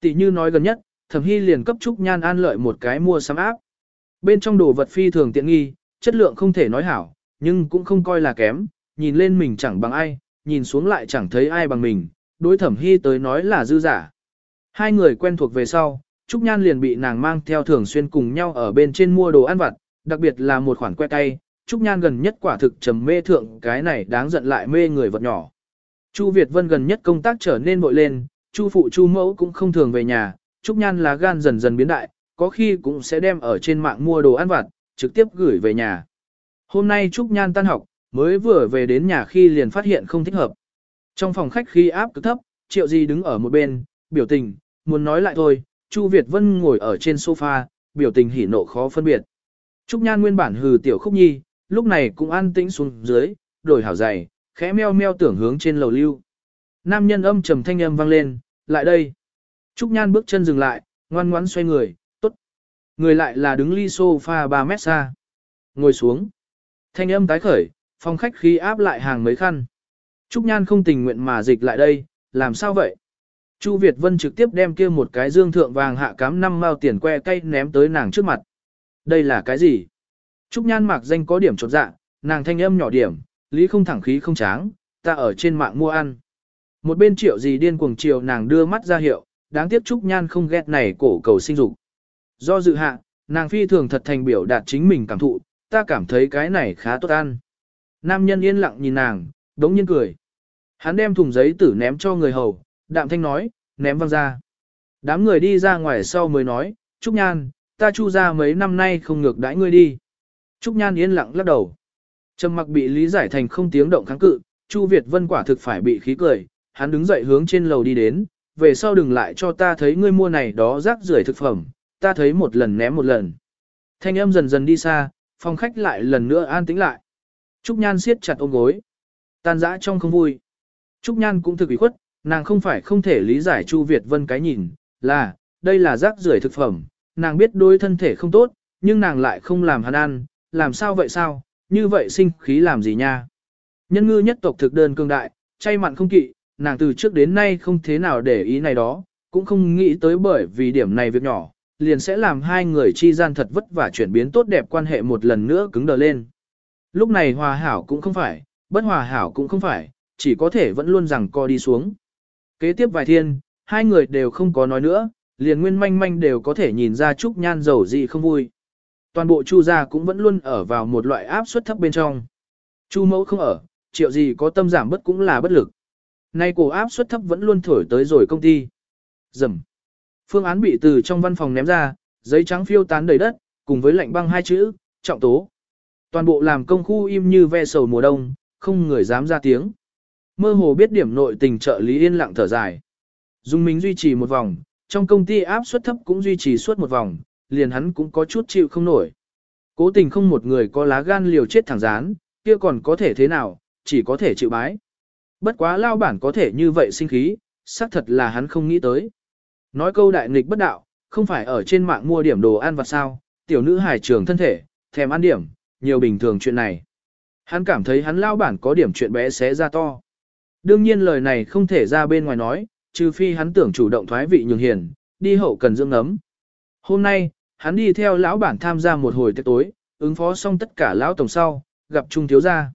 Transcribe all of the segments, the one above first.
Tỷ như nói gần nhất, Thẩm Hy liền cấp Trúc Nhan an lợi một cái mua sắm áp. Bên trong đồ vật phi thường tiện nghi, chất lượng không thể nói hảo, nhưng cũng không coi là kém, nhìn lên mình chẳng bằng ai, nhìn xuống lại chẳng thấy ai bằng mình, đối Thẩm Hy tới nói là dư giả. Hai người quen thuộc về sau, Trúc Nhan liền bị nàng mang theo thường xuyên cùng nhau ở bên trên mua đồ ăn vặt, đặc biệt là một khoản que tay, Trúc Nhan gần nhất quả thực trầm mê thượng cái này đáng giận lại mê người vật nhỏ. Chu Việt Vân gần nhất công tác trở nên bội lên, Chu phụ Chu mẫu cũng không thường về nhà, Trúc Nhan lá gan dần dần biến đại, có khi cũng sẽ đem ở trên mạng mua đồ ăn vặt, trực tiếp gửi về nhà. Hôm nay Trúc Nhan tan học, mới vừa về đến nhà khi liền phát hiện không thích hợp. Trong phòng khách khi áp cực thấp, Triệu Di đứng ở một bên, biểu tình, muốn nói lại thôi, Chu Việt Vân ngồi ở trên sofa, biểu tình hỉ nộ khó phân biệt. Trúc Nhan nguyên bản hừ tiểu khúc nhi, lúc này cũng an tĩnh xuống dưới, đổi hảo dày, khẽ meo meo tưởng hướng trên lầu lưu. Nam nhân âm trầm thanh âm vang lên, lại đây. Trúc Nhan bước chân dừng lại, ngoan ngoãn xoay người, tốt. Người lại là đứng ly sofa 3 mét xa. Ngồi xuống. Thanh âm tái khởi, phòng khách khí áp lại hàng mấy khăn. Trúc Nhan không tình nguyện mà dịch lại đây, làm sao vậy? Chu Việt Vân trực tiếp đem kia một cái dương thượng vàng hạ cám năm mao tiền que cây ném tới nàng trước mặt. Đây là cái gì? Trúc Nhan mặc danh có điểm chột dạ, nàng thanh âm nhỏ điểm, lý không thẳng khí không tráng, ta ở trên mạng mua ăn. Một bên triệu gì điên cuồng chiều nàng đưa mắt ra hiệu, đáng tiếc Trúc Nhan không ghét này cổ cầu sinh dục. Do dự hạ, nàng phi thường thật thành biểu đạt chính mình cảm thụ, ta cảm thấy cái này khá tốt ăn. Nam nhân yên lặng nhìn nàng, đống nhiên cười. Hắn đem thùng giấy tử ném cho người hầu, đạm thanh nói, ném văng ra. Đám người đi ra ngoài sau mới nói, Trúc Nhan, ta chu ra mấy năm nay không ngược đãi ngươi đi. Trúc Nhan yên lặng lắc đầu. Trầm mặc bị lý giải thành không tiếng động kháng cự, Chu Việt Vân quả thực phải bị khí cười, hắn đứng dậy hướng trên lầu đi đến, về sau đừng lại cho ta thấy ngươi mua này đó rác rưởi thực phẩm, ta thấy một lần ném một lần. Thanh âm dần dần đi xa, phòng khách lại lần nữa an tĩnh lại. Trúc Nhan siết chặt ôm gối, tan dã trong không vui. Trúc Nhan cũng thực ủy khuất, nàng không phải không thể lý giải Chu Việt Vân cái nhìn, là, đây là rác rưởi thực phẩm, nàng biết đôi thân thể không tốt, nhưng nàng lại không làm hắn ăn, làm sao vậy sao, như vậy sinh khí làm gì nha. Nhân ngư nhất tộc thực đơn cương đại, chay mặn không kỵ, nàng từ trước đến nay không thế nào để ý này đó, cũng không nghĩ tới bởi vì điểm này việc nhỏ, liền sẽ làm hai người chi gian thật vất vả chuyển biến tốt đẹp quan hệ một lần nữa cứng đờ lên. Lúc này hòa hảo cũng không phải, bất hòa hảo cũng không phải, chỉ có thể vẫn luôn rằng co đi xuống. Kế tiếp vài thiên, hai người đều không có nói nữa, liền nguyên manh manh đều có thể nhìn ra Trúc Nhan dầu gì không vui. Toàn bộ Chu gia cũng vẫn luôn ở vào một loại áp suất thấp bên trong. Chu mẫu không ở, triệu gì có tâm giảm bất cũng là bất lực. Nay cổ áp suất thấp vẫn luôn thổi tới rồi công ty. Dầm. Phương án bị từ trong văn phòng ném ra, giấy trắng phiêu tán đầy đất, cùng với lệnh băng hai chữ, trọng tố. Toàn bộ làm công khu im như ve sầu mùa đông, không người dám ra tiếng. Mơ hồ biết điểm nội tình trợ lý yên lặng thở dài. Dung Minh duy trì một vòng, trong công ty áp suất thấp cũng duy trì suốt một vòng, liền hắn cũng có chút chịu không nổi. Cố tình không một người có lá gan liều chết thẳng rán, kia còn có thể thế nào, chỉ có thể chịu bái. Bất quá lao bản có thể như vậy sinh khí, xác thật là hắn không nghĩ tới. Nói câu đại nghịch bất đạo, không phải ở trên mạng mua điểm đồ ăn vặt sao, tiểu nữ hài trường thân thể, thèm ăn điểm, nhiều bình thường chuyện này. Hắn cảm thấy hắn lao bản có điểm chuyện bé xé ra to. Đương nhiên lời này không thể ra bên ngoài nói, trừ phi hắn tưởng chủ động thoái vị nhường hiền, đi hậu cần dưỡng ấm. Hôm nay, hắn đi theo lão bản tham gia một hồi tiệc tối, ứng phó xong tất cả lão tổng sau, gặp Trung thiếu gia.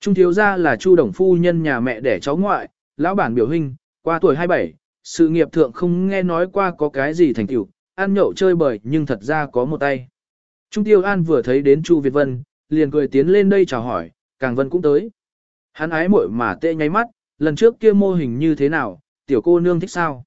Trung thiếu gia là Chu Đồng phu nhân nhà mẹ đẻ cháu ngoại, lão bản biểu hình, qua tuổi 27, sự nghiệp thượng không nghe nói qua có cái gì thành tựu, ăn nhậu chơi bời nhưng thật ra có một tay. Trung Tiêu An vừa thấy đến Chu Việt Vân, liền cười tiến lên đây chào hỏi, Càng Vân cũng tới. Hắn ái muội mà tê nháy mắt, lần trước kia mô hình như thế nào, tiểu cô nương thích sao?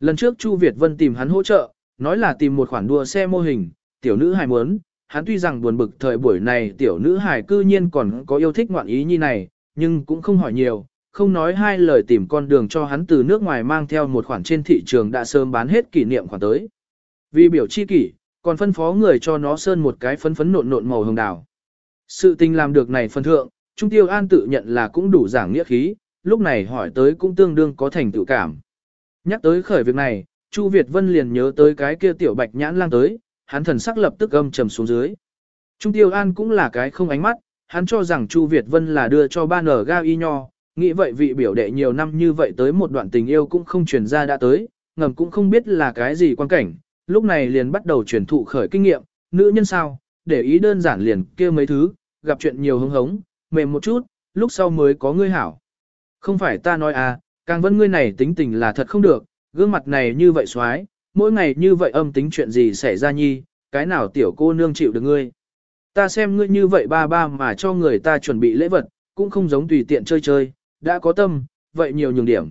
Lần trước Chu Việt Vân tìm hắn hỗ trợ, nói là tìm một khoản đua xe mô hình, tiểu nữ hài muốn, hắn tuy rằng buồn bực thời buổi này tiểu nữ hài cư nhiên còn có yêu thích ngoạn ý như này, nhưng cũng không hỏi nhiều, không nói hai lời tìm con đường cho hắn từ nước ngoài mang theo một khoản trên thị trường đã sớm bán hết kỷ niệm khoản tới. Vì biểu chi kỷ, còn phân phó người cho nó sơn một cái phấn phấn nộn nộn màu hồng đào. Sự tình làm được này phân thượng, Trung Tiêu An tự nhận là cũng đủ giảng nghĩa khí, lúc này hỏi tới cũng tương đương có thành tựu cảm. Nhắc tới khởi việc này, Chu Việt Vân liền nhớ tới cái kia tiểu bạch nhãn lang tới, hắn thần sắc lập tức âm trầm xuống dưới. Trung Tiêu An cũng là cái không ánh mắt, hắn cho rằng Chu Việt Vân là đưa cho ba nở ga y nho, nghĩ vậy vị biểu đệ nhiều năm như vậy tới một đoạn tình yêu cũng không truyền ra đã tới, ngầm cũng không biết là cái gì quan cảnh, lúc này liền bắt đầu truyền thụ khởi kinh nghiệm, nữ nhân sao, để ý đơn giản liền kia mấy thứ, gặp chuyện nhiều hứng hống, mềm một chút, lúc sau mới có ngươi hảo. Không phải ta nói à, càng vẫn ngươi này tính tình là thật không được, gương mặt này như vậy xoái, mỗi ngày như vậy âm tính chuyện gì xảy ra nhi, cái nào tiểu cô nương chịu được ngươi. Ta xem ngươi như vậy ba ba mà cho người ta chuẩn bị lễ vật, cũng không giống tùy tiện chơi chơi, đã có tâm, vậy nhiều nhường điểm.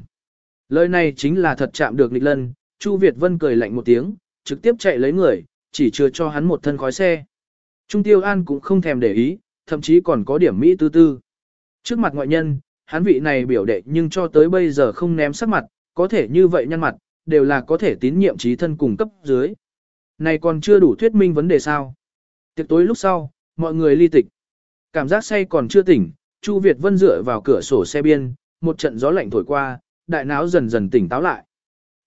Lời này chính là thật chạm được lịch lân, Chu Việt Vân cười lạnh một tiếng, trực tiếp chạy lấy người, chỉ chưa cho hắn một thân khói xe. Trung Tiêu An cũng không thèm để ý, thậm chí còn có điểm Mỹ tư tư. Trước mặt ngoại nhân, hắn vị này biểu đệ nhưng cho tới bây giờ không ném sắc mặt, có thể như vậy nhăn mặt, đều là có thể tín nhiệm trí thân cùng cấp dưới. Này còn chưa đủ thuyết minh vấn đề sao. Tiệc tối lúc sau, mọi người ly tịch. Cảm giác say còn chưa tỉnh, Chu Việt Vân dựa vào cửa sổ xe biên, một trận gió lạnh thổi qua, đại não dần dần tỉnh táo lại.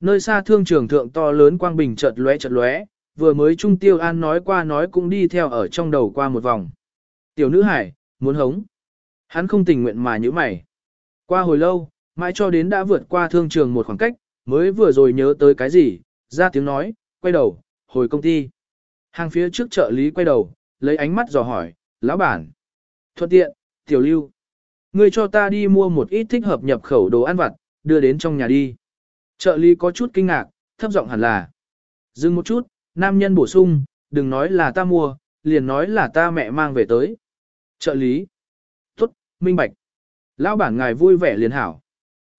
Nơi xa thương trường thượng to lớn quang bình chợt lóe chợt lóe, vừa mới Trung Tiêu An nói qua nói cũng đi theo ở trong đầu qua một vòng. Tiểu nữ hải, muốn hống. Hắn không tình nguyện mà như mày. Qua hồi lâu, mãi cho đến đã vượt qua thương trường một khoảng cách, mới vừa rồi nhớ tới cái gì, ra tiếng nói, quay đầu, hồi công ty. Hàng phía trước trợ lý quay đầu, lấy ánh mắt dò hỏi, lão bản. Thuận tiện, tiểu lưu. Ngươi cho ta đi mua một ít thích hợp nhập khẩu đồ ăn vặt, đưa đến trong nhà đi. Trợ lý có chút kinh ngạc, thấp giọng hẳn là. Dừng một chút, nam nhân bổ sung, đừng nói là ta mua, liền nói là ta mẹ mang về tới. Trợ lý. Tốt, minh bạch. Lão bản ngài vui vẻ liền hảo.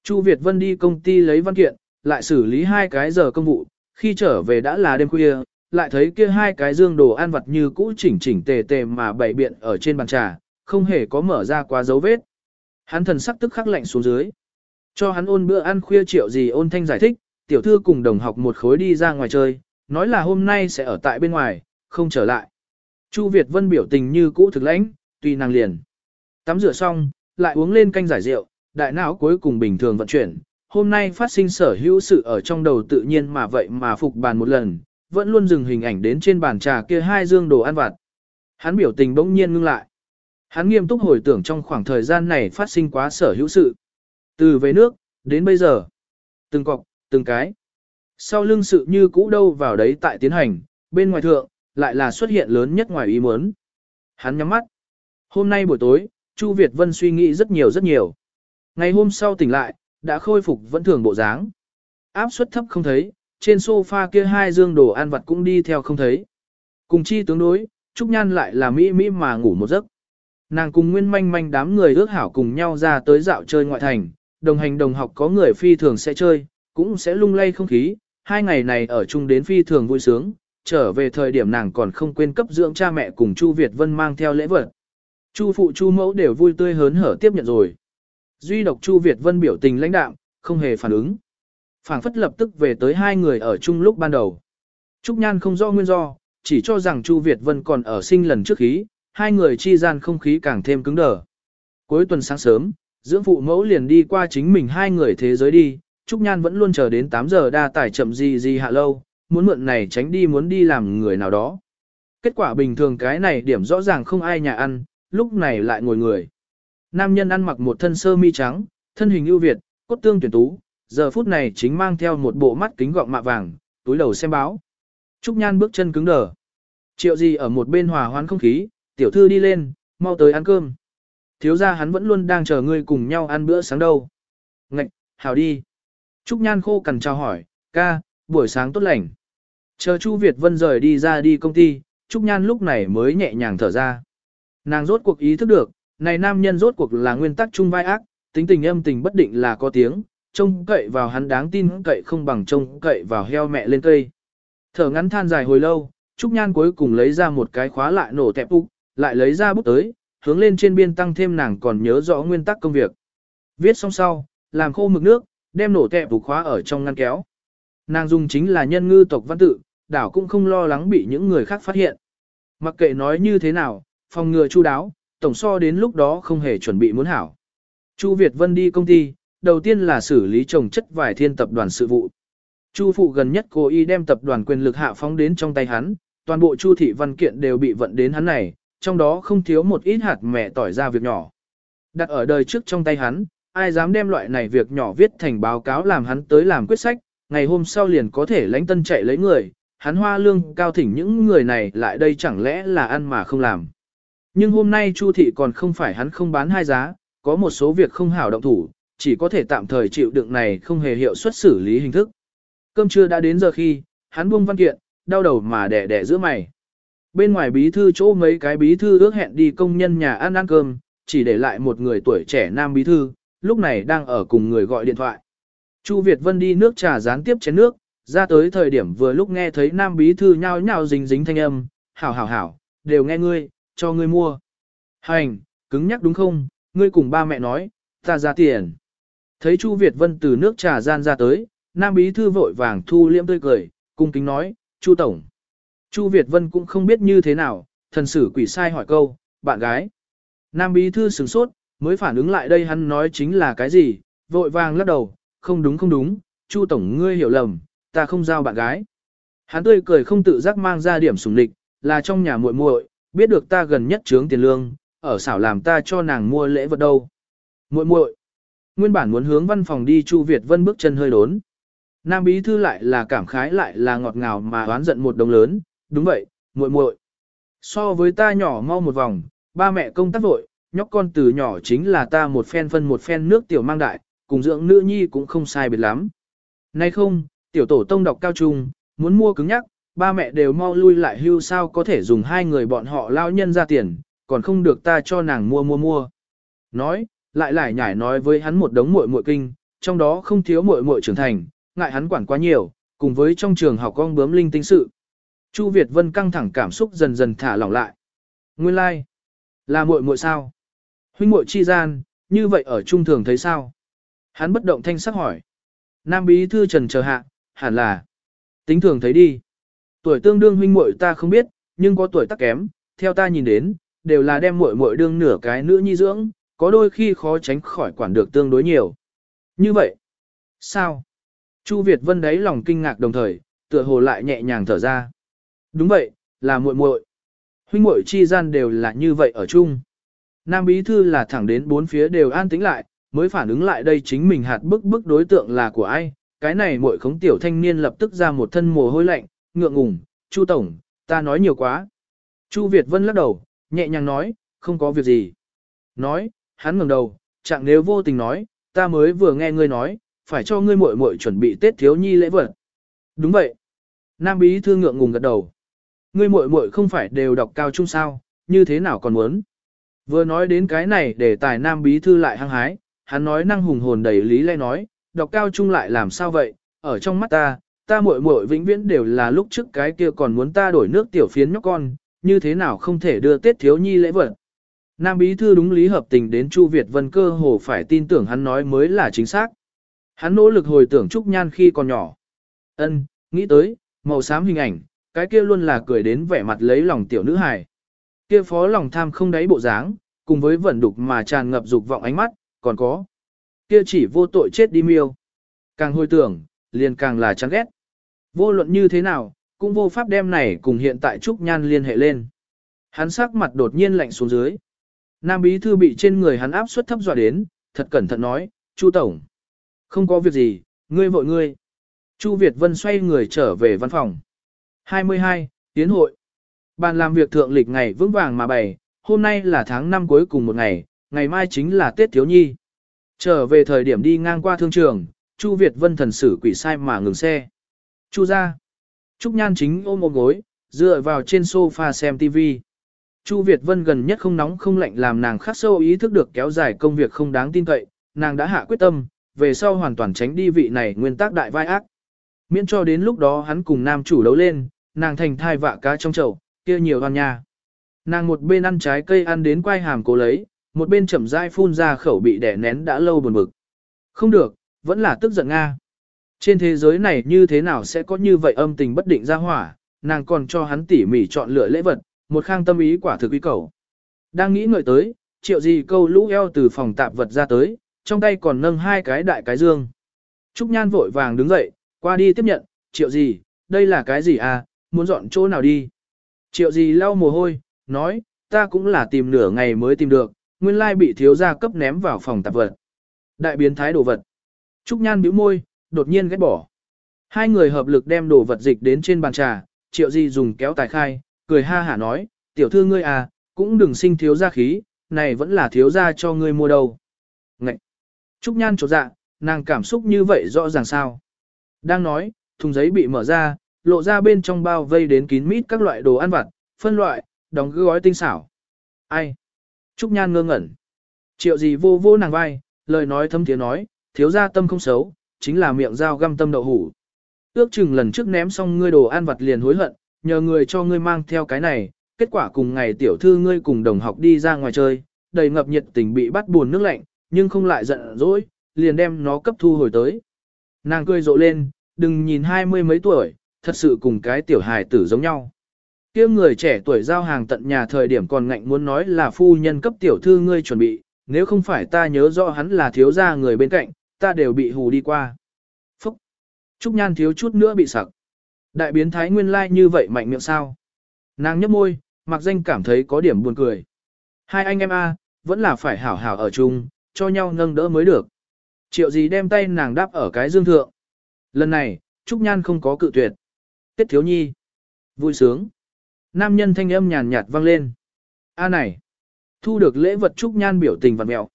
Chu Việt Vân đi công ty lấy văn kiện, lại xử lý hai cái giờ công vụ, khi trở về đã là đêm khuya, lại thấy kia hai cái dương đồ ăn vặt như cũ chỉnh chỉnh tề tề mà bày biện ở trên bàn trà, không hề có mở ra quá dấu vết. Hắn thần sắc tức khắc lạnh xuống dưới. Cho hắn ôn bữa ăn khuya triệu gì ôn thanh giải thích, tiểu thư cùng đồng học một khối đi ra ngoài chơi, nói là hôm nay sẽ ở tại bên ngoài, không trở lại. Chu Việt Vân biểu tình như cũ thực lãnh, tùy nàng liền. Tắm rửa xong, lại uống lên canh giải rượu, đại não cuối cùng bình thường vận chuyển. Hôm nay phát sinh sở hữu sự ở trong đầu tự nhiên mà vậy mà phục bàn một lần, vẫn luôn dừng hình ảnh đến trên bàn trà kia hai dương đồ ăn vặt. Hắn biểu tình bỗng nhiên ngưng lại. Hắn nghiêm túc hồi tưởng trong khoảng thời gian này phát sinh quá sở hữu sự. Từ về nước, đến bây giờ. Từng cọc, từng cái. Sau lưng sự như cũ đâu vào đấy tại tiến hành, bên ngoài thượng, lại là xuất hiện lớn nhất ngoài ý muốn. Hắn nhắm mắt. Hôm nay buổi tối, Chu Việt Vân suy nghĩ rất nhiều rất nhiều. Ngày hôm sau tỉnh lại, đã khôi phục vẫn thường bộ dáng. Áp suất thấp không thấy, trên sofa kia hai dương đồ ăn vặt cũng đi theo không thấy. Cùng chi tướng đối, Trúc Nhan lại là mỹ mỹ mà ngủ một giấc. Nàng cùng nguyên manh manh đám người ước hảo cùng nhau ra tới dạo chơi ngoại thành, đồng hành đồng học có người phi thường sẽ chơi, cũng sẽ lung lay không khí, hai ngày này ở chung đến phi thường vui sướng, trở về thời điểm nàng còn không quên cấp dưỡng cha mẹ cùng Chu Việt Vân mang theo lễ vật. Chu phụ Chu mẫu đều vui tươi hớn hở tiếp nhận rồi. Duy độc Chu Việt Vân biểu tình lãnh đạm, không hề phản ứng. Phảng phất lập tức về tới hai người ở chung lúc ban đầu. Trúc Nhan không rõ nguyên do, chỉ cho rằng Chu Việt Vân còn ở sinh lần trước khí, hai người chi gian không khí càng thêm cứng đờ. Cuối tuần sáng sớm, dưỡng phụ mẫu liền đi qua chính mình hai người thế giới đi, Trúc Nhan vẫn luôn chờ đến 8 giờ đa tải chậm gì gì hạ lâu, muốn mượn này tránh đi muốn đi làm người nào đó. Kết quả bình thường cái này điểm rõ ràng không ai nhà ăn, lúc này lại ngồi người. Nam nhân ăn mặc một thân sơ mi trắng, thân hình ưu việt, cốt tương tuyển tú, giờ phút này chính mang theo một bộ mắt kính gọng mạ vàng, túi đầu xem báo. Trúc Nhan bước chân cứng đờ. Triệu gì ở một bên hòa hoãn không khí, tiểu thư đi lên, mau tới ăn cơm. Thiếu ra hắn vẫn luôn đang chờ ngươi cùng nhau ăn bữa sáng đâu. Ngạch, hào đi. Trúc Nhan khô cằn chào hỏi, ca, buổi sáng tốt lành. Chờ Chu Việt Vân rời đi ra đi công ty, Trúc Nhan lúc này mới nhẹ nhàng thở ra. Nàng rốt cuộc ý thức được, này nam nhân rốt cuộc là nguyên tắc chung vai ác, tính tình âm tình bất định là có tiếng, trông cậy vào hắn đáng tin cậy không bằng trông cậy vào heo mẹ lên cây. Thở ngắn than dài hồi lâu, Trúc Nhan cuối cùng lấy ra một cái khóa lại nổ tẹp úc, lại lấy ra bút tới, hướng lên trên biên tăng thêm nàng còn nhớ rõ nguyên tắc công việc. Viết xong sau, làm khô mực nước, đem nổ tẹp úc khóa ở trong ngăn kéo. Nàng dùng chính là nhân ngư tộc văn tự, đảo cũng không lo lắng bị những người khác phát hiện. Mặc kệ nói như thế nào, phòng ngừa chu đáo, tổng so đến lúc đó không hề chuẩn bị muốn hảo. Chu Việt Vân đi công ty, đầu tiên là xử lý trồng chất vài thiên tập đoàn sự vụ. Chu phụ gần nhất cố ý đem tập đoàn quyền lực hạ phóng đến trong tay hắn, toàn bộ chu thị văn kiện đều bị vận đến hắn này, trong đó không thiếu một ít hạt mẹ tỏi ra việc nhỏ. Đặt ở đời trước trong tay hắn, ai dám đem loại này việc nhỏ viết thành báo cáo làm hắn tới làm quyết sách, ngày hôm sau liền có thể lãnh tân chạy lấy người, hắn hoa lương cao thỉnh những người này lại đây chẳng lẽ là ăn mà không làm. Nhưng hôm nay Chu thị còn không phải hắn không bán hai giá, có một số việc không hảo động thủ, chỉ có thể tạm thời chịu đựng này không hề hiệu suất xử lý hình thức. Cơm trưa đã đến giờ khi, hắn buông văn kiện, đau đầu mà đẻ đẻ giữa mày. Bên ngoài bí thư chỗ mấy cái bí thư ước hẹn đi công nhân nhà ăn ăn cơm, chỉ để lại một người tuổi trẻ nam bí thư, lúc này đang ở cùng người gọi điện thoại. Chu Việt Vân đi nước trà gián tiếp chén nước, ra tới thời điểm vừa lúc nghe thấy nam bí thư nhao nhao dính dính thanh âm, hảo hảo hảo, đều nghe ngươi, cho ngươi mua. Hành, cứng nhắc đúng không, ngươi cùng ba mẹ nói, ta ra tiền. Thấy Chu Việt Vân từ nước trà gian ra tới, nam bí thư vội vàng thu liêm tươi cười, cung kính nói, Chu Tổng. Chu Việt Vân cũng không biết như thế nào, thần sử quỷ sai hỏi câu, bạn gái. Nam bí thư sửng sốt, mới phản ứng lại đây hắn nói chính là cái gì, vội vàng lắc đầu, không đúng không đúng, Chu Tổng ngươi hiểu lầm, ta không giao bạn gái. Hắn tươi cười không tự giác mang ra điểm sủng địch, là trong nhà muội muội, biết được ta gần nhất trướng tiền lương, ở xảo làm ta cho nàng mua lễ vật đâu. Muội muội. Nguyên bản muốn hướng văn phòng đi Chu Việt Vân bước chân hơi đốn. Nam bí thư lại là cảm khái lại là ngọt ngào mà oán giận một đồng lớn, đúng vậy, muội muội. So với ta nhỏ mau một vòng, ba mẹ công tác vội, nhóc con từ nhỏ chính là ta một phen phân một phen nước tiểu mang đại, cùng dưỡng nữ nhi cũng không sai biệt lắm. Nay không, tiểu tổ tông đọc cao trung, muốn mua cứng nhắc, ba mẹ đều mau lui lại hưu sao có thể dùng hai người bọn họ lao nhân ra tiền, còn không được ta cho nàng mua mua mua. Nói, lại lại nhải nói với hắn một đống muội muội kinh, trong đó không thiếu muội muội trưởng thành, ngại hắn quản quá nhiều, cùng với trong trường học con bướm linh tinh sự. Chu Việt Vân căng thẳng cảm xúc dần dần thả lỏng lại. Nguyên lai, like. là muội muội sao? Huynh muội chi gian, như vậy ở trung thường thấy sao? Hắn bất động thanh sắc hỏi. Nam bí thư trần chờ hạ, hẳn là tính thường thấy đi. Tuổi tương đương huynh muội ta không biết, nhưng có tuổi tác kém, theo ta nhìn đến, đều là đem muội muội đương nửa cái nữ nhi dưỡng, có đôi khi khó tránh khỏi quản được tương đối nhiều. Như vậy, sao? Chu Việt Vân đấy lòng kinh ngạc đồng thời, tựa hồ lại nhẹ nhàng thở ra. Đúng vậy, là muội muội. Huynh muội chi gian đều là như vậy ở chung. Nam bí thư là thẳng đến bốn phía đều an tĩnh lại, mới phản ứng lại đây chính mình hạt bức bức đối tượng là của ai. Cái này muội khống tiểu thanh niên lập tức ra một thân mồ hôi lạnh, ngượng ngùng, Chu Tổng, ta nói nhiều quá. Chu Việt Vân lắc đầu, nhẹ nhàng nói, không có việc gì. Nói, hắn ngẩng đầu, chẳng nếu vô tình nói, ta mới vừa nghe ngươi nói, phải cho ngươi muội muội chuẩn bị Tết thiếu nhi lễ vật. Đúng vậy. Nam bí thư ngượng ngùng gật đầu. Ngươi muội muội không phải đều đọc cao trung sao, như thế nào còn muốn? Vừa nói đến cái này để tài nam bí thư lại hăng hái, hắn nói năng hùng hồn đầy lý lẽ nói, đọc cao trung lại làm sao vậy, ở trong mắt ta, ta muội muội vĩnh viễn đều là lúc trước cái kia còn muốn ta đổi nước tiểu phiến nhóc con, như thế nào không thể đưa Tết thiếu nhi lễ vật. Nam bí thư đúng lý hợp tình đến Chu Việt Vân cơ hồ phải tin tưởng hắn nói mới là chính xác. Hắn nỗ lực hồi tưởng Trúc Nhan khi còn nhỏ. Ân, nghĩ tới, màu xám hình ảnh, cái kia luôn là cười đến vẻ mặt lấy lòng tiểu nữ hài. Kia phó lòng tham không đáy bộ dáng, cùng với vẩn đục mà tràn ngập dục vọng ánh mắt, còn có. Kia chỉ vô tội chết đi miêu. Càng hồi tưởng, liền càng là chán ghét. Vô luận như thế nào, cũng vô pháp đem này cùng hiện tại Trúc Nhan liên hệ lên. Hắn sắc mặt đột nhiên lạnh xuống dưới. Nam bí thư bị trên người hắn áp suất thấp dọa đến, thật cẩn thận nói, Chu Tổng. Không có việc gì, ngươi vội ngươi. Chu Việt Vân xoay người trở về văn phòng. 22. Tiến hội. Bàn làm việc thượng lịch ngày vững vàng mà bày, hôm nay là tháng 5 cuối cùng một ngày, ngày mai chính là Tết Thiếu Nhi. Trở về thời điểm đi ngang qua thương trường, Chu Việt Vân thần sử quỷ sai mà ngừng xe. Chu ra. Trúc Nhan chính ôm ôm gối, dựa vào trên sofa xem TV. Chu Việt Vân gần nhất không nóng không lạnh làm nàng khắc sâu ý thức được kéo dài công việc không đáng tin cậy, nàng đã hạ quyết tâm, về sau hoàn toàn tránh đi vị này nguyên tắc đại vai ác. Miễn cho đến lúc đó hắn cùng nam chủ đấu lên, nàng thành thai vạ cá trong chậu, kia nhiều hoàn nhà. Nàng một bên ăn trái cây ăn đến quay hàm cố lấy, một bên chậm rãi phun ra khẩu bị đẻ nén đã lâu buồn bực. Không được, vẫn là tức giận Nga. Trên thế giới này như thế nào sẽ có như vậy âm tình bất định ra hỏa, nàng còn cho hắn tỉ mỉ chọn lựa lễ vật, một khang tâm ý quả thực quý cầu. Đang nghĩ ngợi tới, triệu gì câu lũ eo từ phòng tạp vật ra tới, trong tay còn nâng hai cái đại cái dương. Trúc Nhan vội vàng đứng dậy, qua đi tiếp nhận, triệu gì, đây là cái gì à, muốn dọn chỗ nào đi. Triệu gì lau mồ hôi, nói, ta cũng là tìm nửa ngày mới tìm được, nguyên lai bị thiếu gia cấp ném vào phòng tạp vật. Đại biến thái đồ vật. Trúc Nhan bĩu môi, đột nhiên ghét bỏ. Hai người hợp lực đem đồ vật dịch đến trên bàn trà, triệu di dùng kéo tài khai, cười ha hả nói, tiểu thư ngươi à, cũng đừng sinh thiếu gia khí, này vẫn là thiếu gia cho ngươi mua đâu. Ngậy! Trúc Nhan trột dạ, nàng cảm xúc như vậy rõ ràng sao. Đang nói, thùng giấy bị mở ra, lộ ra bên trong bao vây đến kín mít các loại đồ ăn vặt, phân loại, đóng gói tinh xảo. Ai? Trúc Nhan ngơ ngẩn. Triệu gì vô vô nàng vai, lời nói thâm tiếng nói, thiếu gia tâm không xấu, chính là miệng dao găm tâm đậu hủ. Ước chừng lần trước ném xong ngươi đồ ăn vặt liền hối hận, nhờ người cho ngươi mang theo cái này, kết quả cùng ngày tiểu thư ngươi cùng đồng học đi ra ngoài chơi, đầy ngập nhiệt tình bị bắt buồn nước lạnh, nhưng không lại giận dỗi, liền đem nó cấp thu hồi tới. Nàng cười rộ lên, đừng nhìn hai mươi mấy tuổi, thật sự cùng cái tiểu hài tử giống nhau. kia người trẻ tuổi giao hàng tận nhà thời điểm còn ngạnh muốn nói là phu nhân cấp tiểu thư ngươi chuẩn bị, nếu không phải ta nhớ rõ hắn là thiếu gia người bên cạnh, ta đều bị hù đi qua. Phúc! Trúc Nhan thiếu chút nữa bị sặc. Đại biến thái nguyên lai like như vậy mạnh miệng sao? Nàng nhấp môi, mặc danh cảm thấy có điểm buồn cười. Hai anh em A, vẫn là phải hảo hảo ở chung, cho nhau nâng đỡ mới được. Triệu gì đem tay nàng đáp ở cái dương thượng. Lần này, Trúc Nhan không có cự tuyệt. Tiết thiếu nhi. Vui sướng. Nam nhân thanh âm nhàn nhạt vang lên. A này. Thu được lễ vật Trúc Nhan biểu tình vặt mẹo.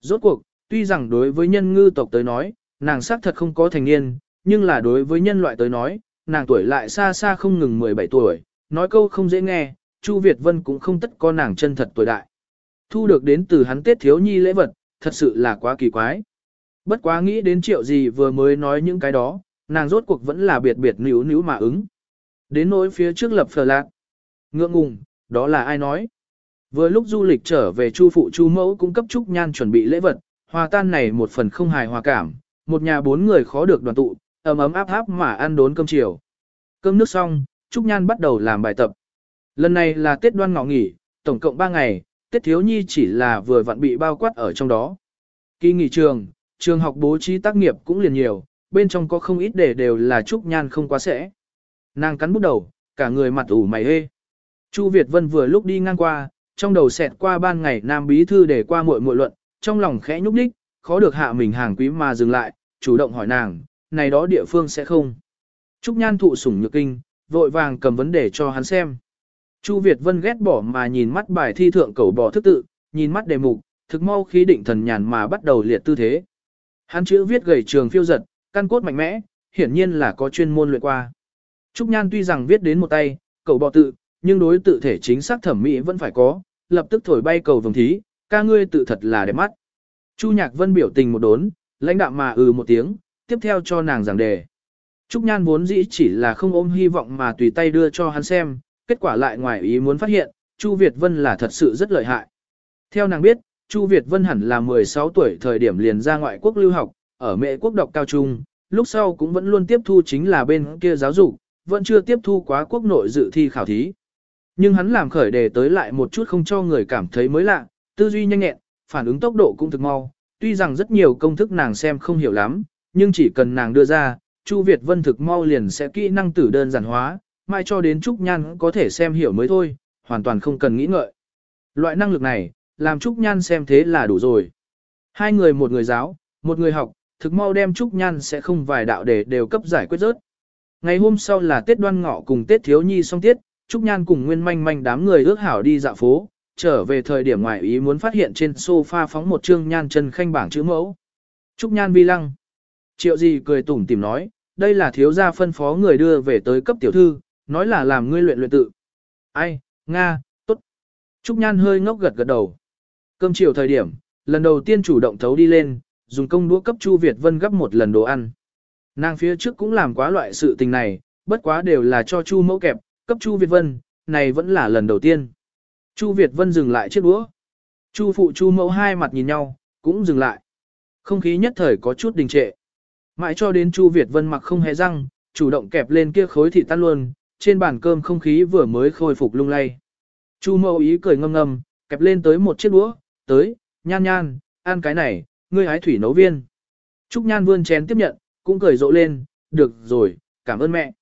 Rốt cuộc, tuy rằng đối với nhân ngư tộc tới nói, nàng xác thật không có thành niên, nhưng là đối với nhân loại tới nói, nàng tuổi lại xa xa không ngừng 17 tuổi, nói câu không dễ nghe, Chu Việt Vân cũng không tất có nàng chân thật tuổi đại. Thu được đến từ hắn Tết thiếu nhi lễ vật, thật sự là quá kỳ quái. Bất quá nghĩ đến triệu gì vừa mới nói những cái đó, nàng rốt cuộc vẫn là biệt biệt níu níu mà ứng. Đến nỗi phía trước lập phờ lạc. Ngượng ngùng, đó là ai nói? Vừa lúc du lịch trở về chu phụ chu mẫu cung cấp Trúc Nhan chuẩn bị lễ vật, hòa tan này một phần không hài hòa cảm, một nhà bốn người khó được đoàn tụ, ấm ấm áp áp mà ăn đốn cơm chiều. Cơm nước xong, Trúc Nhan bắt đầu làm bài tập. Lần này là Tết đoan ngọ nghỉ, tổng cộng 3 ngày, Tết thiếu nhi chỉ là vừa vặn bị bao quát ở trong đó. Kỳ nghỉ trường, trường học bố trí tác nghiệp cũng liền nhiều, bên trong có không ít để đều là Trúc Nhan không quá sẽ. Nàng cắn bút đầu, cả người mặt ủ mày hê. Chu Việt Vân vừa lúc đi ngang qua, trong đầu xẹt qua ban ngày nam bí thư để qua muội muội luận, trong lòng khẽ nhúc nhích, khó được hạ mình hàng quý mà dừng lại, chủ động hỏi nàng, này đó địa phương sẽ không. Trúc Nhan thụ sủng nhược kinh, vội vàng cầm vấn đề cho hắn xem. Chu Việt Vân ghét bỏ mà nhìn mắt bài thi thượng cầu bò thức tự, nhìn mắt đề mục, thực mau khí định thần nhàn mà bắt đầu liệt tư thế. Hắn chữ viết gầy trường phiêu giật, căn cốt mạnh mẽ, hiển nhiên là có chuyên môn luyện qua. Trúc Nhan tuy rằng viết đến một tay, cầu bò tự, nhưng đối tự thể chính xác thẩm mỹ vẫn phải có, lập tức thổi bay cầu vồng thí, ca ngươi tự thật là đẹp mắt. Chu Nhạc Vân biểu tình một đốn, lãnh đạm mà ừ một tiếng, tiếp theo cho nàng giảng đề. Trúc Nhan vốn dĩ chỉ là không ôm hy vọng mà tùy tay đưa cho hắn xem, kết quả lại ngoài ý muốn phát hiện, Chu Việt Vân là thật sự rất lợi hại. Theo nàng biết, Chu Việt Vân hẳn là 16 tuổi thời điểm liền ra ngoại quốc lưu học, ở Mệ quốc đọc cao trung, lúc sau cũng vẫn luôn tiếp thu chính là bên kia giáo dục, vẫn chưa tiếp thu quá quốc nội dự thi khảo thí. Nhưng hắn làm khởi đề tới lại một chút không cho người cảm thấy mới lạ, tư duy nhanh nhẹn, phản ứng tốc độ cũng thực mau, tuy rằng rất nhiều công thức nàng xem không hiểu lắm, nhưng chỉ cần nàng đưa ra, Chu Việt Vân thực mau liền sẽ kỹ năng tử đơn giản hóa, mai cho đến Trúc Nhan có thể xem hiểu mới thôi, hoàn toàn không cần nghĩ ngợi. Loại năng lực này, làm Trúc Nhan xem thế là đủ rồi. Hai người một người giáo, một người học, thực mau đem Trúc Nhan sẽ không vài đạo để đều cấp giải quyết rớt. Ngày hôm sau là Tết đoan ngọ cùng Tết thiếu nhi xong tiết, Trúc Nhan cùng Nguyên Manh Manh đám người ước hảo đi dạo phố, trở về thời điểm ngoài ý muốn phát hiện trên sofa phóng một chương nhan chân khanh bảng chữ mẫu. Trúc Nhan vi lăng. Triệu gì cười tủm tìm nói, đây là thiếu gia phân phó người đưa về tới cấp tiểu thư, nói là làm ngươi luyện luyện tự. Ai, Nga, tốt. Trúc Nhan hơi ngốc gật gật đầu. Cơm chiều thời điểm, lần đầu tiên chủ động thấu đi lên, dùng công đũa cấp Chu Việt Vân gấp một lần đồ ăn. Nàng phía trước cũng làm quá loại sự tình này, bất quá đều là cho Chu mẫu kẹp, cấp Chu Việt Vân, này vẫn là lần đầu tiên. Chu Việt Vân dừng lại chiếc đũa. Chu phụ Chu mẫu hai mặt nhìn nhau, cũng dừng lại. Không khí nhất thời có chút đình trệ. Mãi cho đến Chu Việt Vân mặc không hề răng, chủ động kẹp lên kia khối thịt tan luôn, trên bàn cơm không khí vừa mới khôi phục lung lay. Chu mẫu ý cười ngâm ngâm, kẹp lên tới một chiếc đũa, tới, nhan nhan, ăn cái này, ngươi hái thủy nấu viên. Trúc nhan vươn chén tiếp nhận, cũng cười rộ lên, được rồi, cảm ơn mẹ.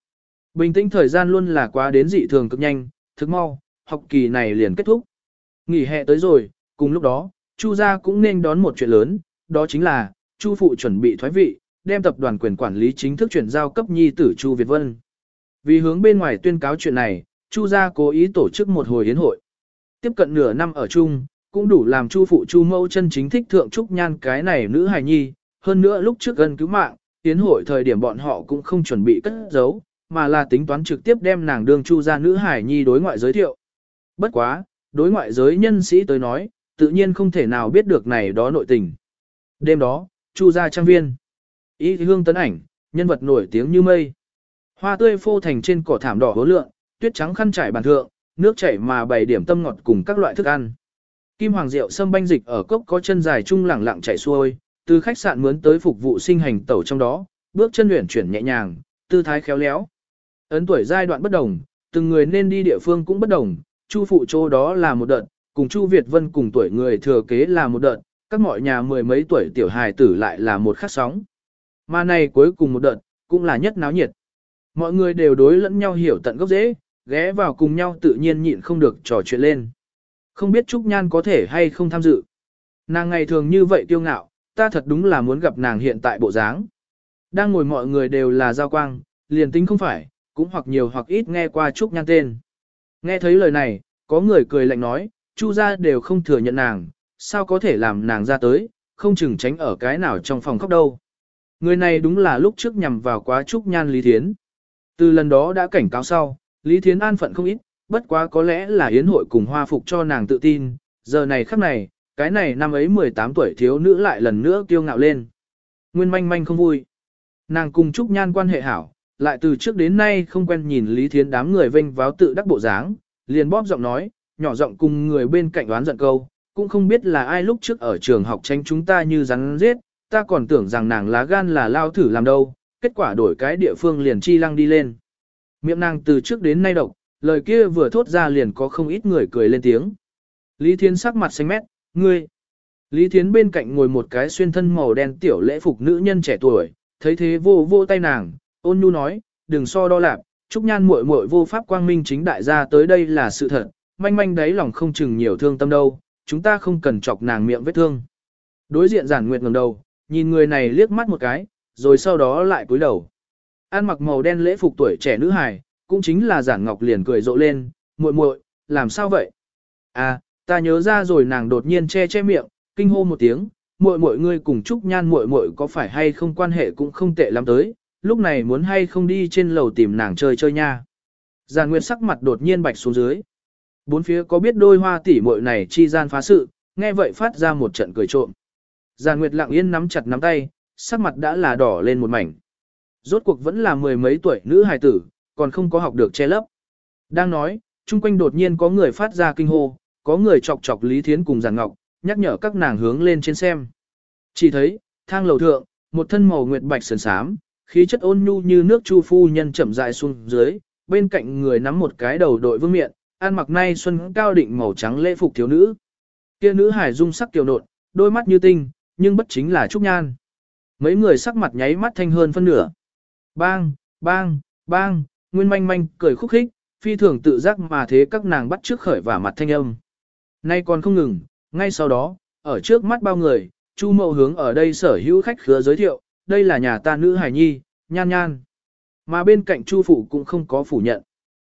Bình tĩnh thời gian luôn là quá đến dị thường cực nhanh, thức mau, học kỳ này liền kết thúc. Nghỉ hè tới rồi, cùng lúc đó, Chu gia cũng nên đón một chuyện lớn, đó chính là, Chu phụ chuẩn bị thoái vị, đem tập đoàn quyền quản lý chính thức chuyển giao cấp nhi tử Chu Việt Vân. Vì hướng bên ngoài tuyên cáo chuyện này, Chu gia cố ý tổ chức một hồi yến hội. Tiếp cận nửa năm ở chung, cũng đủ làm Chu phụ Chu mẫu chân chính thích thượng trúc nhan cái này nữ hài nhi, hơn nữa lúc trước gần cứu mạng, yến hội thời điểm bọn họ cũng không chuẩn bị cất giấu, mà là tính toán trực tiếp đem nàng đương Chu gia nữ hài nhi đối ngoại giới thiệu. Bất quá, đối ngoại giới nhân sĩ tới nói, tự nhiên không thể nào biết được này đó nội tình. Đêm đó, Chu gia trang viên. Ý hương tấn ảnh, nhân vật nổi tiếng như mây. Hoa tươi phô thành trên cỏ thảm đỏ hố lượng, tuyết trắng khăn trải bàn thượng, nước chảy mà bày điểm tâm ngọt cùng các loại thức ăn. Kim hoàng rượu sâm banh dịch ở cốc có chân dài trung lẳng lặng chảy xuôi, từ khách sạn mướn tới phục vụ sinh hành tẩu trong đó, bước chân luyện chuyển nhẹ nhàng, tư thái khéo léo. Ấn tuổi giai đoạn bất đồng, từng người nên đi địa phương cũng bất đồng, Chu phụ chỗ đó là một đợt, cùng Chu Việt Vân cùng tuổi người thừa kế là một đợt, các mọi nhà mười mấy tuổi tiểu hài tử lại là một khắc sóng. Mà này cuối cùng một đợt, cũng là nhất náo nhiệt. Mọi người đều đối lẫn nhau hiểu tận gốc dễ, ghé vào cùng nhau tự nhiên nhịn không được trò chuyện lên. Không biết Trúc Nhan có thể hay không tham dự. Nàng ngày thường như vậy tiêu ngạo, ta thật đúng là muốn gặp nàng hiện tại bộ dáng. Đang ngồi mọi người đều là giao quang, liền tính không phải, cũng hoặc nhiều hoặc ít nghe qua Trúc Nhan tên. Nghe thấy lời này, có người cười lạnh nói, Chu gia đều không thừa nhận nàng, sao có thể làm nàng ra tới, không chừng tránh ở cái nào trong phòng khóc đâu. Người này đúng là lúc trước nhằm vào quá Trúc Nhan Lý Thiến. Từ lần đó đã cảnh cáo sau, Lý Thiến an phận không ít, bất quá có lẽ là yến hội cùng hoa phục cho nàng tự tin, giờ này khắc này, cái này năm ấy 18 tuổi thiếu nữ lại lần nữa kiêu ngạo lên. Nguyên manh manh không vui. Nàng cùng Trúc Nhan quan hệ hảo, lại từ trước đến nay không quen nhìn Lý Thiến đám người vênh váo tự đắc bộ dáng, liền bóp giọng nói, nhỏ giọng cùng người bên cạnh đoán giận câu, cũng không biết là ai lúc trước ở trường học tranh chúng ta như rắn giết, ta còn tưởng rằng nàng lá gan là lao thử làm đâu, kết quả đổi cái địa phương liền chi lăng đi lên. Miệng nàng từ trước đến nay độc, lời kia vừa thốt ra liền có không ít người cười lên tiếng. Lý Thiến sắc mặt xanh mét, ngươi. Lý Thiến bên cạnh ngồi một cái xuyên thân màu đen tiểu lễ phục nữ nhân trẻ tuổi, thấy thế vô vô tay nàng, ôn nhu nói, đừng so đo lạp, Trúc Nhan muội muội vô pháp quang minh chính đại gia tới đây là sự thật, manh manh đấy lòng không chừng nhiều thương tâm đâu, chúng ta không cần chọc nàng miệng vết thương. Đối diện giản nguyệt ngẩng đầu, nhìn người này liếc mắt một cái, rồi sau đó lại cúi đầu. An mặc màu đen lễ phục tuổi trẻ nữ hài, cũng chính là giản ngọc liền cười rộ lên, muội muội, làm sao vậy? À, ta nhớ ra rồi nàng đột nhiên che che miệng, kinh hô một tiếng, muội muội ngươi cùng Trúc Nhan muội muội có phải hay không quan hệ cũng không tệ lắm tới, lúc này muốn hay không đi trên lầu tìm nàng chơi chơi nha. Giàn Nguyệt sắc mặt đột nhiên bạch xuống dưới. Bốn phía có biết đôi hoa tỷ muội này chi gian phá sự, nghe vậy phát ra một trận cười trộm. Giàn Nguyệt lặng yên nắm chặt nắm tay, sắc mặt đã là đỏ lên một mảnh. Rốt cuộc vẫn là mười mấy tuổi nữ hài tử, còn không có học được che lấp. Đang nói, chung quanh đột nhiên có người phát ra kinh hô, có người chọc chọc Lý Thiến cùng Giàn Ngọc, nhắc nhở các nàng hướng lên trên xem. Chỉ thấy, thang lầu thượng, một thân màu nguyệt bạch sườn sám, khí chất ôn nhu như nước chu phu nhân chậm rãi xuống dưới, bên cạnh người nắm một cái đầu đội vương miện, ăn mặc nay xuân cao định màu trắng lễ phục thiếu nữ. Kia nữ hải dung sắc kiều nộn, đôi mắt như tinh, nhưng bất chính là trúc nhan. Mấy người sắc mặt nháy mắt thanh hơn phân nửa. Bang, bang, bang, nguyên manh manh cười khúc khích, phi thường tự giác mà thế các nàng bắt trước khởi và mặt thanh âm. Nay còn không ngừng, ngay sau đó, ở trước mắt bao người, Chu Mậu hướng ở đây sở hữu khách khứa giới thiệu, đây là nhà ta nữ hải nhi, nhan nhan. Mà bên cạnh Chu Phụ cũng không có phủ nhận.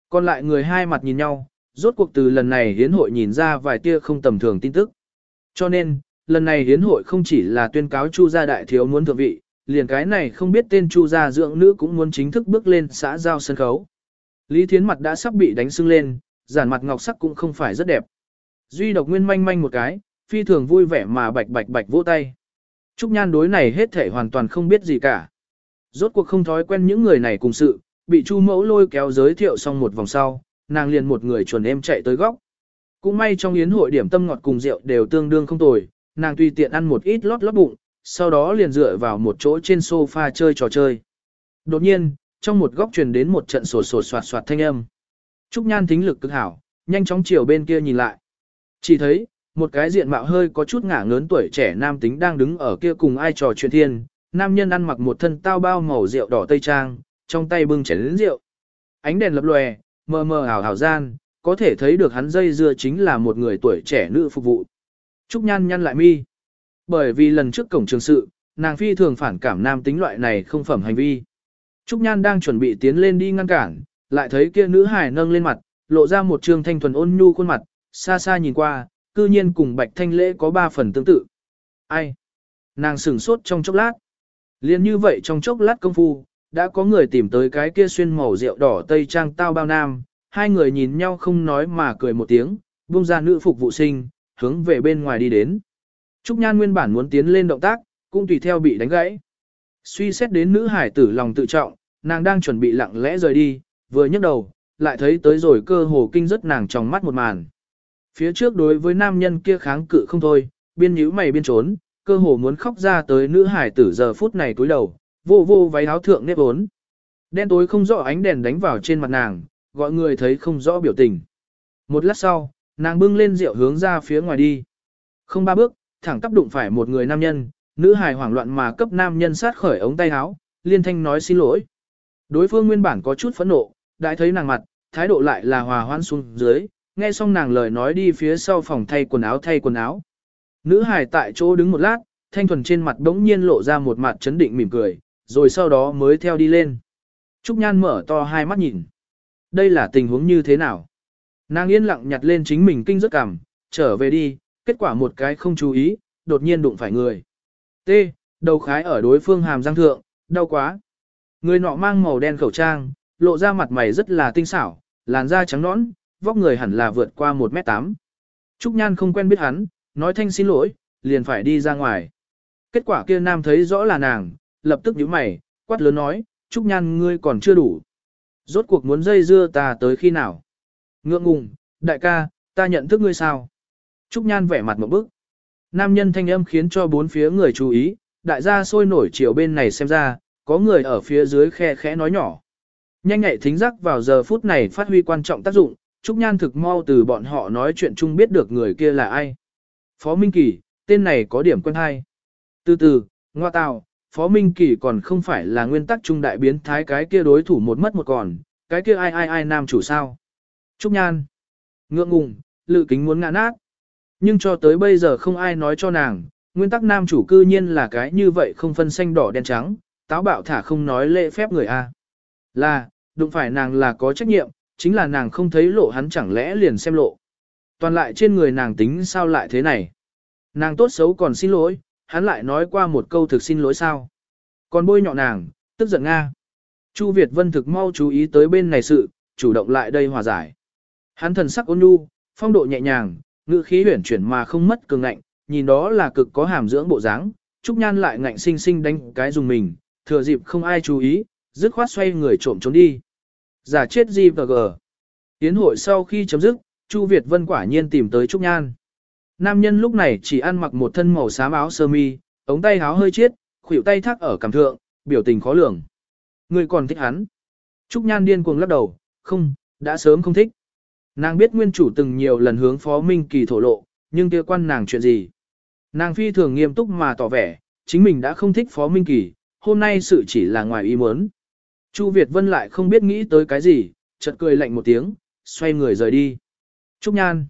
Còn lại người hai mặt nhìn nhau, rốt cuộc từ lần này hiến hội nhìn ra vài tia không tầm thường tin tức. Cho nên, lần này hiến hội không chỉ là tuyên cáo Chu gia đại thiếu muốn thượng vị, liền cái này không biết tên Chu gia dưỡng nữ cũng muốn chính thức bước lên xã giao sân khấu. Lý Thiến mặt đã sắp bị đánh sưng lên, giản mặt ngọc sắc cũng không phải rất đẹp. Duy độc nguyên manh manh một cái, phi thường vui vẻ mà bạch bạch bạch vỗ tay. Trúc Nhan đối này hết thể hoàn toàn không biết gì cả. Rốt cuộc không thói quen những người này cùng sự, bị Chu mẫu lôi kéo giới thiệu xong một vòng sau, nàng liền một người chuẩn em chạy tới góc. Cũng may trong yến hội điểm tâm ngọt cùng rượu đều tương đương không tồi, nàng tùy tiện ăn một ít lót lót bụng, sau đó liền dựa vào một chỗ trên sofa chơi trò chơi. Đột nhiên, trong một góc truyền đến một trận sổ sổ soạt soạt thanh âm. Trúc Nhan thính lực cực hảo, nhanh chóng chiều bên kia nhìn lại. Chỉ thấy, một cái diện mạo hơi có chút ngả ngớn tuổi trẻ nam tính đang đứng ở kia cùng ai trò chuyện thiên, nam nhân ăn mặc một thân tao bao màu rượu đỏ tây trang, trong tay bưng chén lớn rượu. Ánh đèn lập lòe, mờ mờ ảo ảo gian, có thể thấy được hắn dây dưa chính là một người tuổi trẻ nữ phục vụ. Trúc Nhan nhăn lại mi. Bởi vì lần trước cổng trường sự, nàng phi thường phản cảm nam tính loại này không phẩm hành vi. Trúc Nhan đang chuẩn bị tiến lên đi ngăn cản, lại thấy kia nữ hài nâng lên mặt, lộ ra một trương thanh thuần ôn nhu khuôn mặt, xa xa nhìn qua, cư nhiên cùng Bạch Thanh Lễ có ba phần tương tự. Ai? Nàng sửng sốt trong chốc lát. Liên như vậy trong chốc lát công phu, đã có người tìm tới cái kia xuyên màu rượu đỏ tây trang tao bao nam, hai người nhìn nhau không nói mà cười một tiếng, buông ra nữ phục vụ sinh, hướng về bên ngoài đi đến. Trúc Nhan nguyên bản muốn tiến lên động tác, cũng tùy theo bị đánh gãy. Suy xét đến nữ hải tử lòng tự trọng, nàng đang chuẩn bị lặng lẽ rời đi, vừa nhấc đầu, lại thấy tới rồi cơ hồ kinh rất nàng trong mắt một màn. Phía trước đối với nam nhân kia kháng cự không thôi, biên nhíu mày biên trốn, cơ hồ muốn khóc ra tới nữ hải tử giờ phút này túi đầu, vô vô váy áo thượng nếp ốn. Đen tối không rõ ánh đèn đánh vào trên mặt nàng, gọi người thấy không rõ biểu tình. Một lát sau, nàng bưng lên rượu hướng ra phía ngoài đi. Không ba bước, thẳng tắp đụng phải một người nam nhân, nữ hài hoảng loạn mà cấp nam nhân sát khởi ống tay áo, liên thanh nói xin lỗi. Đối phương nguyên bản có chút phẫn nộ, đã thấy nàng mặt, thái độ lại là hòa hoãn xuống dưới, nghe xong nàng lời nói đi phía sau phòng thay quần áo thay quần áo. Nữ hài tại chỗ đứng một lát, thanh thuần trên mặt đống nhiên lộ ra một mặt chấn định mỉm cười, rồi sau đó mới theo đi lên. Trúc Nhan mở to hai mắt nhìn. Đây là tình huống như thế nào? Nàng yên lặng nhặt lên chính mình kinh rất cảm, trở về đi, kết quả một cái không chú ý, đột nhiên đụng phải người. T. Đầu khái ở đối phương hàm răng thượng, đau quá. Người nọ mang màu đen khẩu trang, lộ ra mặt mày rất là tinh xảo, làn da trắng nõn, vóc người hẳn là vượt qua 1m8. Trúc Nhan không quen biết hắn, nói thanh xin lỗi, liền phải đi ra ngoài. Kết quả kia nam thấy rõ là nàng, lập tức nhíu mày, quát lớn nói, Trúc Nhan ngươi còn chưa đủ. Rốt cuộc muốn dây dưa ta tới khi nào? Ngượng ngùng, đại ca, ta nhận thức ngươi sao? Trúc Nhan vẻ mặt một bức. Nam nhân thanh âm khiến cho bốn phía người chú ý, đại gia sôi nổi chiều bên này xem ra, có người ở phía dưới khe khẽ nói nhỏ. Nhanh nhạy thính giác vào giờ phút này phát huy quan trọng tác dụng, Trúc Nhan thực mau từ bọn họ nói chuyện chung biết được người kia là ai. Phó Minh Kỳ, tên này có điểm quen hay. Từ từ, ngoa tào, Phó Minh Kỳ còn không phải là nguyên tắc trung đại biến thái cái kia đối thủ một mất một còn, cái kia ai ai ai nam chủ sao. Trúc Nhan, ngượng ngùng, lự kính muốn ngã nát. Nhưng cho tới bây giờ không ai nói cho nàng, nguyên tắc nam chủ cư nhiên là cái như vậy không phân xanh đỏ đen trắng, táo bạo thả không nói lễ phép người A. Là, đụng phải nàng là có trách nhiệm, chính là nàng không thấy lộ hắn chẳng lẽ liền xem lộ. Toàn lại trên người nàng tính sao lại thế này. Nàng tốt xấu còn xin lỗi, hắn lại nói qua một câu thực xin lỗi sao. Còn bôi nhọ nàng, tức giận Nga. Chu Việt Vân thực mau chú ý tới bên này sự, chủ động lại đây hòa giải. Hắn thần sắc ôn nhu, phong độ nhẹ nhàng, ngữ khí huyển chuyển mà không mất cường ngạnh, nhìn đó là cực có hàm dưỡng bộ dáng. Trúc Nhan lại ngạnh sinh sinh đánh cái dùng mình, thừa dịp không ai chú ý, dứt khoát xoay người trộm trốn đi. Giả chết gì và gờ. Tiến hội sau khi chấm dứt, Chu Việt Vân quả nhiên tìm tới Trúc Nhan. Nam nhân lúc này chỉ ăn mặc một thân màu xám áo sơ mi, ống tay áo hơi chiết, khuỷu tay thắt ở cằm thượng, biểu tình khó lường. Người còn thích hắn. Trúc Nhan điên cuồng lắc đầu, không, đã sớm không thích. Nàng biết nguyên chủ từng nhiều lần hướng Phó Minh Kỳ thổ lộ, nhưng kia quan nàng chuyện gì. Nàng phi thường nghiêm túc mà tỏ vẻ, chính mình đã không thích Phó Minh Kỳ, hôm nay sự chỉ là ngoài ý muốn. Chu Việt Vân lại không biết nghĩ tới cái gì, chợt cười lạnh một tiếng, xoay người rời đi. Trúc Nhan.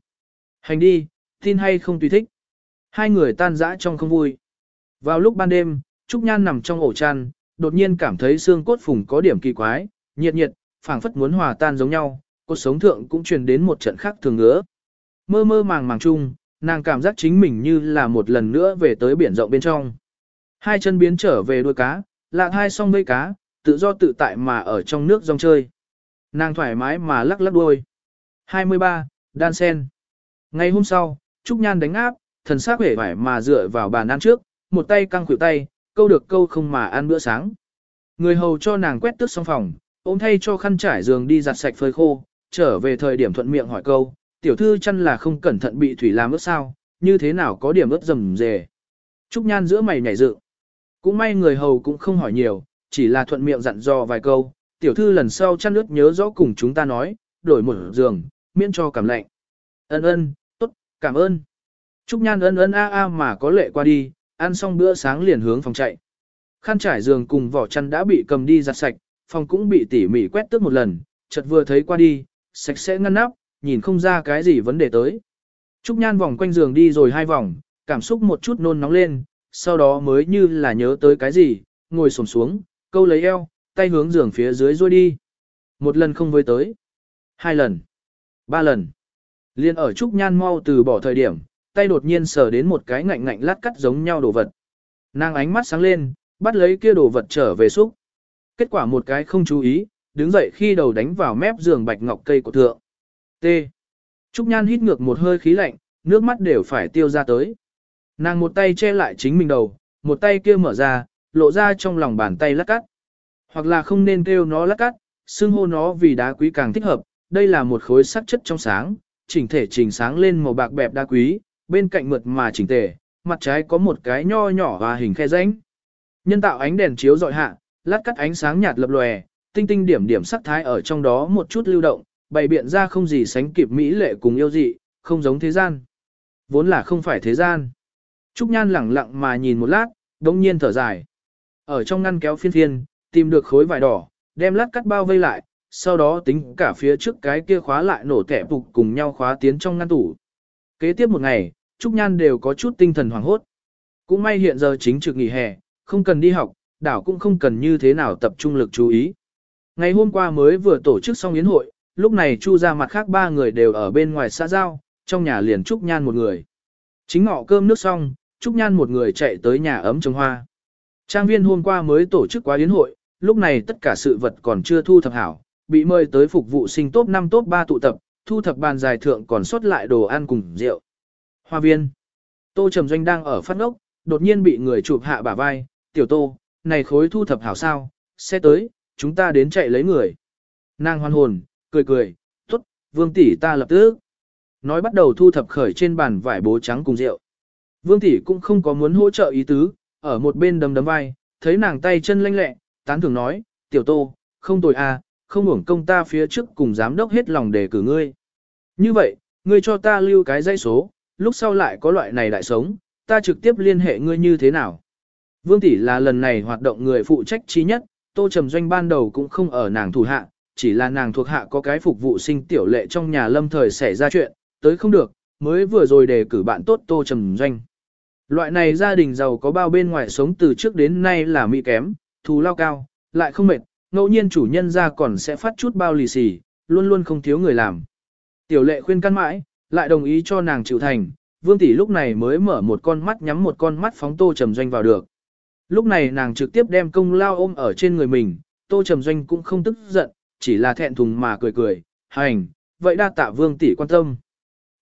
Hành đi, tin hay không tùy thích. Hai người tan rã trong không vui. Vào lúc ban đêm, Trúc Nhan nằm trong ổ chăn, đột nhiên cảm thấy xương cốt phùng có điểm kỳ quái, nhiệt nhiệt, phảng phất muốn hòa tan giống nhau, cột sống thượng cũng truyền đến một trận khác thường ngứa. Mơ mơ màng màng chung, nàng cảm giác chính mình như là một lần nữa về tới biển rộng bên trong. Hai chân biến trở về đuôi cá, lạc hai song vây cá, tự do tự tại mà ở trong nước rong chơi. Nàng thoải mái mà lắc lắc đuôi. 23. Đan sen. Ngày hôm sau, Trúc Nhan đánh áp, thần sắc vẻ vải mà dựa vào bàn ăn trước, một tay căng khuỷu tay, câu được câu không mà ăn bữa sáng. Người hầu cho nàng quét tước xong phòng, ôm thay cho khăn trải giường đi giặt sạch phơi khô, trở về thời điểm thuận miệng hỏi câu, tiểu thư chăn là không cẩn thận bị thủy làm ướt sao, như thế nào có điểm ướt rầm rề. Trúc Nhan giữa mày nhảy dựng. Cũng may người hầu cũng không hỏi nhiều, chỉ là thuận miệng dặn dò vài câu, tiểu thư lần sau chăn ướt nhớ rõ cùng chúng ta nói, đổi một giường, miễn cho cảm lạnh. Ân ân, tốt, cảm ơn. Trúc Nhan ân ân a a mà có lệ qua đi, ăn xong bữa sáng liền hướng phòng chạy. Khăn trải giường cùng vỏ chăn đã bị cầm đi giặt sạch, phòng cũng bị tỉ mỉ quét tước một lần, chợt vừa thấy qua đi, sạch sẽ ngăn nắp, nhìn không ra cái gì vấn đề tới. Trúc Nhan vòng quanh giường đi rồi hai vòng, cảm xúc một chút nôn nóng lên, sau đó mới như là nhớ tới cái gì, ngồi xổm xuống, câu lấy eo, tay hướng giường phía dưới rôi đi. Một lần không với tới. Hai lần. Ba lần. Liên ở Trúc Nhan mau từ bỏ thời điểm, tay đột nhiên sờ đến một cái ngạnh ngạnh lát cắt giống nhau đồ vật. Nàng ánh mắt sáng lên, bắt lấy kia đồ vật trở về xúc. Kết quả một cái không chú ý, đứng dậy khi đầu đánh vào mép giường bạch ngọc cây của thượng. T. Trúc Nhan hít ngược một hơi khí lạnh, nước mắt đều phải tiêu ra tới. Nàng một tay che lại chính mình đầu, một tay kia mở ra, lộ ra trong lòng bàn tay lát cắt. Hoặc là không nên kêu nó lát cắt, xưng hô nó vì đá quý càng thích hợp, đây là một khối sắc chất trong sáng, chỉnh thể chỉnh sáng lên màu bạc bẹp đá quý, bên cạnh mượt mà chỉnh tề, mặt trái có một cái nho nhỏ và hình khe rãnh. Nhân tạo ánh đèn chiếu dọi hạ, lát cắt ánh sáng nhạt lập lòe, tinh tinh điểm điểm sắc thái ở trong đó một chút lưu động, bày biện ra không gì sánh kịp mỹ lệ cùng yêu dị, không giống thế gian. Vốn là không phải thế gian. Trúc Nhan lẳng lặng mà nhìn một lát, đống nhiên thở dài. Ở trong ngăn kéo phiên phiên, tìm được khối vải đỏ, đem lát cắt bao vây lại, sau đó tính cả phía trước cái kia khóa lại nổ tẻ phục cùng nhau khóa tiến trong ngăn tủ. Kế tiếp một ngày, Trúc Nhan đều có chút tinh thần hoảng hốt. Cũng may hiện giờ chính trực nghỉ hè, không cần đi học, đảo cũng không cần như thế nào tập trung lực chú ý. Ngày hôm qua mới vừa tổ chức xong yến hội, lúc này Chu ra mặt khác ba người đều ở bên ngoài xã giao, trong nhà liền Trúc Nhan một người. Chính ngọ cơm nước xong, Trúc Nhan một người chạy tới nhà ấm trồng hoa. Trang viên hôm qua mới tổ chức quá yến hội, lúc này tất cả sự vật còn chưa thu thập hảo, bị mời tới phục vụ sinh top 5 top 3 tụ tập, thu thập bàn dài thượng còn sót lại đồ ăn cùng rượu. Hoa viên. Tô Trầm Doanh đang ở phát ngốc, đột nhiên bị người chụp hạ bả vai, tiểu tô, này khối thu thập hảo sao, Xe tới, chúng ta đến chạy lấy người. Nàng hoan hồn, cười cười, tốt, vương tỷ ta lập tức. Nói bắt đầu thu thập khởi trên bàn vải bố trắng cùng rượu. Vương tỷ cũng không có muốn hỗ trợ ý tứ, ở một bên đấm đấm vai, thấy nàng tay chân lanh lẹ, tán thường nói, tiểu tô, không tồi à, không hưởng công ta phía trước cùng giám đốc hết lòng để cử ngươi. Như vậy, ngươi cho ta lưu cái dây số, lúc sau lại có loại này đại sống, ta trực tiếp liên hệ ngươi như thế nào. Vương tỷ là lần này hoạt động người phụ trách trí nhất, tô trầm doanh ban đầu cũng không ở nàng thủ hạ, chỉ là nàng thuộc hạ có cái phục vụ sinh tiểu lệ trong nhà lâm thời xảy ra chuyện, tới không được, mới vừa rồi đề cử bạn tốt tô trầm doanh. Loại này gia đình giàu có bao bên ngoài sống từ trước đến nay là mỹ kém, thù lao cao, lại không mệt, ngẫu nhiên chủ nhân ra còn sẽ phát chút bao lì xì, luôn luôn không thiếu người làm. Tiểu lệ khuyên căn mãi, lại đồng ý cho nàng chịu thành, vương tỷ lúc này mới mở một con mắt nhắm một con mắt phóng tô trầm doanh vào được. Lúc này nàng trực tiếp đem công lao ôm ở trên người mình, tô trầm doanh cũng không tức giận, chỉ là thẹn thùng mà cười cười, hành, vậy đa tạ vương tỷ quan tâm.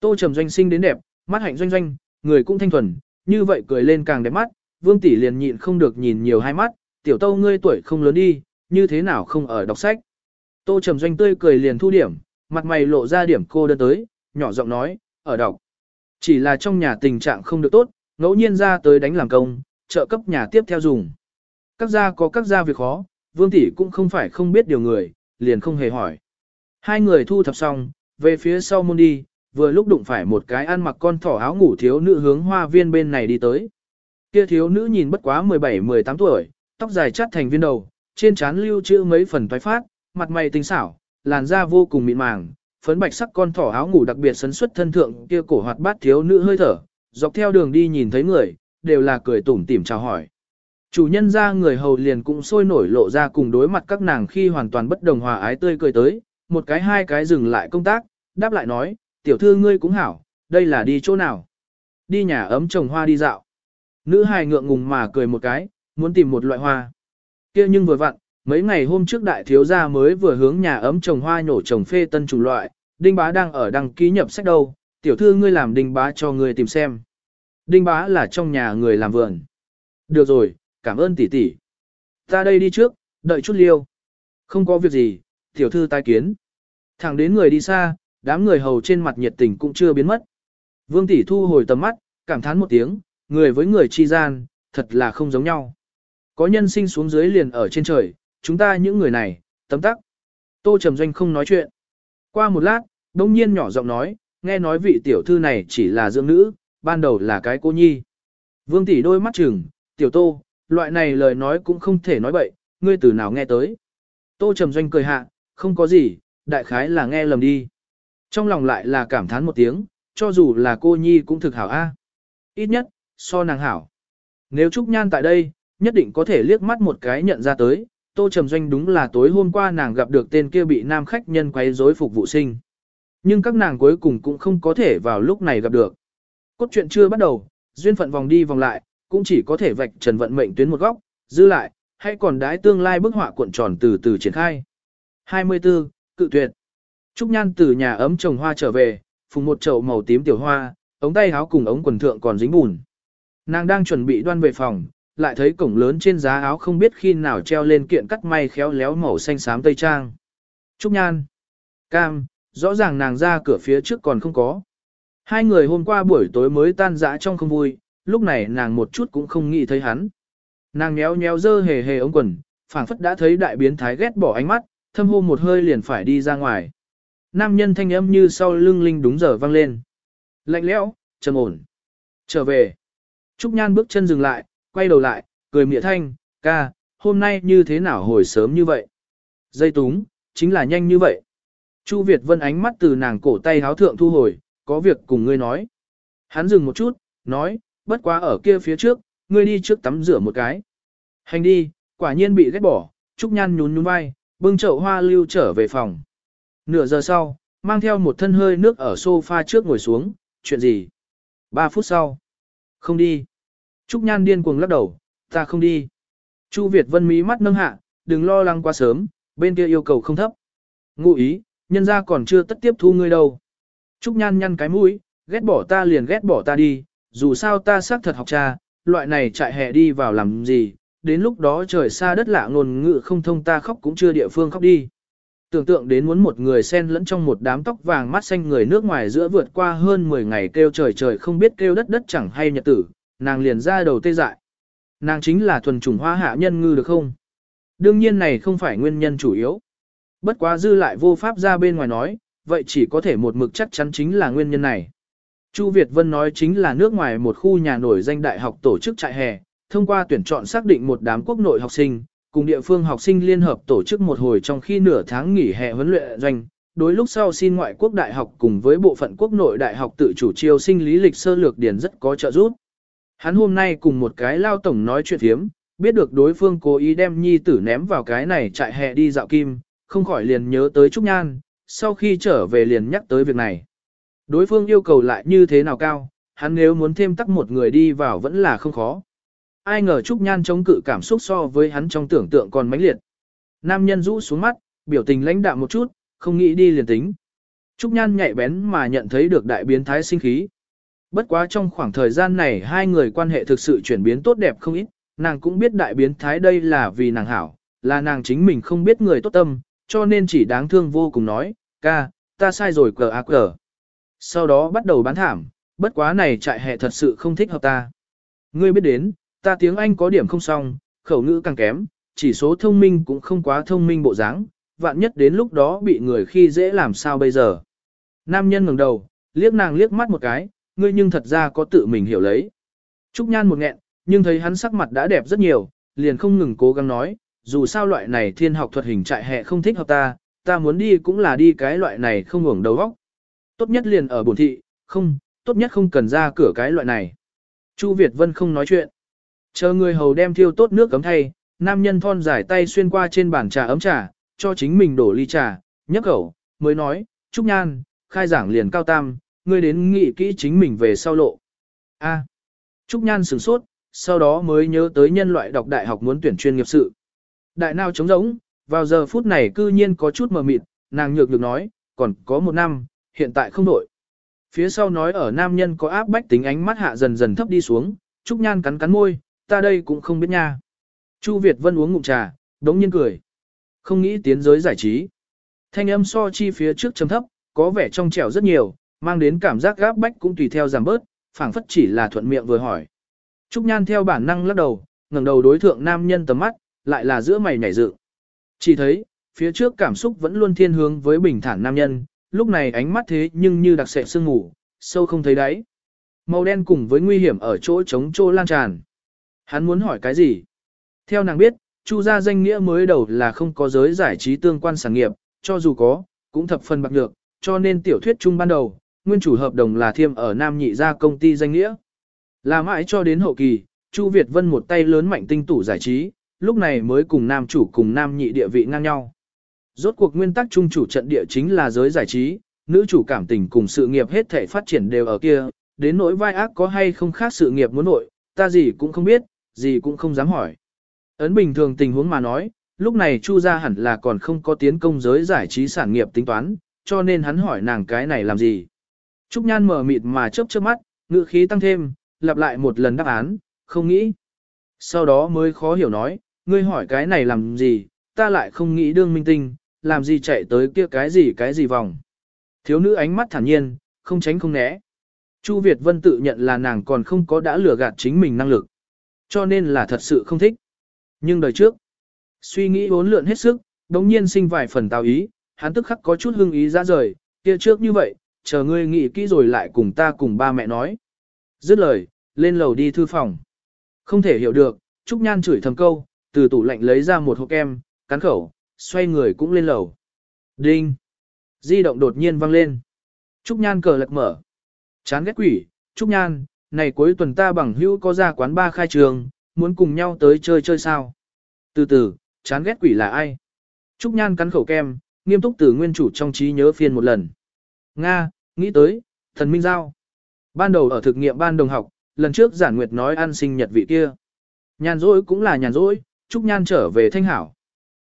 Tô trầm doanh sinh đến đẹp, mắt hạnh doanh doanh, người cũng thanh thuần, như vậy cười lên càng đẹp mắt, vương tỷ liền nhịn không được nhìn nhiều hai mắt, tiểu tâu ngươi tuổi không lớn đi, như thế nào không ở đọc sách. Tô trầm doanh tươi cười liền thu điểm, mặt mày lộ ra điểm cô đơn tới, nhỏ giọng nói, ở đọc. Chỉ là trong nhà tình trạng không được tốt, ngẫu nhiên ra tới đánh làm công, trợ cấp nhà tiếp theo dùng. Các gia có các gia việc khó, vương tỷ cũng không phải không biết điều người, liền không hề hỏi. Hai người thu thập xong, về phía sau môn đi, vừa lúc đụng phải một cái ăn mặc con thỏ áo ngủ thiếu nữ hướng hoa viên bên này đi tới. Kia thiếu nữ nhìn bất quá 17-18 tuổi, tóc dài chắt thành viên đầu, trên trán lưu trữ mấy phần toái phát, mặt mày tinh xảo, làn da vô cùng mịn màng, phấn bạch sắc con thỏ áo ngủ đặc biệt sấn xuất thân thượng kia cổ hoạt bát thiếu nữ hơi thở, dọc theo đường đi nhìn thấy người, đều là cười tủm tỉm chào hỏi. Chủ nhân ra người hầu liền cũng sôi nổi lộ ra cùng đối mặt các nàng khi hoàn toàn bất đồng hòa ái tươi cười tới, một cái hai cái dừng lại công tác, đáp lại nói, tiểu thư ngươi cũng hảo, đây là đi chỗ nào? Đi nhà ấm trồng hoa đi dạo. Nữ hài ngượng ngùng mà cười một cái, muốn tìm một loại hoa. kia nhưng vừa vặn, mấy ngày hôm trước đại thiếu gia mới vừa hướng nhà ấm trồng hoa nhổ trồng phê tân chủng loại, đinh bá đang ở đăng ký nhập sách đâu, tiểu thư ngươi làm đinh bá cho ngươi tìm xem. Đinh bá là trong nhà người làm vườn. Được rồi, cảm ơn tỷ tỷ. Ta đây đi trước, đợi chút liêu. Không có việc gì, tiểu thư tai kiến. Thẳng đến người đi xa, đám người hầu trên mặt nhiệt tình cũng chưa biến mất. Vương tỷ thu hồi tầm mắt, cảm thán một tiếng, người với người chi gian, thật là không giống nhau. Có nhân sinh xuống dưới liền ở trên trời, chúng ta những người này, tấm tắc. Tô Trầm Doanh không nói chuyện. Qua một lát, đông nhiên nhỏ giọng nói, nghe nói vị tiểu thư này chỉ là dưỡng nữ, ban đầu là cái cô nhi. Vương tỷ đôi mắt chừng, tiểu tô, loại này lời nói cũng không thể nói bậy, ngươi từ nào nghe tới. Tô Trầm Doanh cười hạ, không có gì, đại khái là nghe lầm đi. Trong lòng lại là cảm thán một tiếng, cho dù là cô nhi cũng thực hảo a. Ít nhất, so nàng hảo. Nếu Trúc Nhan tại đây, nhất định có thể liếc mắt một cái nhận ra tới, Tô Trầm Doanh đúng là tối hôm qua nàng gặp được tên kia bị nam khách nhân quấy rối phục vụ sinh. Nhưng các nàng cuối cùng cũng không có thể vào lúc này gặp được. Cốt truyện chưa bắt đầu, duyên phận vòng đi vòng lại, cũng chỉ có thể vạch trần vận mệnh tuyến một góc, dư lại, hay còn đái tương lai bức họa cuộn tròn từ từ triển khai. 24. Cự tuyệt Trúc Nhan từ nhà ấm trồng hoa trở về, phùng một chậu màu tím tiểu hoa, ống tay áo cùng ống quần thượng còn dính bùn. Nàng đang chuẩn bị đoan về phòng, lại thấy cổng lớn trên giá áo không biết khi nào treo lên kiện cắt may khéo léo màu xanh xám tây trang. Trúc Nhan, Cam, rõ ràng nàng ra cửa phía trước còn không có. Hai người hôm qua buổi tối mới tan dã trong không vui, lúc này nàng một chút cũng không nghĩ thấy hắn. Nàng nhéo nhéo dơ hề hề ống quần, phảng phất đã thấy đại biến thái ghét bỏ ánh mắt, thâm hô một hơi liền phải đi ra ngoài. Nam nhân thanh âm như sau lưng linh đúng giờ vang lên. Lạnh lẽo, trầm ổn. Trở về. Trúc Nhan bước chân dừng lại, quay đầu lại, cười mỉa thanh, ca, hôm nay như thế nào hồi sớm như vậy? Dây túng, chính là nhanh như vậy. Chu Việt Vân ánh mắt từ nàng cổ tay háo thượng thu hồi, có việc cùng ngươi nói. Hắn dừng một chút, nói, bất quá ở kia phía trước, ngươi đi trước tắm rửa một cái. Hành đi, quả nhiên bị ghét bỏ, Trúc Nhan nhún nhún vai, bưng chậu hoa lưu trở về phòng. Nửa giờ sau, mang theo một thân hơi nước ở sofa trước ngồi xuống, chuyện gì? Ba phút sau. Không đi. Trúc Nhan điên cuồng lắc đầu, ta không đi. Chu Việt Vân mí mắt nâng hạ, đừng lo lắng quá sớm, bên kia yêu cầu không thấp. Ngụ ý, nhân ra còn chưa tất tiếp thu ngươi đâu. Trúc Nhan nhăn cái mũi, ghét bỏ ta liền ghét bỏ ta đi, dù sao ta xác thật học cha, loại này chạy hè đi vào làm gì, đến lúc đó trời xa đất lạ ngôn ngữ không thông ta khóc cũng chưa địa phương khóc đi. Tưởng tượng đến muốn một người xen lẫn trong một đám tóc vàng mắt xanh người nước ngoài giữa vượt qua hơn 10 ngày kêu trời trời không biết kêu đất đất chẳng hay nhật tử, nàng liền ra đầu tê dại. Nàng chính là thuần chủng hoa hạ nhân ngư được không? Đương nhiên này không phải nguyên nhân chủ yếu. Bất quá dư lại vô pháp ra bên ngoài nói, vậy chỉ có thể một mực chắc chắn chính là nguyên nhân này. Chu Việt Vân nói chính là nước ngoài một khu nhà nổi danh đại học tổ chức trại hè, thông qua tuyển chọn xác định một đám quốc nội học sinh, cùng địa phương học sinh liên hợp tổ chức một hồi trong khi nửa tháng nghỉ hè huấn luyện doanh, đối lúc sau xin ngoại quốc đại học cùng với bộ phận quốc nội đại học tự chủ chiêu sinh lý lịch sơ lược điển rất có trợ giúp. Hắn hôm nay cùng một cái lao tổng nói chuyện thiếm, biết được đối phương cố ý đem nhi tử ném vào cái này chạy hè đi dạo kim, không khỏi liền nhớ tới Trúc Nhan, sau khi trở về liền nhắc tới việc này. Đối phương yêu cầu lại như thế nào cao, hắn nếu muốn thêm tắc một người đi vào vẫn là không khó. Ai ngờ Trúc Nhan chống cự cảm xúc so với hắn trong tưởng tượng còn mãnh liệt. Nam nhân rũ xuống mắt, biểu tình lãnh đạm một chút, không nghĩ đi liền tính. Trúc Nhan nhạy bén mà nhận thấy được đại biến thái sinh khí. Bất quá trong khoảng thời gian này hai người quan hệ thực sự chuyển biến tốt đẹp không ít, nàng cũng biết đại biến thái đây là vì nàng hảo, là nàng chính mình không biết người tốt tâm, cho nên chỉ đáng thương vô cùng nói, ca, ta sai rồi cờ ác cờ. Sau đó bắt đầu bán thảm, bất quá này trại hè thật sự không thích hợp ta. Ngươi biết đến, ta tiếng Anh có điểm không xong, khẩu ngữ càng kém, chỉ số thông minh cũng không quá thông minh bộ dáng, vạn nhất đến lúc đó bị người khi dễ làm sao bây giờ. Nam nhân ngẩng đầu, liếc nàng liếc mắt một cái, ngươi nhưng thật ra có tự mình hiểu lấy. Trúc Nhan một nghẹn, nhưng thấy hắn sắc mặt đã đẹp rất nhiều, liền không ngừng cố gắng nói, dù sao loại này thiên học thuật hình trại hệ không thích hợp ta, ta muốn đi cũng là đi cái loại này không ngủng đầu óc. Tốt nhất liền ở bổn thị, không, tốt nhất không cần ra cửa cái loại này. Chu Việt Vân không nói chuyện. Chờ người hầu đem thiêu tốt nước cấm thay, nam nhân thon dài tay xuyên qua trên bàn trà ấm trà, cho chính mình đổ ly trà, nhấp khẩu, mới nói, Trúc Nhan, khai giảng liền cao tam, ngươi đến nghị kỹ chính mình về sau lộ. A. Trúc Nhan sửng sốt, sau đó mới nhớ tới nhân loại đọc đại học muốn tuyển chuyên nghiệp sự. Đại nào trống rỗng, vào giờ phút này cư nhiên có chút mờ mịt, nàng nhược được nói, còn có một năm, hiện tại không đổi. Phía sau nói ở nam nhân có áp bách tính ánh mắt hạ dần dần thấp đi xuống, Trúc Nhan cắn cắn môi, ta đây cũng không biết nha. Chu Việt Vân uống ngụm trà, đống nhiên cười. Không nghĩ tiến giới giải trí. Thanh âm so chi phía trước chấm thấp, có vẻ trong trẻo rất nhiều, mang đến cảm giác gáp bách cũng tùy theo giảm bớt, phảng phất chỉ là thuận miệng vừa hỏi. Trúc Nhan theo bản năng lắc đầu, ngẩng đầu đối thượng nam nhân tầm mắt, lại là giữa mày nhảy dựng. Chỉ thấy, phía trước cảm xúc vẫn luôn thiên hướng với bình thản nam nhân, lúc này ánh mắt thế nhưng như đặc sệ sương ngủ, sâu không thấy đáy. Màu đen cùng với nguy hiểm ở chỗ trống trô lan tràn. Hắn muốn hỏi cái gì? Theo nàng biết, Chu gia danh nghĩa mới đầu là không có giới giải trí tương quan sản nghiệp, cho dù có, cũng thập phần bạc nhược, cho nên tiểu thuyết chung ban đầu, nguyên chủ hợp đồng là thiêm ở Nam Nhị gia công ty danh nghĩa. Là mãi cho đến hậu kỳ, Chu Việt Vân một tay lớn mạnh tinh tủ giải trí, lúc này mới cùng nam chủ cùng nam nhị địa vị ngang nhau. Rốt cuộc nguyên tắc trung chủ trận địa chính là giới giải trí, nữ chủ cảm tình cùng sự nghiệp hết thể phát triển đều ở kia, đến nỗi vai ác có hay không khác sự nghiệp muốn nội, ta gì cũng không biết, gì cũng không dám hỏi. Ấn bình thường tình huống mà nói, lúc này Chu gia hẳn là còn không có tiến công giới giải trí sản nghiệp tính toán, cho nên hắn hỏi nàng cái này làm gì. Trúc Nhan mở mịt mà chớp chớp mắt, ngữ khí tăng thêm, lặp lại một lần đáp án, không nghĩ. Sau đó mới khó hiểu nói, ngươi hỏi cái này làm gì, ta lại không nghĩ đương minh tinh, làm gì chạy tới kia cái gì cái gì vòng. Thiếu nữ ánh mắt thản nhiên, không tránh không né. Chu Việt Vân tự nhận là nàng còn không có đã lừa gạt chính mình năng lực. Cho nên là thật sự không thích. Nhưng đời trước, suy nghĩ bốn lượn hết sức, đống nhiên sinh vài phần tào ý, hắn tức khắc có chút hưng ý ra rời, kia trước như vậy, chờ ngươi nghĩ kỹ rồi lại cùng ta cùng ba mẹ nói. Dứt lời, lên lầu đi thư phòng. Không thể hiểu được, Trúc Nhan chửi thầm câu, từ tủ lạnh lấy ra một hộp kem, cắn khẩu, xoay người cũng lên lầu. Đinh! Di động đột nhiên vang lên. Trúc Nhan cờ lật mở. Chán ghét quỷ, Trúc Nhan, này cuối tuần ta bằng hữu có ra quán ba khai trường, muốn cùng nhau tới chơi chơi sao. Từ từ, chán ghét quỷ là ai? Trúc Nhan cắn khẩu kem, nghiêm túc từ nguyên chủ trong trí nhớ phiên một lần. Nga, nghĩ tới, thần Minh Giao. Ban đầu ở thực nghiệm ban đồng học, lần trước giản nguyệt nói ăn sinh nhật vị kia. Nhàn rỗi cũng là nhàn rỗi, Trúc Nhan trở về thanh hảo.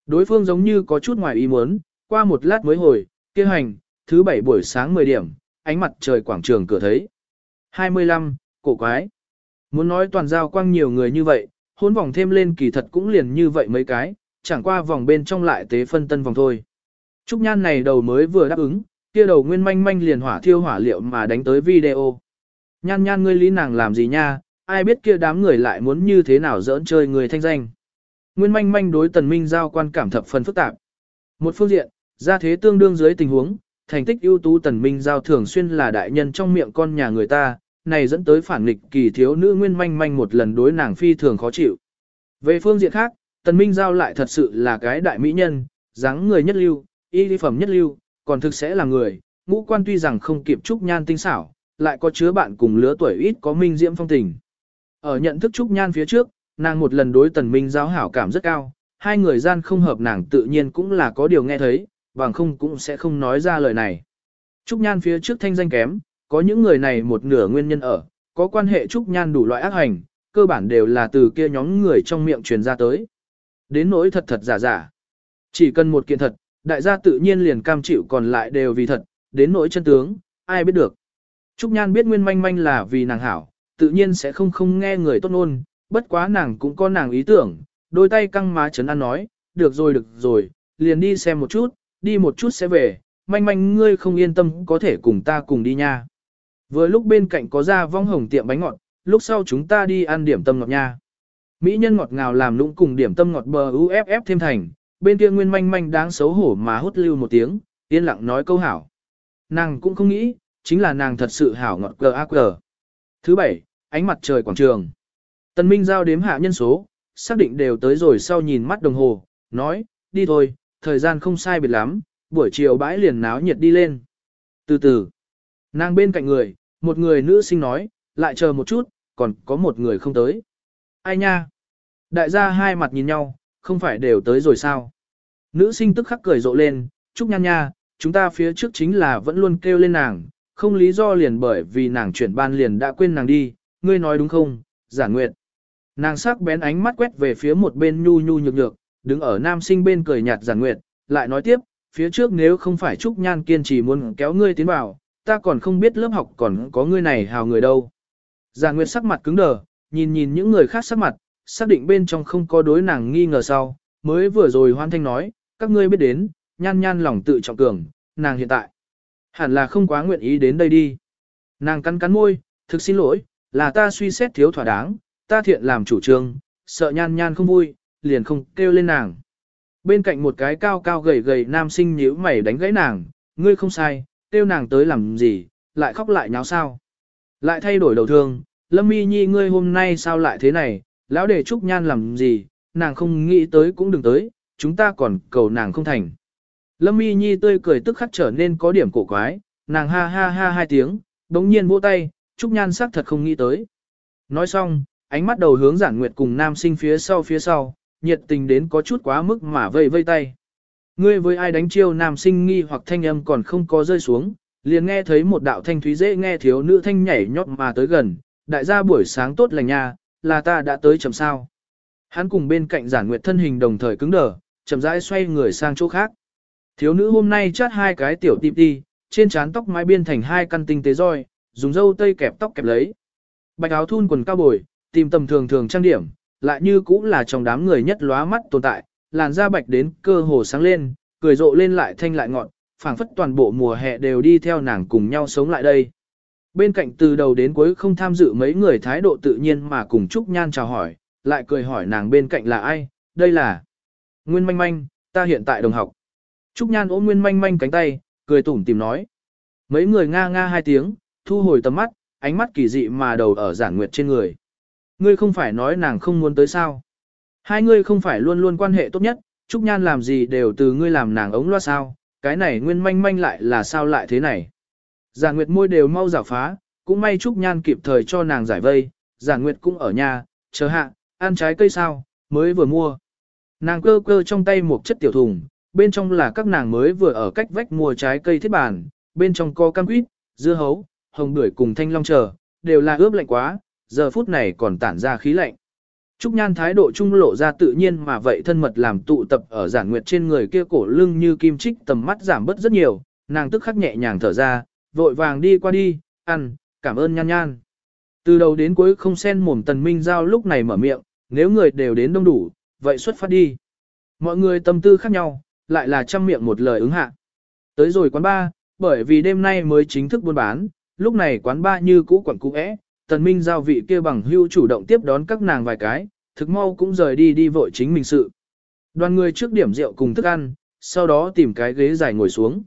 Đối phương giống như có chút ngoài ý muốn, qua một lát mới hồi, kia hành, thứ bảy buổi sáng 10 điểm, ánh mặt trời quảng trường cửa thấy. 25, cổ quái. Muốn nói toàn giao quang nhiều người như vậy, hôn vòng thêm lên kỳ thật cũng liền như vậy mấy cái, chẳng qua vòng bên trong lại tế phân tân vòng thôi. Trúc Nhan này đầu mới vừa đáp ứng, kia đầu nguyên manh manh liền hỏa thiêu hỏa liệu mà đánh tới video. Nhan nhan ngươi lý nàng làm gì nha, ai biết kia đám người lại muốn như thế nào dỡn chơi người thanh danh. Nguyên manh manh đối tần minh giao quan cảm thập phần phức tạp. Một phương diện, ra thế tương đương dưới tình huống, thành tích ưu tú tần minh giao thường xuyên là đại nhân trong miệng con nhà người ta, này dẫn tới phản nghịch kỳ thiếu nữ nguyên manh manh một lần đối nàng phi thường khó chịu. Về phương diện khác, tần minh giao lại thật sự là cái đại mỹ nhân, dáng người nhất lưu, y lý phẩm nhất lưu, còn thực sẽ là người, ngũ quan tuy rằng không kịp trúc nhan tinh xảo, lại có chứa bạn cùng lứa tuổi ít có minh diễm phong tình. Ở nhận thức trúc nhan phía trước, nàng một lần đối tần minh giao hảo cảm rất cao, hai người gian không hợp nàng tự nhiên cũng là có điều nghe thấy, bằng không cũng sẽ không nói ra lời này. Trúc nhan phía trước thanh danh kém, có những người này một nửa nguyên nhân ở, có quan hệ Trúc nhan đủ loại ác hành, cơ bản đều là từ kia nhóm người trong miệng truyền ra tới. Đến nỗi thật thật giả giả. Chỉ cần một kiện thật, đại gia tự nhiên liền cam chịu còn lại đều vì thật, đến nỗi chân tướng, ai biết được. Trúc Nhan biết nguyên manh manh là vì nàng hảo, tự nhiên sẽ không không nghe người tốt ôn bất quá nàng cũng có nàng ý tưởng, đôi tay căng má chấn an nói, được rồi được rồi, liền đi xem một chút, đi một chút sẽ về, manh manh ngươi không yên tâm có thể cùng ta cùng đi nha. Vừa lúc bên cạnh có ra vong hồng tiệm bánh ngọt, lúc sau chúng ta đi ăn điểm tâm ngọt nha. Mỹ nhân ngọt ngào làm lũng cùng điểm tâm ngọt bờ UFF thêm thành, bên kia nguyên manh manh đáng xấu hổ mà hút lưu một tiếng, yên lặng nói câu hảo. Nàng cũng không nghĩ, chính là nàng thật sự hảo ngọt cờ ác cờ. Thứ bảy, ánh mặt trời quảng trường. Tần Minh giao đếm hạ nhân số, xác định đều tới rồi sau nhìn mắt đồng hồ, nói, đi thôi, thời gian không sai biệt lắm, buổi chiều bãi liền náo nhiệt đi lên. Từ từ, nàng bên cạnh người, một người nữ sinh nói, lại chờ một chút, còn có một người không tới. Ai nha? Đại gia hai mặt nhìn nhau, không phải đều tới rồi sao? Nữ sinh tức khắc cười rộ lên, trúc nhan nha, chúng ta phía trước chính là vẫn luôn kêu lên nàng, không lý do liền bởi vì nàng chuyển ban liền đã quên nàng đi, ngươi nói đúng không, giả nguyệt. Nàng sắc bén ánh mắt quét về phía một bên nhu nhu nhược nhược, đứng ở nam sinh bên cười nhạt giả nguyệt, lại nói tiếp, phía trước nếu không phải Trúc Nhan kiên trì muốn kéo ngươi tiến vào, ta còn không biết lớp học còn có người này hào người đâu. Giả nguyệt sắc mặt cứng đờ, nhìn nhìn những người khác sắc mặt, xác định bên trong không có đối nàng nghi ngờ sau, mới vừa rồi hoan thanh nói, các ngươi biết đến, nhan nhan lòng tự trọng cường, nàng hiện tại. Hẳn là không quá nguyện ý đến đây đi. Nàng cắn cắn môi, thực xin lỗi, là ta suy xét thiếu thỏa đáng, ta thiện làm chủ trương, sợ nhan nhan không vui, liền không kêu lên nàng. Bên cạnh một cái cao cao gầy gầy nam sinh nhíu mày đánh gãy nàng, ngươi không sai, kêu nàng tới làm gì, lại khóc lại nháo sao. Lại thay đổi đầu thương, Lâm Mi Nhi ngươi hôm nay sao lại thế này, lão để Trúc Nhan làm gì, nàng không nghĩ tới cũng đừng tới, chúng ta còn cầu nàng không thành. Lâm Mi Nhi tươi cười tức khắc trở nên có điểm cổ quái, nàng ha ha ha hai tiếng, đống nhiên vỗ tay, Trúc Nhan sắc thật không nghĩ tới. Nói xong, ánh mắt đầu hướng giản nguyệt cùng nam sinh phía sau phía sau, nhiệt tình đến có chút quá mức mà vây vây tay. Ngươi với ai đánh chiêu nam sinh nghi hoặc thanh âm còn không có rơi xuống, liền nghe thấy một đạo thanh thúy dễ nghe thiếu nữ thanh nhảy nhót mà tới gần, đại gia buổi sáng tốt lành nha, là ta đã tới chầm sao. Hắn cùng bên cạnh giản nguyệt thân hình đồng thời cứng đờ, chậm rãi xoay người sang chỗ khác. Thiếu nữ hôm nay chát hai cái tiểu tịp đi, trên trán tóc mái biên thành hai căn tinh tế roi, dùng dâu tây kẹp tóc kẹp lấy. Bạch áo thun quần cao bồi, tìm tầm thường thường trang điểm, lại như cũng là trong đám người nhất lóa mắt tồn tại, làn da bạch đến cơ hồ sáng lên, cười rộ lên lại thanh lại ngọn, phảng phất toàn bộ mùa hè đều đi theo nàng cùng nhau sống lại đây. Bên cạnh từ đầu đến cuối không tham dự mấy người thái độ tự nhiên mà cùng Trúc Nhan chào hỏi, lại cười hỏi nàng bên cạnh là ai, đây là Nguyên Manh Manh, ta hiện tại đồng học. Trúc Nhan ôm Nguyên Manh Manh cánh tay, cười tủm tìm nói. Mấy người nga nga hai tiếng, thu hồi tầm mắt, ánh mắt kỳ dị mà đầu ở giản nguyệt trên người. Ngươi không phải nói nàng không muốn tới sao. Hai ngươi không phải luôn luôn quan hệ tốt nhất, Trúc Nhan làm gì đều từ ngươi làm nàng ống loa sao, cái này nguyên manh manh lại là sao lại thế này. Giả Nguyệt môi đều mau giả phá, cũng may Trúc Nhan kịp thời cho nàng giải vây, Giả Nguyệt cũng ở nhà, chờ hạ, ăn trái cây sao, mới vừa mua. Nàng cơ cơ trong tay một chất tiểu thùng, bên trong là các nàng mới vừa ở cách vách mua trái cây thiết bản, bên trong có cam quýt, dưa hấu, hồng bưởi cùng thanh long chờ, đều là ướp lạnh quá, giờ phút này còn tản ra khí lạnh. Trúc Nhan thái độ trung lộ ra tự nhiên mà vậy thân mật làm tụ tập ở giản nguyệt trên người kia cổ lưng như kim trích tầm mắt giảm bớt rất nhiều, nàng tức khắc nhẹ nhàng thở ra, vội vàng đi qua đi, ăn, cảm ơn nhan nhan. Từ đầu đến cuối không xen mồm tần minh giao lúc này mở miệng, nếu người đều đến đông đủ, vậy xuất phát đi. Mọi người tâm tư khác nhau, lại là trăm miệng một lời ứng hạ. Tới rồi quán ba, bởi vì đêm nay mới chính thức buôn bán, lúc này quán ba như cũ quẩn cũ é, tần minh giao vị kia bằng hưu chủ động tiếp đón các nàng vài cái, thực mau cũng rời đi đi vội chính mình sự. Đoàn người trước điểm rượu cùng thức ăn, sau đó tìm cái ghế dài ngồi xuống.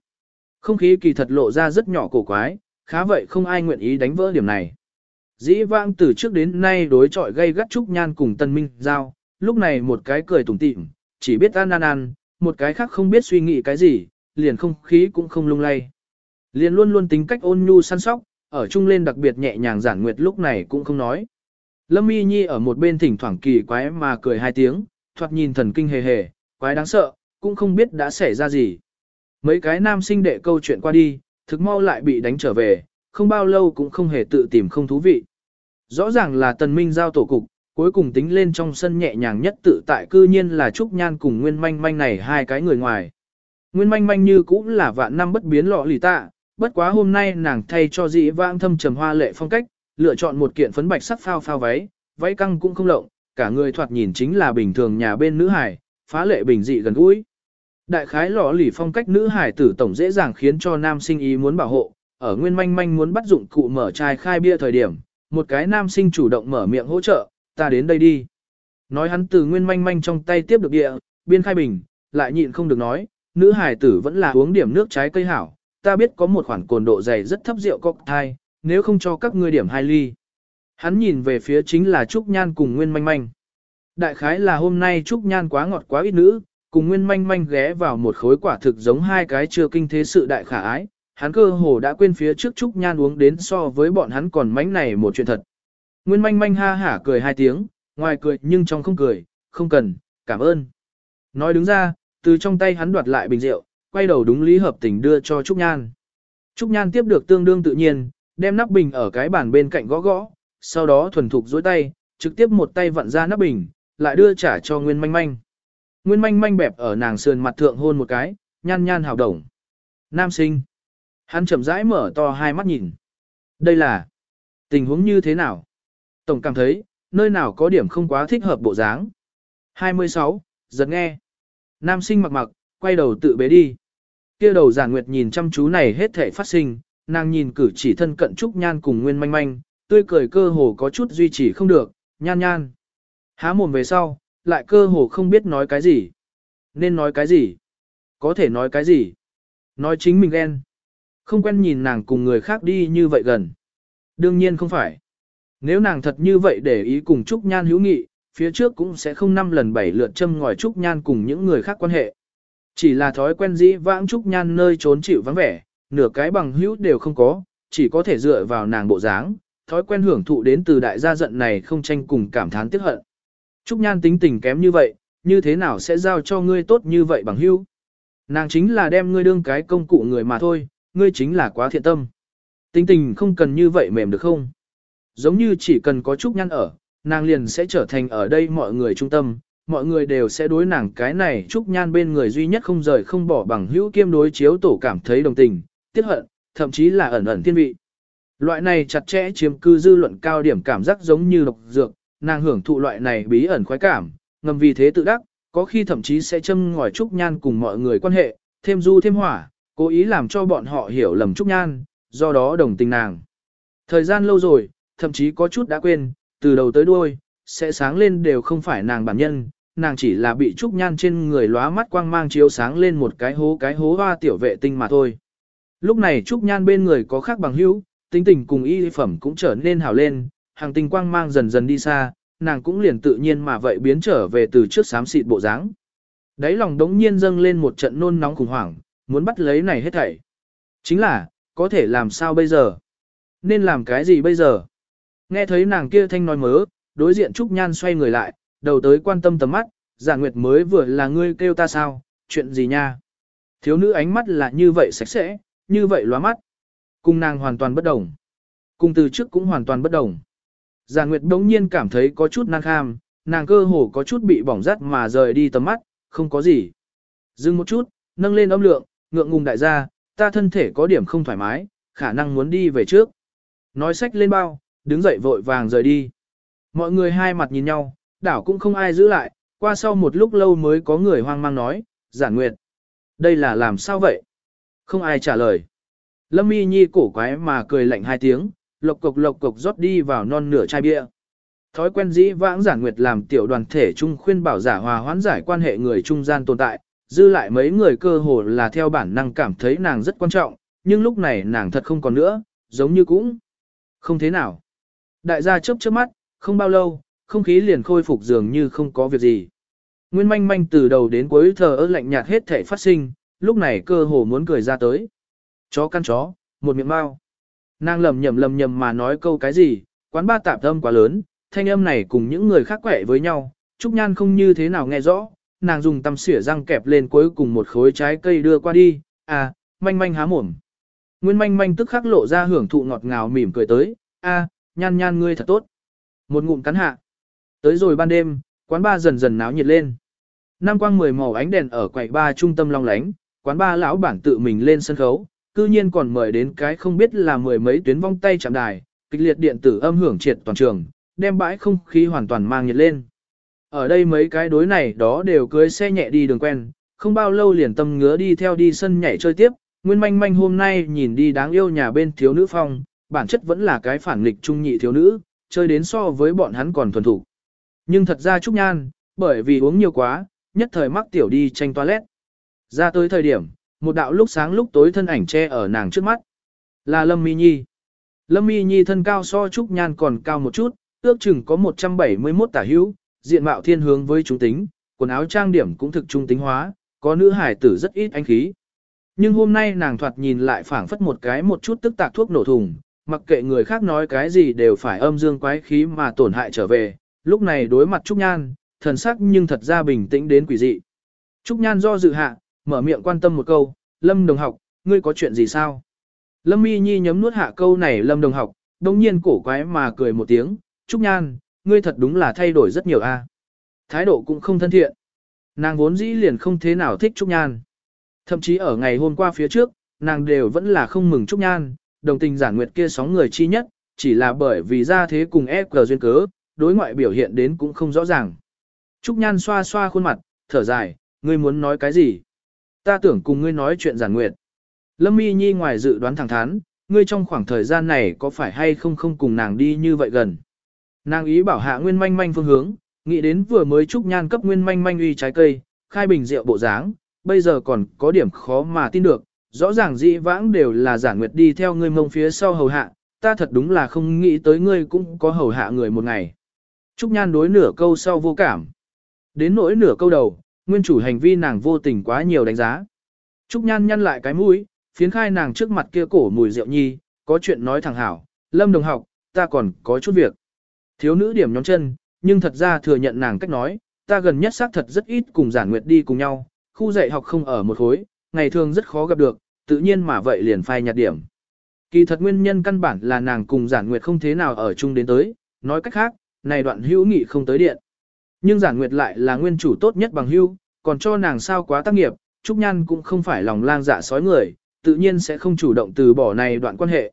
Không khí kỳ thật lộ ra rất nhỏ cổ quái, khá vậy không ai nguyện ý đánh vỡ điểm này. Dĩ vãng từ trước đến nay đối chọi gây gắt Trúc Nhan cùng Tân Minh Giao, lúc này một cái cười tủm tỉm, chỉ biết ăn ăn ăn, một cái khác không biết suy nghĩ cái gì, liền không khí cũng không lung lay. Liền luôn luôn tính cách ôn nhu săn sóc, ở chung lên đặc biệt nhẹ nhàng giản nguyệt lúc này cũng không nói. Lâm Y Nhi ở một bên thỉnh thoảng kỳ quái mà cười hai tiếng, thoạt nhìn thần kinh hề hề, quái đáng sợ, cũng không biết đã xảy ra gì. Mấy cái nam sinh đệ câu chuyện qua đi, thực mau lại bị đánh trở về, không bao lâu cũng không hề tự tìm không thú vị. Rõ ràng là tần minh giao tổ cục, cuối cùng tính lên trong sân nhẹ nhàng nhất tự tại cư nhiên là Trúc Nhan cùng Nguyên Manh Manh này hai cái người ngoài. Nguyên Manh Manh như cũng là vạn năm bất biến lọ lì tạ, bất quá hôm nay nàng thay cho dĩ vãng thâm trầm hoa lệ phong cách, lựa chọn một kiện phấn bạch sắc phao phao váy, váy căng cũng không lộng, cả người thoạt nhìn chính là bình thường nhà bên nữ hải, phá lệ bình dị gần gũi. Đại khái lọ lì phong cách nữ hải tử tổng dễ dàng khiến cho nam sinh ý muốn bảo hộ, ở nguyên manh manh muốn bắt dụng cụ mở chai khai bia thời điểm, một cái nam sinh chủ động mở miệng hỗ trợ, ta đến đây đi. Nói hắn từ nguyên manh manh trong tay tiếp được địa, biên khai bình, lại nhịn không được nói, nữ hải tử vẫn là uống điểm nước trái cây hảo, ta biết có một khoản cồn độ dày rất thấp rượu cocktail, nếu không cho các ngươi điểm hai ly. Hắn nhìn về phía chính là Trúc Nhan cùng Nguyên Manh Manh. Đại khái là hôm nay Trúc Nhan quá ngọt quá ít nữ, cùng Nguyên Manh Manh ghé vào một khối quả thực giống hai cái chưa kinh thế sự đại khả ái. Hắn cơ hồ đã quên phía trước Trúc Nhan uống đến so với bọn hắn còn mánh này một chuyện thật. Nguyên Manh Manh ha hả cười hai tiếng, ngoài cười nhưng trong không cười, không cần, cảm ơn. Nói đứng ra, từ trong tay hắn đoạt lại bình rượu, quay đầu đúng lý hợp tình đưa cho Trúc Nhan. Trúc Nhan tiếp được tương đương tự nhiên, đem nắp bình ở cái bàn bên cạnh gõ gõ, sau đó thuần thục dối tay, trực tiếp một tay vặn ra nắp bình, lại đưa trả cho Nguyên Manh Manh. Nguyên Manh Manh bẹp ở nàng sườn mặt thượng hôn một cái, nhan nhan hào đồng. Nam sinh. Hắn chậm rãi mở to hai mắt nhìn. Đây là tình huống như thế nào? Tổng cảm thấy, nơi nào có điểm không quá thích hợp bộ dáng. 26. Giật nghe. Nam sinh mặc mặc, quay đầu tự bế đi. Kia đầu giản nguyệt nhìn chăm chú này hết thể phát sinh, nàng nhìn cử chỉ thân cận Trúc Nhan cùng Nguyên Manh Manh, tươi cười cơ hồ có chút duy trì không được, nhan nhan. Há mồm về sau, lại cơ hồ không biết nói cái gì. Nên nói cái gì? Có thể nói cái gì? Nói chính mình ghen. Không quen nhìn nàng cùng người khác đi như vậy gần. Đương nhiên không phải. Nếu nàng thật như vậy để ý cùng Trúc Nhan hữu nghị, phía trước cũng sẽ không năm lần bảy lượt châm ngòi Trúc Nhan cùng những người khác quan hệ. Chỉ là thói quen dĩ vãng Trúc Nhan nơi trốn chịu vắng vẻ, nửa cái bằng hữu đều không có, chỉ có thể dựa vào nàng bộ dáng, thói quen hưởng thụ đến từ đại gia giận này không tranh cùng cảm thán tiếc hận. Trúc Nhan tính tình kém như vậy, như thế nào sẽ giao cho ngươi tốt như vậy bằng hữu? Nàng chính là đem ngươi đương cái công cụ người mà thôi, ngươi chính là quá thiện tâm. Tính tình không cần như vậy mềm được không? Giống như chỉ cần có Trúc Nhan ở, nàng liền sẽ trở thành ở đây mọi người trung tâm, mọi người đều sẽ đối nàng cái này Trúc Nhan bên người duy nhất không rời không bỏ bằng hữu kiêm đối chiếu tổ cảm thấy đồng tình, tiếc hận, thậm chí là ẩn ẩn thiên vị. Loại này chặt chẽ chiếm cư dư luận cao điểm cảm giác giống như độc dược, nàng hưởng thụ loại này bí ẩn khoái cảm, ngầm vì thế tự đắc, có khi thậm chí sẽ châm ngòi Trúc Nhan cùng mọi người quan hệ, thêm du thêm hỏa, cố ý làm cho bọn họ hiểu lầm Trúc Nhan, do đó đồng tình nàng. Thời gian lâu rồi, thậm chí có chút đã quên, từ đầu tới đuôi, sẽ sáng lên đều không phải nàng bản nhân, nàng chỉ là bị Trúc Nhan trên người lóa mắt quang mang chiếu sáng lên một cái hố cái hố hoa tiểu vệ tinh mà thôi. Lúc này Trúc Nhan bên người có khác bằng hữu, tính tình cùng y phẩm cũng trở nên hào lên, hàng tinh quang mang dần dần đi xa, nàng cũng liền tự nhiên mà vậy biến trở về từ trước xám xịt bộ dáng. Đấy lòng đống nhiên dâng lên một trận nôn nóng khủng hoảng, muốn bắt lấy này hết thảy. Chính là, có thể làm sao bây giờ? Nên làm cái gì bây giờ? Nghe thấy nàng kia thanh nói mớ, đối diện Trúc Nhan xoay người lại, đầu tới quan tâm tầm mắt, giả nguyệt mới vừa là ngươi kêu ta sao, chuyện gì nha? Thiếu nữ ánh mắt là như vậy sạch sẽ, như vậy lóa mắt. Cùng nàng hoàn toàn bất đồng. Cùng từ trước cũng hoàn toàn bất đồng. Già Nguyệt đống nhiên cảm thấy có chút năng kham, nàng cơ hồ có chút bị bỏng rát mà rời đi tầm mắt, không có gì. Dừng một chút, nâng lên âm lượng, ngượng ngùng đại gia, ta thân thể có điểm không thoải mái, khả năng muốn đi về trước. Nói sách lên bao, đứng dậy vội vàng rời đi. Mọi người hai mặt nhìn nhau, đảo cũng không ai giữ lại, qua sau một lúc lâu mới có người hoang mang nói, giản nguyệt. Đây là làm sao vậy? Không ai trả lời. Lâm y nhi cổ quái mà cười lạnh hai tiếng, lộc cộc lộc cộc rót đi vào non nửa chai bia. Thói quen dĩ vãng giản nguyệt làm tiểu đoàn thể chung khuyên bảo giả hòa hoãn giải quan hệ người trung gian tồn tại, dư lại mấy người cơ hồ là theo bản năng cảm thấy nàng rất quan trọng, nhưng lúc này nàng thật không còn nữa, giống như cũng không thế nào. Đại gia chớp chớp mắt, không bao lâu, không khí liền khôi phục dường như không có việc gì. Nguyên manh manh từ đầu đến cuối thờ ơ lạnh nhạt hết thể phát sinh, lúc này cơ hồ muốn cười ra tới. Chó căn chó, một miệng bao. Nàng lầm nhầm lầm nhầm mà nói câu cái gì, quán ba tạp âm quá lớn, thanh âm này cùng những người khác quẻ với nhau, Trúc Nhan không như thế nào nghe rõ, nàng dùng tăm xỉa răng kẹp lên cuối cùng một khối trái cây đưa qua đi, à, manh manh há mồm. Nguyên manh manh tức khắc lộ ra hưởng thụ ngọt ngào mỉm cười tới, a, à, nhan nhan ngươi thật tốt. Một ngụm cắn hạ. Tới rồi ban đêm, quán ba dần dần náo nhiệt lên. Nam quang mười màu ánh đèn ở quầy ba trung tâm long lánh, quán ba lão bản tự mình lên sân khấu, cư nhiên còn mời đến cái không biết là mười mấy tuyến vong tay chạm đài, kịch liệt điện tử âm hưởng triệt toàn trường, đem bãi không khí hoàn toàn mang nhiệt lên. Ở đây mấy cái đối này đó đều cưới xe nhẹ đi đường quen, không bao lâu liền tâm ngứa đi theo đi sân nhảy chơi tiếp, Nguyên manh manh hôm nay nhìn đi đáng yêu nhà bên thiếu nữ phong, bản chất vẫn là cái phản nghịch trung nhị thiếu nữ, chơi đến so với bọn hắn còn thuần thủ. Nhưng thật ra Trúc Nhan, bởi vì uống nhiều quá, nhất thời mắc tiểu đi tranh toilet. Ra tới thời điểm, một đạo lúc sáng lúc tối thân ảnh che ở nàng trước mắt. Là Lâm Mi Nhi. Lâm Mi Nhi thân cao so Trúc Nhan còn cao một chút, ước chừng có 171 tả hữu, diện mạo thiên hướng với trung tính, quần áo trang điểm cũng thực trung tính hóa, có nữ hải tử rất ít anh khí. Nhưng hôm nay nàng thoạt nhìn lại phảng phất một cái một chút tức tạc thuốc nổ thùng, mặc kệ người khác nói cái gì đều phải âm dương quái khí mà tổn hại trở về, lúc này đối mặt Trúc Nhan, thần sắc nhưng thật ra bình tĩnh đến quỷ dị. Trúc Nhan do dự hạ, mở miệng quan tâm một câu, Lâm đồng học, ngươi có chuyện gì sao? Lâm Y Nhi nhấm nuốt hạ câu này Lâm đồng học, đồng nhiên cổ quái mà cười một tiếng, Trúc Nhan, ngươi thật đúng là thay đổi rất nhiều a. Thái độ cũng không thân thiện. Nàng vốn dĩ liền không thế nào thích Trúc Nhan. Thậm chí ở ngày hôm qua phía trước, nàng đều vẫn là không mừng Trúc Nhan, đồng tình giản nguyệt kia sóng người chi nhất, chỉ là bởi vì ra thế cùng e cờ duyên cớ, đối ngoại biểu hiện đến cũng không rõ ràng. Trúc Nhan xoa xoa khuôn mặt, thở dài, ngươi muốn nói cái gì? Ta tưởng cùng ngươi nói chuyện giản nguyệt. Lâm Mi Nhi ngoài dự đoán thẳng thắn, ngươi trong khoảng thời gian này có phải hay không không cùng nàng đi như vậy gần. Nàng ý bảo hạ nguyên manh manh phương hướng, nghĩ đến vừa mới Trúc Nhan cấp nguyên manh manh uy trái cây, khai bình rượu bộ dáng, bây giờ còn có điểm khó mà tin được, rõ ràng dĩ vãng đều là giản nguyệt đi theo ngươi mông phía sau hầu hạ, ta thật đúng là không nghĩ tới ngươi cũng có hầu hạ người một ngày. Trúc Nhan đối nửa câu sau vô cảm. Đến nỗi nửa câu đầu, nguyên chủ hành vi nàng vô tình quá nhiều đánh giá. Trúc Nhan nhăn lại cái mũi, phiến khai nàng trước mặt kia cổ mùi rượu nhi, có chuyện nói thẳng hảo, lâm đồng học, ta còn có chút việc. Thiếu nữ điểm nhóm chân, nhưng thật ra thừa nhận nàng cách nói, ta gần nhất xác thật rất ít cùng giản nguyệt đi cùng nhau, khu dạy học không ở một khối, ngày thường rất khó gặp được, tự nhiên mà vậy liền phai nhạt điểm. Kỳ thật nguyên nhân căn bản là nàng cùng giản nguyệt không thế nào ở chung đến tới, nói cách khác, này đoạn hữu nghị không tới điện. Nhưng giản nguyệt lại là nguyên chủ tốt nhất bằng hưu còn cho nàng sao quá tác nghiệp, Trúc Nhan cũng không phải lòng lang dạ sói người, tự nhiên sẽ không chủ động từ bỏ này đoạn quan hệ.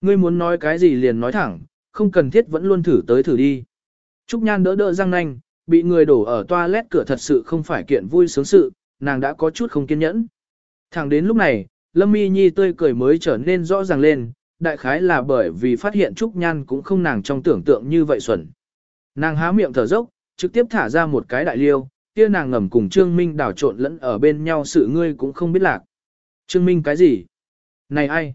Ngươi muốn nói cái gì liền nói thẳng, không cần thiết vẫn luôn thử tới thử đi. Trúc Nhan đỡ đỡ răng nanh, bị người đổ ở toilet cửa thật sự không phải kiện vui sướng sự, nàng đã có chút không kiên nhẫn. Thẳng đến lúc này, Lâm Mi Nhi tươi cười mới trở nên rõ ràng lên, đại khái là bởi vì phát hiện Trúc Nhan cũng không nàng trong tưởng tượng như vậy xuẩn. Nàng há miệng thở dốc, trực tiếp thả ra một cái đại liêu, kia nàng ngầm cùng Trương Minh đảo trộn lẫn ở bên nhau sự ngươi cũng không biết lạc. Trương Minh cái gì? Này ai?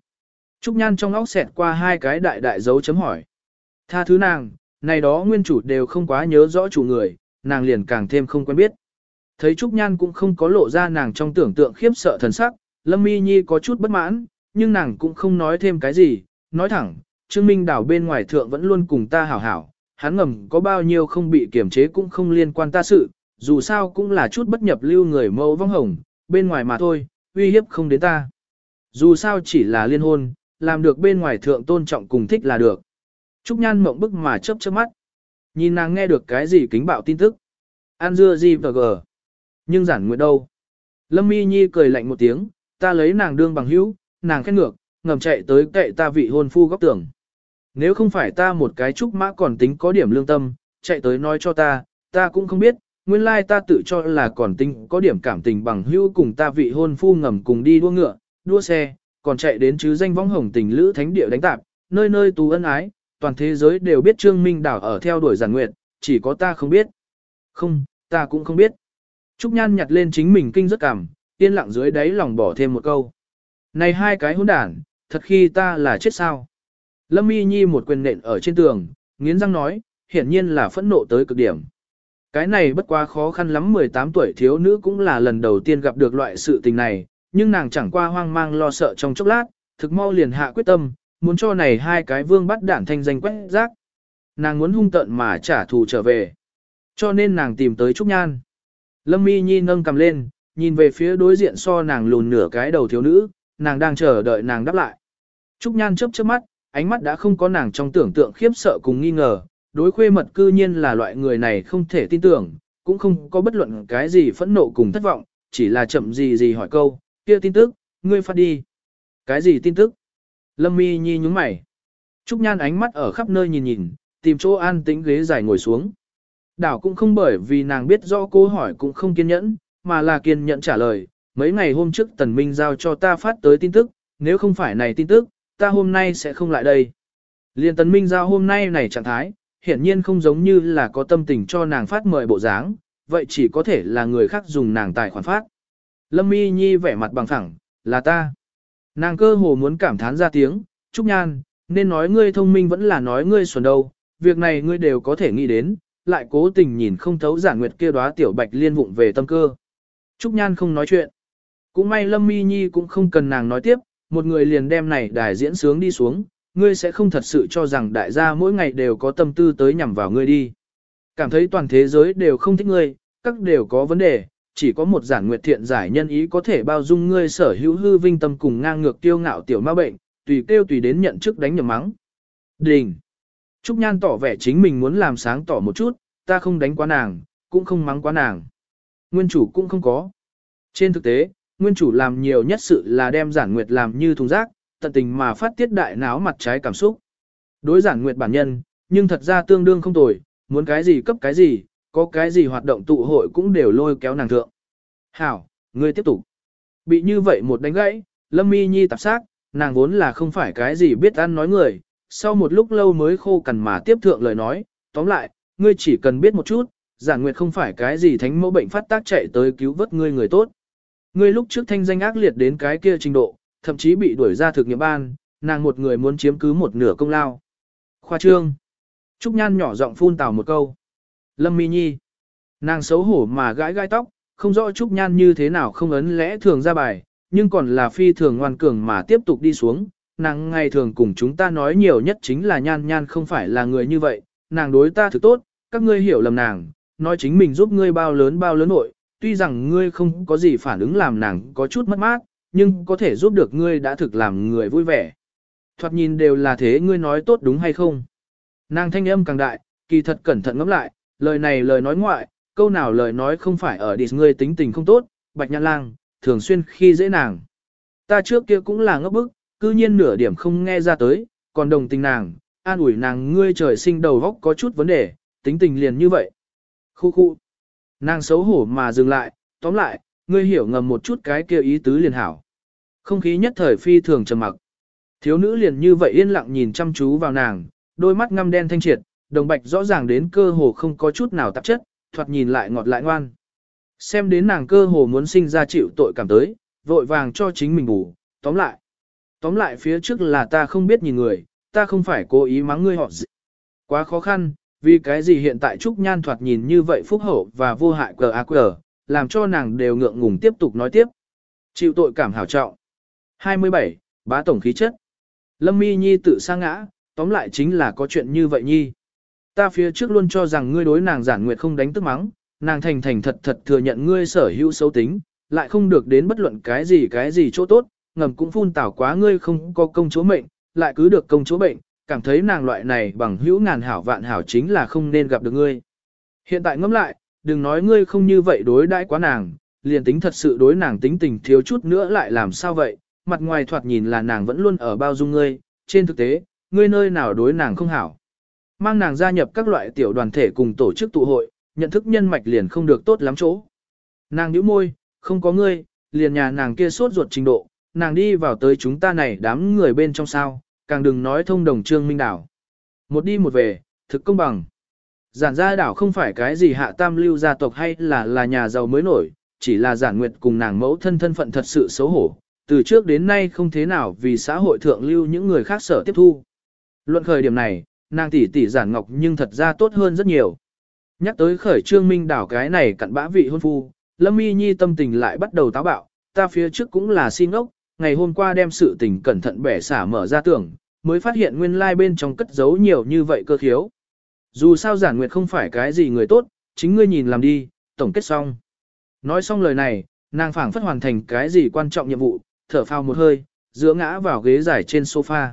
Trúc Nhan trong óc xẹt qua hai cái đại đại dấu chấm hỏi. Tha thứ nàng, này đó nguyên chủ đều không quá nhớ rõ chủ người, nàng liền càng thêm không quen biết. Thấy Trúc Nhan cũng không có lộ ra nàng trong tưởng tượng khiếp sợ thần sắc, Lâm Mi Nhi có chút bất mãn, nhưng nàng cũng không nói thêm cái gì, nói thẳng, Trương Minh đảo bên ngoài thượng vẫn luôn cùng ta hảo hảo, hắn ngầm có bao nhiêu không bị kiểm chế cũng không liên quan ta sự, dù sao cũng là chút bất nhập lưu người mẫu vong hồng, bên ngoài mà thôi, uy hiếp không đến ta. Dù sao chỉ là liên hôn, làm được bên ngoài thượng tôn trọng cùng thích là được. Trúc Nhan mộng bức mà chớp chớp mắt. Nhìn nàng nghe được cái gì kính bạo tin tức. An dưa gì và gờ. Nhưng giản nguyện đâu. Lâm Mi Nhi cười lạnh một tiếng, ta lấy nàng đương bằng hữu, nàng khét ngược, ngầm chạy tới kệ ta vị hôn phu góc tưởng. Nếu không phải ta một cái trúc mã còn tính có điểm lương tâm, chạy tới nói cho ta, ta cũng không biết, nguyên lai ta tự cho là còn tính có điểm cảm tình bằng hữu cùng ta vị hôn phu ngầm cùng đi đua ngựa, đua xe, còn chạy đến chứ danh võng hồng tình lữ thánh địa đánh tạp, nơi nơi tú ân ái, toàn thế giới đều biết Trương Minh Đảo ở theo đuổi giản nguyệt, chỉ có ta không biết. Không, ta cũng không biết. Trúc Nhan nhặt lên chính mình kinh rất cảm, yên lặng dưới đáy lòng bỏ thêm một câu. Này hai cái hỗn đản, thật khi ta là chết sao. Lâm Y Nhi một quyền nện ở trên tường, nghiến răng nói, hiển nhiên là phẫn nộ tới cực điểm. Cái này bất quá khó khăn lắm 18 tuổi thiếu nữ cũng là lần đầu tiên gặp được loại sự tình này, nhưng nàng chẳng qua hoang mang lo sợ trong chốc lát, thực mau liền hạ quyết tâm, muốn cho này hai cái vương bắt đản thanh danh quét rác. Nàng muốn hung tận mà trả thù trở về. Cho nên nàng tìm tới Trúc Nhan. Lâm Y Nhi nâng cầm lên, nhìn về phía đối diện so nàng lùn nửa cái đầu thiếu nữ, nàng đang chờ đợi nàng đáp lại. Trúc Nhan chớp chớp mắt, ánh mắt đã không có nàng trong tưởng tượng khiếp sợ cùng nghi ngờ, đối khuê mật cư nhiên là loại người này không thể tin tưởng, cũng không có bất luận cái gì phẫn nộ cùng thất vọng, chỉ là chậm gì gì hỏi câu, kia tin tức, ngươi phát đi. Cái gì tin tức? Lâm mi nhi nhúng mày. Trúc Nhan ánh mắt ở khắp nơi nhìn nhìn, tìm chỗ an tĩnh ghế dài ngồi xuống. Đảo cũng không bởi vì nàng biết rõ cô hỏi cũng không kiên nhẫn, mà là kiên nhẫn trả lời. Mấy ngày hôm trước Tần Minh giao cho ta phát tới tin tức, nếu không phải này tin tức, ta hôm nay sẽ không lại đây. Liên Tấn Minh giao hôm nay này trạng thái, hiển nhiên không giống như là có tâm tình cho nàng phát mời bộ dáng, vậy chỉ có thể là người khác dùng nàng tài khoản phát. Lâm Mi Nhi vẻ mặt bằng thẳng, là ta. Nàng cơ hồ muốn cảm thán ra tiếng, Trúc Nhan, nên nói ngươi thông minh vẫn là nói ngươi xuẩn đâu, việc này ngươi đều có thể nghĩ đến, lại cố tình nhìn không thấu giả nguyệt kia đóa tiểu bạch liên vụng về tâm cơ. Trúc Nhan không nói chuyện. Cũng may Lâm Mi Nhi cũng không cần nàng nói tiếp, một người liền đem này đài diễn sướng đi xuống, ngươi sẽ không thật sự cho rằng đại gia mỗi ngày đều có tâm tư tới nhằm vào ngươi đi. Cảm thấy toàn thế giới đều không thích ngươi, các đều có vấn đề, chỉ có một giản nguyệt thiện giải nhân ý có thể bao dung ngươi sở hữu hư vinh tâm cùng ngang ngược tiêu ngạo tiểu ma bệnh, tùy kêu tùy đến nhận chức đánh nhầm mắng. Đình. Trúc Nhan tỏ vẻ chính mình muốn làm sáng tỏ một chút, ta không đánh quá nàng, cũng không mắng quá nàng. Nguyên chủ cũng không có. Trên thực tế, nguyên chủ làm nhiều nhất sự là đem giản nguyệt làm như thùng rác, tận tình mà phát tiết đại náo mặt trái cảm xúc. Đối giản nguyệt bản nhân, nhưng thật ra tương đương không tồi, muốn cái gì cấp cái gì, có cái gì hoạt động tụ hội cũng đều lôi kéo nàng thượng. Hảo, ngươi tiếp tục. Bị như vậy một đánh gãy, Lâm Mi Nhi tạp xác, nàng vốn là không phải cái gì biết ăn nói người, sau một lúc lâu mới khô cằn mà tiếp thượng lời nói, tóm lại, ngươi chỉ cần biết một chút, giản nguyệt không phải cái gì thánh mẫu bệnh phát tác chạy tới cứu vớt ngươi người tốt. Ngươi lúc trước thanh danh ác liệt đến cái kia trình độ, thậm chí bị đuổi ra thực nghiệm ban, nàng một người muốn chiếm cứ một nửa công lao. Khoa trương. Trúc Nhan nhỏ giọng phun tào một câu. Lâm Mi Nhi. Nàng xấu hổ mà gãi gai tóc, không rõ Trúc Nhan như thế nào không ấn lẽ thường ra bài, nhưng còn là phi thường ngoan cường mà tiếp tục đi xuống. nàng ngày thường cùng chúng ta nói nhiều nhất chính là nhan nhan không phải là người như vậy, nàng đối ta thực tốt, các ngươi hiểu lầm nàng, nói chính mình giúp ngươi bao lớn bao lớn nội, tuy rằng ngươi không có gì phản ứng làm nàng có chút mất mát, nhưng có thể giúp được ngươi đã thực làm người vui vẻ. Thoạt nhìn đều là thế ngươi nói tốt đúng hay không? Nàng thanh âm càng đại, kỳ thật cẩn thận ngẫm lại, lời này lời nói ngoại, câu nào lời nói không phải ở đi ngươi tính tình không tốt, bạch nhãn lang, thường xuyên khi dễ nàng. Ta trước kia cũng là ngốc bức, cư nhiên nửa điểm không nghe ra tới, còn đồng tình nàng, an ủi nàng ngươi trời sinh đầu góc có chút vấn đề, tính tình liền như vậy. Khu khu. Nàng xấu hổ mà dừng lại, tóm lại, ngươi hiểu ngầm một chút cái kia ý tứ liền hảo. Không khí nhất thời phi thường trầm mặc. Thiếu nữ liền như vậy yên lặng nhìn chăm chú vào nàng, đôi mắt ngăm đen thanh triệt, đồng bạch rõ ràng đến cơ hồ không có chút nào tạp chất, thoạt nhìn lại ngọt lại ngoan. Xem đến nàng cơ hồ muốn sinh ra chịu tội cảm tới, vội vàng cho chính mình ngủ. tóm lại. Tóm lại phía trước là ta không biết nhìn người, ta không phải cố ý mắng ngươi họ gì. Quá khó khăn, vì cái gì hiện tại Trúc Nhan thoạt nhìn như vậy phúc hậu và vô hại cờ ác cờ, làm cho nàng đều ngượng ngùng tiếp tục nói tiếp. Chịu tội cảm hảo trọng. 27. Bá tổng khí chất. Lâm Mi Nhi tự sa ngã, tóm lại chính là có chuyện như vậy Nhi. Ta phía trước luôn cho rằng ngươi đối nàng giản nguyệt không đánh tức mắng, nàng thành thành thật thật thừa nhận ngươi sở hữu xấu tính, lại không được đến bất luận cái gì cái gì chỗ tốt, ngầm cũng phun tảo quá ngươi không có công chúa mệnh, lại cứ được công chúa bệnh, cảm thấy nàng loại này bằng hữu ngàn hảo vạn hảo chính là không nên gặp được ngươi. Hiện tại ngẫm lại, đừng nói ngươi không như vậy đối đãi quá nàng, liền tính thật sự đối nàng tính tình thiếu chút nữa lại làm sao vậy, mặt ngoài thoạt nhìn là nàng vẫn luôn ở bao dung ngươi, trên thực tế, ngươi nơi nào đối nàng không hảo. Mang nàng gia nhập các loại tiểu đoàn thể cùng tổ chức tụ hội, nhận thức nhân mạch liền không được tốt lắm chỗ. Nàng nhíu môi, không có ngươi, liền nhà nàng kia sốt ruột trình độ, nàng đi vào tới chúng ta này đám người bên trong sao, càng đừng nói thông đồng trương minh đảo. Một đi một về, thực công bằng. Giản gia đảo không phải cái gì hạ tam lưu gia tộc hay là là nhà giàu mới nổi, chỉ là giản nguyệt cùng nàng mẫu thân thân phận thật sự xấu hổ, từ trước đến nay không thế nào vì xã hội thượng lưu những người khác sở tiếp thu. Luận khởi điểm này, nàng tỷ tỷ giản ngọc nhưng thật ra tốt hơn rất nhiều. Nhắc tới khởi trương minh đảo cái này cặn bã vị hôn phu, Lâm Y Nhi tâm tình lại bắt đầu táo bạo, ta phía trước cũng là xin ốc, ngày hôm qua đem sự tình cẩn thận bẻ xả mở ra tưởng, mới phát hiện nguyên lai like bên trong cất giấu nhiều như vậy cơ khiếu. Dù sao giản nguyệt không phải cái gì người tốt, chính ngươi nhìn làm đi, tổng kết xong. Nói xong lời này, nàng phảng phất hoàn thành cái gì quan trọng nhiệm vụ, thở phào một hơi, giữa ngã vào ghế dài trên sofa.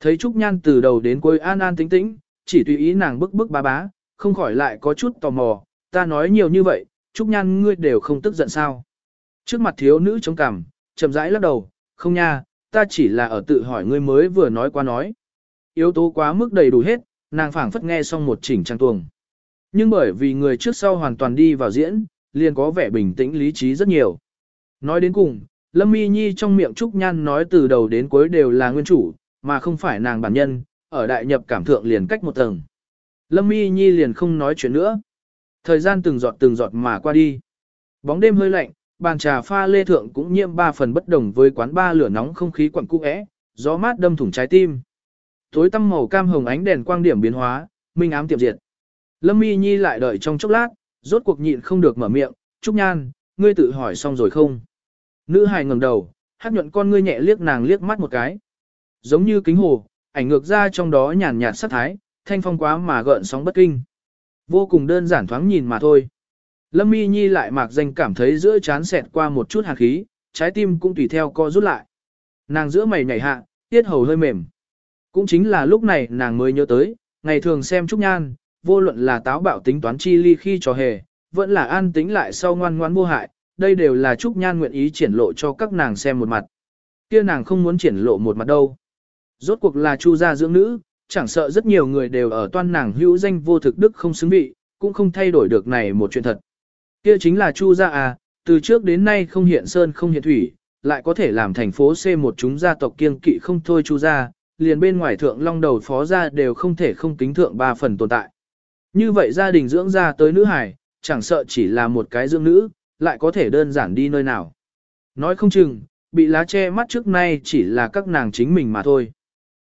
Thấy Trúc Nhan từ đầu đến cuối an an tĩnh tĩnh, chỉ tùy ý nàng bức bức bá bá, không khỏi lại có chút tò mò, ta nói nhiều như vậy, Trúc Nhan ngươi đều không tức giận sao. Trước mặt thiếu nữ chống cằm, chậm rãi lắc đầu, không nha, ta chỉ là ở tự hỏi ngươi mới vừa nói qua nói. Yếu tố quá mức đầy đủ hết, nàng phảng phất nghe xong một chỉnh trang tuồng. Nhưng bởi vì người trước sau hoàn toàn đi vào diễn, liền có vẻ bình tĩnh lý trí rất nhiều. Nói đến cùng, Lâm Mi Nhi trong miệng Trúc Nhan nói từ đầu đến cuối đều là nguyên chủ, mà không phải nàng bản nhân, ở đại nhập cảm thượng liền cách một tầng. Lâm Mi Nhi liền không nói chuyện nữa. Thời gian từng giọt từng giọt mà qua đi. Bóng đêm hơi lạnh, bàn trà pha lê thượng cũng nhiễm ba phần bất đồng với quán ba lửa nóng không khí quặn cũ é, gió mát đâm thủng trái tim. Tối tăm màu cam hồng ánh đèn quang điểm biến hóa, minh ám tiệm diệt. Lâm Mi Nhi lại đợi trong chốc lát, rốt cuộc nhịn không được mở miệng, "Trúc Nhan, ngươi tự hỏi xong rồi không?" Nữ hài ngẩng đầu, hát nhuận con ngươi nhẹ liếc nàng liếc mắt một cái. Giống như kính hồ, ảnh ngược ra trong đó nhàn nhạt sắc thái, thanh phong quá mà gợn sóng bất kinh. Vô cùng đơn giản thoáng nhìn mà thôi. Lâm Mi Nhi lại mạc danh cảm thấy giữa chán xẹt qua một chút hạt khí, trái tim cũng tùy theo co rút lại. Nàng giữa mày nhảy hạ, tiết hầu hơi mềm. Cũng chính là lúc này nàng mới nhớ tới, ngày thường xem Trúc Nhan, vô luận là táo bạo tính toán chi ly khi trò hề, vẫn là an tính lại sau ngoan ngoan vô hại, đây đều là Trúc Nhan nguyện ý triển lộ cho các nàng xem một mặt. Kia nàng không muốn triển lộ một mặt đâu. Rốt cuộc là Chu gia dưỡng nữ, chẳng sợ rất nhiều người đều ở toan nàng hữu danh vô thực đức không xứng vị, cũng không thay đổi được này một chuyện thật. Kia chính là Chu gia à, từ trước đến nay không hiện sơn không hiện thủy, lại có thể làm thành phố C một chúng gia tộc kiêng kỵ không thôi Chu gia, liền bên ngoài thượng long đầu phó gia đều không thể không kính thượng ba phần tồn tại. Như vậy gia đình dưỡng ra tới nữ hải, chẳng sợ chỉ là một cái dưỡng nữ, lại có thể đơn giản đi nơi nào. Nói không chừng, bị lá che mắt trước nay chỉ là các nàng chính mình mà thôi.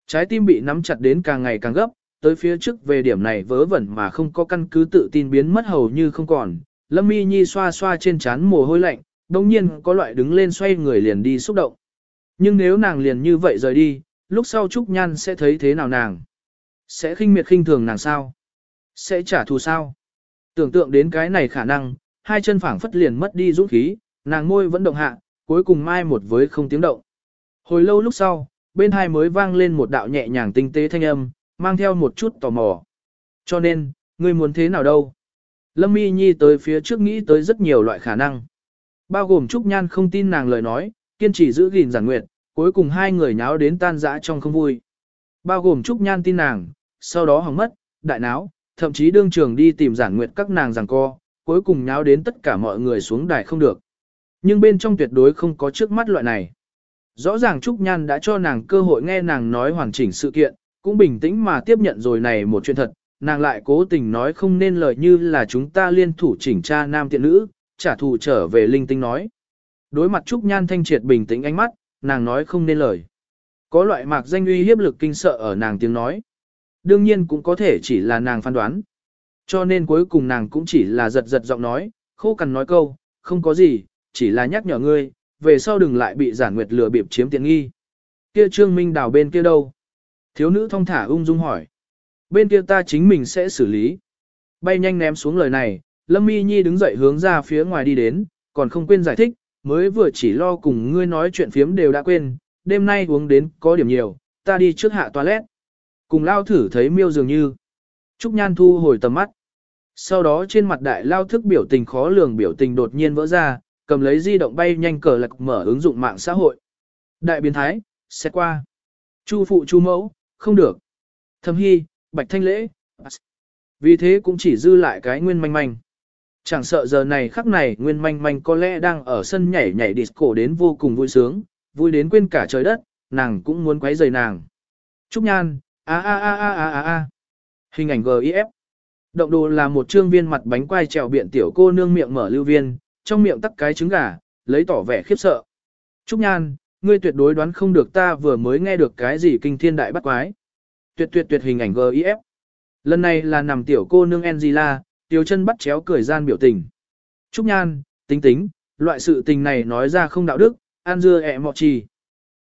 Trái tim bị nắm chặt đến càng ngày càng gấp, tới phía trước về điểm này vớ vẩn mà không có căn cứ tự tin biến mất hầu như không còn, Lâm Mi Nhi xoa xoa trên trán mồ hôi lạnh, đồng nhiên có loại đứng lên xoay người liền đi xúc động. Nhưng nếu nàng liền như vậy rời đi, lúc sau Trúc Nhan sẽ thấy thế nào nàng? Sẽ khinh miệt khinh thường nàng sao? Sẽ trả thù sao? Tưởng tượng đến cái này khả năng, hai chân phảng phất liền mất đi dũng khí, nàng môi vẫn động hạ, cuối cùng mai một với không tiếng động. Hồi lâu lúc sau, bên hai mới vang lên một đạo nhẹ nhàng tinh tế thanh âm, mang theo một chút tò mò. Cho nên, ngươi muốn thế nào đâu? Lâm Mi Nhi tới phía trước nghĩ tới rất nhiều loại khả năng. Bao gồm Trúc Nhan không tin nàng lời nói, kiên trì giữ gìn giản nguyệt, cuối cùng hai người nháo đến tan rã trong không vui. Bao gồm Trúc Nhan tin nàng, sau đó hỏng mất, đại náo, thậm chí đương trường đi tìm giản nguyệt các nàng giằng co, cuối cùng nháo đến tất cả mọi người xuống đài không được. Nhưng bên trong tuyệt đối không có trước mắt loại này. Rõ ràng Trúc Nhan đã cho nàng cơ hội nghe nàng nói hoàn chỉnh sự kiện, cũng bình tĩnh mà tiếp nhận rồi này một chuyện thật, nàng lại cố tình nói không nên lời như là chúng ta liên thủ chỉnh tra nam tiện nữ, trả thù trở về linh tinh nói. Đối mặt Trúc Nhan thanh triệt bình tĩnh ánh mắt, nàng nói không nên lời. Có loại mạc danh uy hiếp lực kinh sợ ở nàng tiếng nói. Đương nhiên cũng có thể chỉ là nàng phán đoán. Cho nên cuối cùng nàng cũng chỉ là giật giật giọng nói, khô cằn nói câu, không có gì, chỉ là nhắc nhở ngươi, về sau đừng lại bị giản nguyệt lừa bịp chiếm tiện nghi. Kia Trương Minh đào bên kia đâu? Thiếu nữ thong thả ung dung hỏi. Bên kia ta chính mình sẽ xử lý. Bay nhanh ném xuống lời này, Lâm Mi Nhi đứng dậy hướng ra phía ngoài đi đến, còn không quên giải thích, mới vừa chỉ lo cùng ngươi nói chuyện phiếm đều đã quên, đêm nay uống đến có điểm nhiều, ta đi trước hạ toilet. Cùng lao thử thấy miêu dường như. Trúc Nhan thu hồi tầm mắt. Sau đó trên mặt đại lao thức biểu tình khó lường biểu tình đột nhiên vỡ ra, cầm lấy di động bay nhanh cờ lạc mở ứng dụng mạng xã hội. Đại biến thái, xét qua. Chu phụ chu mẫu, không được. Thâm hy, bạch thanh lễ. Vì thế cũng chỉ dư lại cái nguyên manh manh. Chẳng sợ giờ này khắc này nguyên manh manh có lẽ đang ở sân nhảy nhảy disco đến vô cùng vui sướng, vui đến quên cả trời đất, nàng cũng muốn quấy rầy nàng. Trúc Nhan, a a a a a a a. Hình ảnh GIF. Động đồ là một trương viên mặt bánh quai trèo biện tiểu cô nương miệng mở lưu viên, trong miệng tắc cái trứng gà, lấy tỏ vẻ khiếp sợ. Trúc Nhan, ngươi tuyệt đối đoán không được ta vừa mới nghe được cái gì kinh thiên đại bắt quái. Tuyệt tuyệt tuyệt hình ảnh GIF. Lần này là nằm tiểu cô nương Angela, tiểu chân bắt chéo cười gian biểu tình. Trúc Nhan, tính tính, loại sự tình này nói ra không đạo đức, an dưa ẹ mọ trì.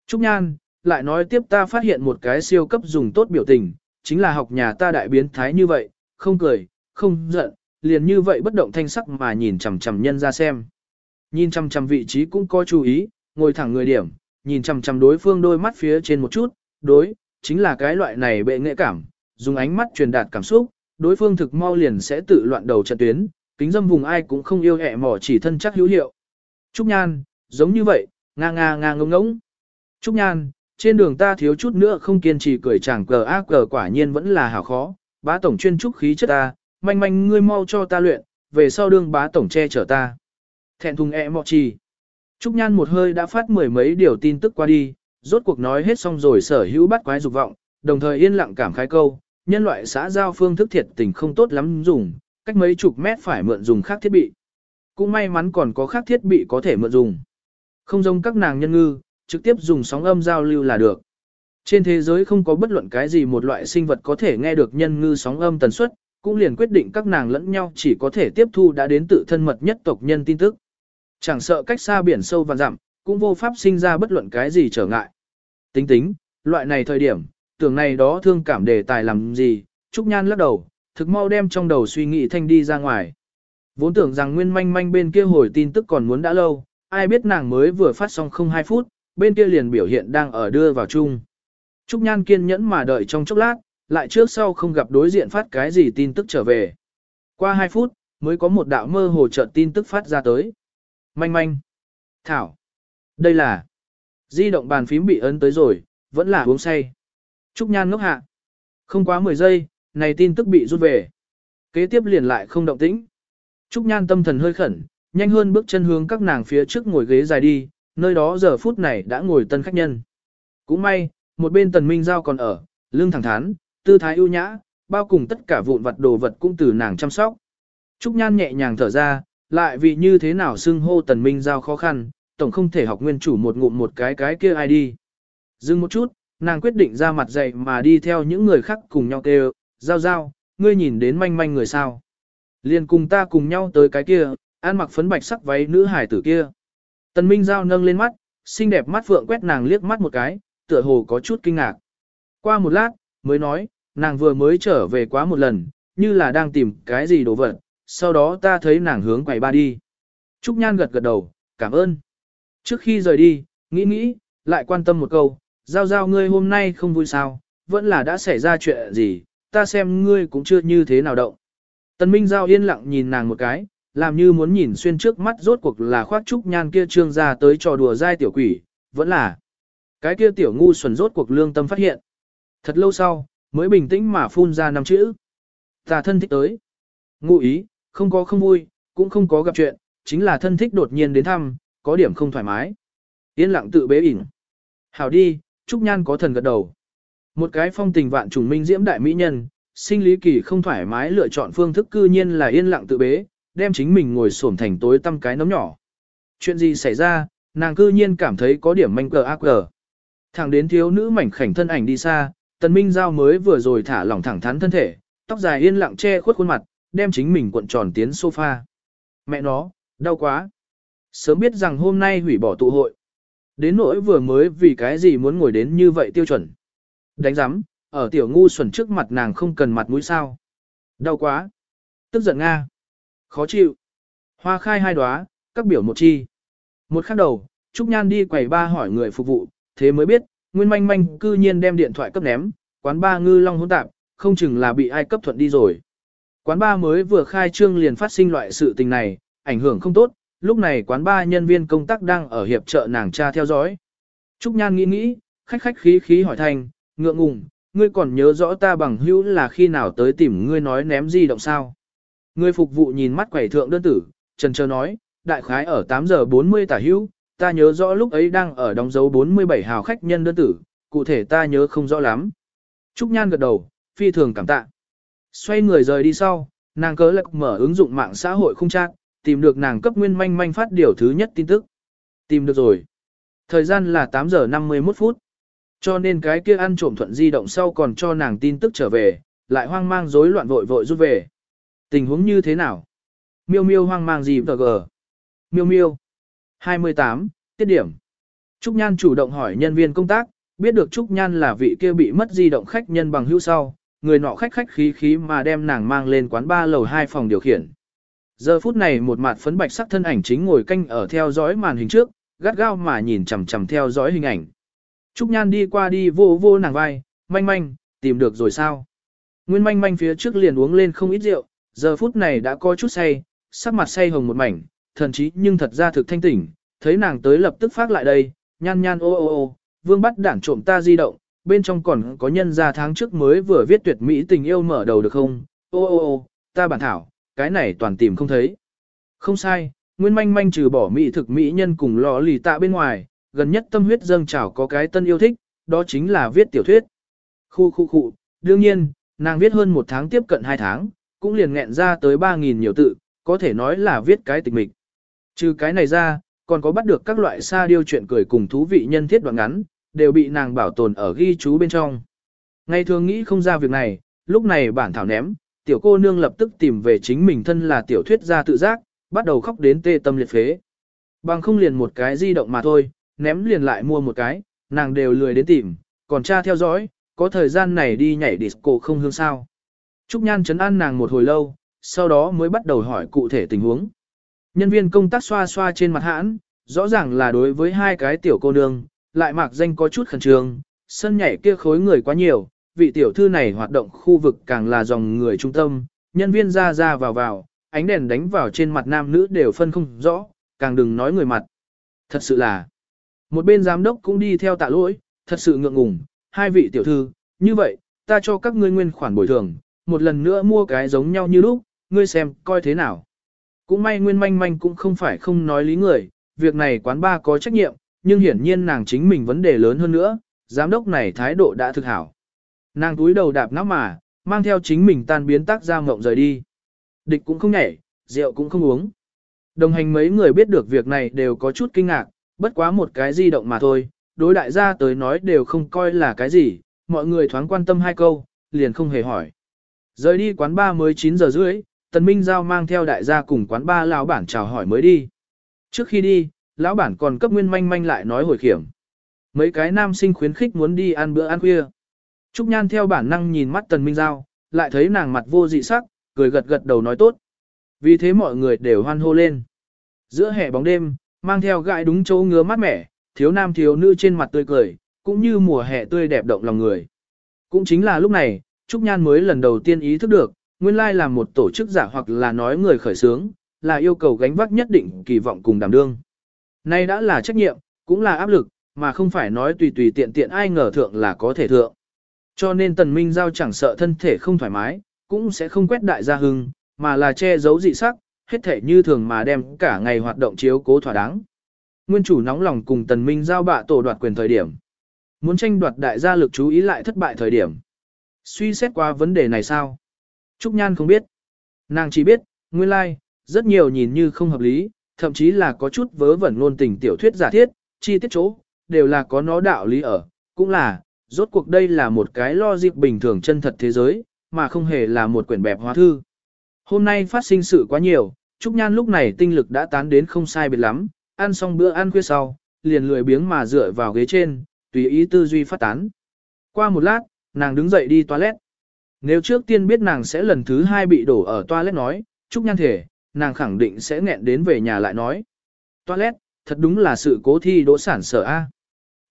Trúc Nhan, lại nói tiếp ta phát hiện một cái siêu cấp dùng tốt biểu tình, chính là học nhà ta đại biến thái như vậy, không cười, không giận, liền như vậy bất động thanh sắc mà nhìn chằm chằm nhân ra xem. Nhìn chằm chằm vị trí cũng có chú ý, ngồi thẳng người điểm, nhìn chằm chằm đối phương đôi mắt phía trên một chút, đối, chính là cái loại này bệ nghệ cảm, dùng ánh mắt truyền đạt cảm xúc, đối phương thực mau liền sẽ tự loạn đầu trận tuyến, kính dâm vùng ai cũng không yêu hẹ mỏ chỉ thân chắc hữu hiệu. Trúc Nhan, giống như vậy, nga nga nga ngông ngỗng. Trúc Nhan, trên đường ta thiếu chút nữa không kiên trì cười chàng cờ ác cờ quả nhiên vẫn là hảo khó, bá tổng chuyên trúc khí chất ta, manh manh ngươi mau cho ta luyện, về sau đương bá tổng che chở ta. Thẹn thùng e mọ trì. Trúc Nhan một hơi đã phát mười mấy điều tin tức qua đi, rốt cuộc nói hết xong rồi sở hữu bắt quái dục vọng, đồng thời yên lặng cảm khái câu, nhân loại xã giao phương thức thiệt tình không tốt lắm dùng, cách mấy chục mét phải mượn dùng khác thiết bị. Cũng may mắn còn có khác thiết bị có thể mượn dùng. Không giống các nàng nhân ngư, trực tiếp dùng sóng âm giao lưu là được. Trên thế giới không có bất luận cái gì một loại sinh vật có thể nghe được nhân ngư sóng âm tần suất, cũng liền quyết định các nàng lẫn nhau chỉ có thể tiếp thu đã đến tự thân mật nhất tộc nhân tin tức. Chẳng sợ cách xa biển sâu và dặm, cũng vô pháp sinh ra bất luận cái gì trở ngại. Tính tính, loại này thời điểm, tưởng này đó thương cảm đề tài làm gì, Trúc Nhan lắc đầu, thực mau đem trong đầu suy nghĩ thanh đi ra ngoài. Vốn tưởng rằng nguyên manh manh bên kia hồi tin tức còn muốn đã lâu, ai biết nàng mới vừa phát xong không 2 phút, bên kia liền biểu hiện đang ở đưa vào chung. Trúc Nhan kiên nhẫn mà đợi trong chốc lát, lại trước sau không gặp đối diện phát cái gì tin tức trở về. Qua 2 phút, mới có một đạo mơ hồ chợt tin tức phát ra tới. Manh manh. Thảo. Đây là. Di động bàn phím bị ấn tới rồi, vẫn là uống say. Trúc Nhan ngốc hạ. Không quá 10 giây, này tin tức bị rút về. Kế tiếp liền lại không động tĩnh. Trúc Nhan tâm thần hơi khẩn, nhanh hơn bước chân hướng các nàng phía trước ngồi ghế dài đi, nơi đó giờ phút này đã ngồi tân khách nhân. Cũng may, một bên tần minh giao còn ở, lưng thẳng thắn, tư thái ưu nhã, bao cùng tất cả vụn vật đồ vật cũng từ nàng chăm sóc. Trúc Nhan nhẹ nhàng thở ra, lại vì như thế nào xưng hô tần minh giao khó khăn, tổng không thể học nguyên chủ một ngụm một cái cái kia ai đi. Dừng một chút, nàng quyết định ra mặt dậy mà đi theo những người khác cùng nhau kêu, giao giao, ngươi nhìn đến manh manh người sao. Liền cùng ta cùng nhau tới cái kia, ăn mặc phấn bạch sắc váy nữ hải tử kia. Tần Minh Giao nâng lên mắt, xinh đẹp mắt phượng quét nàng liếc mắt một cái, tựa hồ có chút kinh ngạc. Qua một lát, mới nói, nàng vừa mới trở về quá một lần, như là đang tìm cái gì đồ vật, sau đó ta thấy nàng hướng quầy ba đi. Trúc Nhan gật gật đầu, cảm ơn. Trước khi rời đi, nghĩ nghĩ, lại quan tâm một câu, giao giao ngươi hôm nay không vui sao, vẫn là đã xảy ra chuyện gì, ta xem ngươi cũng chưa như thế nào động. Tần Minh Giao yên lặng nhìn nàng một cái, làm như muốn nhìn xuyên trước mắt rốt cuộc là khoác trúc nhan kia trương ra tới trò đùa dai tiểu quỷ, vẫn là. Cái kia tiểu ngu xuẩn rốt cuộc lương tâm phát hiện. Thật lâu sau, mới bình tĩnh mà phun ra năm chữ. Ta thân thích tới. Ngụ ý, không có không vui, cũng không có gặp chuyện, chính là thân thích đột nhiên đến thăm, có điểm không thoải mái. Yên lặng tự bế ỉn. Hảo đi, Trúc Nhan có thần gật đầu. Một cái phong tình vạn trùng minh diễm đại mỹ nhân, sinh lý kỳ không thoải mái lựa chọn phương thức cư nhiên là yên lặng tự bế, đem chính mình ngồi xổm thành tối tăm cái nấm nhỏ. Chuyện gì xảy ra, nàng cư nhiên cảm thấy có điểm manh cờ ác cờ. Thẳng đến thiếu nữ mảnh khảnh thân ảnh đi xa, tần minh giao mới vừa rồi thả lỏng thẳng thắn thân thể, tóc dài yên lặng che khuất khuôn mặt, đem chính mình cuộn tròn tiến sofa. Mẹ nó, đau quá. Sớm biết rằng hôm nay hủy bỏ tụ hội. Đến nỗi vừa mới vì cái gì muốn ngồi đến như vậy tiêu chuẩn. Đánh giám, ở tiểu ngu xuẩn trước mặt nàng không cần mặt mũi sao. Đau quá. Tức giận Nga. Khó chịu. Hoa khai hai đóa, các biểu một chi. Một khắc đầu, Trúc Nhan đi quầy ba hỏi người phục vụ, thế mới biết, Nguyên Manh Manh cư nhiên đem điện thoại cấp ném, quán ba ngư long hỗn tạp, không chừng là bị ai cấp thuận đi rồi. Quán ba mới vừa khai trương liền phát sinh loại sự tình này, ảnh hưởng không tốt, lúc này quán ba nhân viên công tác đang ở hiệp trợ nàng cha theo dõi. Trúc Nhan nghĩ nghĩ, khách khách khí khí hỏi thành, ngượng ngùng, ngươi còn nhớ rõ ta bằng hữu là khi nào tới tìm ngươi nói ném di động sao. Ngươi phục vụ nhìn mắt quẩy thượng đơn tử, trần chờ nói, đại khái ở 8 giờ 40 tả hữu, ta nhớ rõ lúc ấy đang ở đóng dấu 47 hào khách nhân đơn tử, cụ thể ta nhớ không rõ lắm. Trúc Nhan gật đầu, phi thường cảm tạ. Xoay người rời đi sau, nàng cớ lạc mở ứng dụng mạng xã hội không chat, tìm được nàng cấp nguyên manh manh phát điều thứ nhất tin tức. Tìm được rồi. Thời gian là 8 giờ 51 phút. Cho nên cái kia ăn trộm thuận di động sau còn cho nàng tin tức trở về, lại hoang mang rối loạn vội vội rút về. Tình huống như thế nào? Miêu miêu hoang mang gì tờ gờ? Miêu miêu. 28, tiết điểm. Trúc Nhan chủ động hỏi nhân viên công tác, biết được Trúc Nhan là vị kia bị mất di động khách nhân bằng hữu sau, người nọ khách khách khí khí mà đem nàng mang lên quán ba lầu 2 phòng điều khiển. Giờ phút này một mặt phấn bạch sắc thân ảnh chính ngồi canh ở theo dõi màn hình trước, gắt gao mà nhìn chằm chằm theo dõi hình ảnh. Trúc Nhan đi qua đi vô vô nàng vai, manh manh, tìm được rồi sao? Nguyên manh manh phía trước liền uống lên không ít rượu, giờ phút này đã có chút say, sắc mặt say hồng một mảnh, thần chí nhưng thật ra thực thanh tỉnh, thấy nàng tới lập tức phát lại đây, nhan nhan ô ô ô, vương bắt đảng trộm ta di động, bên trong còn có nhân ra tháng trước mới vừa viết tuyệt mỹ tình yêu mở đầu được không? Ô ô ô, ta bản thảo, cái này toàn tìm không thấy. Không sai, Nguyên manh manh trừ bỏ mỹ thực mỹ nhân cùng lò lì tạ bên ngoài, gần nhất tâm huyết dâng trào có cái tân yêu thích, đó chính là viết tiểu thuyết. Khu khu khu, đương nhiên, nàng viết hơn một tháng tiếp cận hai tháng, cũng liền nghẹn ra tới 3.000 nhiều tự, có thể nói là viết cái tịch mịch. Trừ cái này ra, còn có bắt được các loại xa điêu chuyện cười cùng thú vị nhân thiết đoạn ngắn, đều bị nàng bảo tồn ở ghi chú bên trong. Ngày thường nghĩ không ra việc này, lúc này bản thảo ném, tiểu cô nương lập tức tìm về chính mình thân là tiểu thuyết gia tự giác, bắt đầu khóc đến tê tâm liệt phế. Bằng không liền một cái di động mà thôi, ném liền lại mua một cái, nàng đều lười đến tìm, còn cha theo dõi, có thời gian này đi nhảy disco không hương sao. Trúc Nhan chấn an nàng một hồi lâu, sau đó mới bắt đầu hỏi cụ thể tình huống. Nhân viên công tác xoa xoa trên mặt hãn, rõ ràng là đối với hai cái tiểu cô nương, lại mặc danh có chút khẩn trương, sân nhảy kia khối người quá nhiều, vị tiểu thư này hoạt động khu vực càng là dòng người trung tâm, nhân viên ra ra vào vào, ánh đèn đánh vào trên mặt nam nữ đều phân không rõ, càng đừng nói người mặt. Thật sự là, một bên giám đốc cũng đi theo tạ lỗi, thật sự ngượng ngùng, hai vị tiểu thư, như vậy, ta cho các ngươi nguyên khoản bồi thường, một lần nữa mua cái giống nhau như lúc, ngươi xem, coi thế nào. Cũng may nguyên manh manh cũng không phải không nói lý người, việc này quán ba có trách nhiệm, nhưng hiển nhiên nàng chính mình vấn đề lớn hơn nữa, giám đốc này thái độ đã thực hảo. Nàng túi đầu đạp nắp mà, mang theo chính mình tan biến tác ra mộng rời đi. Địch cũng không nhảy, rượu cũng không uống. Đồng hành mấy người biết được việc này đều có chút kinh ngạc, bất quá một cái di động mà thôi, đối đại gia tới nói đều không coi là cái gì, mọi người thoáng quan tâm hai câu, liền không hề hỏi. Rời đi quán ba mới 9 giờ rưỡi, Tần Minh Giao mang theo đại gia cùng quán ba lão bản chào hỏi mới đi. Trước khi đi, lão bản còn cấp nguyên manh manh lại nói hồi khiểm. Mấy cái nam sinh khuyến khích muốn đi ăn bữa ăn khuya. Trúc Nhan theo bản năng nhìn mắt Tần Minh Giao, lại thấy nàng mặt vô dị sắc, cười gật gật đầu nói tốt. Vì thế mọi người đều hoan hô lên. Giữa hè bóng đêm, mang theo gãi đúng chỗ ngứa mát mẻ, thiếu nam thiếu nữ trên mặt tươi cười, cũng như mùa hè tươi đẹp động lòng người. Cũng chính là lúc này, Trúc Nhan mới lần đầu tiên ý thức được, nguyên lai là một tổ chức giả hoặc là nói người khởi sướng, là yêu cầu gánh vác nhất định kỳ vọng cùng đảm đương. Nay đã là trách nhiệm, cũng là áp lực, mà không phải nói tùy tùy tiện tiện ai ngờ thượng là có thể thượng. Cho nên Tần Minh Giao chẳng sợ thân thể không thoải mái, cũng sẽ không quét đại gia hưng, mà là che giấu dị sắc, hết thể như thường mà đem cả ngày hoạt động chiếu cố thỏa đáng. Nguyên chủ nóng lòng cùng Tần Minh Giao bạ tổ đoạt quyền thời điểm. Muốn tranh đoạt đại gia lực chú ý lại thất bại thời điểm. Suy xét qua vấn đề này sao? Trúc Nhan không biết. Nàng chỉ biết, nguyên lai, like, rất nhiều nhìn như không hợp lý, thậm chí là có chút vớ vẩn luôn tình tiểu thuyết giả thiết, chi tiết chỗ, đều là có nó đạo lý ở, cũng là, rốt cuộc đây là một cái lo dịp bình thường chân thật thế giới, mà không hề là một quyển bẹp hóa thư. Hôm nay phát sinh sự quá nhiều, Trúc Nhan lúc này tinh lực đã tán đến không sai biệt lắm, ăn xong bữa ăn khuya sau, liền lười biếng mà dựa vào ghế trên, tùy ý tư duy phát tán. Qua một lát, nàng đứng dậy đi toilet. Nếu trước tiên biết nàng sẽ lần thứ hai bị đổ ở toilet nói, Trúc Nhan thể, nàng khẳng định sẽ nghẹn đến về nhà lại nói. Toilet, thật đúng là sự cố thi đỗ sản sở A.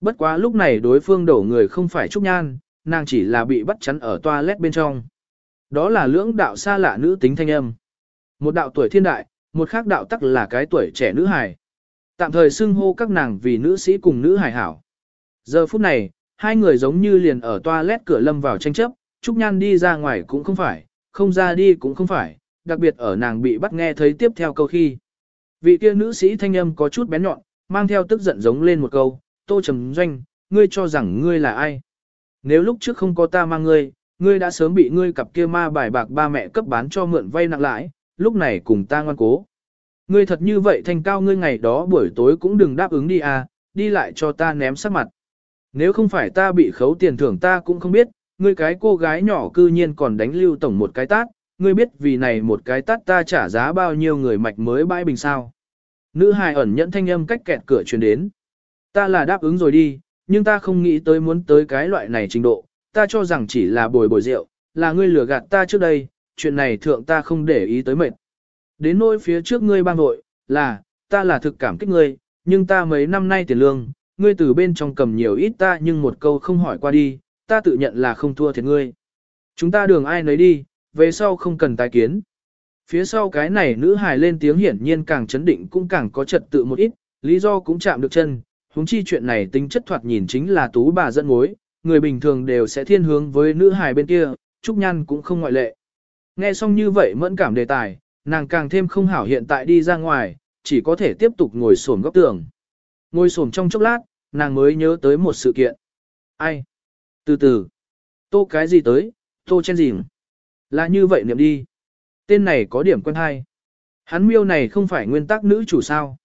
Bất quá lúc này đối phương đổ người không phải Trúc Nhan, nàng chỉ là bị bắt chắn ở toilet bên trong. Đó là lưỡng đạo xa lạ nữ tính thanh âm. Một đạo tuổi thiên đại, một khác đạo tắc là cái tuổi trẻ nữ hài. Tạm thời xưng hô các nàng vì nữ sĩ cùng nữ hài hảo. Giờ phút này, hai người giống như liền ở toilet cửa lâm vào tranh chấp, Trúc Nhan đi ra ngoài cũng không phải, không ra đi cũng không phải, đặc biệt ở nàng bị bắt nghe thấy tiếp theo câu khi. Vị kia nữ sĩ thanh âm có chút bén nhọn, mang theo tức giận giống lên một câu, tô trầm doanh, ngươi cho rằng ngươi là ai? Nếu lúc trước không có ta mang ngươi, ngươi đã sớm bị ngươi cặp kia ma bài bạc ba mẹ cấp bán cho mượn vay nặng lãi, lúc này cùng ta ngoan cố. Ngươi thật như vậy thành cao ngươi ngày đó buổi tối cũng đừng đáp ứng đi à, đi lại cho ta ném sắc mặt. Nếu không phải ta bị khấu tiền thưởng ta cũng không biết, ngươi cái cô gái nhỏ cư nhiên còn đánh lưu tổng một cái tát, ngươi biết vì này một cái tát ta trả giá bao nhiêu người mạch mới bãi bình sao. Nữ hài ẩn nhẫn thanh âm cách kẹt cửa truyền đến. Ta là đáp ứng rồi đi, nhưng ta không nghĩ tới muốn tới cái loại này trình độ, ta cho rằng chỉ là bồi bồi rượu, là ngươi lừa gạt ta trước đây, chuyện này thượng ta không để ý tới mệt. Đến nỗi phía trước ngươi bang nội, là, ta là thực cảm kích ngươi, nhưng ta mấy năm nay tiền lương, ngươi từ bên trong cầm nhiều ít ta nhưng một câu không hỏi qua đi, ta tự nhận là không thua thiệt ngươi. Chúng ta đường ai nấy đi, về sau không cần tái kiến. Phía sau cái này nữ hài lên tiếng hiển nhiên càng chấn định cũng càng có trật tự một ít, lý do cũng chạm được chân, huống chi chuyện này tính chất thoạt nhìn chính là tú bà dẫn mối, người bình thường đều sẽ thiên hướng với nữ hài bên kia, Trúc Nhan cũng không ngoại lệ. Nghe xong như vậy mẫn cảm đề tài, nàng càng thêm không hảo hiện tại đi ra ngoài, chỉ có thể tiếp tục ngồi xổm góc tường. Ngồi xổm trong chốc lát, nàng mới nhớ tới một sự kiện. Ai? Từ từ. Tô cái gì tới? Tô chen gì? Là như vậy niệm đi. Tên này có điểm quen hay. Hắn miêu này không phải nguyên tắc nữ chủ sao.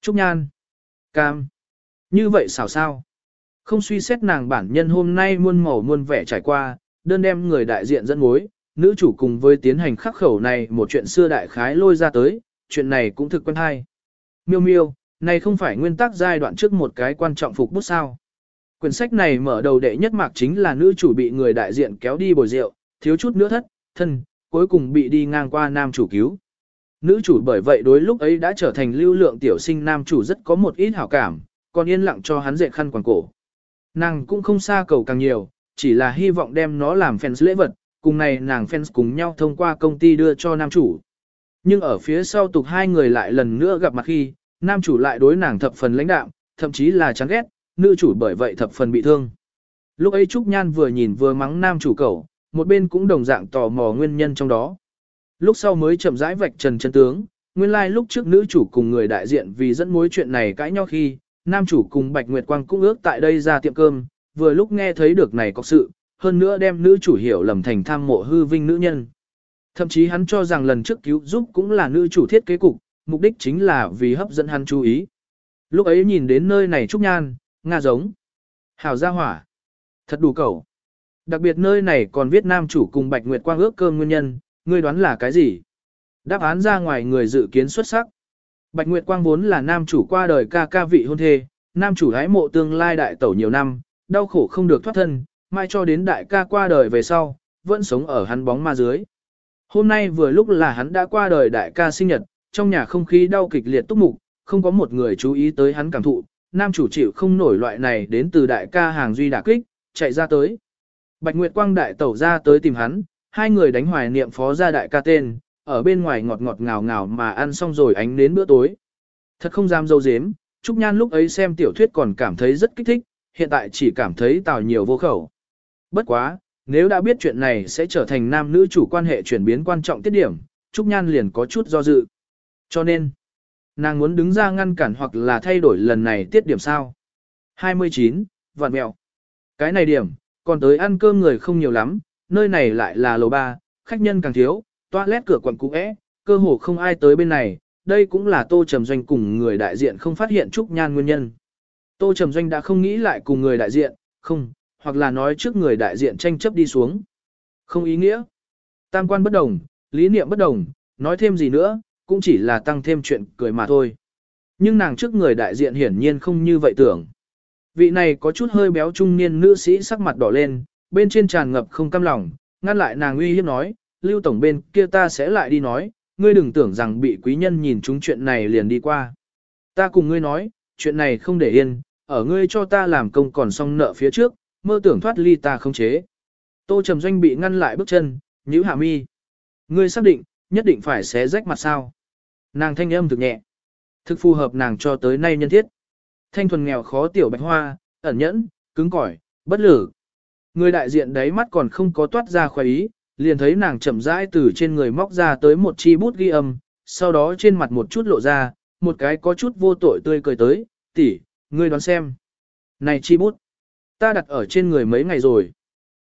Trúc Nhan. Cam. Như vậy xảo sao? Không suy xét nàng bản nhân hôm nay muôn màu muôn vẻ trải qua, đơn đem người đại diện dẫn mối, nữ chủ cùng với tiến hành khắc khẩu này một chuyện xưa đại khái lôi ra tới, chuyện này cũng thực quen hay. Miêu miêu, này không phải nguyên tắc giai đoạn trước một cái quan trọng phục bút sao. Quyển sách này mở đầu đệ nhất mạc chính là nữ chủ bị người đại diện kéo đi bồi rượu, thiếu chút nữa thất, thân, cuối cùng bị đi ngang qua nam chủ cứu. Nữ chủ bởi vậy đối lúc ấy đã trở thành lưu lượng tiểu sinh nam chủ rất có một ít hảo cảm, còn yên lặng cho hắn dệt khăn quàng cổ. Nàng cũng không xa cầu càng nhiều, chỉ là hy vọng đem nó làm fans lễ vật, cùng này nàng fans cùng nhau thông qua công ty đưa cho nam chủ. Nhưng ở phía sau tục hai người lại lần nữa gặp mặt khi, nam chủ lại đối nàng thập phần lãnh đạm, thậm chí là chán ghét, nữ chủ bởi vậy thập phần bị thương. Lúc ấy Trúc Nhan vừa nhìn vừa mắng nam chủ cầu, một bên cũng đồng dạng tò mò nguyên nhân trong đó. Lúc sau mới chậm rãi vạch trần chân tướng, nguyên lai like lúc trước nữ chủ cùng người đại diện vì dẫn mối chuyện này cãi nhau khi, nam chủ cùng Bạch Nguyệt Quang cũng ước tại đây ra tiệm cơm, vừa lúc nghe thấy được này có sự, hơn nữa đem nữ chủ hiểu lầm thành tham mộ hư vinh nữ nhân. Thậm chí hắn cho rằng lần trước cứu giúp cũng là nữ chủ thiết kế cục, mục đích chính là vì hấp dẫn hắn chú ý. Lúc ấy nhìn đến nơi này Trúc Nhan, Nga giống. Hảo gia hỏa. Thật đủ cầu. Đặc biệt nơi này còn viết nam chủ cùng Bạch Nguyệt Quang ước cơm nguyên nhân, ngươi đoán là cái gì? Đáp án ra ngoài người dự kiến xuất sắc. Bạch Nguyệt Quang vốn là nam chủ qua đời ca ca vị hôn thê, nam chủ hái mộ tương lai đại tẩu nhiều năm, đau khổ không được thoát thân, mai cho đến đại ca qua đời về sau, vẫn sống ở hắn bóng ma dưới. Hôm nay vừa lúc là hắn đã qua đời đại ca sinh nhật, trong nhà không khí đau kịch liệt túc mục, không có một người chú ý tới hắn cảm thụ, nam chủ chịu không nổi loại này đến từ đại ca hàng duy đả kích, chạy ra tới. Bạch Nguyệt Quang đại tẩu ra tới tìm hắn, hai người đánh hoài niệm phó gia đại ca tên, ở bên ngoài ngọt ngọt ngào ngào mà ăn xong rồi ánh đến bữa tối. Thật không dám dâu dếm, Trúc Nhan lúc ấy xem tiểu thuyết còn cảm thấy rất kích thích, hiện tại chỉ cảm thấy tào nhiều vô khẩu. Bất quá, nếu đã biết chuyện này sẽ trở thành nam nữ chủ quan hệ chuyển biến quan trọng tiết điểm, Trúc Nhan liền có chút do dự. Cho nên, nàng muốn đứng ra ngăn cản hoặc là thay đổi lần này tiết điểm sao. 29. Vạn mẹo. Cái này điểm, còn tới ăn cơm người không nhiều lắm, nơi này lại là lầu ba, khách nhân càng thiếu, toilet cửa quận cũ é, cơ hồ không ai tới bên này, đây cũng là Tô Trầm Doanh cùng người đại diện không phát hiện Trúc Nhan nguyên nhân. Tô Trầm Doanh đã không nghĩ lại cùng người đại diện, không, hoặc là nói trước người đại diện tranh chấp đi xuống. Không ý nghĩa. Tam quan bất đồng, lý niệm bất đồng, nói thêm gì nữa, cũng chỉ là tăng thêm chuyện cười mà thôi. Nhưng nàng trước người đại diện hiển nhiên không như vậy tưởng. Vị này có chút hơi béo trung niên nữ sĩ sắc mặt đỏ lên, bên trên tràn ngập không cam lòng, ngăn lại nàng uy hiếp nói, lưu tổng bên kia ta sẽ lại đi nói, ngươi đừng tưởng rằng bị quý nhân nhìn chúng chuyện này liền đi qua. Ta cùng ngươi nói, chuyện này không để yên, ở ngươi cho ta làm công còn xong nợ phía trước, mơ tưởng thoát ly ta không chế. Tô Trầm Doanh bị ngăn lại bước chân, nhíu hạ mi. Ngươi xác định, nhất định phải xé rách mặt sao. Nàng thanh âm thực nhẹ. Thực phù hợp nàng cho tới nay nhân thiết. Thanh thuần nghèo khó tiểu bạch hoa, ẩn nhẫn, cứng cỏi, bất lử. Người đại diện đấy mắt còn không có toát ra khoái ý, liền thấy nàng chậm rãi từ trên người móc ra tới một chi bút ghi âm, sau đó trên mặt một chút lộ ra, một cái có chút vô tội tươi cười tới, tỷ, ngươi đoán xem. Này chi bút, ta đặt ở trên người mấy ngày rồi.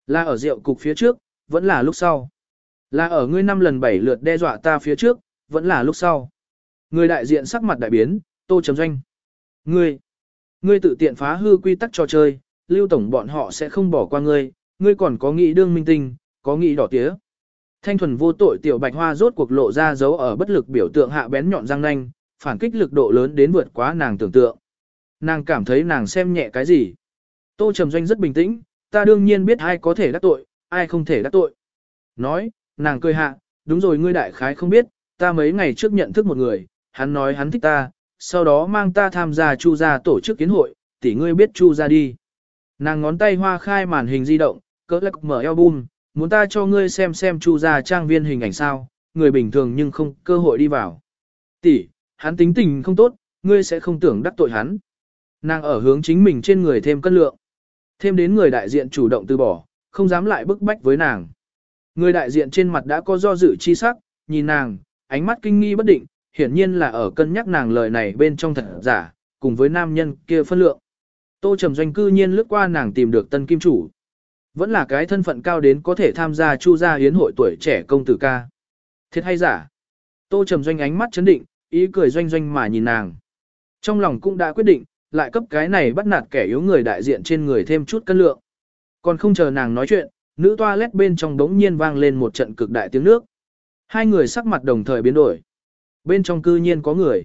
Là ở rượu cục phía trước, vẫn là lúc sau. Là ở ngươi năm lần bảy lượt đe dọa ta phía trước, vẫn là lúc sau. Người đại diện sắc mặt đại biến, tô chấm doanh. Ngươi, ngươi tự tiện phá hư quy tắc trò chơi, lưu tổng bọn họ sẽ không bỏ qua ngươi, ngươi còn có nghĩ đương minh tinh, có nghĩ đỏ tía. Thanh thuần vô tội tiểu bạch hoa rốt cuộc lộ ra dấu ở bất lực biểu tượng hạ bén nhọn răng nanh, phản kích lực độ lớn đến vượt quá nàng tưởng tượng. Nàng cảm thấy nàng xem nhẹ cái gì. Tô Trầm Doanh rất bình tĩnh, ta đương nhiên biết ai có thể đắc tội, ai không thể đắc tội. Nói, nàng cười hạ, đúng rồi ngươi đại khái không biết, ta mấy ngày trước nhận thức một người, hắn nói hắn thích ta, sau đó mang ta tham gia chu gia tổ chức kiến hội, tỷ ngươi biết chu gia đi. Nàng ngón tay hoa khai màn hình di động, cỡ lắc mở album, muốn ta cho ngươi xem xem chu gia trang viên hình ảnh sao, người bình thường nhưng không cơ hội đi vào. Tỷ, hắn tính tình không tốt, ngươi sẽ không tưởng đắc tội hắn. Nàng ở hướng chính mình trên người thêm cân lượng. Thêm đến người đại diện chủ động từ bỏ, không dám lại bức bách với nàng. Người đại diện trên mặt đã có do dự chi sắc, nhìn nàng, ánh mắt kinh nghi bất định, hiển nhiên là ở cân nhắc nàng lời này bên trong thật giả, cùng với nam nhân kia phân lượng. Tô Trầm Doanh cư nhiên lướt qua nàng tìm được tân kim chủ. Vẫn là cái thân phận cao đến có thể tham gia chu gia hiến hội tuổi trẻ công tử ca. Thiệt hay giả? Tô Trầm Doanh ánh mắt chấn định, ý cười doanh doanh mà nhìn nàng. Trong lòng cũng đã quyết định, lại cấp cái này bắt nạt kẻ yếu người đại diện trên người thêm chút cân lượng. Còn không chờ nàng nói chuyện, nữ toilet bên trong đống nhiên vang lên một trận cực đại tiếng nước. Hai người sắc mặt đồng thời biến đổi. Bên trong cư nhiên có người.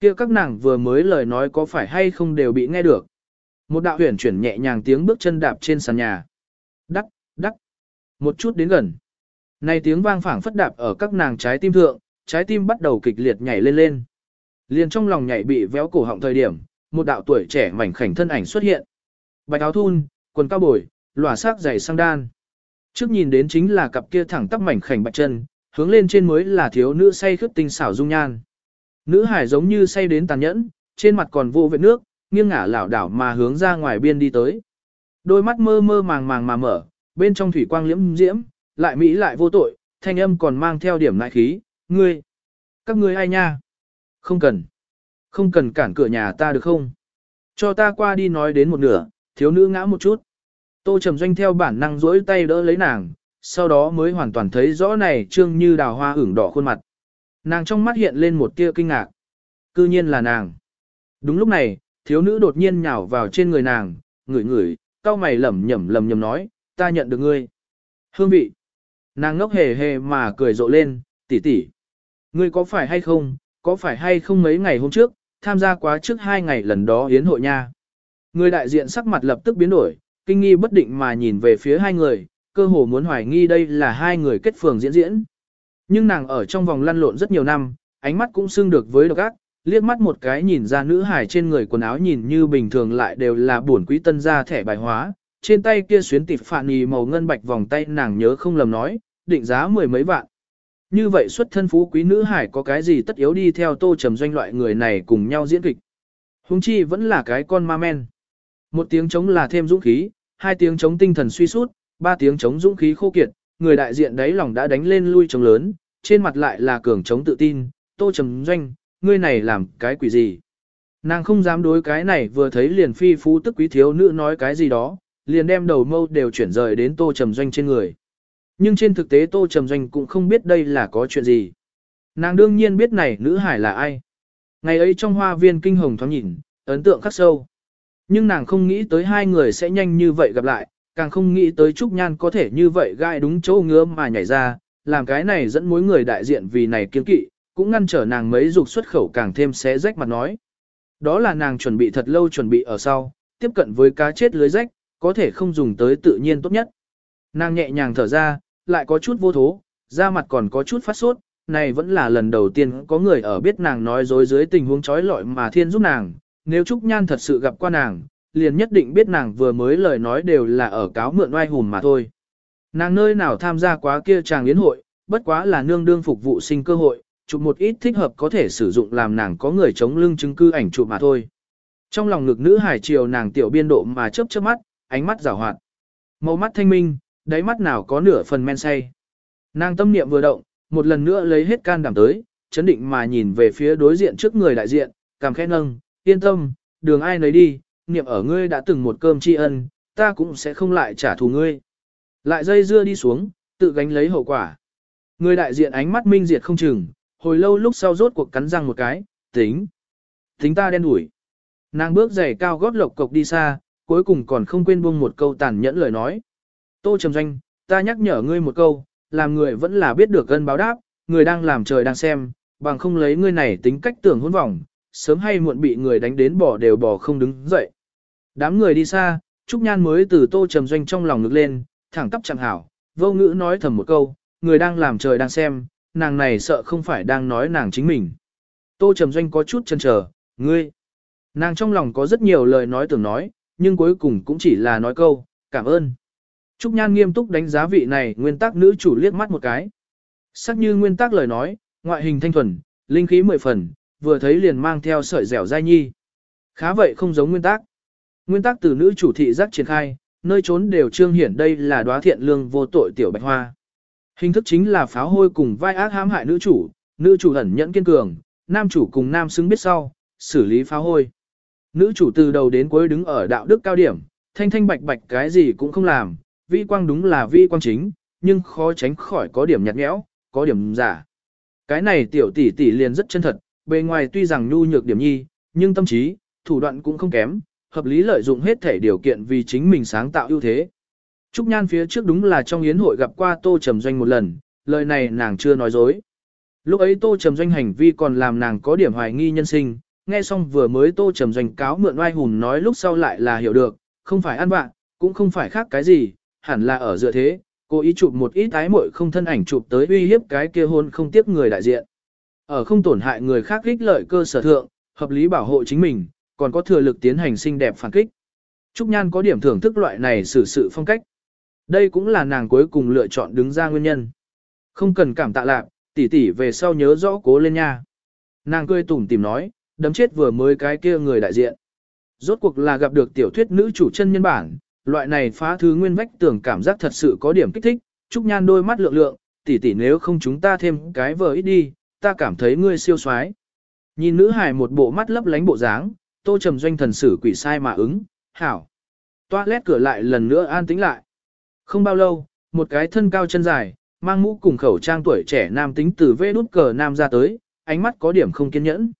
kia các nàng vừa mới lời nói có phải hay không đều bị nghe được. Một đạo huyền chuyển nhẹ nhàng tiếng bước chân đạp trên sàn nhà. Một chút đến gần. Này tiếng vang phảng phất đạp ở các nàng trái tim thượng, trái tim bắt đầu kịch liệt nhảy lên lên. Liền trong lòng nhảy bị véo cổ họng thời điểm, một đạo tuổi trẻ mảnh khảnh thân ảnh xuất hiện. Bạch áo thun, quần cao bồi, lỏa sắc dày sang đan. Trước nhìn đến chính là cặp kia thẳng tắp mảnh khảnh bạch chân, hướng lên trên mới là thiếu nữ say khướt tinh xảo dung nhan. Nữ hải giống như say đến tàn nhẫn, trên mặt còn vô vết nước, nghiêng ngả lảo đảo mà hướng ra ngoài biên đi tới. Đôi mắt mơ mơ màng màng mà mở, bên trong thủy quang liễm diễm, lại mỹ lại vô tội, thanh âm còn mang theo điểm lại khí, ngươi, các ngươi ai nha? Không cần, không cần cản cửa nhà ta được không? Cho ta qua đi nói đến một nửa, thiếu nữ ngã một chút. Tô Trầm Doanh theo bản năng duỗi tay đỡ lấy nàng, sau đó mới hoàn toàn thấy rõ này trương như đào hoa ửng đỏ khuôn mặt. Nàng trong mắt hiện lên một tia kinh ngạc. Cư nhiên là nàng. Đúng lúc này, thiếu nữ đột nhiên nhào vào trên người nàng, ngửi ngửi, cao mày lẩm nhẩm lẩm nhẩm nói, ta nhận được ngươi. Hương vị. Nàng ngốc hề hề mà cười rộ lên, tỷ tỷ. Ngươi có phải hay không, có phải hay không mấy ngày hôm trước, tham gia quá trước hai ngày lần đó hiến hội nha. Người đại diện sắc mặt lập tức biến đổi, kinh nghi bất định mà nhìn về phía hai người, cơ hồ muốn hoài nghi đây là hai người kết phường diễn diễn. Nhưng nàng ở trong vòng lăn lộn rất nhiều năm, ánh mắt cũng xưng được với độc ác, liếc mắt một cái nhìn ra nữ hải trên người quần áo nhìn như bình thường lại đều là buồn quý tân gia thẻ bài hóa, trên tay kia xuyến tịp phạn nhì màu ngân bạch vòng tay nàng nhớ không lầm nói, định giá mười mấy vạn. Như vậy xuất thân phú quý nữ hải có cái gì tất yếu đi theo tô trầm doanh loại người này cùng nhau diễn kịch. Hùng chi vẫn là cái con ma men. Một tiếng chống là thêm dũng khí, hai tiếng chống tinh thần suy sút, ba tiếng chống dũng khí khô kiệt, người đại diện đấy lòng đã đánh lên lui chống lớn, trên mặt lại là cường chống tự tin, tô trầm doanh, ngươi này làm cái quỷ gì. Nàng không dám đối cái này vừa thấy liền phi phú tức quý thiếu nữ nói cái gì đó, liền đem đầu mâu đều chuyển rời đến tô trầm doanh trên người. Nhưng trên thực tế tô trầm doanh cũng không biết đây là có chuyện gì. Nàng đương nhiên biết này nữ hải là ai. Ngày ấy trong hoa viên kinh hồng thoáng nhìn, ấn tượng khắc sâu. Nhưng nàng không nghĩ tới hai người sẽ nhanh như vậy gặp lại, càng không nghĩ tới Trúc Nhan có thể như vậy gai đúng chỗ ngứa mà nhảy ra, làm cái này dẫn mối người đại diện vì này kiên kỵ, cũng ngăn trở nàng mấy dục xuất khẩu càng thêm xé rách mặt nói. Đó là nàng chuẩn bị thật lâu chuẩn bị ở sau, tiếp cận với cá chết lưới rách, có thể không dùng tới tự nhiên tốt nhất. Nàng nhẹ nhàng thở ra, lại có chút vô thố, da mặt còn có chút phát sốt, này vẫn là lần đầu tiên có người ở biết nàng nói dối dưới tình huống trói lọi mà thiên giúp nàng, nếu Trúc Nhan thật sự gặp qua nàng, liền nhất định biết nàng vừa mới lời nói đều là ở cáo mượn oai hùm mà thôi. Nàng nơi nào tham gia quá kia chàng yến hội, bất quá là nương đương phục vụ sinh cơ hội, chụp một ít thích hợp có thể sử dụng làm nàng có người chống lưng chứng cư ảnh chụp mà thôi. Trong lòng ngực nữ hải triều nàng tiểu biên độ mà chớp chớp mắt, ánh mắt rào hoạt. Màu mắt thanh minh, đáy mắt nào có nửa phần men say. Nàng tâm niệm vừa động, một lần nữa lấy hết can đảm tới, chấn định mà nhìn về phía đối diện trước người đại diện, cảm khẽ nâng, yên tâm, đường ai nấy đi, niệm ở ngươi đã từng một cơm tri ân, ta cũng sẽ không lại trả thù ngươi. Lại dây dưa đi xuống, tự gánh lấy hậu quả. Người đại diện ánh mắt minh diệt không chừng, hồi lâu lúc sau rốt cuộc cắn răng một cái, tính. Tính ta đen đuổi. Nàng bước giày cao gót lộc cộc đi xa, cuối cùng còn không quên buông một câu tàn nhẫn lời nói. Tô Trầm Doanh, ta nhắc nhở ngươi một câu, làm người vẫn là biết được gân báo đáp, người đang làm trời đang xem, bằng không lấy ngươi này tính cách tưởng hôn vọng, sớm hay muộn bị người đánh đến bỏ đều bỏ không đứng dậy. Đám người đi xa, Trúc Nhan mới từ Tô Trầm Doanh trong lòng ngực lên, thẳng tắp chẳng hảo, vô ngữ nói thầm một câu, người đang làm trời đang xem, nàng này sợ không phải đang nói nàng chính mình. Tô Trầm Doanh có chút chần chờ, ngươi. Nàng trong lòng có rất nhiều lời nói tưởng nói, nhưng cuối cùng cũng chỉ là nói câu, cảm ơn. Trúc Nhan nghiêm túc đánh giá vị này nguyên tắc nữ chủ liếc mắt một cái. Sắc như nguyên tắc lời nói, ngoại hình thanh thuần, linh khí mười phần, vừa thấy liền mang theo sợi dẻo dai nhi. Khá vậy không giống nguyên tắc. Nguyên tắc từ nữ chủ thị giác triển khai, nơi trốn đều trương hiển đây là đóa thiện lương vô tội tiểu bạch hoa. Hình thức chính là pháo hôi cùng vai ác hãm hại nữ chủ, nữ chủ ẩn nhẫn kiên cường, nam chủ cùng nam xứng biết sau, xử lý pháo hôi. Nữ chủ từ đầu đến cuối đứng ở đạo đức cao điểm, thanh thanh bạch bạch cái gì cũng không làm, vi quang đúng là vi quang chính, nhưng khó tránh khỏi có điểm nhạt nhẽo, có điểm giả. Cái này tiểu tỷ tỷ liền rất chân thật, bề ngoài tuy rằng nhu nhược điểm nhi, nhưng tâm trí, thủ đoạn cũng không kém, hợp lý lợi dụng hết thể điều kiện vì chính mình sáng tạo ưu thế. Trúc Nhan phía trước đúng là trong yến hội gặp qua Tô Trầm Doanh một lần, lời này nàng chưa nói dối. Lúc ấy Tô Trầm Doanh hành vi còn làm nàng có điểm hoài nghi nhân sinh, nghe xong vừa mới Tô Trầm Doanh cáo mượn oai hùng nói lúc sau lại là hiểu được, không phải ăn bạn, cũng không phải khác cái gì, hẳn là ở dựa thế, cô ý chụp một ít ái muội không thân ảnh chụp tới uy hiếp cái kia hôn không tiếp người đại diện. Ở không tổn hại người khác ích lợi cơ sở thượng, hợp lý bảo hộ chính mình, còn có thừa lực tiến hành xinh đẹp phản kích. Trúc Nhan có điểm thưởng thức loại này xử sự phong cách. Đây cũng là nàng cuối cùng lựa chọn đứng ra nguyên nhân. Không cần cảm tạ lạc, tỷ tỷ về sau nhớ rõ cố lên nha. Nàng cười tủm tìm nói, đấm chết vừa mới cái kia người đại diện. Rốt cuộc là gặp được tiểu thuyết nữ chủ chân nhân bản, loại này phá thứ nguyên vách tưởng cảm giác thật sự có điểm kích thích, Trúc Nhan đôi mắt lượng lượng, tỷ tỷ nếu không chúng ta thêm cái vờ ít đi, ta cảm thấy ngươi siêu xoái. Nhìn nữ hài một bộ mắt lấp lánh bộ dáng, tô trầm doanh thần sử quỷ sai mà ứng, hảo. Toilet cửa lại lần nữa an tĩnh lại. Không bao lâu, một cái thân cao chân dài, mang mũ cùng khẩu trang tuổi trẻ nam tính từ vê nút cờ nam ra tới, ánh mắt có điểm không kiên nhẫn.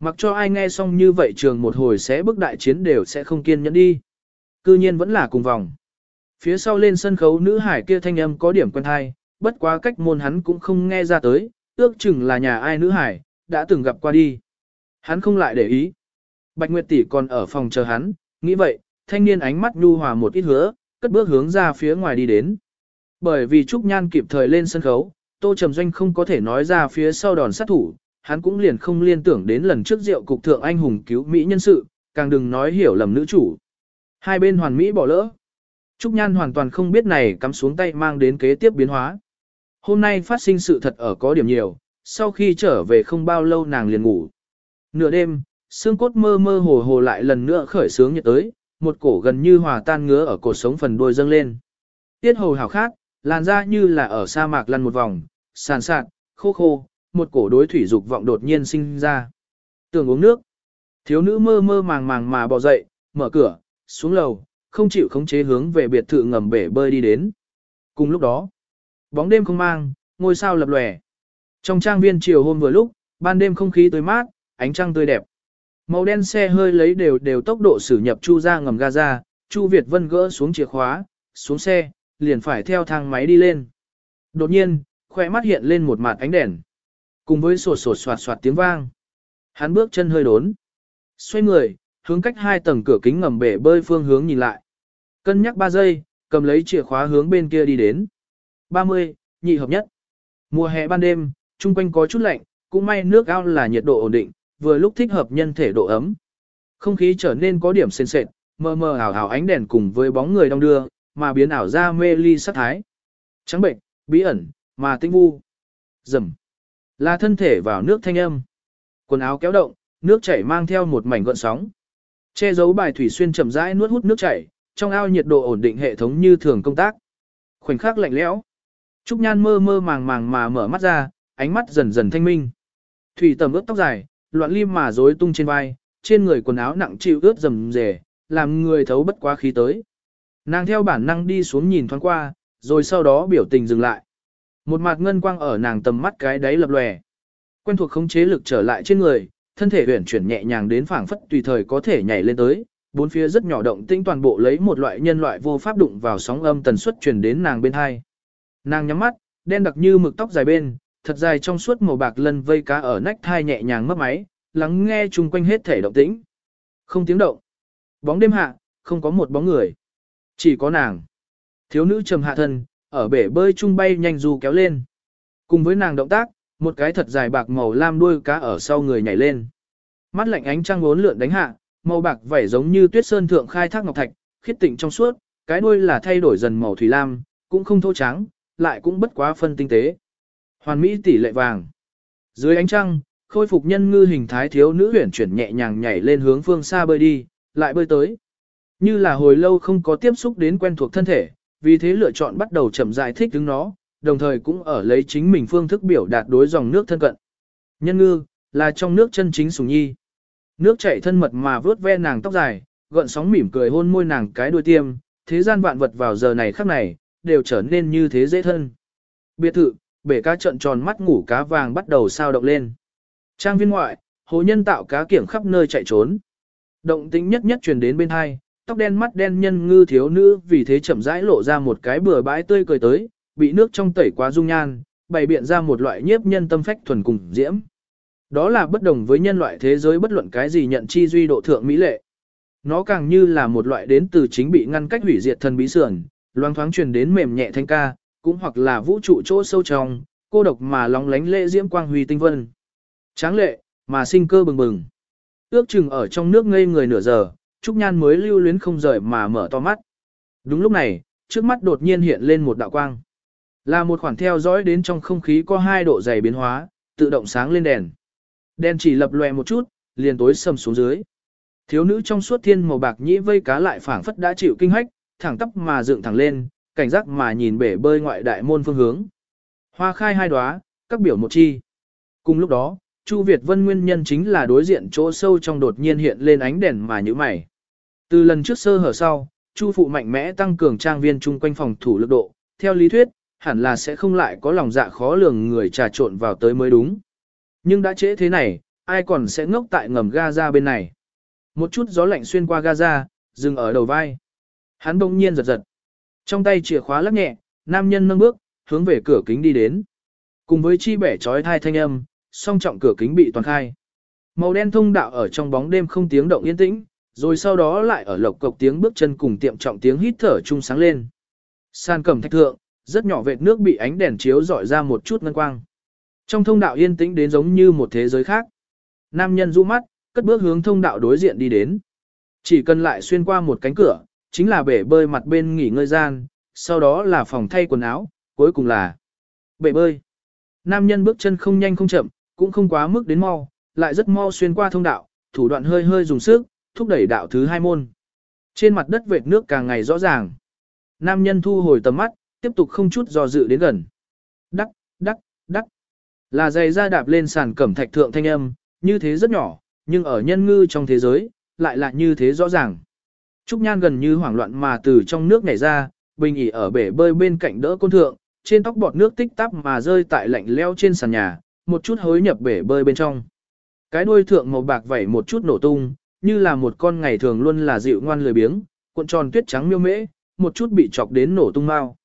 Mặc cho ai nghe xong như vậy trường một hồi sẽ bước đại chiến đều sẽ không kiên nhẫn đi. Cư nhiên vẫn là cùng vòng. Phía sau lên sân khấu nữ hải kia thanh âm có điểm quen thai, bất quá cách môn hắn cũng không nghe ra tới, ước chừng là nhà ai nữ hải, đã từng gặp qua đi. Hắn không lại để ý. Bạch Nguyệt tỷ còn ở phòng chờ hắn, nghĩ vậy, thanh niên ánh mắt nhu hòa một ít hứa, cất bước hướng ra phía ngoài đi đến. Bởi vì Trúc Nhan kịp thời lên sân khấu, Tô Trầm Doanh không có thể nói ra phía sau đòn sát thủ, hắn cũng liền không liên tưởng đến lần trước rượu cục thượng anh hùng cứu Mỹ nhân sự, càng đừng nói hiểu lầm nữ chủ. Hai bên hoàn Mỹ bỏ lỡ. Trúc Nhan hoàn toàn không biết này cắm xuống tay mang đến kế tiếp biến hóa. Hôm nay phát sinh sự thật ở có điểm nhiều, sau khi trở về không bao lâu nàng liền ngủ. Nửa đêm, xương cốt mơ mơ hồ hồ lại lần nữa khởi sướng nhật tới, một cổ gần như hòa tan ngứa ở cổ sống phần đuôi dâng lên. Tiết hầu hào khát, làn da như là ở sa mạc lăn một vòng, sàn sạt, khô khô, một cổ đối thủy dục vọng đột nhiên sinh ra. Tưởng uống nước. Thiếu nữ mơ mơ màng màng mà bò dậy, mở cửa, xuống lầu, không chịu khống chế hướng về biệt thự ngầm bể bơi đi đến. Cùng lúc đó, bóng đêm không mang, ngôi sao lập lòe. Trong trang viên chiều hôm vừa lúc, ban đêm không khí tươi mát, ánh trăng tươi đẹp. Màu đen xe hơi lấy đều đều tốc độ xử nhập Chu ra ngầm Gaza, Chu Việt Vân gỡ xuống chìa khóa, xuống xe, liền phải theo thang máy đi lên. Đột nhiên, khỏe mắt hiện lên một mặt ánh đèn. Cùng với sột sột soạt soạt tiếng vang. Hắn bước chân hơi đốn. Xoay người, hướng cách hai tầng cửa kính ngầm bể bơi phương hướng nhìn lại. Cân nhắc 3 giây, cầm lấy chìa khóa hướng bên kia đi đến. 30, nhị hợp nhất. Mùa hè ban đêm, chung quanh có chút lạnh, cũng may nước ao là nhiệt độ ổn định, vừa lúc thích hợp nhân thể độ ấm. Không khí trở nên có điểm sền sệt, mờ mờ ảo ảo ánh đèn cùng với bóng người đông đưa, mà biến ảo ra mê ly sắc thái. Trắng bệnh, bí ẩn, mà tinh vu. Dầm. Là thân thể vào nước thanh âm. Quần áo kéo động, nước chảy mang theo một mảnh gợn sóng. Che giấu bài thủy xuyên chậm rãi nuốt hút nước chảy, trong ao nhiệt độ ổn định hệ thống như thường công tác. Khoảnh khắc lạnh lẽo. Trúc Nhan mơ mơ màng màng mà mở mắt ra, ánh mắt dần dần thanh minh. Thủy tầm ướt tóc dài, loạn lim mà rối tung trên vai, trên người quần áo nặng chịu ướt rầm rề, làm người thấu bất quá khí tới. Nàng theo bản năng đi xuống nhìn thoáng qua, rồi sau đó biểu tình dừng lại. Một mặt ngân quang ở nàng tầm mắt cái đáy lập lòe. Quen thuộc khống chế lực trở lại trên người, thân thể huyển chuyển nhẹ nhàng đến phảng phất tùy thời có thể nhảy lên tới, bốn phía rất nhỏ động tĩnh toàn bộ lấy một loại nhân loại vô pháp đụng vào sóng âm tần suất truyền đến nàng bên hai. Nàng nhắm mắt, đen đặc như mực tóc dài bên, thật dài trong suốt màu bạc lân vây cá ở nách thai nhẹ nhàng mất máy, lắng nghe chung quanh hết thể động tĩnh. Không tiếng động. Bóng đêm hạ, không có một bóng người. Chỉ có nàng. Thiếu nữ trầm hạ thân, ở bể bơi chung bay nhanh dù kéo lên. Cùng với nàng động tác, một cái thật dài bạc màu lam đuôi cá ở sau người nhảy lên. Mắt lạnh ánh trăng bốn lượn đánh hạ, màu bạc vảy giống như tuyết sơn thượng khai thác ngọc thạch, khiết tịnh trong suốt, cái đuôi là thay đổi dần màu thủy lam, cũng không thô trắng, lại cũng bất quá phân tinh tế. Hoàn mỹ tỷ lệ vàng. Dưới ánh trăng, khôi phục nhân ngư hình thái thiếu nữ huyền chuyển nhẹ nhàng nhảy lên hướng phương xa bơi đi, lại bơi tới. Như là hồi lâu không có tiếp xúc đến quen thuộc thân thể, vì thế lựa chọn bắt đầu chậm rãi thích đứng nó, đồng thời cũng ở lấy chính mình phương thức biểu đạt đối dòng nước thân cận. Nhân ngư, là trong nước chân chính sùng nhi. Nước chảy thân mật mà vướt ve nàng tóc dài, gợn sóng mỉm cười hôn môi nàng cái đuôi tiêm, thế gian vạn vật vào giờ này khắc này, đều trở nên như thế dễ thân. Biệt thự, bể cá trận tròn mắt ngủ cá vàng bắt đầu sao động lên. Trang viên ngoại, hồ nhân tạo cá kiểng khắp nơi chạy trốn. Động tĩnh nhất nhất truyền đến bên hai, tóc đen mắt đen nhân ngư thiếu nữ vì thế chậm rãi lộ ra một cái bừa bãi tươi cười tới, bị nước trong tẩy quá dung nhan, bày biện ra một loại nhiếp nhân tâm phách thuần cùng diễm. Đó là bất đồng với nhân loại thế giới bất luận cái gì nhận chi duy độ thượng mỹ lệ. Nó càng như là một loại đến từ chính bị ngăn cách hủy diệt thần bí sườn, loang thoáng truyền đến mềm nhẹ thanh ca, cũng hoặc là vũ trụ chỗ sâu trong, cô độc mà lóng lánh lệ diễm quang huy tinh vân. Tráng lệ, mà sinh cơ bừng bừng. Ước chừng ở trong nước ngây người nửa giờ, Trúc Nhan mới lưu luyến không rời mà mở to mắt. Đúng lúc này, trước mắt đột nhiên hiện lên một đạo quang. Là một khoản theo dõi đến trong không khí có hai độ dày biến hóa, tự động sáng lên đèn. Đèn chỉ lập lòe một chút, liền tối sầm xuống dưới. Thiếu nữ trong suốt thiên màu bạc nhĩ vây cá lại phảng phất đã chịu kinh hách, thẳng tắp mà dựng thẳng lên, cảnh giác mà nhìn bể bơi ngoại đại môn phương hướng. Hoa khai hai đóa, các biểu một chi. Cùng lúc đó, Chu Việt Vân nguyên nhân chính là đối diện chỗ sâu trong đột nhiên hiện lên ánh đèn mà như mày. Từ lần trước sơ hở sau, Chu phụ mạnh mẽ tăng cường trang viên chung quanh phòng thủ lực độ, theo lý thuyết, hẳn là sẽ không lại có lòng dạ khó lường người trà trộn vào tới mới đúng. Nhưng đã trễ thế này, ai còn sẽ ngốc tại ngầm Gaza bên này. Một chút gió lạnh xuyên qua Gaza, dừng ở đầu vai. Hắn bỗng nhiên giật giật. Trong tay chìa khóa lắc nhẹ, nam nhân nâng bước, hướng về cửa kính đi đến. Cùng với chi bẻ trói thai thanh âm, song trọng cửa kính bị toàn khai. Màu đen thông đạo ở trong bóng đêm không tiếng động yên tĩnh, Rồi sau đó lại ở lộc cộc tiếng bước chân cùng tiệm trọng tiếng hít thở chung sáng lên. San cầm thạch thượng, rất nhỏ vệt nước bị ánh đèn chiếu dọi ra một chút ngân quang. Trong thông đạo yên tĩnh đến giống như một thế giới khác. Nam nhân du mắt, cất bước hướng thông đạo đối diện đi đến. Chỉ cần lại xuyên qua một cánh cửa, chính là bể bơi mặt bên nghỉ ngơi gian, sau đó là phòng thay quần áo, cuối cùng là bể bơi. Nam nhân bước chân không nhanh không chậm, cũng không quá mức đến mau, lại rất mau xuyên qua thông đạo, thủ đoạn hơi hơi dùng sức, thúc đẩy đạo thứ hai môn. Trên mặt đất vệt nước càng ngày rõ ràng. Nam nhân thu hồi tầm mắt, tiếp tục không chút do dự đến gần. Đắc, đắc, đắc. Là giày ra đạp lên sàn cẩm thạch thượng thanh âm, như thế rất nhỏ, nhưng ở nhân ngư trong thế giới, lại là như thế rõ ràng. Trúc Nhan gần như hoảng loạn mà từ trong nước nhảy ra, bình ỉ ở bể bơi bên cạnh đỡ côn thượng, trên tóc bọt nước tích tắp mà rơi tại lạnh leo trên sàn nhà, một chút hối nhập bể bơi bên trong. Cái đuôi thượng màu bạc vẩy một chút nổ tung, như là một con ngày thường luôn là dịu ngoan lười biếng, cuộn tròn tuyết trắng miêu mễ, một chút bị chọc đến nổ tung mau.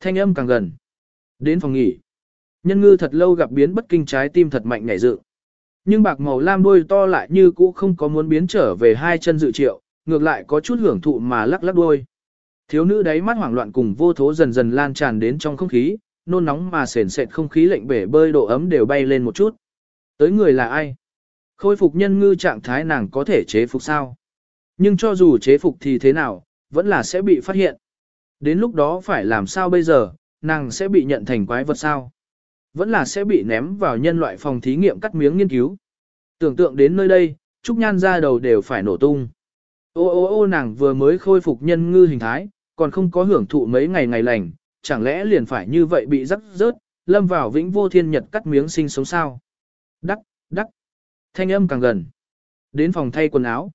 Thanh âm càng gần. Đến phòng nghỉ. Nhân ngư thật lâu gặp biến bất kinh trái tim thật mạnh nhảy dự. Nhưng bạc màu lam đuôi to lại như cũ không có muốn biến trở về hai chân dự triệu, ngược lại có chút hưởng thụ mà lắc lắc đuôi. Thiếu nữ đáy mắt hoảng loạn cùng vô thố dần dần lan tràn đến trong không khí, nôn nóng mà sền sệt không khí lệnh bể bơi độ ấm đều bay lên một chút. Tới người là ai? Khôi phục nhân ngư trạng thái nàng có thể chế phục sao? Nhưng cho dù chế phục thì thế nào, vẫn là sẽ bị phát hiện. Đến lúc đó phải làm sao bây giờ, nàng sẽ bị nhận thành quái vật sao? Vẫn là sẽ bị ném vào nhân loại phòng thí nghiệm cắt miếng nghiên cứu. Tưởng tượng đến nơi đây, Trúc Nhan ra đầu đều phải nổ tung. Ô ô ô nàng vừa mới khôi phục nhân ngư hình thái, còn không có hưởng thụ mấy ngày ngày lành, chẳng lẽ liền phải như vậy bị rắc rớt, lâm vào vĩnh vô thiên nhật cắt miếng sinh sống sao? Đắc, đắc. Thanh âm càng gần. Đến phòng thay quần áo.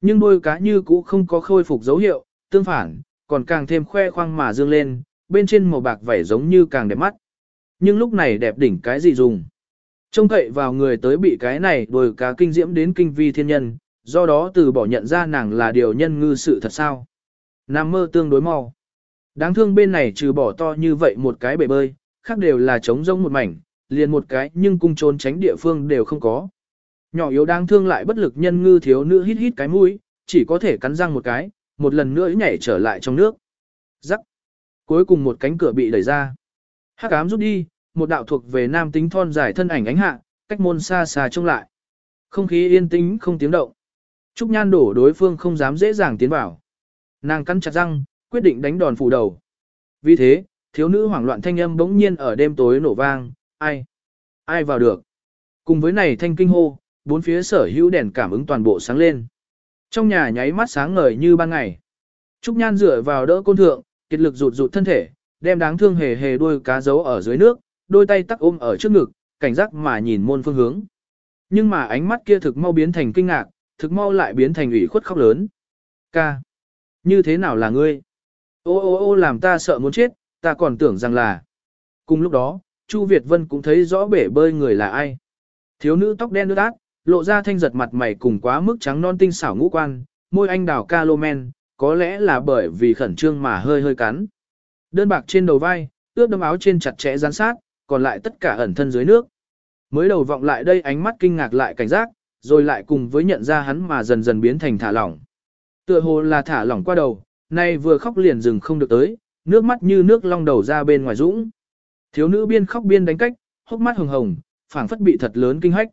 Nhưng đôi cá như cũ không có khôi phục dấu hiệu, tương phản, còn càng thêm khoe khoang mà dương lên, bên trên màu bạc vảy giống như càng đẹp mắt. Nhưng lúc này đẹp đỉnh cái gì dùng? Trông cậy vào người tới bị cái này đôi cá kinh diễm đến kinh vi thiên nhân, do đó từ bỏ nhận ra nàng là điều nhân ngư sự thật sao. Nam mơ tương đối mau. Đáng thương bên này trừ bỏ to như vậy một cái bể bơi, khác đều là trống rông một mảnh, liền một cái nhưng cung trốn tránh địa phương đều không có. Nhỏ yếu đáng thương lại bất lực nhân ngư thiếu nữ hít hít cái mũi, chỉ có thể cắn răng một cái, một lần nữa nhảy trở lại trong nước. Rắc. Cuối cùng một cánh cửa bị đẩy ra. Hắc ám rút đi, một đạo thuộc về nam tính thon dài thân ảnh ánh hạ, cách môn xa xa trông lại. Không khí yên tĩnh không tiếng động. Trúc Nhan đổ đối phương không dám dễ dàng tiến vào. Nàng cắn chặt răng, quyết định đánh đòn phủ đầu. Vì thế, thiếu nữ hoảng loạn thanh âm bỗng nhiên ở đêm tối nổ vang, ai? Ai vào được? Cùng với này thanh kinh hô, bốn phía sở hữu đèn cảm ứng toàn bộ sáng lên. Trong nhà nháy mắt sáng ngời như ban ngày. Trúc Nhan dựa vào đỡ côn thượng, kiệt lực rụt rụt thân thể, đem đáng thương hề hề đuôi cá giấu ở dưới nước, đôi tay tắc ôm ở trước ngực, cảnh giác mà nhìn môn phương hướng. Nhưng mà ánh mắt kia thực mau biến thành kinh ngạc, thực mau lại biến thành ủy khuất khóc lớn. Ca. Như thế nào là ngươi? Ô ô ô làm ta sợ muốn chết, ta còn tưởng rằng là. Cùng lúc đó, Chu Việt Vân cũng thấy rõ bể bơi người là ai. Thiếu nữ tóc đen ướt át, lộ ra thanh giật mặt mày cùng quá mức trắng non tinh xảo ngũ quan, môi anh đào ca lô men, có lẽ là bởi vì khẩn trương mà hơi hơi cắn. Đơn bạc trên đầu vai, ướt đâm áo trên chặt chẽ gián sát, còn lại tất cả ẩn thân dưới nước. Mới đầu vọng lại đây ánh mắt kinh ngạc lại cảnh giác, rồi lại cùng với nhận ra hắn mà dần dần biến thành thả lỏng. Tựa hồ là thả lỏng qua đầu, nay vừa khóc liền dừng không được tới, nước mắt như nước long đầu ra bên ngoài dũng. Thiếu nữ biên khóc biên đánh cách, hốc mắt hồng hồng, phảng phất bị thật lớn kinh hách.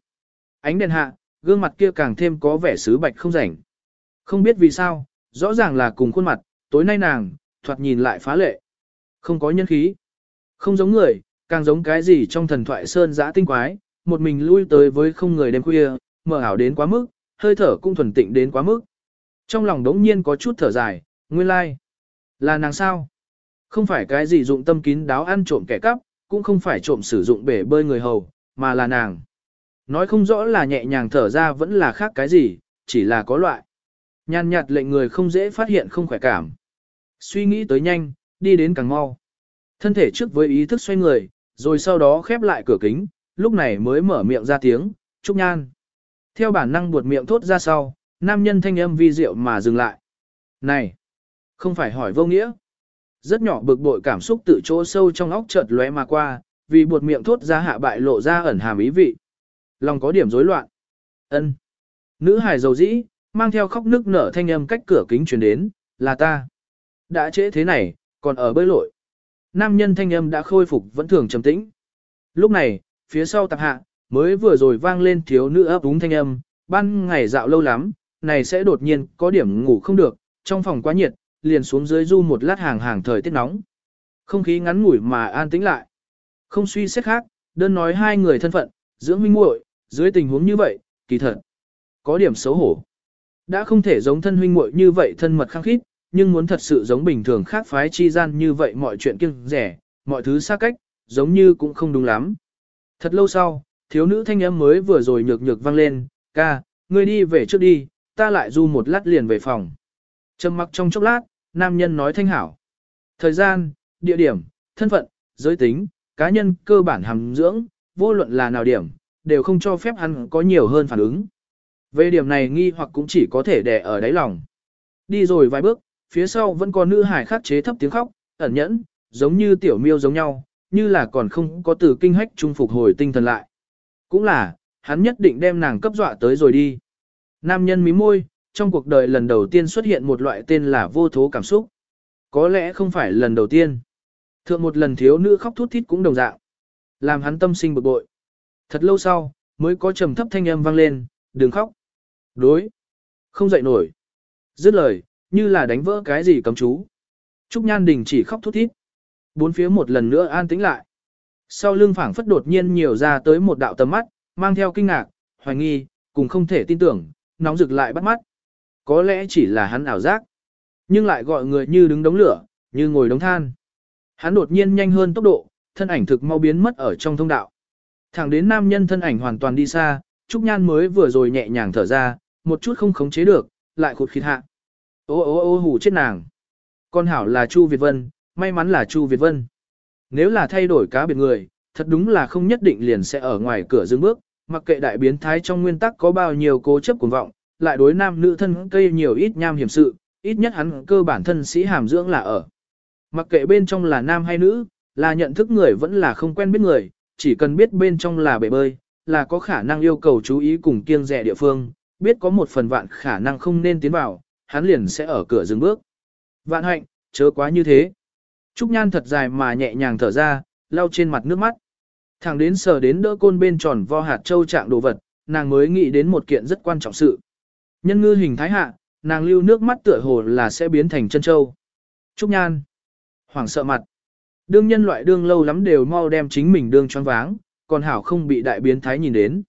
Ánh đèn hạ, gương mặt kia càng thêm có vẻ sứ bạch không rảnh. Không biết vì sao, rõ ràng là cùng khuôn mặt, tối nay nàng, thoạt nhìn lại phá lệ. Không có nhân khí. Không giống người, càng giống cái gì trong thần thoại sơn giã tinh quái, một mình lui tới với không người đêm khuya, mở ảo đến quá mức, hơi thở cũng thuần tịnh đến quá mức. Trong lòng đống nhiên có chút thở dài, nguyên lai. Like. Là nàng sao? Không phải cái gì dụng tâm kín đáo ăn trộm kẻ cắp, cũng không phải trộm sử dụng bể bơi người hầu, mà là nàng. Nói không rõ là nhẹ nhàng thở ra vẫn là khác cái gì, chỉ là có loại. Nhàn nhạt lệnh người không dễ phát hiện không khỏe cảm. Suy nghĩ tới nhanh, đi đến càng mau. Thân thể trước với ý thức xoay người, rồi sau đó khép lại cửa kính, lúc này mới mở miệng ra tiếng, Trúc Nhan. Theo bản năng buột miệng thốt ra sau, nam nhân thanh âm vi diệu mà dừng lại. Này, không phải hỏi vô nghĩa. Rất nhỏ bực bội cảm xúc tự chỗ sâu trong óc chợt lóe mà qua, vì buột miệng thốt ra hạ bại lộ ra ẩn hàm ý vị. Lòng có điểm rối loạn. Ân. Nữ hài dầu dĩ, mang theo khóc nước nở thanh âm cách cửa kính truyền đến, là ta. Đã trễ thế này, còn ở bơi lội. Nam nhân thanh âm đã khôi phục vẫn thường trầm tĩnh. Lúc này, phía sau tạp hạ, mới vừa rồi vang lên thiếu nữ ấp úng thanh âm, ban ngày dạo lâu lắm, này sẽ đột nhiên có điểm ngủ không được, trong phòng quá nhiệt, liền xuống dưới du một lát hàng hàng thời tiết nóng. Không khí ngắn ngủi mà an tĩnh lại. Không suy xét khác, đơn nói hai người thân phận, dưỡng minh muội, dưới tình huống như vậy, kỳ thật. Có điểm xấu hổ. Đã không thể giống thân huynh muội như vậy thân mật khăng khít, nhưng muốn thật sự giống bình thường khác phái chi gian như vậy mọi chuyện kiêng rẻ, mọi thứ xa cách, giống như cũng không đúng lắm. Thật lâu sau, thiếu nữ thanh âm mới vừa rồi nhược nhược vang lên, ca, ngươi đi về trước đi, ta lại du một lát liền về phòng. Trầm mặc trong chốc lát, nam nhân nói thanh hảo. Thời gian, địa điểm, thân phận, giới tính, cá nhân cơ bản hàm dưỡng, vô luận là nào điểm, đều không cho phép hắn có nhiều hơn phản ứng. Về điểm này nghi hoặc cũng chỉ có thể đè ở đáy lòng. Đi rồi vài bước, phía sau vẫn có nữ hải khắc chế thấp tiếng khóc, ẩn nhẫn, giống như tiểu miêu giống nhau, như là còn không có từ kinh hách trung phục hồi tinh thần lại. Cũng là, hắn nhất định đem nàng cấp dọa tới rồi đi. Nam nhân mí môi, trong cuộc đời lần đầu tiên xuất hiện một loại tên là vô thố cảm xúc. Có lẽ không phải lần đầu tiên. Thượng một lần thiếu nữ khóc thút thít cũng đồng dạng. Làm hắn tâm sinh bực bội. Thật lâu sau, mới có trầm thấp thanh âm vang lên, đừng khóc. Đối. Không dậy nổi. Dứt lời, như là đánh vỡ cái gì cấm chú. Trúc Nhan Đình chỉ khóc thút thít. Bốn phía một lần nữa an tĩnh lại. Sau lưng phảng phất đột nhiên nhiều ra tới một đạo tầm mắt, mang theo kinh ngạc, hoài nghi, cùng không thể tin tưởng, nóng rực lại bắt mắt. Có lẽ chỉ là hắn ảo giác, nhưng lại gọi người như đứng đống lửa, như ngồi đống than. Hắn đột nhiên nhanh hơn tốc độ, thân ảnh thực mau biến mất ở trong thông đạo. Thẳng đến nam nhân thân ảnh hoàn toàn đi xa, Trúc Nhan mới vừa rồi nhẹ nhàng thở ra, một chút không khống chế được, lại khụt khịt hạ. Ô ô ô hù chết nàng. Con hảo là Chu Việt Vân, may mắn là Chu Việt Vân. Nếu là thay đổi cá biệt người, thật đúng là không nhất định liền sẽ ở ngoài cửa dừng bước, mặc kệ đại biến thái trong nguyên tắc có bao nhiêu cố chấp cuồng vọng, lại đối nam nữ thân cây nhiều ít nham hiểm sự, ít nhất hắn cơ bản thân sĩ hàm dưỡng là ở. Mặc kệ bên trong là nam hay nữ, là nhận thức người vẫn là không quen biết người, chỉ cần biết bên trong là bể bơi, là có khả năng yêu cầu chú ý cùng kiêng rẻ địa phương, biết có một phần vạn khả năng không nên tiến vào, hắn liền sẽ ở cửa dừng bước. Vạn hạnh, chớ quá như thế. Trúc Nhan thật dài mà nhẹ nhàng thở ra, lau trên mặt nước mắt. thằng đến sờ đến đỡ côn bên tròn vo hạt châu trạng đồ vật, nàng mới nghĩ đến một kiện rất quan trọng sự. Nhân ngư hình thái hạ, nàng lưu nước mắt tựa hồ là sẽ biến thành chân châu. Trúc Nhan. Hoảng sợ mặt. Đương nhân loại đương lâu lắm đều mau đem chính mình đương choáng váng, còn hảo không bị đại biến thái nhìn đến.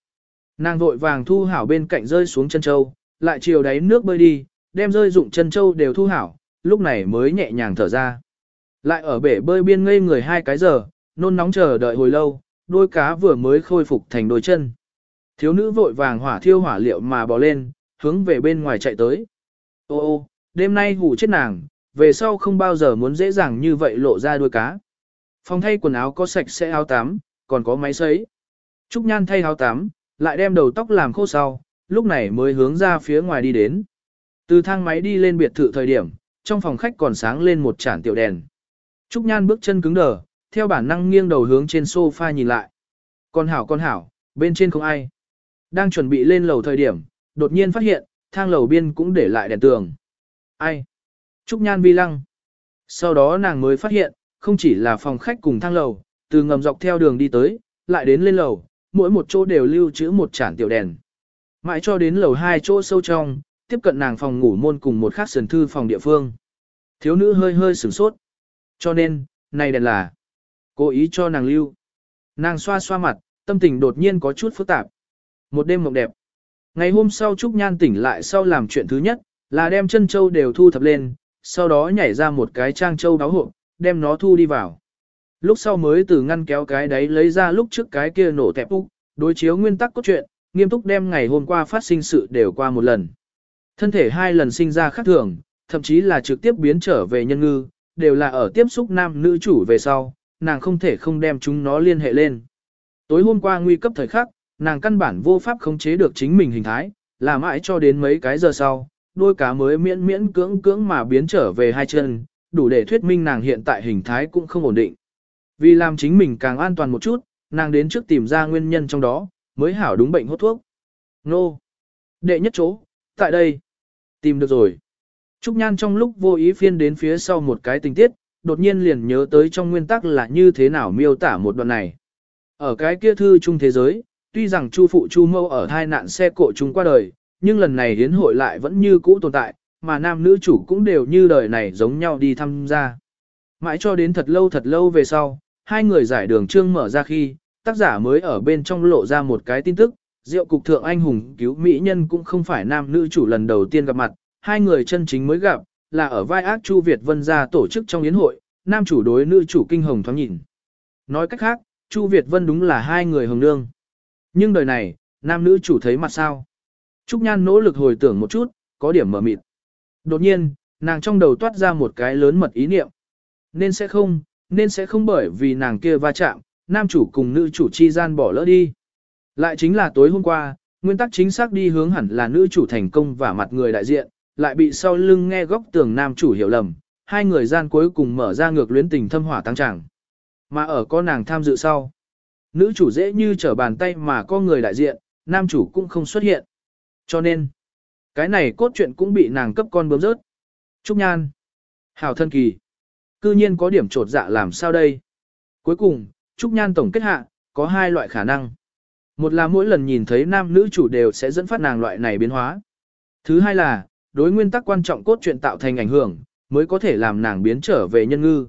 Nàng vội vàng thu hảo bên cạnh rơi xuống chân châu, lại chiều đáy nước bơi đi, đem rơi dụng chân châu đều thu hảo, lúc này mới nhẹ nhàng thở ra. Lại ở bể bơi biên ngây người hai cái giờ, nôn nóng chờ đợi hồi lâu, đôi cá vừa mới khôi phục thành đôi chân. Thiếu nữ vội vàng hỏa thiêu hỏa liệu mà bò lên, hướng về bên ngoài chạy tới. Ô ô, đêm nay hủ chết nàng, về sau không bao giờ muốn dễ dàng như vậy lộ ra đuôi cá. Phòng thay quần áo có sạch sẽ áo tắm, còn có máy sấy. Trúc Nhan thay áo tắm, lại đem đầu tóc làm khô sau, lúc này mới hướng ra phía ngoài đi đến. Từ thang máy đi lên biệt thự thời điểm, trong phòng khách còn sáng lên một chản tiểu đèn. Trúc Nhan bước chân cứng đờ, theo bản năng nghiêng đầu hướng trên sofa nhìn lại. Con hảo con hảo, bên trên không ai. Đang chuẩn bị lên lầu thời điểm, đột nhiên phát hiện, thang lầu biên cũng để lại đèn tường. Ai? Trúc Nhan vi lăng. Sau đó nàng mới phát hiện, không chỉ là phòng khách cùng thang lầu, từ ngầm dọc theo đường đi tới, lại đến lên lầu, mỗi một chỗ đều lưu trữ một chản tiểu đèn. Mãi cho đến lầu hai chỗ sâu trong, tiếp cận nàng phòng ngủ môn cùng một khác sườn thư phòng địa phương. Thiếu nữ hơi hơi sửng sốt. Cho nên, này đèn là cố ý cho nàng lưu. Nàng xoa xoa mặt, tâm tình đột nhiên có chút phức tạp. Một đêm mộng đẹp. Ngày hôm sau Trúc Nhan tỉnh lại sau làm chuyện thứ nhất, là đem chân châu đều thu thập lên, sau đó nhảy ra một cái trang châu báo hộp, đem nó thu đi vào. Lúc sau mới từ ngăn kéo cái đấy lấy ra lúc trước cái kia nổ tẹp úc, đối chiếu nguyên tắc cốt truyện, nghiêm túc đem ngày hôm qua phát sinh sự đều qua một lần. Thân thể hai lần sinh ra khác thường, thậm chí là trực tiếp biến trở về nhân ngư, đều là ở tiếp xúc nam nữ chủ về sau, nàng không thể không đem chúng nó liên hệ lên. Tối hôm qua nguy cấp thời khắc, nàng căn bản vô pháp khống chế được chính mình hình thái, là mãi cho đến mấy cái giờ sau, đôi cá mới miễn miễn cưỡng cưỡng mà biến trở về hai chân, đủ để thuyết minh nàng hiện tại hình thái cũng không ổn định. Vì làm chính mình càng an toàn một chút, nàng đến trước tìm ra nguyên nhân trong đó, mới hảo đúng bệnh hốt thuốc. Nô! Đệ nhất chỗ, tại đây. Tìm được rồi. Trúc Nhan trong lúc vô ý phiên đến phía sau một cái tình tiết, đột nhiên liền nhớ tới trong nguyên tắc là như thế nào miêu tả một đoạn này. Ở cái kia thư chung thế giới, tuy rằng Chu phụ Chu mâu ở hai nạn xe cộ chung qua đời, nhưng lần này hiến hội lại vẫn như cũ tồn tại, mà nam nữ chủ cũng đều như đời này giống nhau đi tham gia. Mãi cho đến thật lâu thật lâu về sau, hai người giải đường trương mở ra khi, tác giả mới ở bên trong lộ ra một cái tin tức, Diệu cục thượng anh hùng cứu mỹ nhân cũng không phải nam nữ chủ lần đầu tiên gặp mặt, hai người chân chính mới gặp, là ở vai ác Chu Việt Vân ra tổ chức trong yến hội, nam chủ đối nữ chủ kinh hồng thoáng nhìn. Nói cách khác, Chu Việt Vân đúng là hai người hồng nương. Nhưng đời này, nam nữ chủ thấy mặt sao? Trúc Nhan nỗ lực hồi tưởng một chút, có điểm mở mịt. Đột nhiên, nàng trong đầu toát ra một cái lớn mật ý niệm. Nên sẽ không, nên sẽ không bởi vì nàng kia va chạm, nam chủ cùng nữ chủ chi gian bỏ lỡ đi. Lại chính là tối hôm qua, nguyên tắc chính xác đi hướng hẳn là nữ chủ thành công và mặt người đại diện, lại bị sau lưng nghe góc tường nam chủ hiểu lầm, hai người gian cuối cùng mở ra ngược luyến tình thâm hỏa tăng tràng. Mà ở có nàng tham dự sau, nữ chủ dễ như trở bàn tay mà có người đại diện, nam chủ cũng không xuất hiện. Cho nên, cái này cốt truyện cũng bị nàng cấp con bướm rớt. Trúc Nhan, Hảo thân kỳ, cư nhiên có điểm trột dạ làm sao đây? Cuối cùng, Trúc Nhan tổng kết hạ, có hai loại khả năng. Một là mỗi lần nhìn thấy nam nữ chủ đều sẽ dẫn phát nàng loại này biến hóa. Thứ hai là, đối nguyên tắc quan trọng cốt truyện tạo thành ảnh hưởng, mới có thể làm nàng biến trở về nhân ngư.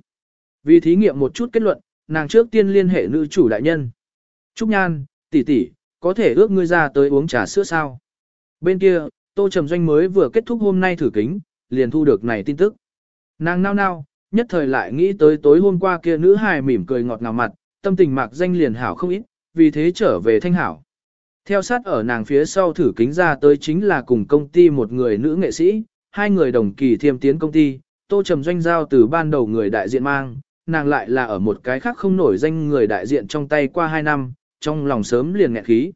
Vì thí nghiệm một chút kết luận, nàng trước tiên liên hệ nữ chủ đại nhân. Trúc Nhan, tỷ tỷ, có thể ước ngươi ra tới uống trà sữa sao? Bên kia, Tô Trầm Doanh mới vừa kết thúc hôm nay thử kính, liền thu được này tin tức. Nàng nao nao, nhất thời lại nghĩ tới tối hôm qua kia nữ hài mỉm cười ngọt ngào mặt, tâm tình mạc danh liền hảo không ít, vì thế trở về thanh hảo. Theo sát ở nàng phía sau thử kính ra tới chính là cùng công ty một người nữ nghệ sĩ, hai người đồng kỳ thiêm tiến công ty, tô trầm doanh giao từ ban đầu người đại diện mang, nàng lại là ở một cái khác không nổi danh người đại diện trong tay qua hai năm, trong lòng sớm liền nghẹn khí.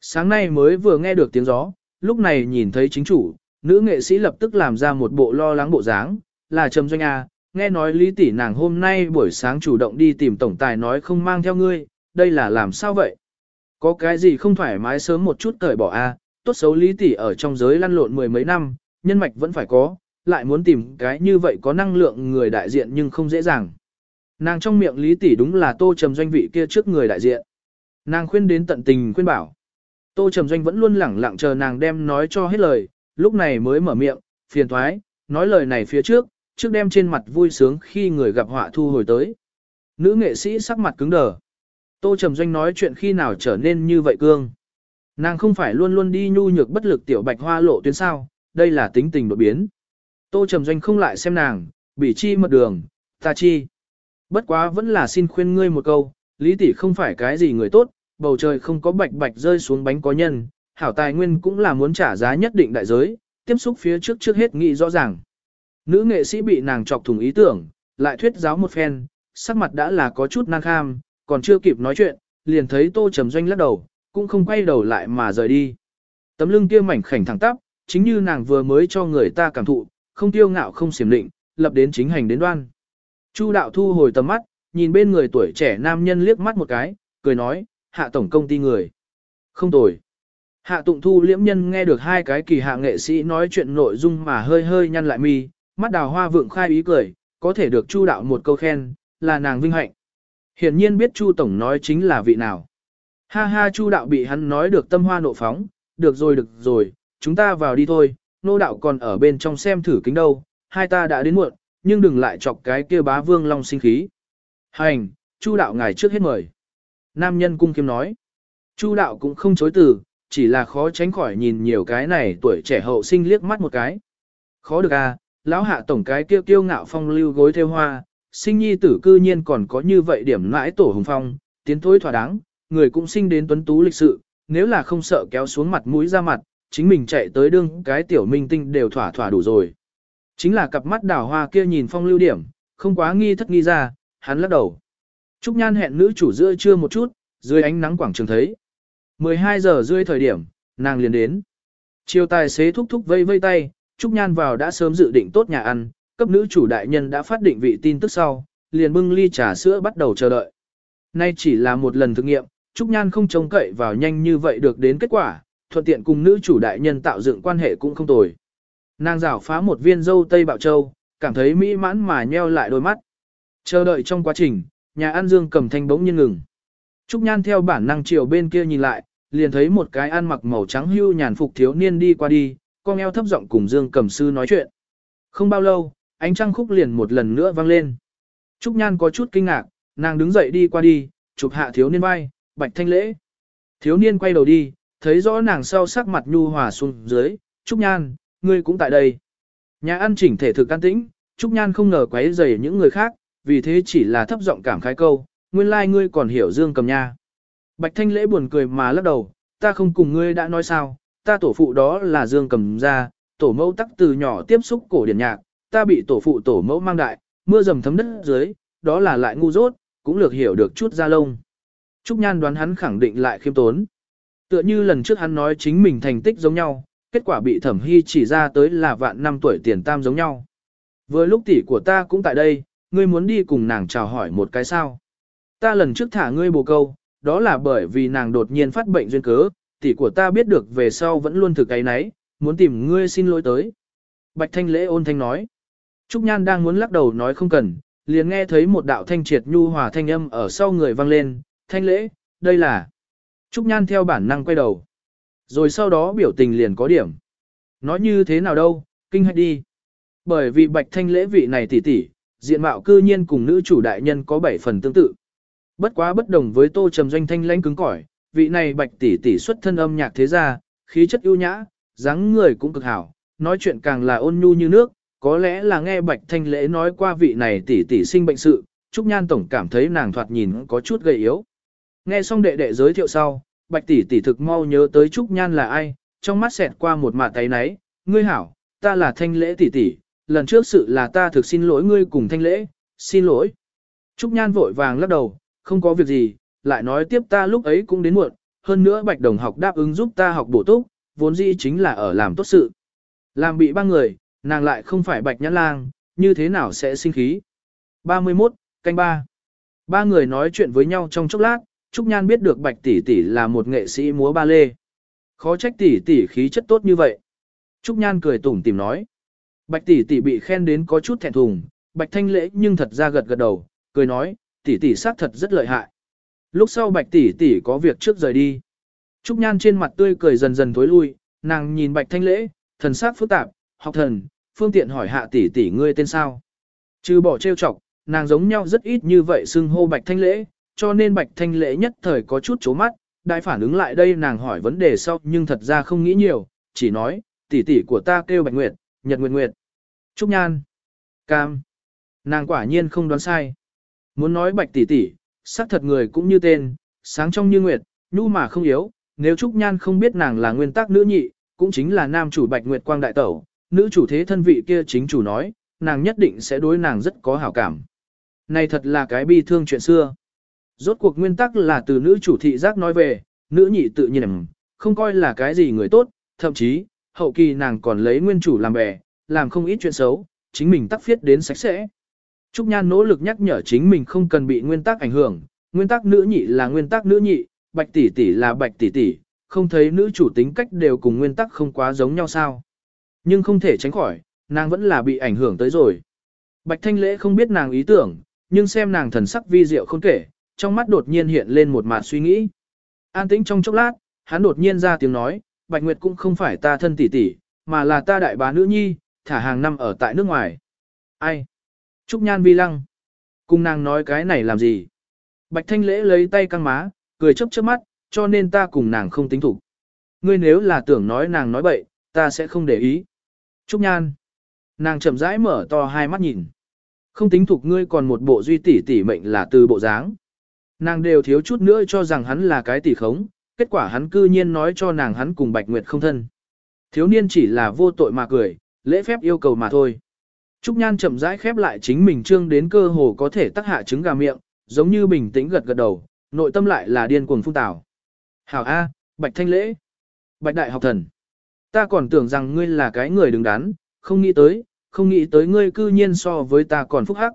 Sáng nay mới vừa nghe được tiếng gió, lúc này nhìn thấy chính chủ, nữ nghệ sĩ lập tức làm ra một bộ lo lắng bộ dáng, là trầm doanh à, nghe nói lý tỷ nàng hôm nay buổi sáng chủ động đi tìm tổng tài nói không mang theo ngươi, đây là làm sao vậy? Có cái gì không thoải mái sớm một chút cởi bỏ a, à? tốt xấu lý tỷ ở trong giới lăn lộn mười mấy năm, nhân mạch vẫn phải có, lại muốn tìm cái như vậy có năng lượng người đại diện nhưng không dễ dàng. Nàng trong miệng lý tỷ đúng là tô trầm doanh vị kia trước người đại diện. Nàng khuyên đến tận tình khuyên bảo. Tô trầm doanh vẫn luôn lẳng lặng chờ nàng đem nói cho hết lời, lúc này mới mở miệng, phiền thoái, nói lời này phía trước, trước đem trên mặt vui sướng khi người gặp họa thu hồi tới. Nữ nghệ sĩ sắc mặt cứng đờ. Tô Trầm Doanh nói chuyện khi nào trở nên như vậy cương. Nàng không phải luôn luôn đi nhu nhược bất lực tiểu bạch hoa lộ tuyến sao, đây là tính tình đột biến. Tô Trầm Doanh không lại xem nàng, bị chi mật đường, ta chi. Bất quá vẫn là xin khuyên ngươi một câu, lý tỷ không phải cái gì người tốt, bầu trời không có bạch bạch rơi xuống bánh có nhân, hảo tài nguyên cũng là muốn trả giá nhất định đại giới, tiếp xúc phía trước trước hết nghĩ rõ ràng. Nữ nghệ sĩ bị nàng chọc thủng ý tưởng, lại thuyết giáo một phen, sắc mặt đã là có chút năng kham, còn chưa kịp nói chuyện, liền thấy Tô Trầm Doanh lắc đầu, cũng không quay đầu lại mà rời đi. Tấm lưng kia mảnh khảnh thẳng tắp, chính như nàng vừa mới cho người ta cảm thụ, không tiêu ngạo không xiểm định, lập đến chính hành đến đoan. Chu đạo thu hồi tầm mắt, nhìn bên người tuổi trẻ nam nhân liếc mắt một cái, cười nói, hạ tổng công ty người. Không tồi. Hạ tụng thu liễm nhân nghe được hai cái kỳ hạ nghệ sĩ nói chuyện nội dung mà hơi hơi nhăn lại mi, mắt đào hoa vượng khai ý cười, có thể được chu đạo một câu khen, là nàng vinh hạnh. Hiển nhiên biết Chu Tổng nói chính là vị nào. Ha ha Chu đạo bị hắn nói được tâm hoa nộ phóng, được rồi được rồi, chúng ta vào đi thôi, nô đạo còn ở bên trong xem thử kính đâu, hai ta đã đến muộn, nhưng đừng lại chọc cái kia bá vương long sinh khí. Hành, Chu đạo ngài trước hết mời. Nam nhân cung kiếm nói. Chu đạo cũng không chối từ, chỉ là khó tránh khỏi nhìn nhiều cái này tuổi trẻ hậu sinh liếc mắt một cái. Khó được à, lão hạ tổng cái kia kiêu ngạo phong lưu gối theo hoa, sinh nhi tử cư nhiên còn có như vậy điểm mãi tổ hùng phong, tiến thối thỏa đáng, người cũng sinh đến tuấn tú lịch sự, nếu là không sợ kéo xuống mặt mũi ra mặt, chính mình chạy tới đương cái tiểu minh tinh đều thỏa thỏa đủ rồi. Chính là cặp mắt đảo hoa kia nhìn phong lưu điểm, không quá nghi thất nghi ra, hắn lắc đầu. Trúc Nhan hẹn nữ chủ giữa trưa một chút, dưới ánh nắng quảng trường thấy. 12 giờ rưỡi thời điểm, nàng liền đến. Chiều tài xế thúc thúc vây vây tay, Trúc Nhan vào đã sớm dự định tốt nhà ăn, cấp nữ chủ đại nhân đã phát định vị tin tức sau, liền bưng ly trà sữa bắt đầu chờ đợi. Nay chỉ là một lần thử nghiệm, Trúc Nhan không trông cậy vào nhanh như vậy được đến kết quả, thuận tiện cùng nữ chủ đại nhân tạo dựng quan hệ cũng không tồi. Nàng rảo phá một viên dâu tây bạo châu, cảm thấy mỹ mãn mà nheo lại đôi mắt. Chờ đợi trong quá trình, nhà ăn dương cầm thanh bỗng nhiên ngừng. Trúc Nhan theo bản năng chiều bên kia nhìn lại, liền thấy một cái ăn mặc màu trắng hưu nhàn phục thiếu niên đi qua đi, con eo thấp giọng cùng Dương Cầm Sư nói chuyện. Không bao lâu, ánh trăng khúc liền một lần nữa vang lên. Trúc Nhan có chút kinh ngạc, nàng đứng dậy đi qua đi, chụp hạ thiếu niên vai, bạch thanh lễ. Thiếu niên quay đầu đi, thấy rõ nàng sau sắc mặt nhu hòa xuống dưới, Trúc Nhan, ngươi cũng tại đây. Nhà ăn chỉnh thể thực an tĩnh, Trúc Nhan không ngờ quấy rầy những người khác, vì thế chỉ là thấp giọng cảm khái câu, nguyên lai like ngươi còn hiểu Dương Cầm nha. Bạch Thanh Lễ buồn cười mà lắc đầu, ta không cùng ngươi đã nói sao, ta tổ phụ đó là Dương Cầm gia, tổ mẫu tắc từ nhỏ tiếp xúc cổ điển nhạc, ta bị tổ phụ tổ mẫu mang đại, mưa dầm thấm đất dưới, đó là lại ngu dốt, cũng lược hiểu được chút ra lông. Trúc Nhan đoán hắn khẳng định lại khiêm tốn. Tựa như lần trước hắn nói chính mình thành tích giống nhau, kết quả bị thẩm hy chỉ ra tới là vạn năm tuổi tiền tam giống nhau. Vừa lúc tỷ của ta cũng tại đây, ngươi muốn đi cùng nàng chào hỏi một cái sao. Ta lần trước thả ngươi bồ câu, đó là bởi vì nàng đột nhiên phát bệnh duyên cớ, tỷ của ta biết được về sau vẫn luôn thực cái nấy, muốn tìm ngươi xin lỗi tới. Bạch Thanh Lễ ôn thanh nói. Trúc Nhan đang muốn lắc đầu nói không cần, liền nghe thấy một đạo thanh triệt nhu hòa thanh âm ở sau người vang lên, thanh lễ, đây là. Trúc Nhan theo bản năng quay đầu. Rồi sau đó biểu tình liền có điểm. Nói như thế nào đâu, kinh hạch đi. Bởi vì bạch thanh lễ vị này tỷ tỷ, diện mạo cư nhiên cùng nữ chủ đại nhân có bảy phần tương tự. Bất quá bất đồng với tô trầm doanh thanh lãnh cứng cỏi, vị này bạch tỷ tỷ xuất thân âm nhạc thế gia, khí chất ưu nhã, dáng người cũng cực hảo, nói chuyện càng là ôn nhu như nước, có lẽ là nghe bạch thanh lễ nói qua vị này tỷ tỷ sinh bệnh sự, Trúc Nhan Tổng cảm thấy nàng thoạt nhìn có chút gầy yếu. Nghe xong đệ đệ giới thiệu sau, bạch tỷ tỷ thực mau nhớ tới Trúc Nhan là ai, trong mắt xẹt qua một mạt tay náy, ngươi hảo, ta là thanh lễ tỷ tỷ, lần trước sự là ta thực xin lỗi ngươi cùng thanh lễ, xin lỗi. Trúc Nhan vội vàng lắc đầu, không có việc gì, lại nói tiếp ta lúc ấy cũng đến muộn, hơn nữa bạch đồng học đáp ứng giúp ta học bổ túc, vốn dĩ chính là ở làm tốt sự. Làm bị ba người, nàng lại không phải bạch nhãn lang, như thế nào sẽ sinh khí. 31, canh ba. Ba người nói chuyện với nhau trong chốc lát, Trúc Nhan biết được bạch tỷ tỷ là một nghệ sĩ múa ba lê. Khó trách tỷ tỷ khí chất tốt như vậy. Trúc Nhan cười tủm tìm nói. Bạch tỷ tỷ bị khen đến có chút thẹn thùng, bạch thanh lễ nhưng thật ra gật gật đầu, cười nói, tỷ tỷ xác thật rất lợi hại. Lúc sau bạch tỷ tỷ có việc trước rời đi. Trúc Nhan trên mặt tươi cười dần dần tối lui, nàng nhìn bạch thanh lễ, thần sắc phức tạp, học thần, phương tiện hỏi hạ tỷ tỷ ngươi tên sao. Trừ bỏ trêu chọc, nàng giống nhau rất ít như vậy xưng hô bạch thanh lễ, cho nên bạch thanh lễ nhất thời có chút chố mắt, đại phản ứng lại đây nàng hỏi vấn đề sau nhưng thật ra không nghĩ nhiều, chỉ nói, tỷ tỷ của ta kêu bạch nguyệt, nhật nguyệt nguyệt. Trúc Nhan, cam, nàng quả nhiên không đoán sai. Muốn nói bạch tỷ tỷ, xác thật người cũng như tên, sáng trong như nguyệt, nhu mà không yếu, nếu Trúc Nhan không biết nàng là nguyên tắc nữ nhị, cũng chính là nam chủ bạch nguyệt quang đại tẩu, nữ chủ thế thân vị kia chính chủ nói, nàng nhất định sẽ đối nàng rất có hảo cảm. Này thật là cái bi thương chuyện xưa. Rốt cuộc nguyên tắc là từ nữ chủ thị giác nói về, nữ nhị tự nhiên không coi là cái gì người tốt, thậm chí, hậu kỳ nàng còn lấy nguyên chủ làm bè, làm không ít chuyện xấu, chính mình tắc phiết đến sạch sẽ. Trúc Nhan nỗ lực nhắc nhở chính mình không cần bị nguyên tắc ảnh hưởng, nguyên tắc nữ nhị là nguyên tắc nữ nhị, bạch tỷ tỷ là bạch tỷ tỷ, không thấy nữ chủ tính cách đều cùng nguyên tắc không quá giống nhau sao. Nhưng không thể tránh khỏi, nàng vẫn là bị ảnh hưởng tới rồi. Bạch Thanh Lễ không biết nàng ý tưởng, nhưng xem nàng thần sắc vi diệu không kể, trong mắt đột nhiên hiện lên một mạt suy nghĩ. An tĩnh trong chốc lát, hắn đột nhiên ra tiếng nói, Bạch Nguyệt cũng không phải ta thân tỷ tỷ, mà là ta đại bá nữ nhi, thả hàng năm ở tại nước ngoài. Ai? Trúc Nhan vi lăng. Cùng nàng nói cái này làm gì? Bạch Thanh Lễ lấy tay căng má, cười chớp chớp mắt, cho nên ta cùng nàng không tính thủ. Ngươi nếu là tưởng nói nàng nói bậy, ta sẽ không để ý. Trúc Nhan. Nàng chậm rãi mở to hai mắt nhìn. Không tính thuộc ngươi còn một bộ duy tỷ tỷ mệnh là từ bộ dáng. Nàng đều thiếu chút nữa cho rằng hắn là cái tỷ khống, kết quả hắn cư nhiên nói cho nàng hắn cùng Bạch Nguyệt không thân. Thiếu niên chỉ là vô tội mà cười, lễ phép yêu cầu mà thôi. Trúc Nhan chậm rãi khép lại chính mình trương đến cơ hồ có thể tắc hạ trứng gà miệng, giống như bình tĩnh gật gật đầu, nội tâm lại là điên cuồng phung tảo. Hảo A, Bạch Thanh Lễ, Bạch Đại học thần. Ta còn tưởng rằng ngươi là cái người đứng đắn, không nghĩ tới, không nghĩ tới ngươi cư nhiên so với ta còn phúc hắc.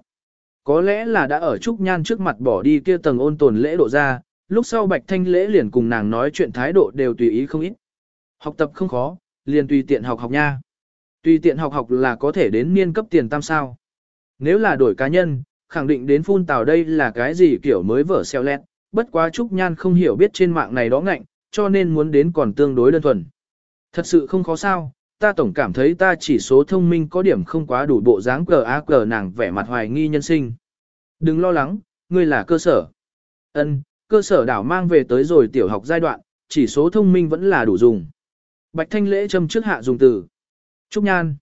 Có lẽ là đã ở Trúc Nhan trước mặt bỏ đi kia tầng ôn tồn lễ độ ra, lúc sau Bạch Thanh lễ liền cùng nàng nói chuyện thái độ đều tùy ý không ít. Học tập không khó, liền tùy tiện học học nha. Tùy tiện học học là có thể đến niên cấp tiền tam sao. Nếu là đổi cá nhân, khẳng định đến phun tào đây là cái gì kiểu mới vở xeo lẹt, bất quá Trúc Nhan không hiểu biết trên mạng này đó ngạnh, cho nên muốn đến còn tương đối đơn thuần. Thật sự không khó sao, ta tổng cảm thấy ta chỉ số thông minh có điểm không quá đủ bộ dáng cờ á cờ nàng vẻ mặt hoài nghi nhân sinh. Đừng lo lắng, ngươi là cơ sở. Ân, cơ sở đảo mang về tới rồi tiểu học giai đoạn, chỉ số thông minh vẫn là đủ dùng. Bạch Thanh Lễ châm trước hạ dùng từ. Trúc Nhan.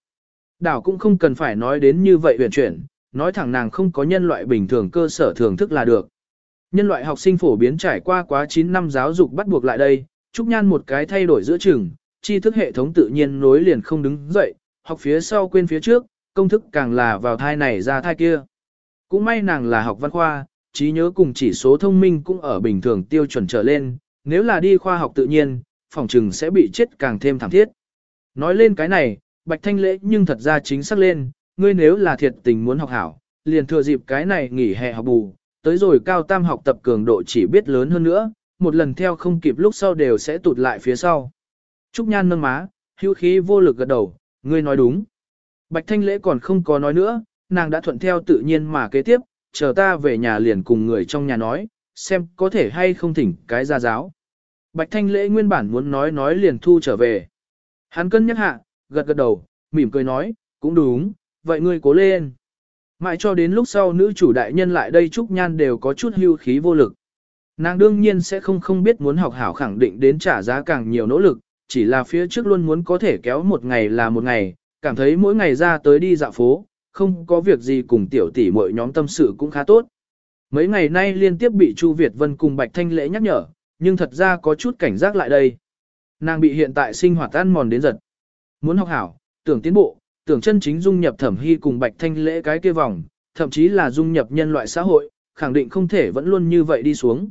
Đảo cũng không cần phải nói đến như vậy huyền chuyển, nói thẳng nàng không có nhân loại bình thường cơ sở thưởng thức là được. Nhân loại học sinh phổ biến trải qua quá 9 năm giáo dục bắt buộc lại đây, Trúc Nhan một cái thay đổi giữa trường tri thức hệ thống tự nhiên nối liền không đứng dậy, học phía sau quên phía trước, công thức càng là vào thai này ra thai kia. Cũng may nàng là học văn khoa, trí nhớ cùng chỉ số thông minh cũng ở bình thường tiêu chuẩn trở lên, nếu là đi khoa học tự nhiên, phòng trừng sẽ bị chết càng thêm thảm thiết. Nói lên cái này, Bạch Thanh Lễ nhưng thật ra chính xác lên, ngươi nếu là thiệt tình muốn học hảo, liền thừa dịp cái này nghỉ hè học bù, tới rồi cao tam học tập cường độ chỉ biết lớn hơn nữa, một lần theo không kịp lúc sau đều sẽ tụt lại phía sau. Trúc Nhan nâng má, hữu khí vô lực gật đầu, ngươi nói đúng. Bạch Thanh Lễ còn không có nói nữa, nàng đã thuận theo tự nhiên mà kế tiếp, chờ ta về nhà liền cùng người trong nhà nói, xem có thể hay không thỉnh cái gia giáo. Bạch Thanh Lễ nguyên bản muốn nói nói liền thu trở về. Hắn cân nhắc hạ, gật gật đầu, mỉm cười nói, cũng đúng, vậy ngươi cố lên. Mãi cho đến lúc sau nữ chủ đại nhân lại đây Trúc Nhan đều có chút hưu khí vô lực. Nàng đương nhiên sẽ không không biết muốn học hảo khẳng định đến trả giá càng nhiều nỗ lực, chỉ là phía trước luôn muốn có thể kéo một ngày là một ngày, cảm thấy mỗi ngày ra tới đi dạo phố, không có việc gì cùng tiểu tỷ mọi nhóm tâm sự cũng khá tốt. Mấy ngày nay liên tiếp bị Chu Việt Vân cùng Bạch Thanh Lễ nhắc nhở, nhưng thật ra có chút cảnh giác lại đây. Nàng bị hiện tại sinh hoạt ăn mòn đến giật. Muốn học hảo, tưởng tiến bộ, tưởng chân chính dung nhập thẩm hy cùng Bạch Thanh Lễ cái kia vòng, thậm chí là dung nhập nhân loại xã hội, khẳng định không thể vẫn luôn như vậy đi xuống.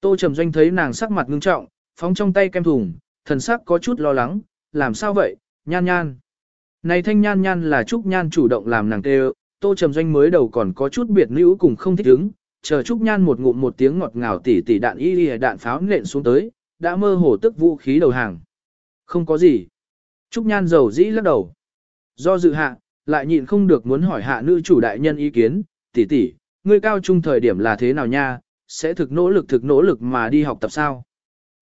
Tô Trầm Doanh thấy nàng sắc mặt ngưng trọng, phóng trong tay kem thùng, thần sắc có chút lo lắng, làm sao vậy, nhan nhan. Này thanh nhan nhan là Trúc Nhan chủ động làm nàng tê Tô Trầm Doanh mới đầu còn có chút biệt nữ cùng không thích ứng, chờ Trúc Nhan một ngụm một tiếng ngọt ngào tỉ tỉ đạn y y đạn pháo nện xuống tới, đã mơ hồ tức vũ khí đầu hàng. Không có gì. Trúc Nhan dầu dĩ lắc đầu. Do dự hạ, lại nhịn không được muốn hỏi hạ nữ chủ đại nhân ý kiến, tỷ tỷ, ngươi cao trung thời điểm là thế nào nha, sẽ thực nỗ lực thực nỗ lực mà đi học tập sao?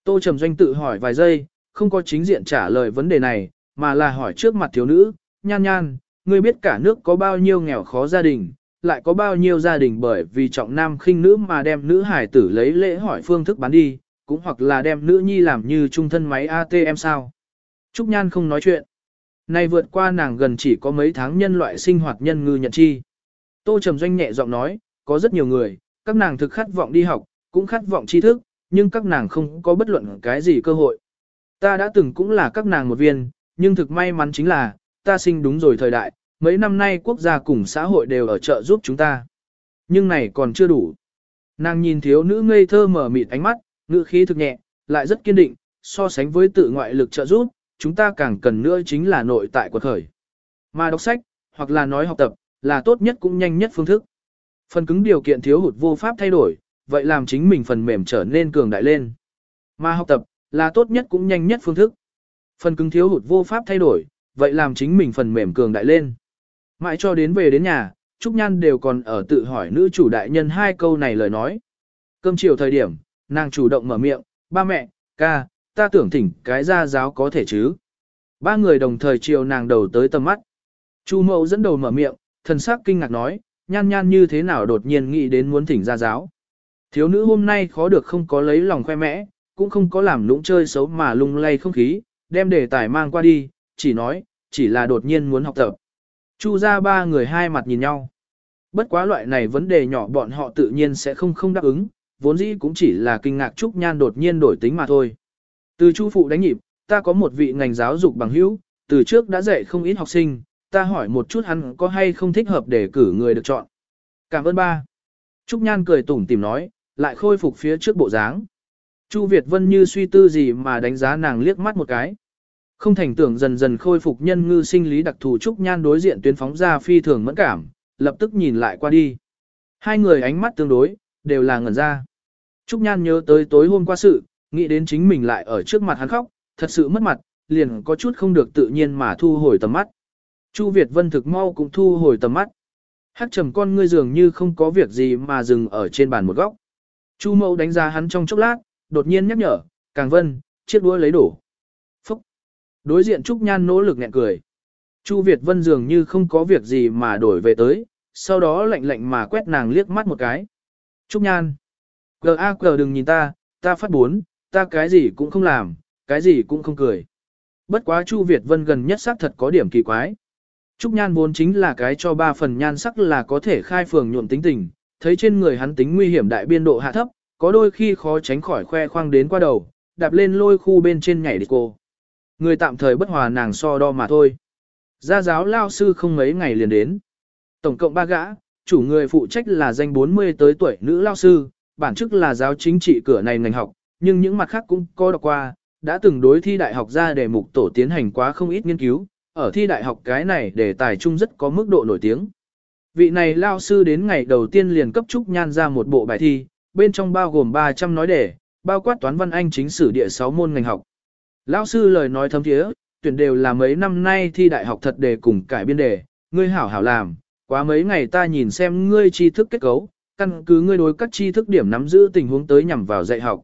Tô Trầm Doanh tự hỏi vài giây, không có chính diện trả lời vấn đề này, mà là hỏi trước mặt thiếu nữ, nhan nhan, ngươi biết cả nước có bao nhiêu nghèo khó gia đình, lại có bao nhiêu gia đình bởi vì trọng nam khinh nữ mà đem nữ hải tử lấy lễ hỏi phương thức bán đi, cũng hoặc là đem nữ nhi làm như trung thân máy ATM sao. Trúc Nhan không nói chuyện. Này vượt qua nàng gần chỉ có mấy tháng nhân loại sinh hoạt nhân ngư nhận chi. Tô Trầm Doanh nhẹ giọng nói, có rất nhiều người, các nàng thực khát vọng đi học, cũng khát vọng tri thức, nhưng các nàng không có bất luận cái gì cơ hội. Ta đã từng cũng là các nàng một viên, nhưng thực may mắn chính là, ta sinh đúng rồi thời đại, mấy năm nay quốc gia cùng xã hội đều ở trợ giúp chúng ta. Nhưng này còn chưa đủ. Nàng nhìn thiếu nữ ngây thơ mở mịt ánh mắt, ngữ khí thực nhẹ, lại rất kiên định, so sánh với tự ngoại lực trợ giúp, chúng ta càng cần nữa chính là nội tại quật khởi. Mà đọc sách, hoặc là nói học tập, là tốt nhất cũng nhanh nhất phương thức. Phần cứng điều kiện thiếu hụt vô pháp thay đổi, vậy làm chính mình phần mềm trở nên cường đại lên. Mà học tập, là tốt nhất cũng nhanh nhất phương thức. Phần cứng thiếu hụt vô pháp thay đổi, vậy làm chính mình phần mềm cường đại lên. Mãi cho đến về đến nhà, Trúc Nhan đều còn ở tự hỏi nữ chủ đại nhân hai câu này lời nói. Cơm chiều thời điểm, nàng chủ động mở miệng, ba mẹ, ca, ta tưởng thỉnh cái gia giáo có thể chứ. Ba người đồng thời chiều nàng đầu tới tầm mắt. Chu mẫu dẫn đầu mở miệng, thần sắc kinh ngạc nói, nhan nhan như thế nào đột nhiên nghĩ đến muốn thỉnh gia giáo. Thiếu nữ hôm nay khó được không có lấy lòng khoe mẽ, cũng không có làm lũng chơi xấu mà lung lay không khí, đem đề tài mang qua đi, chỉ nói, chỉ là đột nhiên muốn học tập. Chu ra ba người hai mặt nhìn nhau. Bất quá loại này vấn đề nhỏ bọn họ tự nhiên sẽ không không đáp ứng, vốn dĩ cũng chỉ là kinh ngạc Trúc Nhan đột nhiên đổi tính mà thôi. Từ Chu phụ đánh nhịp, ta có một vị ngành giáo dục bằng hữu, từ trước đã dạy không ít học sinh, ta hỏi một chút hắn có hay không thích hợp để cử người được chọn. Cảm ơn ba. Trúc Nhan cười tủm tìm nói, lại khôi phục phía trước bộ dáng. Chu Việt Vân như suy tư gì mà đánh giá nàng liếc mắt một cái. Không thành tưởng dần dần khôi phục nhân ngư sinh lý đặc thù Trúc Nhan đối diện tuyến phóng ra phi thường mẫn cảm, lập tức nhìn lại qua đi. Hai người ánh mắt tương đối, đều là ngẩn ra. Trúc Nhan nhớ tới tối hôm qua sự, nghĩ đến chính mình lại ở trước mặt hắn khóc, thật sự mất mặt, liền có chút không được tự nhiên mà thu hồi tầm mắt. Chu Việt Vân thực mau cũng thu hồi tầm mắt. Hắc trầm con ngươi dường như không có việc gì mà dừng ở trên bàn một góc. Chu Mậu đánh giá hắn trong chốc lát, đột nhiên nhắc nhở, Càng Vân, chiếc đũa lấy đổ. Phúc! Đối diện Trúc Nhan nỗ lực nghẹn cười. Chu Việt Vân dường như không có việc gì mà đổi về tới, sau đó lạnh lạnh mà quét nàng liếc mắt một cái. Trúc Nhan! G.A.G. đừng nhìn ta, ta phát bốn, ta cái gì cũng không làm, cái gì cũng không cười. Bất quá Chu Việt Vân gần nhất xác thật có điểm kỳ quái. Trúc Nhan vốn chính là cái cho ba phần nhan sắc là có thể khai phường nhuộm tính tình, thấy trên người hắn tính nguy hiểm đại biên độ hạ thấp, có đôi khi khó tránh khỏi khoe khoang đến qua đầu, đạp lên lôi khu bên trên nhảy đi cô. Người tạm thời bất hòa nàng so đo mà thôi. Gia giáo lao sư không mấy ngày liền đến. Tổng cộng ba gã, chủ người phụ trách là danh 40 tới tuổi nữ lao sư, bản chức là giáo chính trị cửa này ngành học, nhưng những mặt khác cũng có đọc qua, đã từng đối thi đại học ra đề mục tổ tiến hành quá không ít nghiên cứu, ở thi đại học cái này đề tài chung rất có mức độ nổi tiếng. Vị này lao sư đến ngày đầu tiên liền cấp Trúc Nhan ra một bộ bài thi, bên trong bao gồm 300 nói đề, bao quát toán văn anh chính sử địa 6 môn ngành học. Lao sư lời nói thấm thiế, tuyển đều là mấy năm nay thi đại học thật đề cùng cải biên đề, ngươi hảo hảo làm, quá mấy ngày ta nhìn xem ngươi tri thức kết cấu, căn cứ ngươi đối các tri thức điểm nắm giữ tình huống tới nhằm vào dạy học.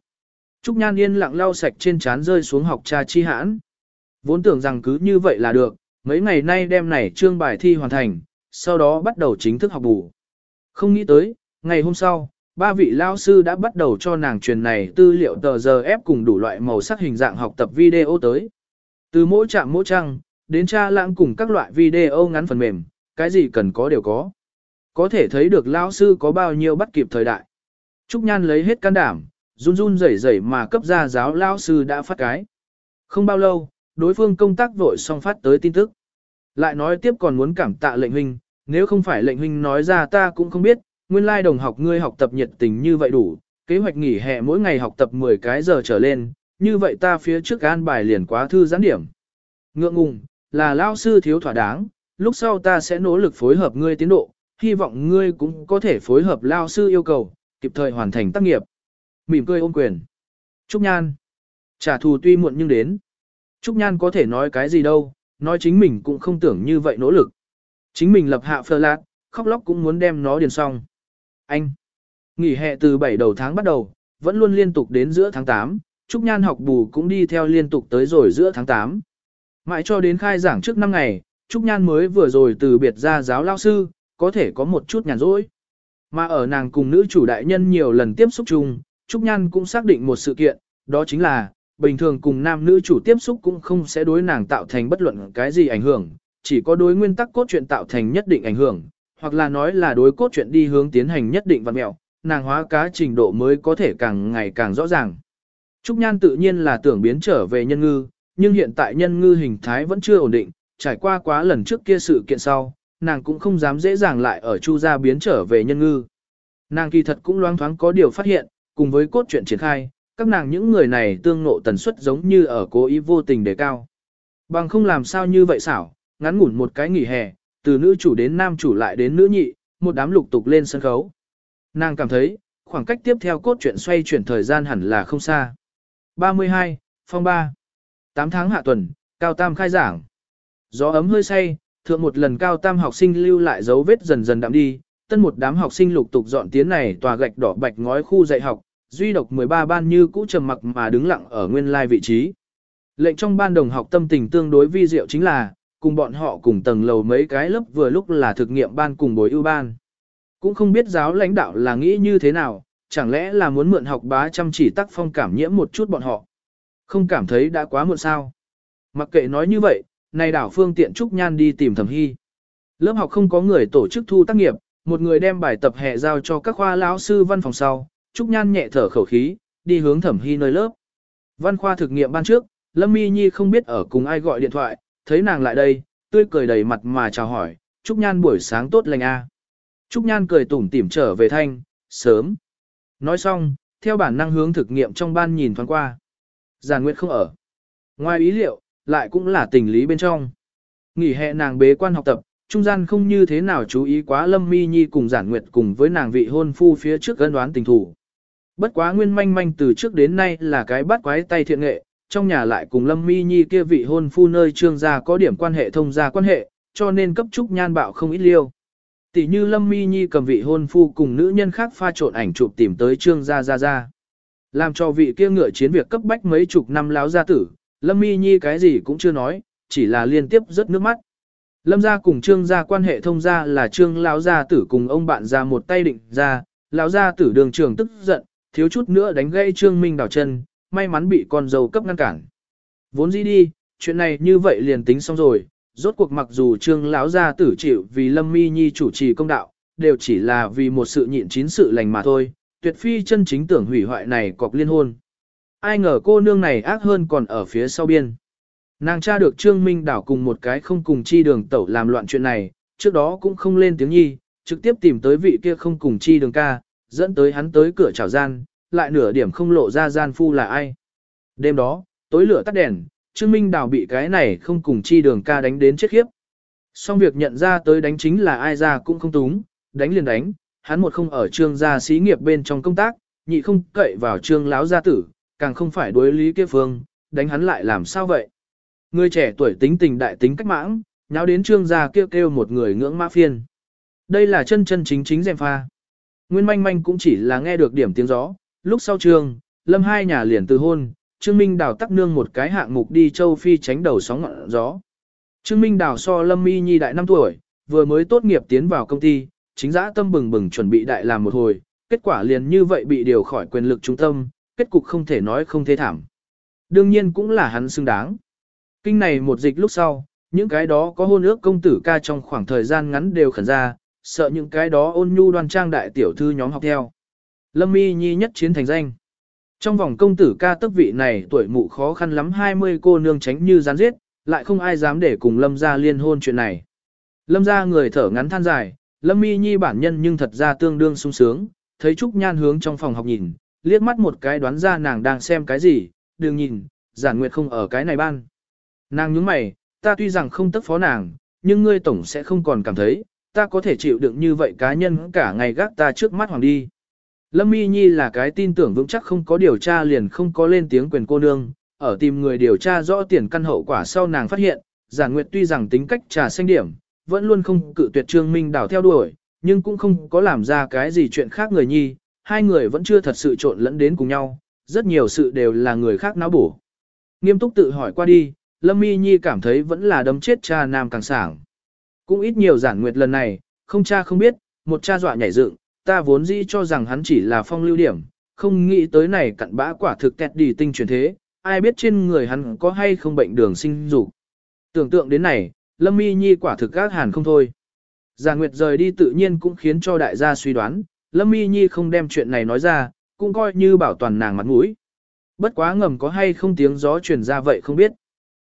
Trúc Nhan yên lặng lau sạch trên trán rơi xuống học trà chi hãn. Vốn tưởng rằng cứ như vậy là được, mấy ngày nay đem này trương bài thi hoàn thành, sau đó bắt đầu chính thức học bù. Không nghĩ tới, ngày hôm sau, ba vị lao sư đã bắt đầu cho nàng truyền này tư liệu tờ giờ ép cùng đủ loại màu sắc hình dạng học tập video tới. Từ mỗi trạm mỗi trang, đến tra lãng cùng các loại video ngắn phần mềm, cái gì cần có đều có. Có thể thấy được lao sư có bao nhiêu bắt kịp thời đại. Trúc Nhan lấy hết can đảm, run run rẩy rẩy mà cấp ra giáo lao sư đã phát cái. Không bao lâu, đối phương công tác vội xong phát tới tin tức. Lại nói tiếp còn muốn cảm tạ lệnh huynh, nếu không phải lệnh huynh nói ra ta cũng không biết, nguyên lai đồng học ngươi học tập nhiệt tình như vậy đủ, kế hoạch nghỉ hè mỗi ngày học tập 10 cái giờ trở lên, như vậy ta phía trước an bài liền quá thư giãn điểm. Ngượng ngùng, là lao sư thiếu thỏa đáng, lúc sau ta sẽ nỗ lực phối hợp ngươi tiến độ, hy vọng ngươi cũng có thể phối hợp lao sư yêu cầu, kịp thời hoàn thành tác nghiệp. Mỉm cười ôm quyền. Trúc Nhan. Trả thù tuy muộn nhưng đến. Trúc Nhan có thể nói cái gì đâu, nói chính mình cũng không tưởng như vậy nỗ lực. Chính mình lập hạ phơ lạc, khóc lóc cũng muốn đem nó điền xong. Anh. Nghỉ hè từ 7 đầu tháng bắt đầu, vẫn luôn liên tục đến giữa tháng 8, Trúc Nhan học bù cũng đi theo liên tục tới rồi giữa tháng 8. Mãi cho đến khai giảng trước 5 ngày, Trúc Nhan mới vừa rồi từ biệt ra giáo lao sư, có thể có một chút nhàn rỗi. Mà ở nàng cùng nữ chủ đại nhân nhiều lần tiếp xúc chung, Trúc Nhan cũng xác định một sự kiện, đó chính là, bình thường cùng nam nữ chủ tiếp xúc cũng không sẽ đối nàng tạo thành bất luận cái gì ảnh hưởng, chỉ có đối nguyên tắc cốt truyện tạo thành nhất định ảnh hưởng, hoặc là nói là đối cốt truyện đi hướng tiến hành nhất định văn mẹo, nàng hóa cá trình độ mới có thể càng ngày càng rõ ràng. Trúc Nhan tự nhiên là tưởng biến trở về nhân ngư, nhưng hiện tại nhân ngư hình thái vẫn chưa ổn định, trải qua quá lần trước kia sự kiện sau, nàng cũng không dám dễ dàng lại ở chu gia biến trở về nhân ngư. Nàng kỳ thật cũng loáng thoáng có điều phát hiện, cùng với cốt truyện triển khai, các nàng những người này tương ngộ tần suất giống như ở cố ý vô tình đề cao. Bằng không làm sao như vậy xảo, ngắn ngủn một cái nghỉ hè, từ nữ chủ đến nam chủ lại đến nữ nhị, một đám lục tục lên sân khấu. Nàng cảm thấy, khoảng cách tiếp theo cốt truyện xoay chuyển thời gian hẳn là không xa. 32, phong 3. 8 tháng hạ tuần, cao tam khai giảng. Gió ấm hơi say, thượng một lần cao tam học sinh lưu lại dấu vết dần dần đậm đi, tân một đám học sinh lục tục dọn tiến này tòa gạch đỏ bạch ngói khu dạy học, duy độc 13 ban như cũ trầm mặc mà đứng lặng ở nguyên lai vị trí. Lệnh trong ban đồng học tâm tình tương đối vi diệu chính là, cùng bọn họ cùng tầng lầu mấy cái lớp vừa lúc là thực nghiệm ban cùng bồi ưu ban. Cũng không biết giáo lãnh đạo là nghĩ như thế nào, chẳng lẽ là muốn mượn học bá chăm chỉ tác phong cảm nhiễm một chút bọn họ. Không cảm thấy đã quá muộn sao. Mặc kệ nói như vậy, này đảo phương tiện Trúc Nhan đi tìm thẩm hy. Lớp học không có người tổ chức thu tác nghiệp, một người đem bài tập hè giao cho các khoa lão sư văn phòng sau, Trúc Nhan nhẹ thở khẩu khí, đi hướng thẩm hy nơi lớp. Văn khoa thực nghiệm ban trước, Lâm Mi Nhi không biết ở cùng ai gọi điện thoại, thấy nàng lại đây, tươi cười đầy mặt mà chào hỏi, Trúc Nhan buổi sáng tốt lành a. Trúc Nhan cười tủm tỉm trở về thanh, sớm. Nói xong, theo bản năng hướng thực nghiệm trong ban nhìn thoáng qua. Giàn Nguyệt không ở. Ngoài ý liệu, lại cũng là tình lý bên trong. Nghỉ hè nàng bế quan học tập, trung gian không như thế nào chú ý quá Lâm Mi Nhi cùng Giản Nguyệt cùng với nàng vị hôn phu phía trước gân đoán tình thủ. Bất quá nguyên manh manh từ trước đến nay là cái bắt quái tay thiện nghệ, trong nhà lại cùng Lâm Mi Nhi kia vị hôn phu nơi trương gia có điểm quan hệ thông gia quan hệ, cho nên cấp Trúc Nhan bạo không ít liêu. Tỷ như Lâm Mi Nhi cầm vị hôn phu cùng nữ nhân khác pha trộn ảnh chụp tìm tới Trương Gia Gia Gia. Làm cho vị kia ngựa chiến việc cấp bách mấy chục năm láo gia tử, Lâm Mi Nhi cái gì cũng chưa nói, chỉ là liên tiếp rớt nước mắt. Lâm gia cùng Trương gia quan hệ thông gia là Trương lão gia tử cùng ông bạn ra một tay định ra, lão gia tử đường trường tức giận, thiếu chút nữa đánh gây Trương Minh đảo chân, may mắn bị con dâu cấp ngăn cản. Vốn dĩ đi, chuyện này như vậy liền tính xong rồi, rốt cuộc mặc dù Trương lão gia tử chịu vì Lâm Mi Nhi chủ trì công đạo, đều chỉ là vì một sự nhịn chín sự lành mà thôi, tuyệt phi chân chính tưởng hủy hoại này cọc liên hôn. Ai ngờ cô nương này ác hơn còn ở phía sau biên. Nàng tra được Trương Minh đảo cùng một cái không cùng chi đường tẩu làm loạn chuyện này, trước đó cũng không lên tiếng nhi, trực tiếp tìm tới vị kia không cùng chi đường ca, dẫn tới hắn tới cửa chào gian, lại nửa điểm không lộ ra gian phu là ai. Đêm đó, tối lửa tắt đèn, Trương Minh Đào bị cái này không cùng chi đường ca đánh đến chết khiếp. Xong việc nhận ra tới đánh chính là ai ra cũng không túng, đánh liền đánh, hắn một không ở trương gia xí nghiệp bên trong công tác, nhị không cậy vào trương láo gia tử, càng không phải đối lý kia phương, đánh hắn lại làm sao vậy. Người trẻ tuổi tính tình đại tính cách mãng, nháo đến trương gia kêu kêu một người ngưỡng mã phiên. Đây là chân chân chính chính dèm pha. Nguyên manh manh cũng chỉ là nghe được điểm tiếng gió, lúc sau trường lâm hai nhà liền từ hôn, Trương Minh Đào tắc nương một cái hạng mục đi châu Phi tránh đầu sóng ngọn gió. Trương Minh Đào so Lâm Mi Nhi đại 5 tuổi, vừa mới tốt nghiệp tiến vào công ty, chính giã tâm bừng bừng chuẩn bị đại làm một hồi, kết quả liền như vậy bị điều khỏi quyền lực trung tâm, kết cục không thể nói không thế thảm. Đương nhiên cũng là hắn xứng đáng. Kinh này một dịch lúc sau, những cái đó có hôn ước công tử ca trong khoảng thời gian ngắn đều khẩn ra, sợ những cái đó ôn nhu đoan trang đại tiểu thư nhóm học theo. Lâm Mi Nhi nhất chiến thành danh. Trong vòng công tử ca tức vị này tuổi mụ khó khăn lắm 20 cô nương tránh như gián giết, lại không ai dám để cùng Lâm gia liên hôn chuyện này. Lâm gia người thở ngắn than dài, Lâm Mi Nhi bản nhân nhưng thật ra tương đương sung sướng, thấy Trúc Nhan hướng trong phòng học nhìn, liếc mắt một cái đoán ra nàng đang xem cái gì, đừng nhìn, giản nguyệt không ở cái này ban. Nàng nhướng mày, ta tuy rằng không tức phó nàng, nhưng ngươi tổng sẽ không còn cảm thấy, ta có thể chịu đựng như vậy cá nhân cả ngày gác ta trước mắt hoàng đi. Lâm Y Nhi là cái tin tưởng vững chắc không có điều tra liền không có lên tiếng quyền cô nương, ở tìm người điều tra rõ tiền căn hậu quả sau nàng phát hiện, giản nguyệt tuy rằng tính cách trà xanh điểm, vẫn luôn không cự tuyệt Trương Minh đảo theo đuổi, nhưng cũng không có làm ra cái gì chuyện khác người nhi, hai người vẫn chưa thật sự trộn lẫn đến cùng nhau, rất nhiều sự đều là người khác náo bổ. Nghiêm túc tự hỏi qua đi, Lâm Y Nhi cảm thấy vẫn là đấm chết cha nam càng sảng. Cũng ít nhiều giản nguyệt lần này, không cha không biết, một cha dọa nhảy dựng, ta vốn dĩ cho rằng hắn chỉ là phong lưu điểm, không nghĩ tới này cặn bã quả thực kẹt đi tinh truyền thế, ai biết trên người hắn có hay không bệnh đường sinh dục. Tưởng tượng đến này, Lâm Mi Nhi quả thực gác hàn không thôi. Già Nguyệt rời đi tự nhiên cũng khiến cho đại gia suy đoán, Lâm Mi Nhi không đem chuyện này nói ra, cũng coi như bảo toàn nàng mặt mũi. Bất quá ngầm có hay không tiếng gió truyền ra vậy không biết.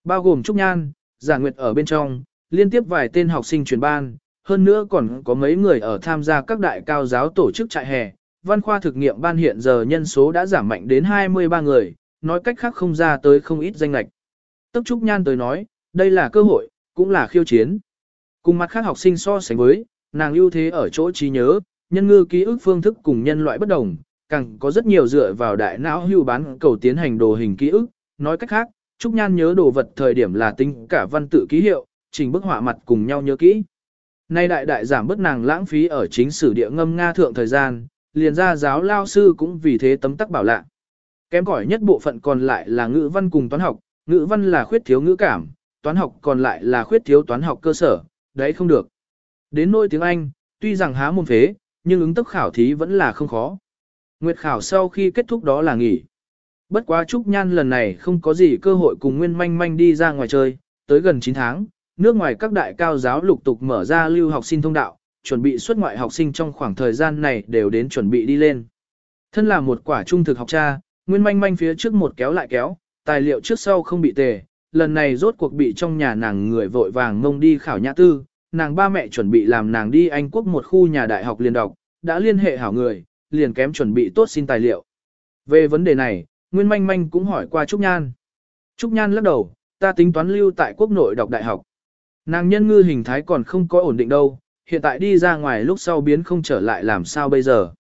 Bao gồm Trúc Nhan, Già Nguyệt ở bên trong, liên tiếp vài tên học sinh truyền ban, hơn nữa còn có mấy người ở tham gia các đại cao giáo tổ chức trại hè. Văn khoa thực nghiệm ban hiện giờ nhân số đã giảm mạnh đến 23 người, nói cách khác không ra tới không ít danh lạch. Tức Trúc Nhan tới nói, đây là cơ hội, cũng là khiêu chiến. Cùng mặt khác học sinh so sánh với, nàng ưu thế ở chỗ trí nhớ, nhân ngư ký ức phương thức cùng nhân loại bất đồng, càng có rất nhiều dựa vào đại não hưu bán cầu tiến hành đồ hình ký ức, nói cách khác, Trúc Nhan nhớ đồ vật thời điểm là tính cả văn tự ký hiệu, trình bức họa mặt cùng nhau nhớ kỹ. Nay đại đại giảm bớt nàng lãng phí ở chính sử địa ngâm Nga thượng thời gian, liền ra giáo lao sư cũng vì thế tấm tắc bảo lạ. Kém cỏi nhất bộ phận còn lại là ngữ văn cùng toán học, ngữ văn là khuyết thiếu ngữ cảm, toán học còn lại là khuyết thiếu toán học cơ sở, đấy không được. Đến nỗi tiếng Anh, tuy rằng há môn phế, nhưng ứng tốc khảo thí vẫn là không khó. Nguyệt khảo sau khi kết thúc đó là nghỉ. Bất quá Trúc Nhan lần này không có gì cơ hội cùng Nguyên Manh Manh đi ra ngoài chơi, tới gần 9 tháng, nước ngoài các đại cao giáo lục tục mở ra lưu học sinh thông đạo, chuẩn bị xuất ngoại học sinh trong khoảng thời gian này đều đến chuẩn bị đi lên. Thân là một quả trung thực học cha, Nguyên Manh Manh phía trước một kéo lại kéo, tài liệu trước sau không bị tề, lần này rốt cuộc bị trong nhà nàng người vội vàng ngông đi khảo nhã tư, nàng ba mẹ chuẩn bị làm nàng đi Anh quốc một khu nhà đại học liên đọc, đã liên hệ hảo người, liền kém chuẩn bị tốt xin tài liệu. Về vấn đề này, Nguyên Manh Manh cũng hỏi qua Trúc Nhan. Trúc Nhan lắc đầu, ta tính toán lưu tại quốc nội đọc đại học. Nàng nhân ngư hình thái còn không có ổn định đâu, hiện tại đi ra ngoài lúc sau biến không trở lại làm sao bây giờ.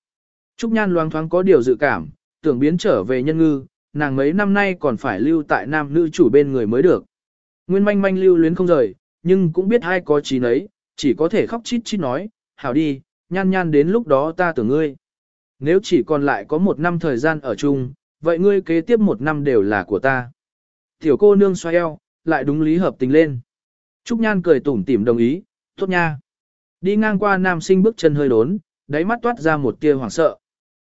Trúc Nhan loáng thoáng có điều dự cảm, tưởng biến trở về nhân ngư, nàng mấy năm nay còn phải lưu tại nam nữ chủ bên người mới được. Nguyên manh manh lưu luyến không rời, nhưng cũng biết ai có trí nấy, chỉ có thể khóc chít chít nói, hảo đi, nhan nhan đến lúc đó ta tưởng ngươi. Nếu chỉ còn lại có một năm thời gian ở chung, vậy ngươi kế tiếp một năm đều là của ta. Tiểu cô nương xoay eo, lại đúng lý hợp tình lên. Trúc Nhan cười tủm tỉm đồng ý, tốt nha. Đi ngang qua nam sinh bước chân hơi đốn, đáy mắt toát ra một tia hoảng sợ.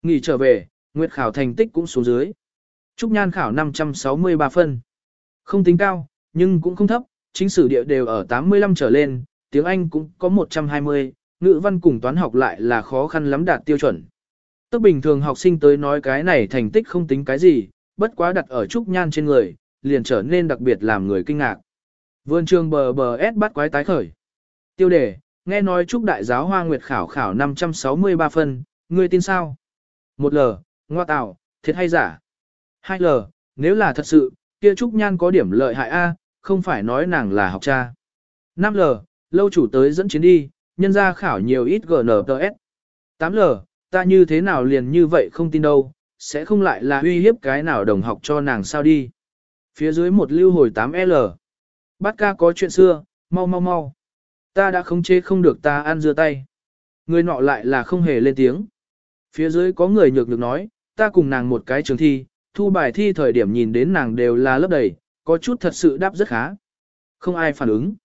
Nghỉ trở về, Nguyệt khảo thành tích cũng xuống dưới. Trúc Nhan khảo 563 phân. Không tính cao, nhưng cũng không thấp, chính sử địa đều ở 85 trở lên, tiếng Anh cũng có 120, ngữ văn cùng toán học lại là khó khăn lắm đạt tiêu chuẩn. Tức bình thường học sinh tới nói cái này thành tích không tính cái gì, bất quá đặt ở Trúc Nhan trên người, liền trở nên đặc biệt làm người kinh ngạc. Vườn trường bờ bờ S bắt quái tái khởi. Tiêu đề, nghe nói chúc Đại giáo Hoa Nguyệt khảo khảo 563 phân, ngươi tin sao? Một l ngoa tạo, thiệt hay giả? Hai l nếu là thật sự, kia Trúc Nhan có điểm lợi hại A, không phải nói nàng là học cha. năm l lâu chủ tới dẫn chiến đi, nhân ra khảo nhiều ít GNTS. tám l ta như thế nào liền như vậy không tin đâu, sẽ không lại là uy hiếp cái nào đồng học cho nàng sao đi. Phía dưới một lưu hồi 8L. Bát ca có chuyện xưa, mau mau mau. Ta đã khống chế không được ta ăn dưa tay. Người nọ lại là không hề lên tiếng. Phía dưới có người nhược được nói, ta cùng nàng một cái trường thi, thu bài thi thời điểm nhìn đến nàng đều là lớp đầy, có chút thật sự đáp rất khá. Không ai phản ứng.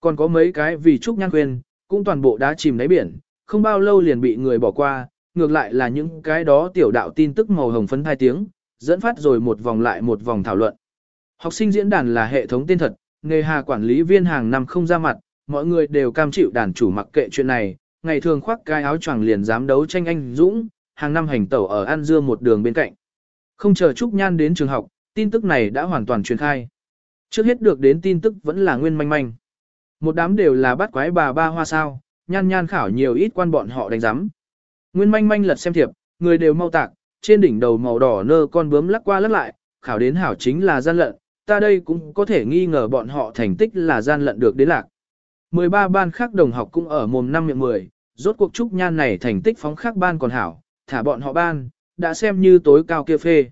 Còn có mấy cái vì trúc nhan quên, cũng toàn bộ đã chìm đáy biển, không bao lâu liền bị người bỏ qua, ngược lại là những cái đó tiểu đạo tin tức màu hồng phấn hai tiếng, dẫn phát rồi một vòng lại một vòng thảo luận. Học sinh diễn đàn là hệ thống tên thật, nghề hà quản lý viên hàng năm không ra mặt, mọi người đều cam chịu đàn chủ mặc kệ chuyện này, ngày thường khoác cái áo choàng liền dám đấu tranh anh dũng, hàng năm hành tẩu ở An Dương một đường bên cạnh. Không chờ Trúc Nhan đến trường học, tin tức này đã hoàn toàn truyền khai. Trước hết được đến tin tức vẫn là nguyên manh manh. Một đám đều là bắt quái bà ba hoa sao, nhan nhan khảo nhiều ít quan bọn họ đánh giám. Nguyên manh manh lật xem thiệp, người đều mau tạc, trên đỉnh đầu màu đỏ nơ con bướm lắc qua lắc lại, khảo đến hảo chính là gian lận, ta đây cũng có thể nghi ngờ bọn họ thành tích là gian lận được đến lạc. 13 ban khác đồng học cũng ở mồm năm miệng 10, rốt cuộc trúc nhan này thành tích phóng khác ban còn hảo, thả bọn họ ban, đã xem như tối cao kia phê.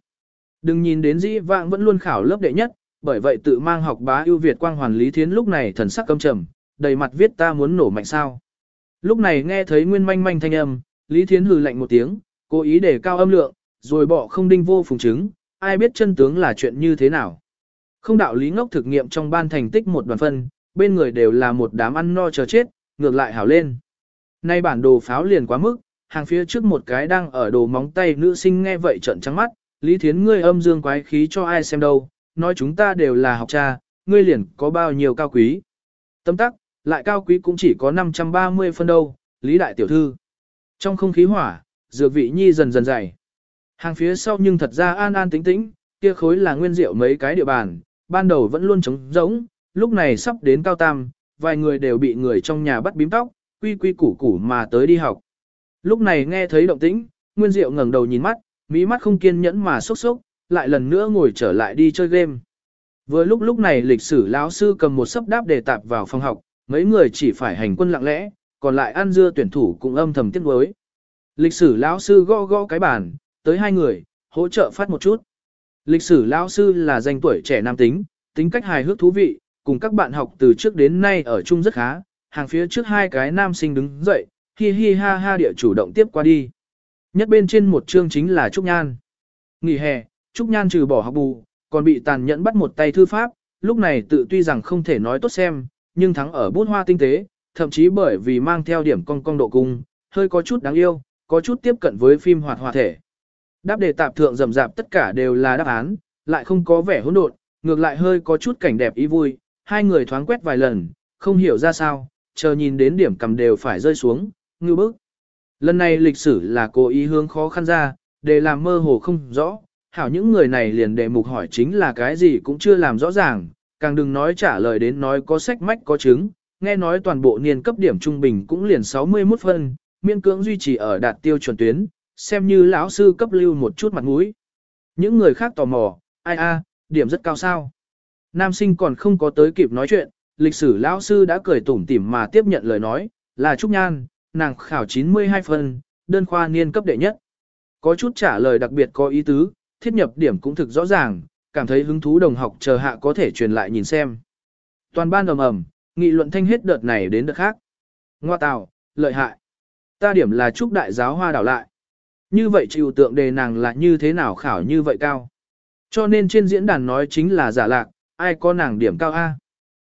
Đừng nhìn đến dĩ vãng vẫn luôn khảo lớp đệ nhất, bởi vậy tự mang học bá ưu việt quang hoàn lý thiến lúc này thần sắc căm trầm, đầy mặt viết ta muốn nổ mạnh sao. Lúc này nghe thấy nguyên manh manh thanh âm, lý thiến hừ lạnh một tiếng, cố ý để cao âm lượng, rồi bỏ không đinh vô phùng chứng, ai biết chân tướng là chuyện như thế nào. Không đạo lý ngốc thực nghiệm trong ban thành tích một đoàn phân, bên người đều là một đám ăn no chờ chết, ngược lại hảo lên. Nay bản đồ pháo liền quá mức, hàng phía trước một cái đang ở đồ móng tay nữ sinh nghe vậy trợn trắng mắt, Lý Thiến ngươi âm dương quái khí cho ai xem đâu, nói chúng ta đều là học cha, ngươi liền có bao nhiêu cao quý. Tâm tắc, lại cao quý cũng chỉ có 530 phân đâu, Lý Đại Tiểu Thư. Trong không khí hỏa, dược vị nhi dần dần dày. Hàng phía sau nhưng thật ra an an tĩnh tĩnh, kia khối là nguyên diệu mấy cái địa bàn, ban đầu vẫn luôn trống rỗng, lúc này sắp đến cao tam, vài người đều bị người trong nhà bắt bím tóc, quy quy củ củ mà tới đi học. Lúc này nghe thấy động tĩnh, Nguyên Diệu ngẩng đầu nhìn mắt, mỹ mắt không kiên nhẫn mà sốc sốc, lại lần nữa ngồi trở lại đi chơi game. Vừa lúc lúc này lịch sử lão sư cầm một sấp đáp đề tạp vào phòng học, mấy người chỉ phải hành quân lặng lẽ, còn lại ăn dưa tuyển thủ cũng âm thầm tiếc nuối. Lịch sử lão sư gõ gõ cái bàn, tới hai người, hỗ trợ phát một chút. Lịch sử lão sư là danh tuổi trẻ nam tính, tính cách hài hước thú vị, cùng các bạn học từ trước đến nay ở chung rất khá, hàng phía trước hai cái nam sinh đứng dậy, hi hi ha ha địa chủ động tiếp qua đi. Nhất bên trên một chương chính là Trúc Nhan. Nghỉ hè, Trúc Nhan trừ bỏ học bù, còn bị tàn nhẫn bắt một tay thư pháp, lúc này tự tuy rằng không thể nói tốt xem, nhưng thắng ở bút hoa tinh tế, thậm chí bởi vì mang theo điểm cong cong độ cung, hơi có chút đáng yêu, có chút tiếp cận với phim hoạt hòa thể. Đáp đề tạp thượng rầm rạp tất cả đều là đáp án, lại không có vẻ hỗn độn, ngược lại hơi có chút cảnh đẹp ý vui, hai người thoáng quét vài lần, không hiểu ra sao, chờ nhìn đến điểm cầm đều phải rơi xuống, ngư bức. Lần này lịch sử là cố ý hướng khó khăn ra, để làm mơ hồ không rõ, hảo những người này liền đề mục hỏi chính là cái gì cũng chưa làm rõ ràng, càng đừng nói trả lời đến nói có sách mách có chứng, nghe nói toàn bộ niên cấp điểm trung bình cũng liền 61 phân, miên cưỡng duy trì ở đạt tiêu chuẩn tuyến, xem như lão sư cấp lưu một chút mặt mũi. Những người khác tò mò, ai a, điểm rất cao sao. Nam sinh còn không có tới kịp nói chuyện, lịch sử lão sư đã cười tủm tỉm mà tiếp nhận lời nói, là Trúc Nhan, nàng khảo 92 phần đơn khoa niên cấp đệ nhất. Có chút trả lời đặc biệt có ý tứ, thiết nhập điểm cũng thực rõ ràng, cảm thấy hứng thú đồng học chờ hạ có thể truyền lại nhìn xem. Toàn ban ầm ầm, Nghị luận thanh hết đợt này đến đợt khác. Ngoa tào, lợi hại. Ta điểm là trúc đại giáo hoa đảo lại. Như vậy chịu tượng đề nàng là như thế nào khảo như vậy cao. Cho nên trên diễn đàn nói chính là giả lạc, ai có nàng điểm cao A.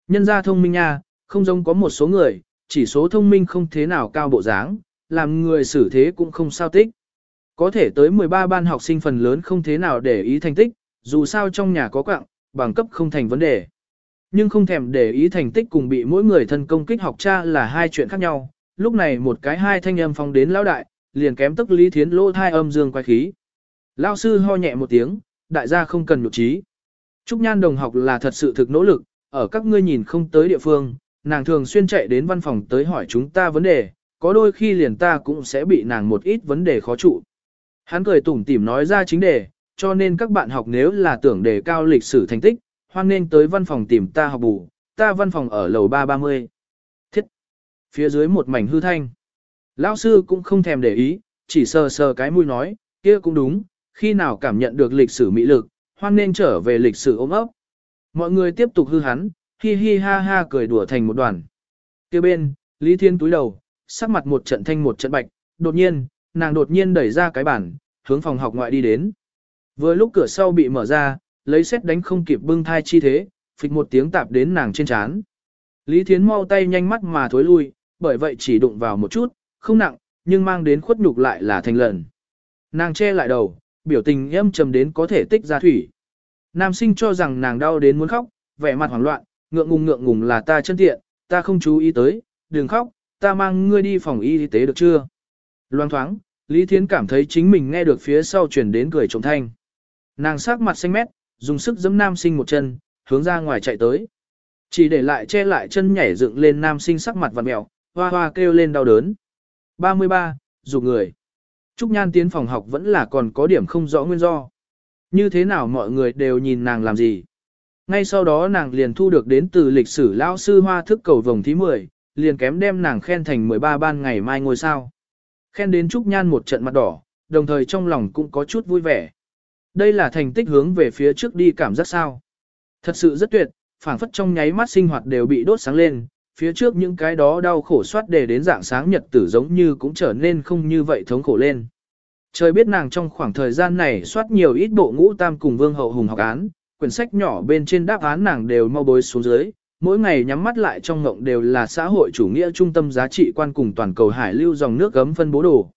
Nhân gia thông minh nha, không giống có một số người, chỉ số thông minh không thế nào cao bộ dáng, làm người xử thế cũng không sao tích. Có thể tới 13 ban học sinh phần lớn không thế nào để ý thành tích, dù sao trong nhà có quạng, bằng cấp không thành vấn đề. Nhưng không thèm để ý thành tích cùng bị mỗi người thân công kích học cha là hai chuyện khác nhau, lúc này một cái hai thanh âm phong đến lão đại, liền kém tức Lý Thiến lô thai âm dương quay khí. Lão sư ho nhẹ một tiếng, đại gia không cần nhục trí. Trúc Nhan đồng học là thật sự thực nỗ lực, ở các ngươi nhìn không tới địa phương, nàng thường xuyên chạy đến văn phòng tới hỏi chúng ta vấn đề, có đôi khi liền ta cũng sẽ bị nàng một ít vấn đề khó trụ. Hắn cười tủm tỉm nói ra chính đề, cho nên các bạn học nếu là tưởng đề cao lịch sử thành tích, hoan nên tới văn phòng tìm ta học bù, ta văn phòng ở lầu 330. Thiết! Phía dưới một mảnh hư thanh. Lão sư cũng không thèm để ý, chỉ sờ sờ cái mũi nói, kia cũng đúng, khi nào cảm nhận được lịch sử mỹ lực, hoan nên trở về lịch sử ôm ấp. Mọi người tiếp tục hư hắn, hi hi ha ha cười đùa thành một đoàn. Kia bên, Lý Thiên túi đầu, sắc mặt một trận thanh một trận bạch, đột nhiên, nàng đột nhiên đẩy ra cái bản, hướng phòng học ngoại đi đến. Vừa lúc cửa sau bị mở ra, lấy xét đánh không kịp bưng thai chi thế, phịch một tiếng tạp đến nàng trên trán. Lý Thiến mau tay nhanh mắt mà thối lui, bởi vậy chỉ đụng vào một chút, không nặng, nhưng mang đến khuất nhục lại là thành lần. Nàng che lại đầu, biểu tình âm trầm đến có thể tích ra thủy. Nam sinh cho rằng nàng đau đến muốn khóc, vẻ mặt hoảng loạn, ngượng ngùng ngượng ngùng là ta chân tiện, ta không chú ý tới, đừng khóc, ta mang ngươi đi phòng y tế được chưa? Loang thoáng, Lý Thiến cảm thấy chính mình nghe được phía sau chuyển đến cười trống thanh. Nàng sắc mặt xanh mét, dùng sức giẫm nam sinh một chân, hướng ra ngoài chạy tới. Chỉ để lại che lại chân nhảy dựng lên nam sinh sắc mặt vặn mẹo, hoa hoa kêu lên đau đớn. 33. Dục người. Trúc Nhan tiến phòng học vẫn là còn có điểm không rõ nguyên do. Như thế nào mọi người đều nhìn nàng làm gì. Ngay sau đó nàng liền thu được đến từ lịch sử lão sư hoa thức cầu vòng thí 10, liền kém đem nàng khen thành 13 ban ngày mai ngôi sao. Khen đến Trúc Nhan một trận mặt đỏ, đồng thời trong lòng cũng có chút vui vẻ. Đây là thành tích hướng về phía trước đi cảm giác sao. Thật sự rất tuyệt, phảng phất trong nháy mắt sinh hoạt đều bị đốt sáng lên, phía trước những cái đó đau khổ soát để đến dạng sáng nhật tử giống như cũng trở nên không như vậy thống khổ lên. Trời biết nàng trong khoảng thời gian này soát nhiều ít bộ ngũ tam cùng vương hậu hùng học án, quyển sách nhỏ bên trên đáp án nàng đều mau bối xuống dưới, mỗi ngày nhắm mắt lại trong ngộng đều là xã hội chủ nghĩa trung tâm giá trị quan cùng toàn cầu hải lưu dòng nước gấm phân bố đồ.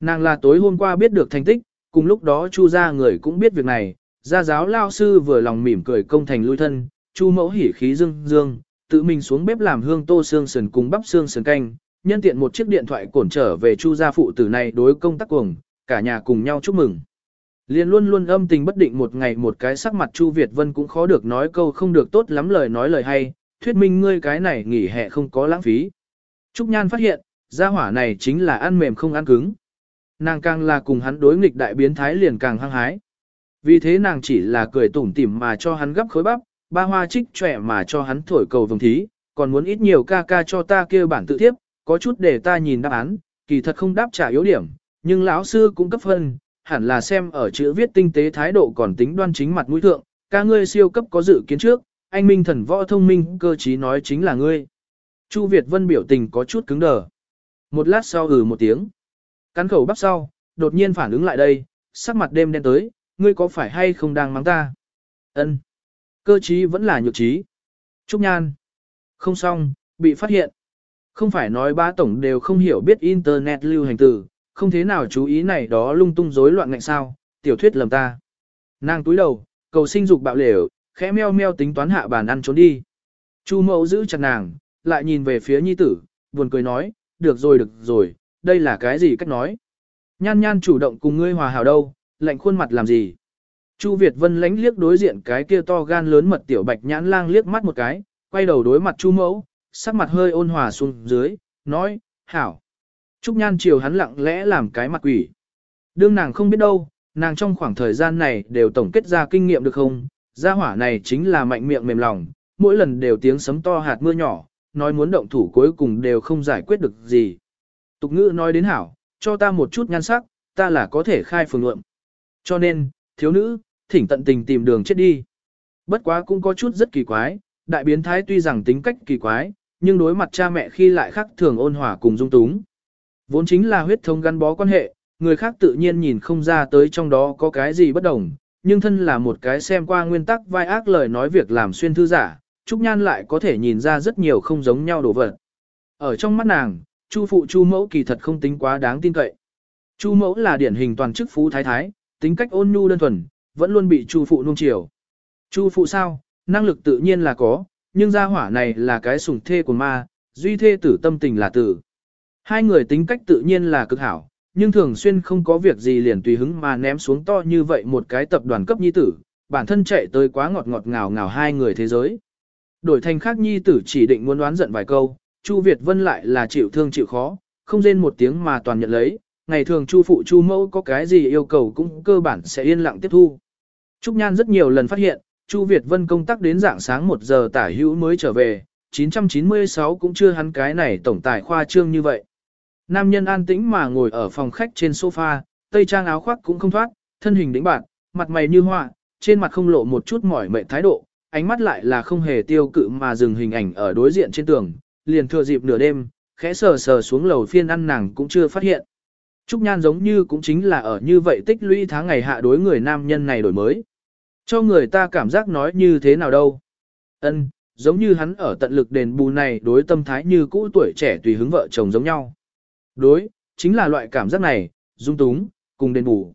Nàng là tối hôm qua biết được thành tích, cùng lúc đó Chu gia người cũng biết việc này, gia giáo lao sư vừa lòng mỉm cười công thành lui thân, Chu mẫu hỉ khí dương dương, tự mình xuống bếp làm hương tô xương sườn cùng bắp xương sườn canh, nhân tiện một chiếc điện thoại cổn trở về Chu gia phụ tử này đối công tác cuồng, cả nhà cùng nhau chúc mừng. Liên luôn luôn âm tình bất định một ngày một cái sắc mặt Chu Việt Vân cũng khó được nói câu không được tốt lắm lời nói lời hay, thuyết minh ngươi cái này nghỉ hè không có lãng phí. Trúc Nhan phát hiện, gia hỏa này chính là ăn mềm không ăn cứng. Nàng càng là cùng hắn đối nghịch đại biến thái liền càng hăng hái. Vì thế nàng chỉ là cười tủm tỉm mà cho hắn gấp khối bắp, ba hoa trích trẻ mà cho hắn thổi cầu vồng thí, còn muốn ít nhiều ca ca cho ta kêu bản tự thiếp, có chút để ta nhìn đáp án, kỳ thật không đáp trả yếu điểm, nhưng lão sư cũng cấp phân, hẳn là xem ở chữ viết tinh tế thái độ còn tính đoan chính mặt mũi thượng, ca ngươi siêu cấp có dự kiến trước, anh minh thần võ thông minh cơ trí nói chính là ngươi. Chu Việt Vân biểu tình có chút cứng đờ. Một lát sau ừ một tiếng. Cắn khẩu bắp sau, đột nhiên phản ứng lại đây, sắc mặt đêm đen tới, ngươi có phải hay không đang mắng ta? Ân. Cơ trí vẫn là nhược trí. Trúc Nhan. Không xong, bị phát hiện. Không phải nói ba tổng đều không hiểu biết Internet lưu hành từ, không thế nào chú ý này đó lung tung rối loạn ngạnh sao, tiểu thuyết lầm ta. Nàng túi đầu, cầu sinh dục bạo lều, khẽ meo meo tính toán hạ bàn ăn trốn đi. Chu mẫu giữ chặt nàng, lại nhìn về phía nhi tử, buồn cười nói, được rồi được rồi, đây là cái gì cách nói. Nhan nhan chủ động cùng ngươi hòa hảo đâu, lạnh khuôn mặt làm gì. Chu Việt Vân lánh liếc đối diện cái kia to gan lớn mật tiểu bạch nhãn lang liếc mắt một cái, quay đầu đối mặt Chu mẫu, sắc mặt hơi ôn hòa xuống dưới, nói, hảo. Trúc Nhan chiều hắn lặng lẽ làm cái mặt quỷ. Đương nàng không biết đâu, nàng trong khoảng thời gian này đều tổng kết ra kinh nghiệm được không, gia hỏa này chính là mạnh miệng mềm lòng, mỗi lần đều tiếng sấm to hạt mưa nhỏ, nói muốn động thủ cuối cùng đều không giải quyết được gì. Tục ngữ nói đến hảo, cho ta một chút nhan sắc, ta là có thể khai phường luận. Cho nên, thiếu nữ, thỉnh tận tình tìm đường chết đi. Bất quá cũng có chút rất kỳ quái, đại biến thái tuy rằng tính cách kỳ quái, nhưng đối mặt cha mẹ khi lại khác thường ôn hòa cùng dung túng. Vốn chính là huyết thống gắn bó quan hệ, người khác tự nhiên nhìn không ra tới trong đó có cái gì bất đồng, nhưng thân là một cái xem qua nguyên tắc vai ác lời nói việc làm xuyên thư giả, Trúc Nhan lại có thể nhìn ra rất nhiều không giống nhau đồ vật. Ở trong mắt nàng, Chu phụ Chu mẫu kỳ thật không tính quá đáng tin cậy. Chu mẫu là điển hình toàn chức phú thái thái, tính cách ôn nhu đơn thuần, vẫn luôn bị Chu phụ nuông chiều. Chu phụ sao, năng lực tự nhiên là có, nhưng gia hỏa này là cái sủng thê của ma, duy thê tử tâm tình là tử. Hai người tính cách tự nhiên là cực hảo, nhưng thường xuyên không có việc gì liền tùy hứng mà ném xuống to như vậy một cái tập đoàn cấp nhi tử, bản thân chạy tới quá ngọt ngọt ngào ngào hai người thế giới. Đổi thành khác nhi tử chỉ định muốn đoán giận vài câu, Chu Việt Vân lại là chịu thương chịu khó, không rên một tiếng mà toàn nhận lấy, ngày thường Chu phụ Chu mẫu có cái gì yêu cầu cũng cơ bản sẽ yên lặng tiếp thu. Trúc Nhan rất nhiều lần phát hiện, Chu Việt Vân công tác đến dạng sáng 1 giờ tả hữu mới trở về, 996 cũng chưa hắn cái này tổng tài khoa trương như vậy. Nam nhân an tĩnh mà ngồi ở phòng khách trên sofa, tây trang áo khoác cũng không thoát, thân hình đĩnh bạn, mặt mày như hoa, trên mặt không lộ một chút mỏi mệt thái độ, ánh mắt lại là không hề tiêu cự mà dừng hình ảnh ở đối diện trên tường, liền thừa dịp nửa đêm, khẽ sờ sờ xuống lầu phiên ăn nàng cũng chưa phát hiện. Trúc Nhan giống như cũng chính là ở như vậy tích lũy tháng ngày hạ đối người nam nhân này đổi mới. Cho người ta cảm giác nói như thế nào đâu. Ân, giống như hắn ở tận lực đền bù này đối tâm thái như cũ tuổi trẻ tùy hứng vợ chồng giống nhau. Đối, chính là loại cảm giác này, dung túng, cùng đền bù.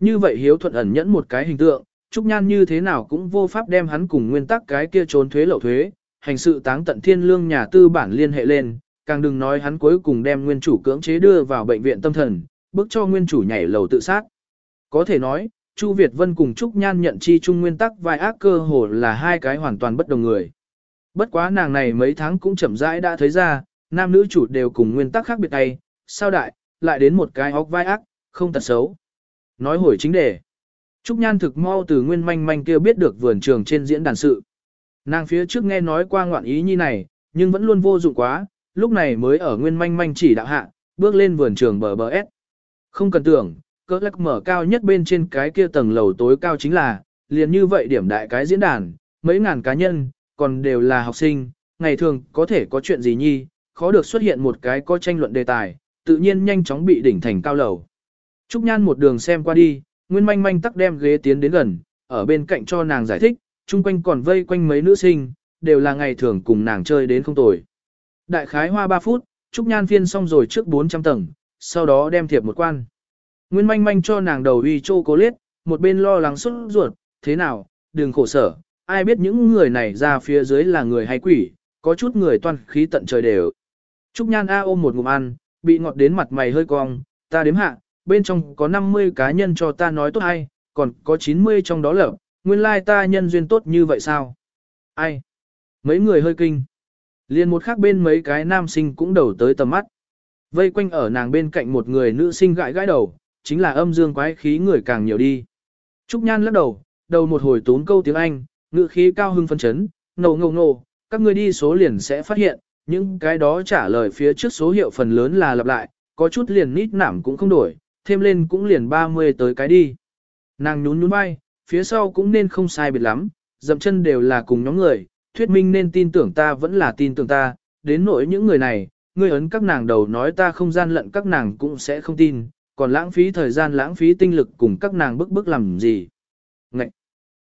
Như vậy hiếu thuận ẩn nhẫn một cái hình tượng, Trúc Nhan như thế nào cũng vô pháp đem hắn cùng nguyên tắc cái kia trốn thuế lậu thuế, hành sự táng tận thiên lương nhà tư bản liên hệ lên, càng đừng nói hắn cuối cùng đem nguyên chủ cưỡng chế đưa vào bệnh viện tâm thần, bức cho nguyên chủ nhảy lầu tự sát. Có thể nói, Chu Việt Vân cùng Trúc Nhan nhận chi chung nguyên tắc vai ác cơ hồ là hai cái hoàn toàn bất đồng người. Bất quá nàng này mấy tháng cũng chậm rãi đã thấy ra, nam nữ chủ đều cùng nguyên tắc khác biệt tay, sao đại, lại đến một cái óc vai ác, không tật xấu. Nói hồi chính đề. Trúc Nhan thực mau từ nguyên manh manh kia biết được vườn trường trên diễn đàn sự. Nàng phía trước nghe nói qua ngoạn ý như này, nhưng vẫn luôn vô dụng quá, lúc này mới ở nguyên manh manh chỉ đạo hạ, bước lên vườn trường bờ bờ S. Không cần tưởng, cỡ lắc mở cao nhất bên trên cái kia tầng lầu tối cao chính là, liền như vậy điểm đại cái diễn đàn, mấy ngàn cá nhân, còn đều là học sinh, ngày thường có thể có chuyện gì nhi, khó được xuất hiện một cái có tranh luận đề tài, tự nhiên nhanh chóng bị đỉnh thành cao lầu. Trúc Nhan một đường xem qua đi, Nguyên Manh Manh tắc đem ghế tiến đến gần, ở bên cạnh cho nàng giải thích, chung quanh còn vây quanh mấy nữ sinh, đều là ngày thường cùng nàng chơi đến không tồi. Đại khái hoa 3 phút, Trúc Nhan phiên xong rồi trước 400 tầng, sau đó đem thiệp một quan. Nguyên Manh Manh cho nàng đầu uy chô cố liết, một bên lo lắng xuất ruột, thế nào, đừng khổ sở, ai biết những người này ra phía dưới là người hay quỷ, có chút người toan khí tận trời đều. Trúc Nhan A ôm một ngụm ăn, bị ngọt đến mặt mày hơi cong, ta đếm hạ, bên trong có 50 cá nhân cho ta nói tốt hay, còn có 90 trong đó lở, nguyên lai ta nhân duyên tốt như vậy sao? Ai? Mấy người hơi kinh. Liên một khác bên mấy cái nam sinh cũng đầu tới tầm mắt. Vây quanh ở nàng bên cạnh một người nữ sinh gãi gãi đầu, chính là âm dương quái khí người càng nhiều đi. Trúc Nhan lắc đầu, đầu một hồi tốn câu tiếng Anh, ngữ khí cao hưng phân chấn, ngầu ngầu ngầu, các người đi số liền sẽ phát hiện, những cái đó trả lời phía trước số hiệu phần lớn là lặp lại, có chút liền nít nảm cũng không đổi, thêm lên cũng liền 30 tới cái đi. Nàng nhún nhún vai, phía sau cũng nên không sai biệt lắm, dậm chân đều là cùng nhóm người, thuyết minh nên tin tưởng ta vẫn là tin tưởng ta, đến nỗi những người này, ngươi ấn các nàng đầu nói ta không gian lận các nàng cũng sẽ không tin, còn lãng phí thời gian lãng phí tinh lực cùng các nàng bức bức làm gì. Ngậy!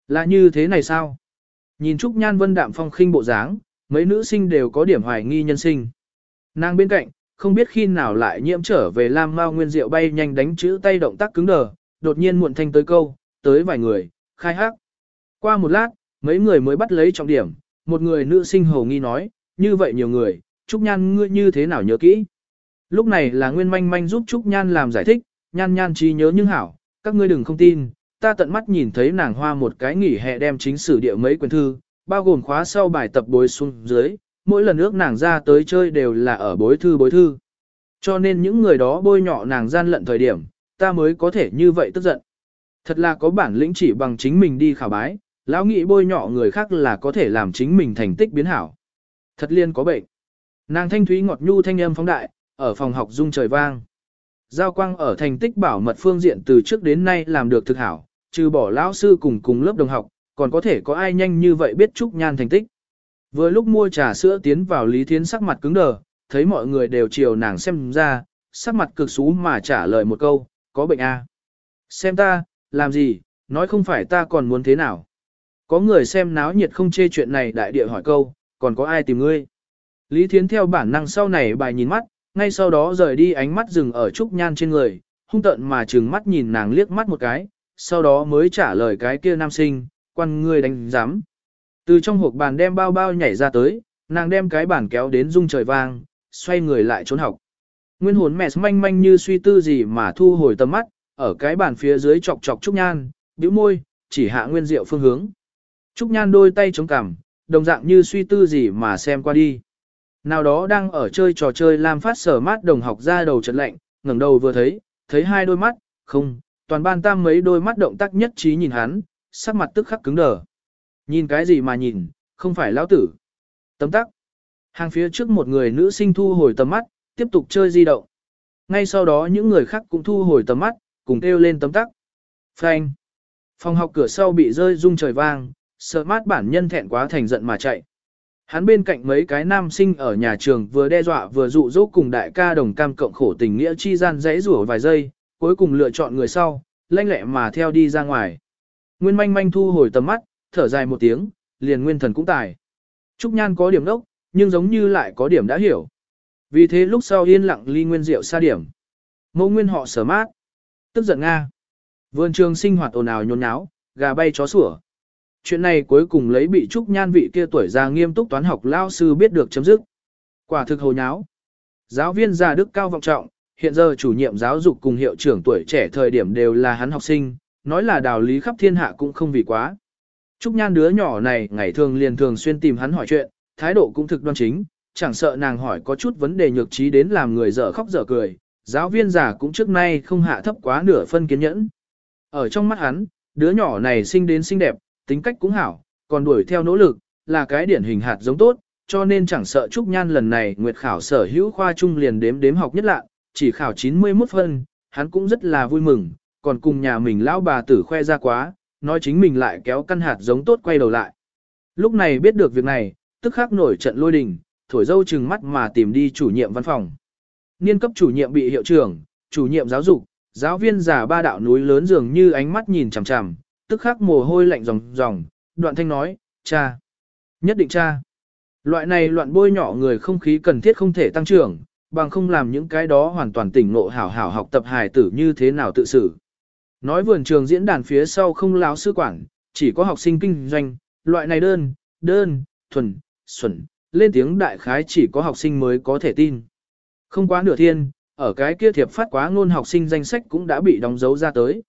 Là như thế này sao? Nhìn Trúc Nhan Vân đạm phong khinh bộ dáng, mấy nữ sinh đều có điểm hoài nghi nhân sinh. Nàng bên cạnh, không biết khi nào lại nhiễm trở về Lam Mao Nguyên Diệu bay nhanh đánh chữ tay động tác cứng đờ, đột nhiên muộn thanh tới câu, tới vài người, khai hắc. Qua một lát, mấy người mới bắt lấy trọng điểm, một người nữ sinh hầu nghi nói, như vậy nhiều người, Trúc Nhan ngươi như thế nào nhớ kỹ. Lúc này là Nguyên Manh Manh giúp Trúc Nhan làm giải thích, Nhan Nhan trí nhớ nhưng hảo, các ngươi đừng không tin, ta tận mắt nhìn thấy nàng hoa một cái nghỉ hè đem chính sử địa mấy quyển thư, bao gồm khóa sau bài tập bối xuống dưới, mỗi lần ước nàng ra tới chơi đều là ở bối thư bối thư. Cho nên những người đó bôi nhọ nàng gian lận thời điểm, ta mới có thể như vậy tức giận. Thật là có bản lĩnh chỉ bằng chính mình đi khảo bái, lão nghĩ bôi nhọ người khác là có thể làm chính mình thành tích biến hảo. Thật liên có bệnh. Nàng thanh thúy ngọt nhu thanh âm phóng đại, ở phòng học dung trời vang. Giao quang ở thành tích bảo mật phương diện từ trước đến nay làm được thực hảo, trừ bỏ lão sư cùng cùng lớp đồng học, còn có thể có ai nhanh như vậy biết Trúc Nhan thành tích. Vừa lúc mua trà sữa tiến vào Lý Thiến sắc mặt cứng đờ, thấy mọi người đều chiều nàng xem ra, sắc mặt cực xú mà trả lời một câu, có bệnh à? Xem ta, làm gì, nói không phải ta còn muốn thế nào. Có người xem náo nhiệt không chê chuyện này đại địa hỏi câu, còn có ai tìm ngươi? Lý Thiến theo bản năng sau này bài nhìn mắt, ngay sau đó rời đi ánh mắt dừng ở Trúc Nhan trên người, hung tợn mà trừng mắt nhìn nàng liếc mắt một cái, sau đó mới trả lời cái kia nam sinh, quan ngươi đánh giám. Từ trong hộp bàn đem bao bao nhảy ra tới, nàng đem cái bàn kéo đến rung trời vang, xoay người lại trốn học. Nguyên hồn mẹ manh manh như suy tư gì mà thu hồi tầm mắt, ở cái bàn phía dưới chọc chọc Trúc Nhan, bĩu môi, chỉ hạ nguyên diệu phương hướng. Trúc Nhan đôi tay chống cằm, đồng dạng như suy tư gì mà xem qua đi. Nào đó đang ở chơi trò chơi làm phát sở mát đồng học ra đầu trận lạnh, ngẩng đầu vừa thấy, thấy hai đôi mắt, không, toàn ban tam mấy đôi mắt động tác nhất trí nhìn hắn, sắc mặt tức khắc cứng đờ. Nhìn cái gì mà nhìn, không phải lão tử. Tấm tắc. Hàng phía trước một người nữ sinh thu hồi tầm mắt, tiếp tục chơi di động. Ngay sau đó những người khác cũng thu hồi tầm mắt, cùng kêu lên tấm tắc. Phanh. Phòng học cửa sau bị rơi rung trời vang, sợ mát bản nhân thẹn quá thành giận mà chạy. Hắn bên cạnh mấy cái nam sinh ở nhà trường vừa đe dọa vừa dụ dỗ cùng đại ca đồng cam cộng khổ tình nghĩa chi gian dãy rủa vài giây, cuối cùng lựa chọn người sau, lanh lẹ mà theo đi ra ngoài. Nguyên manh manh thu hồi tầm mắt, thở dài một tiếng, liền nguyên thần cũng tài. Trúc Nhan có điểm đốc, nhưng giống như lại có điểm đã hiểu. Vì thế lúc sau yên lặng ly nguyên rượu xa điểm. Mẫu nguyên họ sở mát. Tức giận Nga. Vườn trường sinh hoạt ồn ào nhốn nháo, gà bay chó sủa. Chuyện này cuối cùng lấy bị Trúc Nhan vị kia tuổi già nghiêm túc toán học lao sư biết được chấm dứt. Quả thực hồ nháo. Giáo viên già đức cao vọng trọng, hiện giờ chủ nhiệm giáo dục cùng hiệu trưởng tuổi trẻ thời điểm đều là hắn học sinh, nói là đạo lý khắp thiên hạ cũng không vì quá. Trúc Nhan đứa nhỏ này ngày thường liền thường xuyên tìm hắn hỏi chuyện, thái độ cũng thực đoan chính, chẳng sợ nàng hỏi có chút vấn đề nhược trí đến làm người dở khóc dở cười, giáo viên già cũng trước nay không hạ thấp quá nửa phân kiến nhẫn. Ở trong mắt hắn, đứa nhỏ này sinh đến xinh đẹp, tính cách cũng hảo, còn đuổi theo nỗ lực, là cái điển hình hạt giống tốt, cho nên chẳng sợ Trúc Nhan lần này nguyệt khảo sở hữu khoa trung liền đếm đếm học nhất lạ, chỉ khảo 91 phân, hắn cũng rất là vui mừng, còn cùng nhà mình lão bà tử khoe ra quá, nói chính mình lại kéo căn hạt giống tốt quay đầu lại. Lúc này biết được việc này, tức khắc nổi trận lôi đình, thổi dâu chừng mắt mà tìm đi chủ nhiệm văn phòng. Niên cấp chủ nhiệm bị hiệu trưởng, chủ nhiệm giáo dục, giáo viên giả ba đạo núi lớn dường như ánh mắt nhìn chằm chằm, tức khắc mồ hôi lạnh ròng ròng, đoạn thanh nói, cha, nhất định cha. Loại này loạn bôi nhỏ người không khí cần thiết không thể tăng trưởng, bằng không làm những cái đó hoàn toàn tỉnh ngộ hảo hảo học tập hài tử như thế nào tự xử. Nói vườn trường diễn đàn phía sau không láo sư quản, chỉ có học sinh kinh doanh, loại này đơn, đơn, thuần, xuẩn, lên tiếng đại khái chỉ có học sinh mới có thể tin. Không quá nửa thiên, ở cái kia thiệp phát quá ngôn học sinh danh sách cũng đã bị đóng dấu ra tới.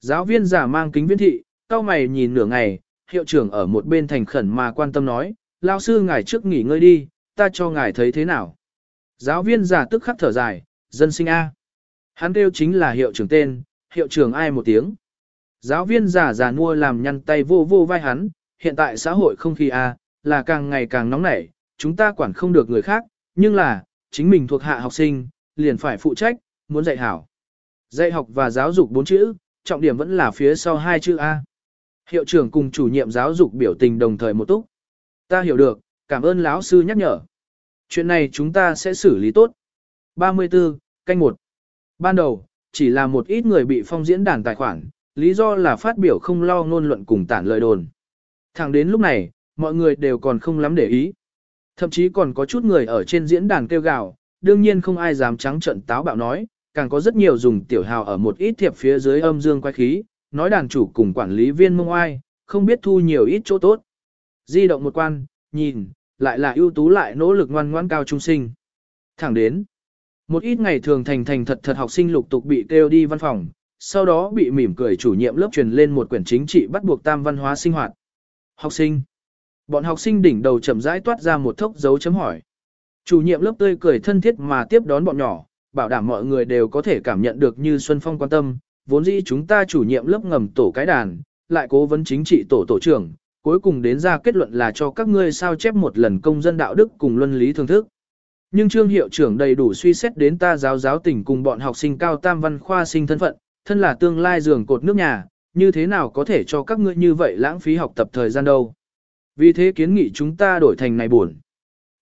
Giáo viên giả mang kính viễn thị, cao mày nhìn nửa ngày, hiệu trưởng ở một bên thành khẩn mà quan tâm nói, lao sư ngài trước nghỉ ngơi đi, ta cho ngài thấy thế nào. Giáo viên giả tức khắc thở dài, dân sinh A. Hắn kêu chính là hiệu trưởng tên, hiệu trưởng ai một tiếng. Giáo viên giả giả mua làm nhăn tay vô vô vai hắn, hiện tại xã hội không khí A, là càng ngày càng nóng nảy, chúng ta quản không được người khác, nhưng là, chính mình thuộc hạ học sinh, liền phải phụ trách, muốn dạy hảo. Dạy học và giáo dục bốn chữ, trọng điểm vẫn là phía sau hai chữ A. Hiệu trưởng cùng chủ nhiệm giáo dục biểu tình đồng thời một túc. Ta hiểu được, cảm ơn lão sư nhắc nhở. Chuyện này chúng ta sẽ xử lý tốt. 34, canh 1. Ban đầu, chỉ là một ít người bị phong diễn đàn tài khoản, lý do là phát biểu không lo ngôn luận cùng tản lời đồn. Thẳng đến lúc này, mọi người đều còn không lắm để ý. Thậm chí còn có chút người ở trên diễn đàn kêu gào, đương nhiên không ai dám trắng trận táo bạo nói, càng có rất nhiều dùng tiểu hào ở một ít thiệp phía dưới âm dương quay khí, nói đàn chủ cùng quản lý viên mông ai, không biết thu nhiều ít chỗ tốt. Di động một quan, nhìn, lại là ưu tú lại nỗ lực ngoan ngoãn cao trung sinh. Thẳng đến, một ít ngày thường thành thành thật thật học sinh lục tục bị kêu đi văn phòng, sau đó bị mỉm cười chủ nhiệm lớp truyền lên một quyển chính trị bắt buộc tam văn hóa sinh hoạt. Học sinh. Bọn học sinh đỉnh đầu chậm rãi toát ra một thốc dấu chấm hỏi. Chủ nhiệm lớp tươi cười thân thiết mà tiếp đón bọn nhỏ, bảo đảm mọi người đều có thể cảm nhận được như Xuân Phong quan tâm, vốn dĩ chúng ta chủ nhiệm lớp ngầm tổ cái đàn, lại cố vấn chính trị tổ tổ trưởng, cuối cùng đến ra kết luận là cho các ngươi sao chép một lần công dân đạo đức cùng luân lý thường thức. Nhưng trương hiệu trưởng đầy đủ suy xét đến ta giáo giáo tỉnh cùng bọn học sinh cao tam văn khoa sinh thân phận, thân là tương lai giường cột nước nhà, như thế nào có thể cho các ngươi như vậy lãng phí học tập thời gian đâu. Vì thế kiến nghị chúng ta đổi thành này buồn.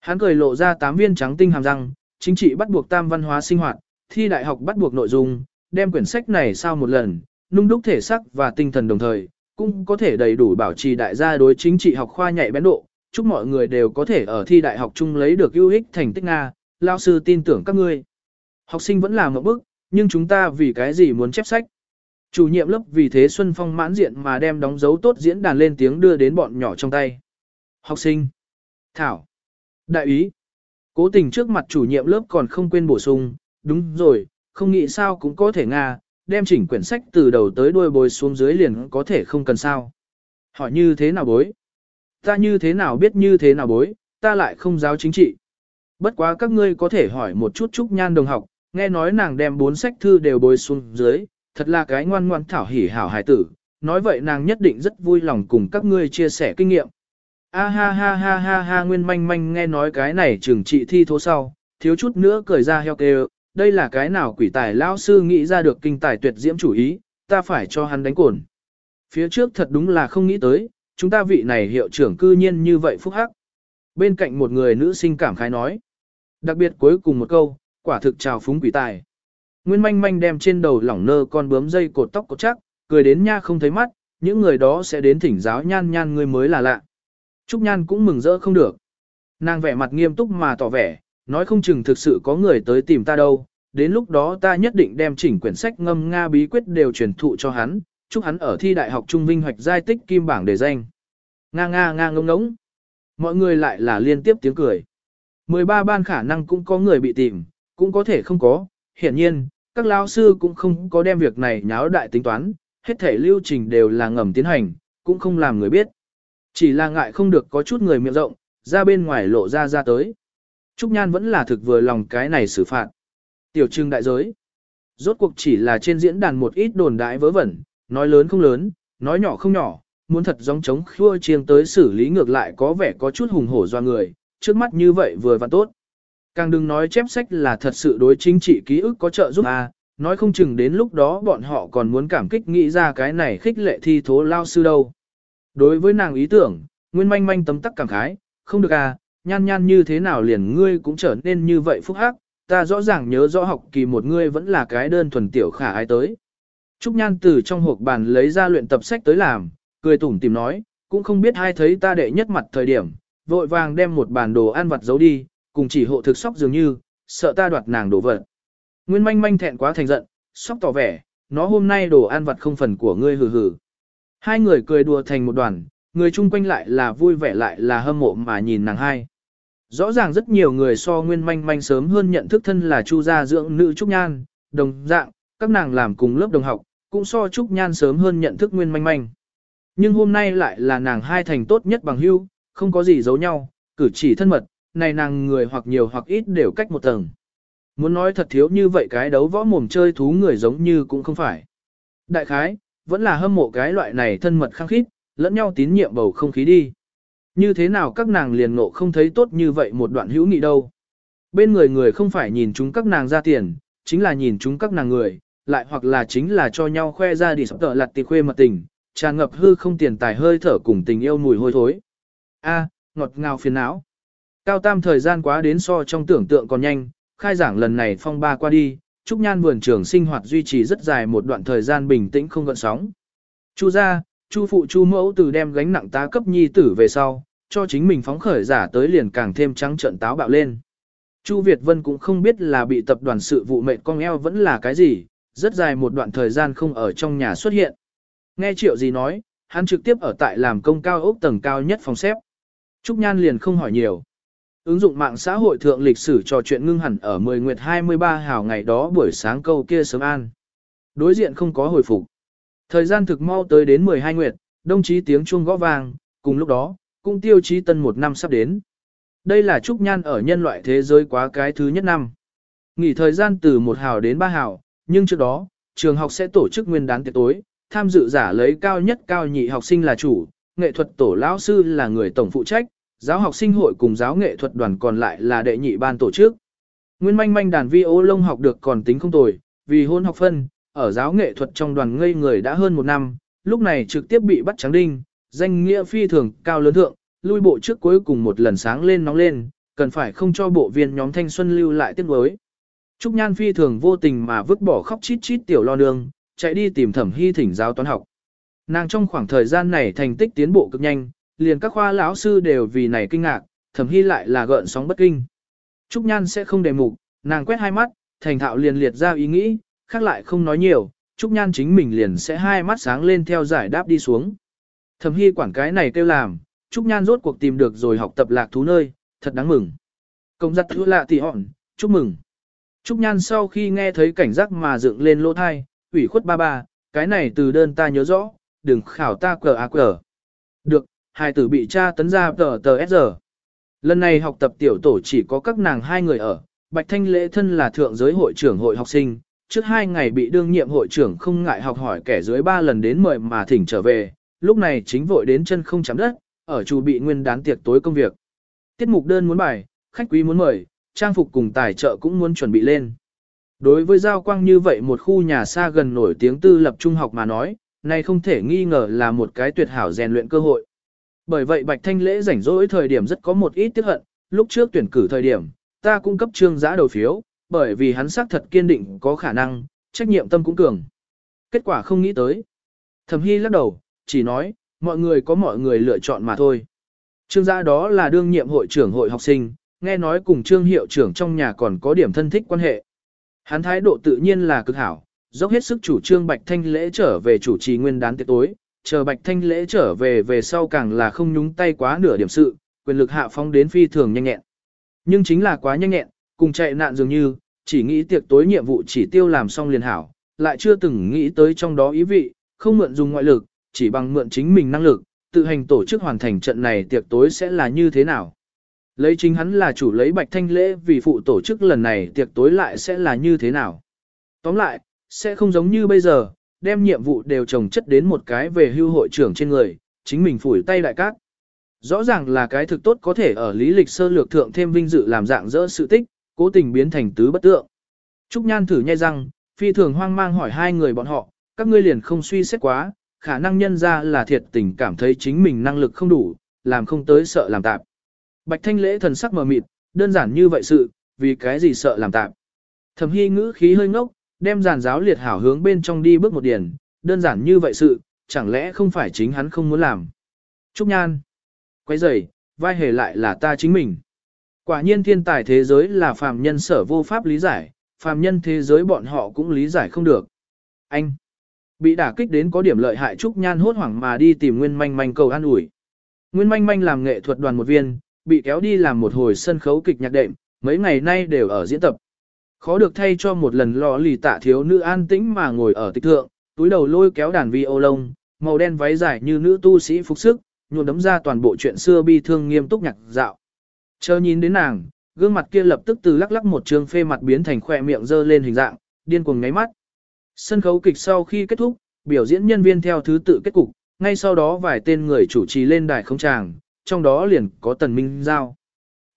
Hắn cười lộ ra tám viên trắng tinh hàm răng, chính trị bắt buộc tam văn hóa sinh hoạt, thi đại học bắt buộc nội dung, đem quyển sách này sau một lần, nung đúc thể sắc và tinh thần đồng thời, cũng có thể đầy đủ bảo trì đại gia đối chính trị học khoa nhạy bén độ, chúc mọi người đều có thể ở thi đại học chung lấy được ưu ích thành tích Nga, lao sư tin tưởng các ngươi. Học sinh vẫn là một bước, nhưng chúng ta vì cái gì muốn chép sách? Chủ nhiệm lớp vì thế Xuân Phong mãn diện mà đem đóng dấu tốt diễn đàn lên tiếng đưa đến bọn nhỏ trong tay. Học sinh. Thảo. Đại ý. Cố tình trước mặt chủ nhiệm lớp còn không quên bổ sung, đúng rồi, không nghĩ sao cũng có thể Nga, đem chỉnh quyển sách từ đầu tới đuôi bồi xuống dưới liền có thể không cần sao. Hỏi như thế nào bối? Ta như thế nào biết như thế nào bối, ta lại không giáo chính trị. Bất quá các ngươi có thể hỏi một chút Trúc Nhan đồng học, nghe nói nàng đem bốn sách thư đều bồi xuống dưới, thật là cái ngoan ngoan thảo hỉ hảo hài tử, nói vậy nàng nhất định rất vui lòng cùng các ngươi chia sẻ kinh nghiệm. A ha ha ha ha ha nguyên manh manh nghe nói cái này trường trị thi thố sau, thiếu chút nữa cười ra heo kêu, đây là cái nào quỷ tài lão sư nghĩ ra được kinh tài tuyệt diễm chủ ý, ta phải cho hắn đánh cồn. Phía trước thật đúng là không nghĩ tới, chúng ta vị này hiệu trưởng cư nhiên như vậy phúc hắc. Bên cạnh một người nữ sinh cảm khái nói. Đặc biệt cuối cùng một câu, quả thực chào phúng quỷ tài. Nguyên manh manh đem trên đầu lỏng nơ con bướm dây cột tóc cột chắc, cười đến nha không thấy mắt, những người đó sẽ đến thỉnh giáo nhan nhan người mới là lạ. Trúc nhan cũng mừng rỡ không được. Nàng vẻ mặt nghiêm túc mà tỏ vẻ, nói không chừng thực sự có người tới tìm ta đâu, đến lúc đó ta nhất định đem chỉnh quyển sách ngâm Nga bí quyết đều truyền thụ cho hắn, chúc hắn ở thi đại học trung vinh hoạch giai tích kim bảng đề danh. Nga nga nga ngông ngống. Mọi người lại là liên tiếp tiếng cười. 13 ban khả năng cũng có người bị tìm, cũng có thể không có, hiển nhiên, các lao sư cũng không có đem việc này nháo đại tính toán, hết thể lưu trình đều là ngầm tiến hành, cũng không làm người biết. Chỉ là ngại không được có chút người miệng rộng, ra bên ngoài lộ ra ra tới. Trúc Nhan vẫn là thực vừa lòng cái này xử phạt. Tiểu trưng đại giới. Rốt cuộc chỉ là trên diễn đàn một ít đồn đại vớ vẩn, nói lớn không lớn, nói nhỏ không nhỏ, muốn thật giống chống khua chiêng tới xử lý ngược lại có vẻ có chút hùng hổ do người, trước mắt như vậy vừa và tốt. Càng đừng nói chép sách là thật sự đối chính trị ký ức có trợ giúp à, nói không chừng đến lúc đó bọn họ còn muốn cảm kích nghĩ ra cái này khích lệ thi thố lao sư đâu. Đối với nàng ý tưởng, Nguyên manh manh tấm tắc cảm khái, không được à, nhan nhan như thế nào liền ngươi cũng trở nên như vậy phúc hắc, ta rõ ràng nhớ rõ học kỳ một ngươi vẫn là cái đơn thuần tiểu khả ai tới. Trúc nhan từ trong hộp bàn lấy ra luyện tập sách tới làm, cười tủm tìm nói, cũng không biết ai thấy ta đệ nhất mặt thời điểm, vội vàng đem một bàn đồ ăn vặt giấu đi, cùng chỉ hộ thực sóc dường như, sợ ta đoạt nàng đồ vật. Nguyên manh manh thẹn quá thành giận, sóc tỏ vẻ, nó hôm nay đồ ăn vặt không phần của ngươi hừ hừ. Hai người cười đùa thành một đoàn, người chung quanh lại là vui vẻ lại là hâm mộ mà nhìn nàng hai. Rõ ràng rất nhiều người so nguyên manh manh sớm hơn nhận thức thân là chu gia dưỡng nữ Trúc Nhan, đồng dạng, các nàng làm cùng lớp đồng học, cũng so Trúc Nhan sớm hơn nhận thức nguyên manh manh. Nhưng hôm nay lại là nàng hai thành tốt nhất bằng hưu, không có gì giấu nhau, cử chỉ thân mật, này nàng người hoặc nhiều hoặc ít đều cách một tầng. Muốn nói thật thiếu như vậy cái đấu võ mồm chơi thú người giống như cũng không phải. Đại khái, vẫn là hâm mộ cái loại này thân mật khăng khít, lẫn nhau tín nhiệm bầu không khí đi. Như thế nào các nàng liền ngộ không thấy tốt như vậy một đoạn hữu nghị đâu. Bên người người không phải nhìn chúng các nàng ra tiền, chính là nhìn chúng các nàng người, lại hoặc là chính là cho nhau khoe ra đi sắp tợ lặt tì khuê mật tình, tràn ngập hư không tiền tài hơi thở cùng tình yêu mùi hôi thối. A, ngọt ngào phiền não. Cao tam thời gian quá đến so trong tưởng tượng còn nhanh, khai giảng lần này phong ba qua đi, Trúc Nhan vườn trường sinh hoạt duy trì rất dài một đoạn thời gian bình tĩnh không gợn sóng. Chu gia, Chu phụ Chu mẫu từ đem gánh nặng tá cấp nhi tử về sau, cho chính mình phóng khởi giả tới liền càng thêm trắng trợn táo bạo lên. Chu Việt Vân cũng không biết là bị tập đoàn sự vụ mệnh con eo vẫn là cái gì, rất dài một đoạn thời gian không ở trong nhà xuất hiện. Nghe triệu gì nói, hắn trực tiếp ở tại làm công cao ốc tầng cao nhất phòng xếp. Trúc Nhan liền không hỏi nhiều. Ứng dụng mạng xã hội thượng lịch sử trò chuyện ngưng hẳn ở 10 nguyệt 23 hào ngày đó buổi sáng câu kia sớm an. Đối diện không có hồi phục. Thời gian thực mau tới đến 12 nguyệt, đồng chí tiếng chuông gõ vang, cùng lúc đó, cũng tiêu chí tân một năm sắp đến. Đây là Trúc Nhan ở nhân loại thế giới quá cái thứ nhất năm. Nghỉ thời gian từ một hào đến ba hào, nhưng trước đó, trường học sẽ tổ chức nguyên đán tiệc tối, tham dự giả lấy cao nhất cao nhị học sinh là chủ, nghệ thuật tổ lão sư là người tổng phụ trách, giáo học sinh hội cùng giáo nghệ thuật đoàn còn lại là đệ nhị ban tổ chức. Nguyên manh manh đàn vi ô lông học được còn tính không tồi, vì hôn học phân, ở giáo nghệ thuật trong đoàn ngây người đã hơn một năm, lúc này trực tiếp bị bắt trắng đinh, danh nghĩa phi thường cao lớn thượng, lui bộ trước cuối cùng một lần sáng lên nóng lên, cần phải không cho bộ viên nhóm thanh xuân lưu lại tiếc nuối. Trúc Nhan phi thường vô tình mà vứt bỏ khóc chít chít tiểu lo nương, chạy đi tìm thẩm hy thỉnh giáo toán học. Nàng trong khoảng thời gian này thành tích tiến bộ cực nhanh, liền các khoa lão sư đều vì này kinh ngạc, thẩm hy lại là gợn sóng bất kinh. Trúc Nhan sẽ không đề mục, nàng quét hai mắt, thành thạo liền liệt ra ý nghĩ, khác lại không nói nhiều, Trúc Nhan chính mình liền sẽ hai mắt sáng lên theo giải đáp đi xuống. Thẩm hy quản cái này kêu làm, Trúc Nhan rốt cuộc tìm được rồi học tập lạc thú nơi, thật đáng mừng. Công giặt thua lạ thì họn, chúc mừng. Trúc Nhan sau khi nghe thấy cảnh giác mà dựng lên lỗ thai, ủy khuất ba ba, cái này từ đơn ta nhớ rõ, đừng khảo ta cờ á cờ. Được, hai tử bị cha tấn ra tờ tờ S giờ. Lần này học tập tiểu tổ chỉ có các nàng hai người ở, Bạch Thanh Lễ thân là thượng giới hội trưởng hội học sinh, trước hai ngày bị đương nhiệm hội trưởng không ngại học hỏi kẻ dưới ba lần đến mời mà thỉnh trở về, lúc này chính vội đến chân không chạm đất, ở chủ bị nguyên đán tiệc tối công việc. Tiết mục đơn muốn bài, khách quý muốn mời, trang phục cùng tài trợ cũng muốn chuẩn bị lên. Đối với Giao Quang như vậy một khu nhà xa gần nổi tiếng tư lập trung học mà nói, này không thể nghi ngờ là một cái tuyệt hảo rèn luyện cơ hội. Bởi vậy Bạch Thanh Lễ rảnh rỗi thời điểm rất có một ít tiếc hận, lúc trước tuyển cử thời điểm, ta cung cấp trương giã đầu phiếu, bởi vì hắn xác thật kiên định có khả năng, trách nhiệm tâm cũng cường. Kết quả không nghĩ tới. Thẩm Hy lắc đầu, chỉ nói, mọi người có mọi người lựa chọn mà thôi. Trương giã đó là đương nhiệm hội trưởng hội học sinh, nghe nói cùng trương hiệu trưởng trong nhà còn có điểm thân thích quan hệ. Hắn thái độ tự nhiên là cực hảo, dốc hết sức chủ trương Bạch Thanh Lễ trở về chủ trì nguyên đán tiệc tối, chờ Bạch Thanh Lễ trở về về sau càng là không nhúng tay quá nửa điểm sự, quyền lực hạ phong đến phi thường nhanh nhẹn. Nhưng chính là quá nhanh nhẹn, cùng chạy nạn dường như, chỉ nghĩ tiệc tối nhiệm vụ chỉ tiêu làm xong liền hảo, lại chưa từng nghĩ tới trong đó ý vị, không mượn dùng ngoại lực, chỉ bằng mượn chính mình năng lực, tự hành tổ chức hoàn thành trận này tiệc tối sẽ là như thế nào. Lấy chính hắn là chủ lấy bạch thanh lễ vì phụ tổ chức lần này tiệc tối lại sẽ là như thế nào. Tóm lại, sẽ không giống như bây giờ, đem nhiệm vụ đều trồng chất đến một cái về hưu hội trưởng trên người, chính mình phủi tay đại cát. Rõ ràng là cái thực tốt có thể ở lý lịch sơ lược thượng thêm vinh dự làm dạng dỡ sự tích, cố tình biến thành tứ bất tượng. Trúc Nhan thử nhai răng, phi thường hoang mang hỏi hai người bọn họ, các ngươi liền không suy xét quá, khả năng nhân ra là thiệt tình cảm thấy chính mình năng lực không đủ, làm không tới sợ làm tạp. Bạch Thanh Lễ thần sắc mờ mịt, đơn giản như vậy sự, vì cái gì sợ làm tạp. Thẩm Hy ngữ khí hơi ngốc, đem giàn giáo liệt hảo hướng bên trong đi bước một điển, đơn giản như vậy sự, chẳng lẽ không phải chính hắn không muốn làm. Trúc Nhan. Quay rời, vai hề lại là ta chính mình. Quả nhiên thiên tài thế giới là phàm nhân sở vô pháp lý giải, phàm nhân thế giới bọn họ cũng lý giải không được. Anh. Bị đả kích đến có điểm lợi hại Trúc Nhan hốt hoảng mà đi tìm Nguyên Manh Manh cầu an ủi. Nguyên Manh Manh làm nghệ thuật đoàn một viên, bị kéo đi làm một hồi sân khấu kịch nhạc đệm, mấy ngày nay đều ở diễn tập. Khó được thay cho một lần lò lì tạ thiếu nữ an tĩnh mà ngồi ở tịch thượng, túi đầu lôi kéo đàn vi ô lông, màu đen váy dài như nữ tu sĩ phục sức, nhuộm đấm ra toàn bộ chuyện xưa bi thương nghiêm túc nhạc dạo. Chờ nhìn đến nàng, gương mặt kia lập tức từ lắc lắc một trường phê mặt biến thành khỏe miệng dơ lên hình dạng, điên cuồng ngáy mắt. Sân khấu kịch sau khi kết thúc, biểu diễn nhân viên theo thứ tự kết cục, ngay sau đó vài tên người chủ trì lên đài không tràng, trong đó liền có Tần Minh Giao.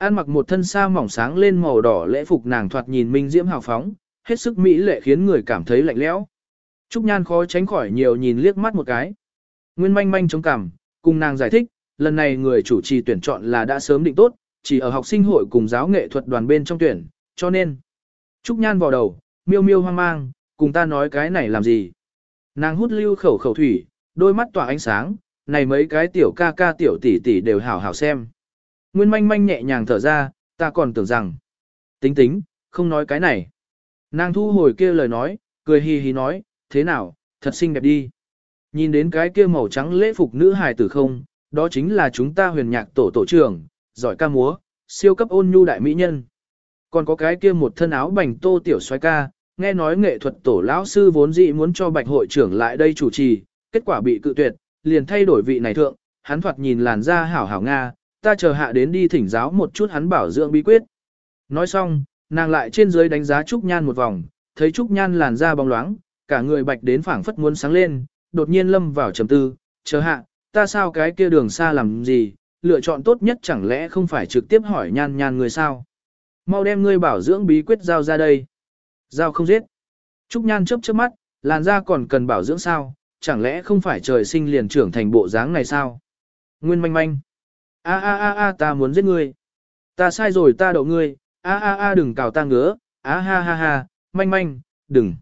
An mặc một thân sa mỏng sáng lên màu đỏ lễ phục nàng thoạt nhìn minh diễm hào phóng, hết sức mỹ lệ khiến người cảm thấy lạnh lẽo. Trúc Nhan khó tránh khỏi nhiều nhìn liếc mắt một cái. Nguyên manh manh chống cằm, cùng nàng giải thích, lần này người chủ trì tuyển chọn là đã sớm định tốt, chỉ ở học sinh hội cùng giáo nghệ thuật đoàn bên trong tuyển, cho nên. Trúc Nhan vào đầu, miêu miêu hoang mang, cùng ta nói cái này làm gì. Nàng hút lưu khẩu khẩu thủy, đôi mắt tỏa ánh sáng, này mấy cái tiểu ca ca tiểu tỷ tỷ đều hảo hảo xem. Nguyên manh manh nhẹ nhàng thở ra, ta còn tưởng rằng. Tính tính, không nói cái này. Nàng thu hồi kia lời nói, cười hì hì nói, thế nào, thật xinh đẹp đi. Nhìn đến cái kia màu trắng lễ phục nữ hài tử không, đó chính là chúng ta huyền nhạc tổ tổ trưởng, giỏi ca múa, siêu cấp ôn nhu đại mỹ nhân. Còn có cái kia một thân áo bành tô tiểu xoay ca, nghe nói nghệ thuật tổ lão sư vốn dĩ muốn cho bạch hội trưởng lại đây chủ trì, kết quả bị cự tuyệt, liền thay đổi vị này thượng, hắn thoạt nhìn làn da hảo hảo Nga, ta chờ hạ đến đi thỉnh giáo một chút hắn bảo dưỡng bí quyết. Nói xong, nàng lại trên dưới đánh giá Trúc Nhan một vòng, thấy Trúc Nhan làn da bóng loáng, cả người bạch đến phảng phất muốn sáng lên, đột nhiên lâm vào trầm tư, chờ hạ, ta sao cái kia đường xa làm gì, lựa chọn tốt nhất chẳng lẽ không phải trực tiếp hỏi nhan nhan người sao. Mau đem ngươi bảo dưỡng bí quyết giao ra đây. Giao không giết. Trúc nhan chớp chớp mắt, làn da còn cần bảo dưỡng sao, chẳng lẽ không phải trời sinh liền trưởng thành bộ dáng này sao? Nguyên manh manh. A a a a ta muốn giết ngươi. Ta sai rồi ta đậu ngươi, a a a đừng cào ta ngứa, a ha ha ha, manh manh, đừng.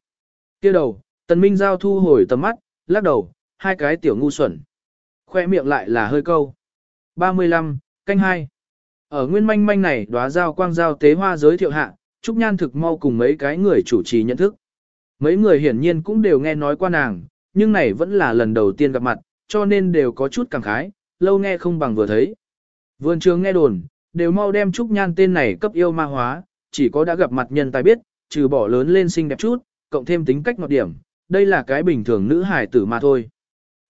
Kia đầu, tần minh giao thu hồi tầm mắt, lắc đầu, hai cái tiểu ngu xuẩn. Khoe miệng lại là hơi câu. 35, canh hai. Ở nguyên manh manh này đóa giao quang giao tế hoa giới thiệu hạ, Trúc Nhan thực mau cùng mấy cái người chủ trì nhận thức. Mấy người hiển nhiên cũng đều nghe nói qua nàng, nhưng này vẫn là lần đầu tiên gặp mặt, cho nên đều có chút cảm khái, lâu nghe không bằng vừa thấy. Vườn trường nghe đồn, đều mau đem Trúc Nhan tên này cấp yêu ma hóa, chỉ có đã gặp mặt nhân tài biết, trừ bỏ lớn lên xinh đẹp chút, cộng thêm tính cách ngọt điểm, đây là cái bình thường nữ hài tử mà thôi.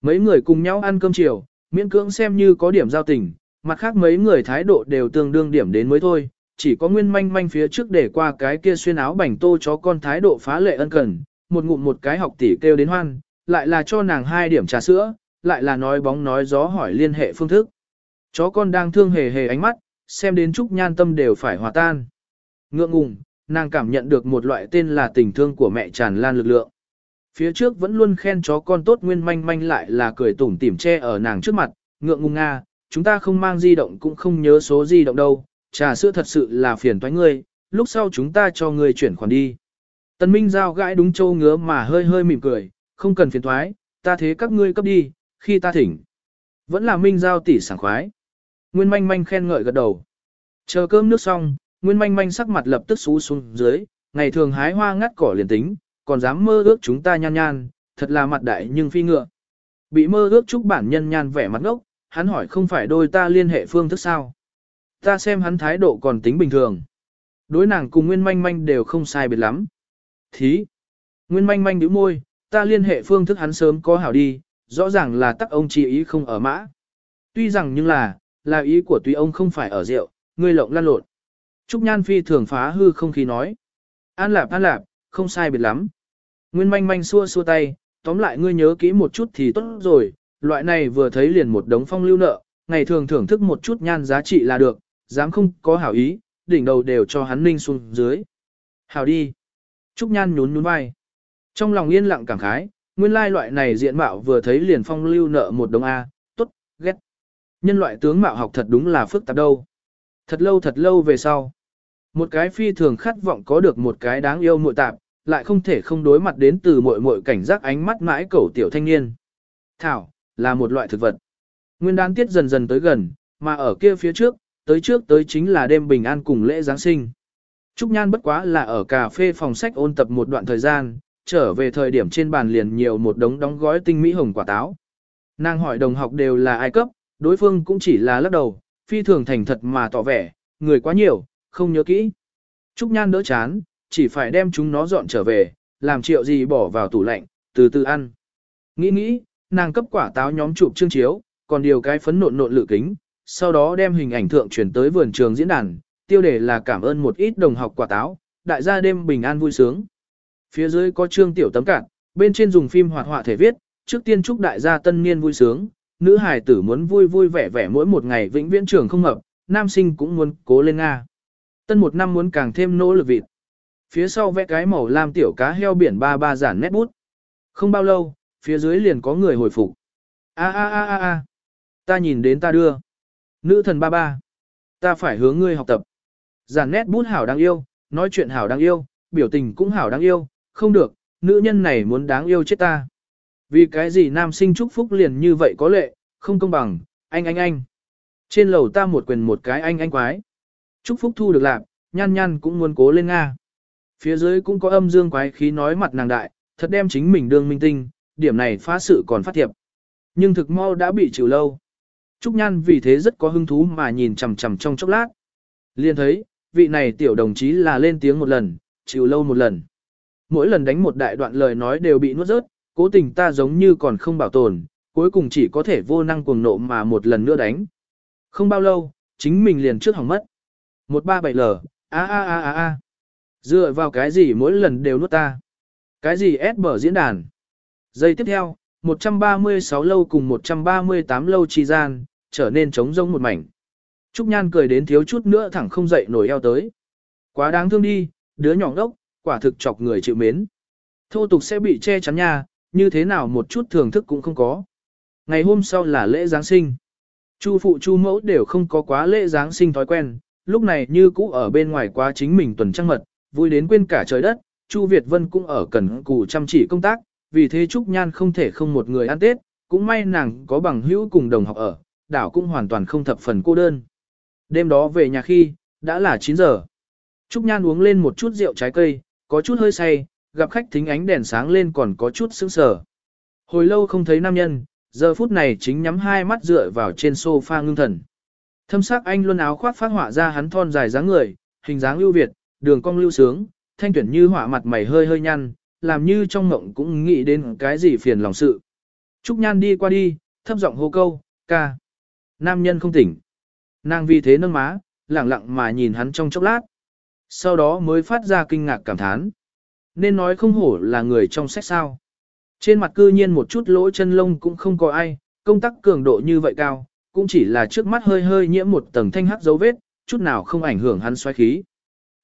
Mấy người cùng nhau ăn cơm chiều, miễn cưỡng xem như có điểm giao tình, mặt khác mấy người thái độ đều tương đương điểm đến mới thôi, chỉ có nguyên manh manh phía trước để qua cái kia xuyên áo bảnh tô chó con thái độ phá lệ ân cần, một ngụm một cái học tỷ kêu đến hoan, lại là cho nàng hai điểm trà sữa, lại là nói bóng nói gió hỏi liên hệ phương thức. Chó con đang thương hề hề ánh mắt, xem đến Trúc Nhan tâm đều phải hòa tan. Ngượng ngùng, nàng cảm nhận được một loại tên là tình thương của mẹ tràn lan lực lượng. Phía trước vẫn luôn khen chó con tốt nguyên manh manh lại là cười tủm tỉm che ở nàng trước mặt, ngượng ngùng nga, chúng ta không mang di động cũng không nhớ số di động đâu, trà sữa thật sự là phiền toái ngươi, lúc sau chúng ta cho ngươi chuyển khoản đi. Tần Minh Giao gãi đúng châu ngứa mà hơi hơi mỉm cười, không cần phiền toái, ta thế các ngươi cấp đi, khi ta thỉnh. Vẫn là Minh Giao tỷ sảng khoái. Nguyên manh manh khen ngợi gật đầu. Chờ cơm nước xong, Nguyên manh manh sắc mặt lập tức xú xuống dưới, ngày thường hái hoa ngắt cỏ liền tính, còn dám mơ ước chúng ta nhan nhan, thật là mặt đại nhưng phi ngựa. Bị mơ ước chúc bản nhân nhan vẻ mặt ngốc, hắn hỏi không phải đôi ta liên hệ phương thức sao. Ta xem hắn thái độ còn tính bình thường. Đối nàng cùng Nguyên manh manh đều không sai biệt lắm. Thí. Nguyên manh manh nhíu môi, ta liên hệ phương thức hắn sớm có hảo đi, rõ ràng là tắc ông chỉ ý không ở mã. Tuy rằng nhưng là, là ý của tùy ông không phải ở rượu, ngươi lộng lan lộn. Trúc Nhan Phi thường phá hư không khí nói. An lạp an lạp, không sai biệt lắm. Nguyên manh manh xua xua tay, tóm lại ngươi nhớ kỹ một chút thì tốt rồi, loại này vừa thấy liền một đống phong lưu nợ, ngày thường thưởng thức một chút nhan giá trị là được, dám không có hảo ý, đỉnh đầu đều cho hắn ninh xuống dưới. Hảo đi. Trúc Nhan nhún nhún vai. Trong lòng yên lặng cảm khái, nguyên lai loại này diện mạo vừa thấy liền phong lưu nợ một đống A, tốt, ghét. Nhân loại tướng mạo học thật đúng là phức tạp đâu. Thật lâu thật lâu về sau. Một cái phi thường khát vọng có được một cái đáng yêu muội tạp, lại không thể không đối mặt đến từ muội muội cảnh giác ánh mắt mãi cầu tiểu thanh niên. Thảo, là một loại thực vật. Nguyên đán tiết dần dần tới gần, mà ở kia phía trước, tới trước tới chính là đêm bình an cùng lễ Giáng sinh. Trúc Nhan bất quá là ở cà phê phòng sách ôn tập một đoạn thời gian, trở về thời điểm trên bàn liền nhiều một đống đóng gói tinh mỹ hồng quả táo. Nàng hỏi đồng học đều là ai cấp, đối phương cũng chỉ là lắc đầu, phi thường thành thật mà tỏ vẻ, người quá nhiều, không nhớ kỹ. Trúc Nhan đỡ chán, chỉ phải đem chúng nó dọn trở về, làm triệu gì bỏ vào tủ lạnh, từ từ ăn. Nghĩ nghĩ, nàng cấp quả táo nhóm chụp chương chiếu, còn điều cái phấn nộn nộn lự kính, sau đó đem hình ảnh thượng chuyển tới vườn trường diễn đàn, tiêu đề là cảm ơn một ít đồng học quả táo, đại gia đêm bình an vui sướng. Phía dưới có chương tiểu tấm cạn, bên trên dùng phim hoạt họa thể viết, trước tiên chúc đại gia tân niên vui sướng, nữ hài tử muốn vui vui vẻ vẻ mỗi một ngày vĩnh viễn trường không hợp, nam sinh cũng muốn cố lên Nga. Tân một năm muốn càng thêm nỗ lực vịt. Phía sau vẽ cái màu lam tiểu cá heo biển ba ba giản nét bút. Không bao lâu, phía dưới liền có người hồi phục. A a a a a. Ta nhìn đến ta đưa. Nữ thần ba ba. Ta phải hướng ngươi học tập. Giản nét bút hảo đáng yêu, nói chuyện hảo đáng yêu, biểu tình cũng hảo đáng yêu, không được, nữ nhân này muốn đáng yêu chết ta. Vì cái gì nam sinh chúc phúc liền như vậy có lệ, không công bằng, anh anh anh. Trên lầu ta một quyền một cái anh anh quái. Chúc phúc thu được lạc, nhan nhan cũng muốn cố lên Nga. Phía dưới cũng có âm dương quái khí nói mặt nàng đại, thật đem chính mình đương minh tinh, điểm này phá sự còn phát thiệp. Nhưng thực mau đã bị chịu lâu. Trúc Nhan vì thế rất có hứng thú mà nhìn chằm chằm trong chốc lát. Liên thấy, vị này tiểu đồng chí là lên tiếng một lần, chịu lâu một lần. Mỗi lần đánh một đại đoạn lời nói đều bị nuốt rớt, cố tình ta giống như còn không bảo tồn, cuối cùng chỉ có thể vô năng cuồng nộ mà một lần nữa đánh. Không bao lâu, chính mình liền trước hỏng mất. 137L, a a a a a. Dựa vào cái gì mỗi lần đều nuốt ta? Cái gì ép bở diễn đàn? Giây tiếp theo, 136 lâu cùng 138 lâu trì gian, trở nên trống rông một mảnh. Trúc Nhan cười đến thiếu chút nữa thẳng không dậy nổi eo tới. Quá đáng thương đi, đứa nhỏ đốc, quả thực chọc người chịu mến. Thô tục sẽ bị che chắn nha, như thế nào một chút thưởng thức cũng không có. Ngày hôm sau là lễ Giáng sinh. Chu phụ chu mẫu đều không có quá lễ Giáng sinh thói quen, lúc này như cũ ở bên ngoài quá chính mình tuần trăng mật, vui đến quên cả trời đất, Chu Việt Vân cũng ở cần cù chăm chỉ công tác, vì thế Trúc Nhan không thể không một người ăn Tết, cũng may nàng có bằng hữu cùng đồng học ở, đảo cũng hoàn toàn không thập phần cô đơn. Đêm đó về nhà khi, đã là 9 giờ. Trúc Nhan uống lên một chút rượu trái cây, có chút hơi say, gặp khách thính ánh đèn sáng lên còn có chút sững sờ. Hồi lâu không thấy nam nhân, giờ phút này chính nhắm hai mắt dựa vào trên sofa ngưng thần. Thâm sắc anh luôn áo khoác phát họa ra hắn thon dài dáng người, hình dáng ưu việt, đường cong lưu sướng, thanh tuyển như họa mặt mày hơi hơi nhăn, làm như trong mộng cũng nghĩ đến cái gì phiền lòng sự. Trúc Nhan đi qua đi, thấp giọng hô câu, ca. Nam nhân không tỉnh. Nàng vì thế nâng má, lặng lặng mà nhìn hắn trong chốc lát. Sau đó mới phát ra kinh ngạc cảm thán. Nên nói không hổ là người trong sách sao. Trên mặt cư nhiên một chút lỗ chân lông cũng không có ai, công tác cường độ như vậy cao, cũng chỉ là trước mắt hơi hơi nhiễm một tầng thanh hắc dấu vết, chút nào không ảnh hưởng hắn xoáy khí.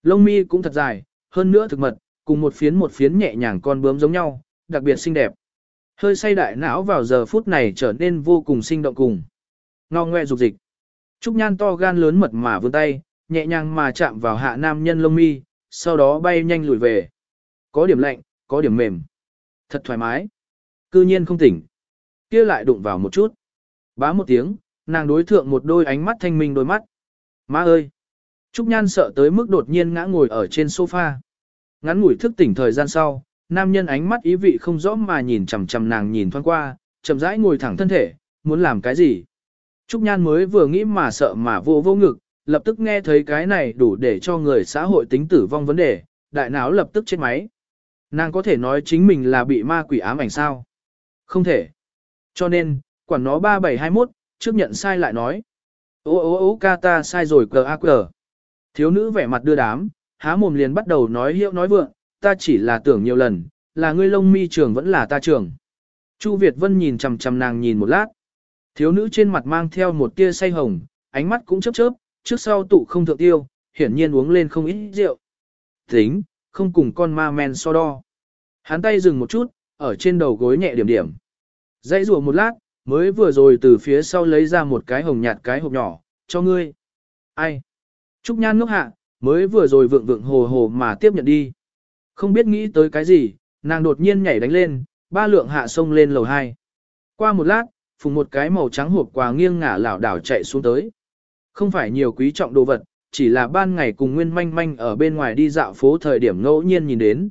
Lông mi cũng thật dài, hơn nữa thực mật, cùng một phiến một phiến nhẹ nhàng con bướm giống nhau, đặc biệt xinh đẹp. Hơi say đại não vào giờ phút này trở nên vô cùng sinh động cùng. Ngo ngoe dục dịch. Trúc nhan to gan lớn mật mà vươn tay, nhẹ nhàng mà chạm vào hạ nam nhân lông mi, sau đó bay nhanh lùi về. Có điểm lạnh, có điểm mềm. Thật thoải mái. Cư nhiên không tỉnh. kia lại đụng vào một chút. Bá một tiếng, nàng đối thượng một đôi ánh mắt thanh minh đôi mắt. Má ơi! Trúc Nhan sợ tới mức đột nhiên ngã ngồi ở trên sofa. Ngắn ngủi thức tỉnh thời gian sau, nam nhân ánh mắt ý vị không rõ mà nhìn chằm chằm nàng nhìn thoáng qua, chậm rãi ngồi thẳng thân thể, muốn làm cái gì. Trúc Nhan mới vừa nghĩ mà sợ mà vô vô ngực, lập tức nghe thấy cái này đủ để cho người xã hội tính tử vong vấn đề, đại não lập tức chết máy. Nàng có thể nói chính mình là bị ma quỷ ám ảnh sao? Không thể. Cho nên, quản nó 3721, trước nhận sai lại nói. Ô ô ô ca ta sai rồi cờ a cờ. Thiếu nữ vẻ mặt đưa đám, há mồm liền bắt đầu nói hiệu nói vượng, ta chỉ là tưởng nhiều lần, là ngươi lông mi trường vẫn là ta trường. Chu Việt Vân nhìn chằm chằm nàng nhìn một lát. Thiếu nữ trên mặt mang theo một tia say hồng, ánh mắt cũng chớp chớp, trước sau tụ không thượng tiêu, hiển nhiên uống lên không ít rượu. Tính, không cùng con ma men so đo. Hắn tay dừng một chút, ở trên đầu gối nhẹ điểm điểm. Dãy rùa một lát, mới vừa rồi từ phía sau lấy ra một cái hồng nhạt cái hộp nhỏ, cho ngươi. Ai? Trúc Nhan ngốc hạ, mới vừa rồi vượng vượng hồ hồ mà tiếp nhận đi. Không biết nghĩ tới cái gì, nàng đột nhiên nhảy đánh lên, ba lượng hạ sông lên lầu 2. Qua một lát, phùng một cái màu trắng hộp quà nghiêng ngả lảo đảo chạy xuống tới. Không phải nhiều quý trọng đồ vật, chỉ là ban ngày cùng Nguyên Manh Manh ở bên ngoài đi dạo phố thời điểm ngẫu nhiên nhìn đến.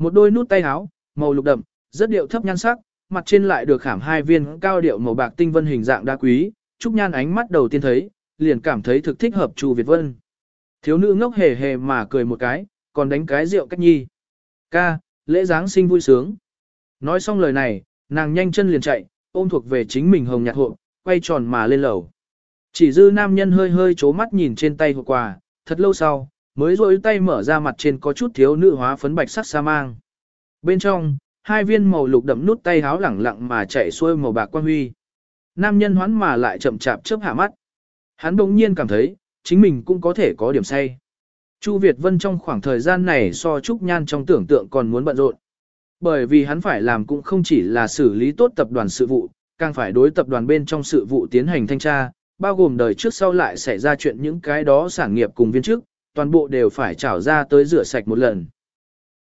Một đôi nút tay áo, màu lục đậm, rất điệu thấp nhan sắc, mặt trên lại được khảm hai viên cao điệu màu bạc tinh vân hình dạng đa quý, Trúc Nhan ánh mắt đầu tiên thấy, liền cảm thấy thực thích hợp Chu Việt Vân. Thiếu nữ ngốc hề hề mà cười một cái, còn đánh cái rượu cách nhi. Ca, lễ Giáng sinh vui sướng. Nói xong lời này, nàng nhanh chân liền chạy, ôm thuộc về chính mình hồng nhạt hộ, quay tròn mà lên lầu. Chỉ dư nam nhân hơi hơi chố mắt nhìn trên tay hộp quà, thật lâu sau, mới rôi tay mở ra mặt trên có chút thiếu nữ hóa phấn bạch sắc sa mang. Bên trong, hai viên màu lục đậm nút tay háo lẳng lặng mà chạy xuôi màu bạc quan huy. Nam nhân hoán mà lại chậm chạp chớp hạ mắt. Hắn bỗng nhiên cảm thấy, chính mình cũng có thể có điểm say. Chu Việt Vân trong khoảng thời gian này so Trúc Nhan trong tưởng tượng còn muốn bận rộn. Bởi vì hắn phải làm cũng không chỉ là xử lý tốt tập đoàn sự vụ, càng phải đối tập đoàn bên trong sự vụ tiến hành thanh tra, bao gồm đời trước sau lại xảy ra chuyện những cái đó sản nghiệp cùng viên chức toàn bộ đều phải trảo ra tới rửa sạch một lần.